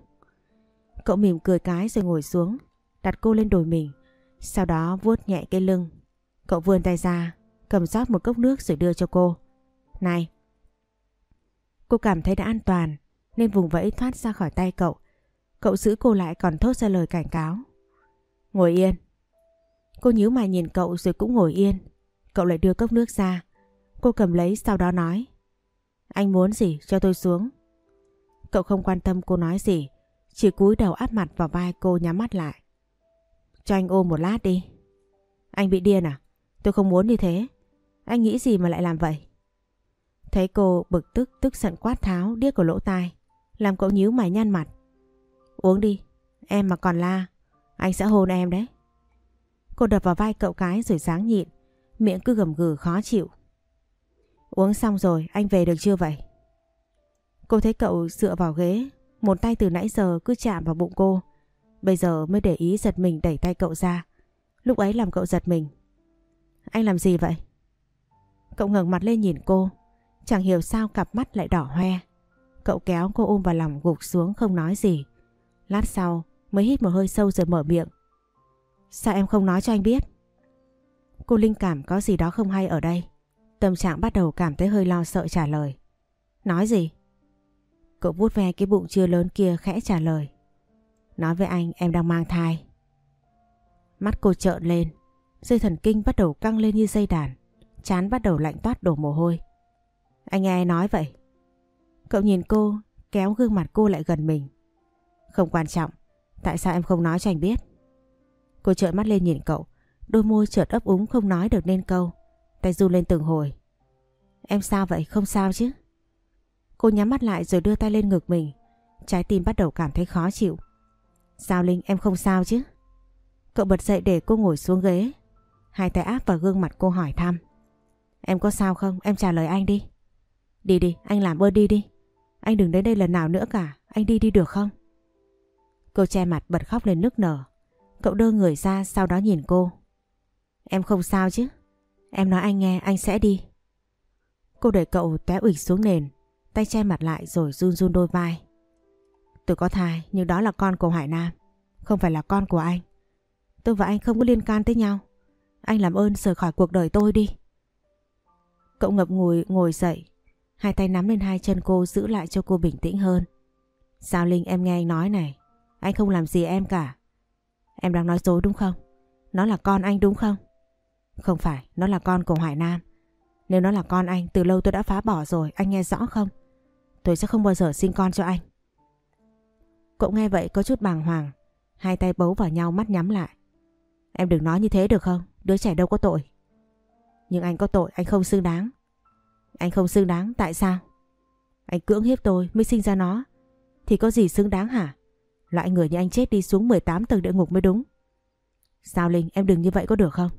Cậu mỉm cười cái rồi ngồi xuống, đặt cô lên đồi mình. Sau đó vuốt nhẹ cái lưng. Cậu vươn tay ra, cầm rót một cốc nước rồi đưa cho cô. Này! Cô cảm thấy đã an toàn nên vùng vẫy thoát ra khỏi tay cậu. Cậu giữ cô lại còn thốt ra lời cảnh cáo. Ngồi yên. Cô nhíu mày nhìn cậu rồi cũng ngồi yên. Cậu lại đưa cốc nước ra. Cô cầm lấy, sau đó nói. Anh muốn gì, cho tôi xuống. Cậu không quan tâm cô nói gì. Chỉ cúi đầu áp mặt vào vai cô nhắm mắt lại. Cho anh ôm một lát đi. Anh bị điên à? Tôi không muốn như thế. Anh nghĩ gì mà lại làm vậy? Thấy cô bực tức tức giận quát tháo, điếc của lỗ tai. Làm cậu nhíu mày nhăn mặt. Uống đi. Em mà còn la. Anh sẽ hôn em đấy. Cô đập vào vai cậu cái rồi sáng nhịn. Miệng cứ gầm gừ khó chịu. Uống xong rồi, anh về được chưa vậy? Cô thấy cậu dựa vào ghế. Một tay từ nãy giờ cứ chạm vào bụng cô. Bây giờ mới để ý giật mình đẩy tay cậu ra. Lúc ấy làm cậu giật mình. Anh làm gì vậy? Cậu ngẩng mặt lên nhìn cô. Chẳng hiểu sao cặp mắt lại đỏ hoe. Cậu kéo cô ôm vào lòng gục xuống không nói gì. Lát sau, mới hít một hơi sâu rồi mở miệng. Sao em không nói cho anh biết? Cô linh cảm có gì đó không hay ở đây. Tâm trạng bắt đầu cảm thấy hơi lo sợ trả lời. Nói gì? Cậu vuốt ve cái bụng chưa lớn kia khẽ trả lời. Nói với anh em đang mang thai. Mắt cô trợn lên, dây thần kinh bắt đầu căng lên như dây đàn, chán bắt đầu lạnh toát đổ mồ hôi. Anh nghe ai nói vậy? Cậu nhìn cô, kéo gương mặt cô lại gần mình. Không quan trọng, tại sao em không nói cho anh biết? Cô trợn mắt lên nhìn cậu, đôi môi chợt ấp úng không nói được nên câu. Tay run lên từng hồi. Em sao vậy? Không sao chứ? Cô nhắm mắt lại rồi đưa tay lên ngực mình. Trái tim bắt đầu cảm thấy khó chịu. Sao Linh em không sao chứ? Cậu bật dậy để cô ngồi xuống ghế. Hai tay áp vào gương mặt cô hỏi thăm. Em có sao không? Em trả lời anh đi. Đi đi, anh làm ơn đi đi. Anh đừng đến đây lần nào nữa cả. Anh đi đi được không? Cô che mặt bật khóc lên nức nở. Cậu đưa người ra sau đó nhìn cô. Em không sao chứ? Em nói anh nghe, anh sẽ đi. Cô đẩy cậu té ủy xuống nền. Tay che mặt lại rồi run run đôi vai. Tôi có thai, nhưng đó là con của Hải Nam. Không phải là con của anh. Tôi và anh không có liên can tới nhau. Anh làm ơn rời khỏi cuộc đời tôi đi. Cậu ngập ngùi ngồi dậy. Hai tay nắm lên hai chân cô giữ lại cho cô bình tĩnh hơn. Sao Linh, em nghe anh nói này. Anh không làm gì em cả. Em đang nói dối đúng không? Nó là con anh đúng không? Không phải, nó là con của Hoài Nam. Nếu nó là con anh, từ lâu tôi đã phá bỏ rồi, anh nghe rõ không? Tôi sẽ không bao giờ sinh con cho anh. Cậu nghe vậy có chút bàng hoàng, hai tay bấu vào nhau mắt nhắm lại. Em đừng nói như thế được không? Đứa trẻ đâu có tội. Nhưng anh có tội, anh không xứng đáng. Anh không xứng đáng, tại sao? Anh cưỡng hiếp tôi mới sinh ra nó. Thì có gì xứng đáng hả? Loại người như anh chết đi xuống 18 tầng địa ngục mới đúng. Sao Linh, em đừng như vậy có được không?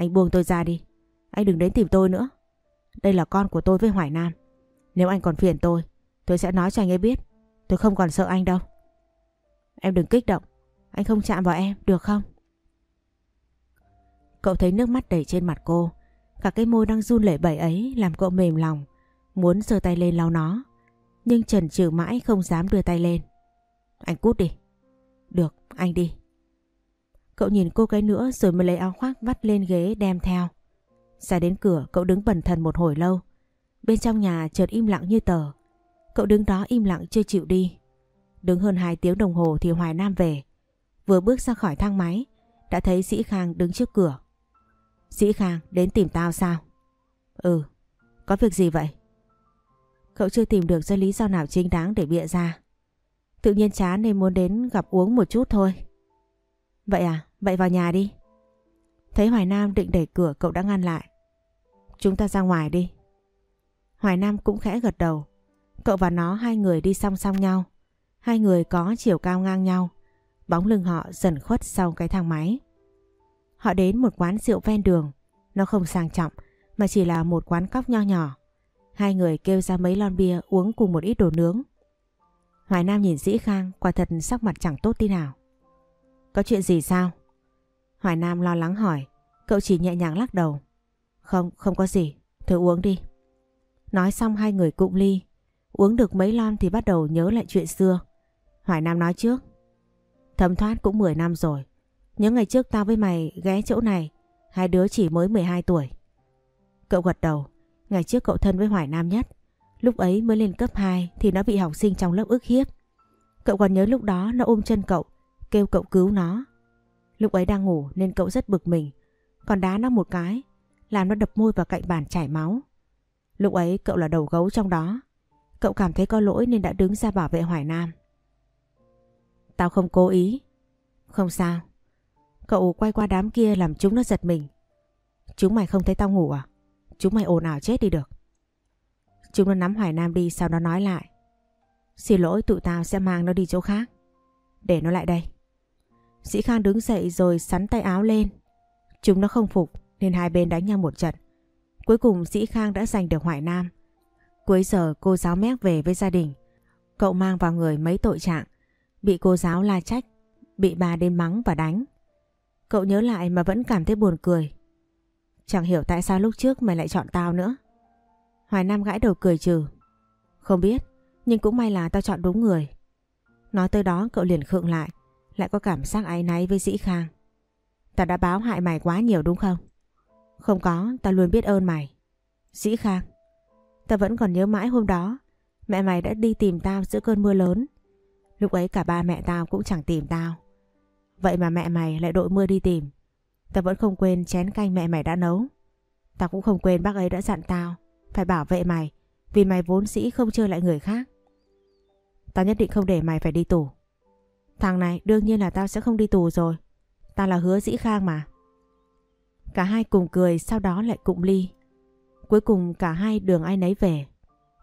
Anh buông tôi ra đi. Anh đừng đến tìm tôi nữa. Đây là con của tôi với Hoài Nam. Nếu anh còn phiền tôi, tôi sẽ nói cho anh ấy biết. Tôi không còn sợ anh đâu. Em đừng kích động. Anh không chạm vào em, được không? Cậu thấy nước mắt đầy trên mặt cô. Cả cái môi đang run lẩy bẩy ấy làm cậu mềm lòng. Muốn giơ tay lên lau nó. Nhưng Trần trừ mãi không dám đưa tay lên. Anh cút đi. Được, anh đi. Cậu nhìn cô cái nữa rồi mới lấy áo khoác vắt lên ghế đem theo. Ra đến cửa cậu đứng bần thần một hồi lâu. Bên trong nhà chợt im lặng như tờ. Cậu đứng đó im lặng chưa chịu đi. Đứng hơn 2 tiếng đồng hồ thì Hoài Nam về. Vừa bước ra khỏi thang máy, đã thấy Sĩ Khang đứng trước cửa. Sĩ Khang đến tìm tao sao? Ừ, có việc gì vậy? Cậu chưa tìm được ra lý do nào chính đáng để bịa ra. Tự nhiên chán nên muốn đến gặp uống một chút thôi. Vậy à, vậy vào nhà đi. Thấy Hoài Nam định đẩy cửa, cậu đã ngăn lại. Chúng ta ra ngoài đi. Hoài Nam cũng khẽ gật đầu. Cậu và nó hai người đi song song nhau. Hai người có chiều cao ngang nhau. Bóng lưng họ dần khuất sau cái thang máy. Họ đến một quán rượu ven đường. Nó không sang trọng, mà chỉ là một quán cóc nho nhỏ. Hai người kêu ra mấy lon bia uống cùng một ít đồ nướng. Hoài Nam nhìn Dĩ Khang, quả thật sắc mặt chẳng tốt tí nào. Có chuyện gì sao? Hoài Nam lo lắng hỏi. Cậu chỉ nhẹ nhàng lắc đầu. Không, không có gì. Thôi uống đi. Nói xong hai người cụm ly. Uống được mấy lon thì bắt đầu nhớ lại chuyện xưa. Hoài Nam nói trước. Thấm thoát cũng 10 năm rồi. Những ngày trước tao với mày ghé chỗ này. Hai đứa chỉ mới 12 tuổi. Cậu gật đầu. Ngày trước cậu thân với Hoài Nam nhất. Lúc ấy mới lên cấp 2 thì nó bị học sinh trong lớp ức hiếp. Cậu còn nhớ lúc đó nó ôm chân cậu, kêu cậu cứu nó. Lúc ấy đang ngủ nên cậu rất bực mình, còn đá nó một cái, làm nó đập môi vào cạnh bàn chảy máu. Lúc ấy cậu là đầu gấu trong đó. Cậu cảm thấy có lỗi nên đã đứng ra bảo vệ Hoài Nam. Tao không cố ý. Không sao. Cậu quay qua đám kia làm chúng nó giật mình. Chúng mày không thấy tao ngủ à? Chúng mày ồn ào chết đi được. Chúng nó nắm Hoài Nam đi sau đó nói lại. Xin lỗi tụi tao sẽ mang nó đi chỗ khác. Để nó lại đây. Sĩ Khang đứng dậy rồi sắn tay áo lên. Chúng nó không phục nên hai bên đánh nhau một trận. Cuối cùng Sĩ Khang đã giành được Hoài Nam. Cuối giờ cô giáo mép về với gia đình. Cậu mang vào người mấy tội trạng. Bị cô giáo la trách, bị bà đến mắng và đánh. Cậu nhớ lại mà vẫn cảm thấy buồn cười. Chẳng hiểu tại sao lúc trước mày lại chọn tao nữa. Hoài Nam gãi đầu cười trừ. Không biết, nhưng cũng may là tao chọn đúng người. Nói tới đó cậu liền khựng lại, lại có cảm giác áy náy với Dĩ Khang. Tao đã báo hại mày quá nhiều đúng không? Không có, tao luôn biết ơn mày. Dĩ Khang, tao vẫn còn nhớ mãi hôm đó, mẹ mày đã đi tìm tao giữa cơn mưa lớn. Lúc ấy cả ba mẹ tao cũng chẳng tìm tao. Vậy mà mẹ mày lại đội mưa đi tìm. Tao vẫn không quên chén canh mẹ mày đã nấu. Tao cũng không quên bác ấy đã dặn tao phải bảo vệ mày vì mày vốn dĩ không chơi lại người khác. Tao nhất định không để mày phải đi tù. Thằng này, đương nhiên là tao sẽ không đi tù rồi. Tao là hứa dĩ khang mà. Cả hai cùng cười, sau đó lại cụng ly. Cuối cùng cả hai đường ai nấy về.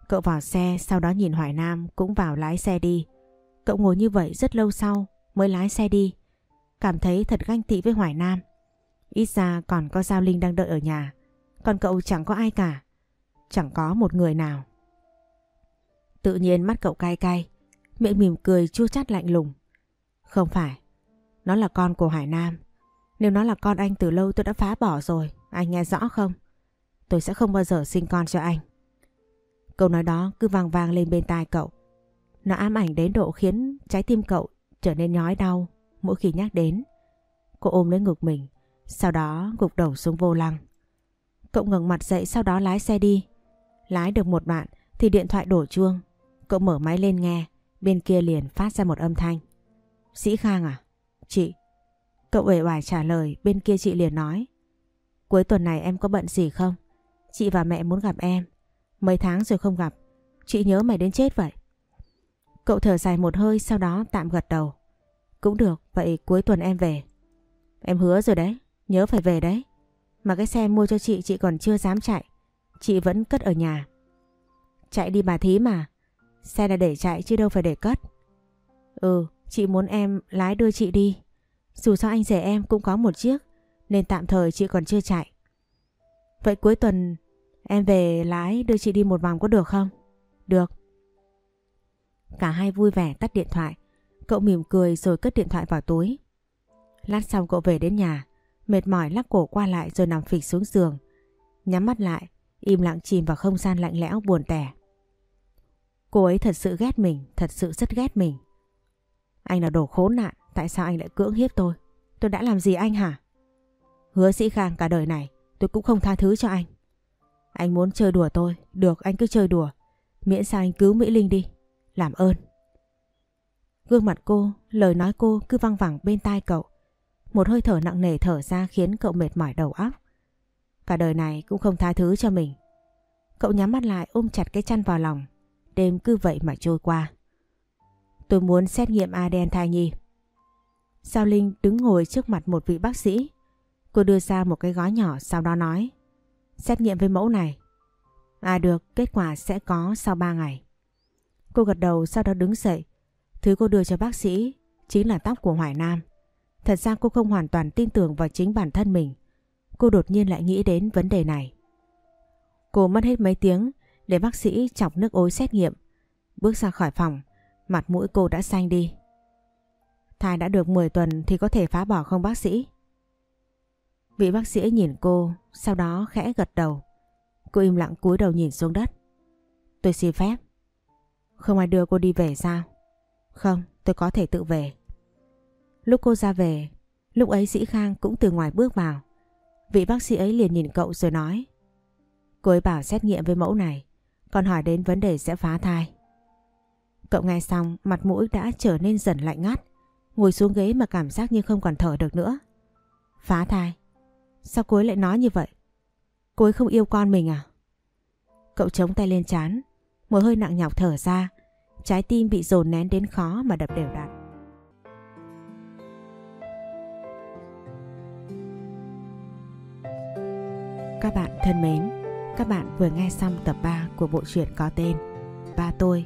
Cậu vào xe, sau đó nhìn Hoài Nam cũng vào lái xe đi. Cậu ngồi như vậy rất lâu sau mới lái xe đi. Cảm thấy thật ganh tị với Hoài Nam. Ít ra còn có Giao Linh đang đợi ở nhà. Còn cậu chẳng có ai cả. Chẳng có một người nào. Tự nhiên mắt cậu cay cay. Miệng mỉm cười chua chát lạnh lùng. Không phải. Nó là con của Hải Nam. Nếu nó là con anh từ lâu tôi đã phá bỏ rồi. Anh nghe rõ không? Tôi sẽ không bao giờ sinh con cho anh. Câu nói đó cứ vang vang lên bên tai cậu. Nó ám ảnh đến độ khiến trái tim cậu trở nên nhói đau mỗi khi nhắc đến. Cô ôm lấy ngực mình, sau đó gục đầu xuống vô lăng. Cậu ngẩng mặt dậy sau đó lái xe đi. Lái được một đoạn thì điện thoại đổ chuông. Cậu mở máy lên nghe, bên kia liền phát ra một âm thanh. Sĩ Khang à? Chị. Cậu uể oải trả lời, bên kia chị liền nói. Cuối tuần này em có bận gì không? Chị và mẹ muốn gặp em. Mấy tháng rồi không gặp, chị nhớ mày đến chết vậy. Cậu thở dài một hơi sau đó tạm gật đầu. Cũng được, vậy cuối tuần em về. Em hứa rồi đấy, nhớ phải về đấy. Mà cái xe mua cho chị chị còn chưa dám chạy. Chị vẫn cất ở nhà. Chạy đi bà thí mà. Xe là để chạy chứ đâu phải để cất. Ừ, chị muốn em lái đưa chị đi. Dù sao anh rể em cũng có một chiếc nên tạm thời chị còn chưa chạy. Vậy cuối tuần em về lái đưa chị đi một vòng có được không? Được. Cả hai vui vẻ tắt điện thoại. Cậu mỉm cười rồi cất điện thoại vào túi. Lát xong cậu về đến nhà, mệt mỏi lắc cổ qua lại rồi nằm phịch xuống giường. Nhắm mắt lại, im lặng chìm vào không gian lạnh lẽo buồn tẻ. Cô ấy thật sự ghét mình, thật sự rất ghét mình. Anh là đồ khốn nạn, tại sao anh lại cưỡng hiếp tôi? Tôi đã làm gì anh hả? Hứa sĩ khang cả đời này tôi cũng không tha thứ cho anh. Anh muốn chơi đùa tôi, được anh cứ chơi đùa. Miễn sao anh cứu Mỹ Linh đi. Làm ơn. Gương mặt cô, lời nói cô cứ văng vẳng bên tai cậu. Một hơi thở nặng nề thở ra khiến cậu mệt mỏi đầu óc. Cả đời này cũng không tha thứ cho mình. Cậu nhắm mắt lại ôm chặt cái chăn vào lòng. Đêm cứ vậy mà trôi qua. Tôi muốn xét nghiệm ADN thai nhi. Sao Linh đứng ngồi trước mặt một vị bác sĩ. Cô đưa ra một cái gói nhỏ sau đó nói. Xét nghiệm với mẫu này. À được, kết quả sẽ có sau 3 ngày. Cô gật đầu sau đó đứng dậy. Thứ cô đưa cho bác sĩ chính là tóc của Hoài Nam. Thật ra cô không hoàn toàn tin tưởng vào chính bản thân mình. Cô đột nhiên lại nghĩ đến vấn đề này. Cô mất hết mấy tiếng để bác sĩ chọc nước ối xét nghiệm. Bước ra khỏi phòng, mặt mũi cô đã xanh đi. Thai đã được 10 tuần thì có thể phá bỏ không bác sĩ? Vị bác sĩ nhìn cô, sau đó khẽ gật đầu. Cô im lặng cúi đầu nhìn xuống đất. Tôi xin phép. Không ai đưa cô đi về sao? Không, tôi có thể tự về. Lúc cô ra về, lúc ấy Sĩ Khang cũng từ ngoài bước vào. Vị bác sĩ ấy liền nhìn cậu rồi nói. Cô ấy bảo xét nghiệm với mẫu này, còn hỏi đến vấn đề sẽ phá thai. Cậu nghe xong, mặt mũi đã trở nên dần lạnh ngắt. Ngồi xuống ghế mà cảm giác như không còn thở được nữa. Phá thai? Sao cô ấy lại nói như vậy? Cô ấy không yêu con mình à? Cậu chống tay lên chán, một hơi nặng nhọc thở ra, trái tim bị dồn nén đến khó mà đập đều đặn. Các bạn thân mến, các bạn vừa nghe xong tập 3 của bộ truyện có tên Ba tôi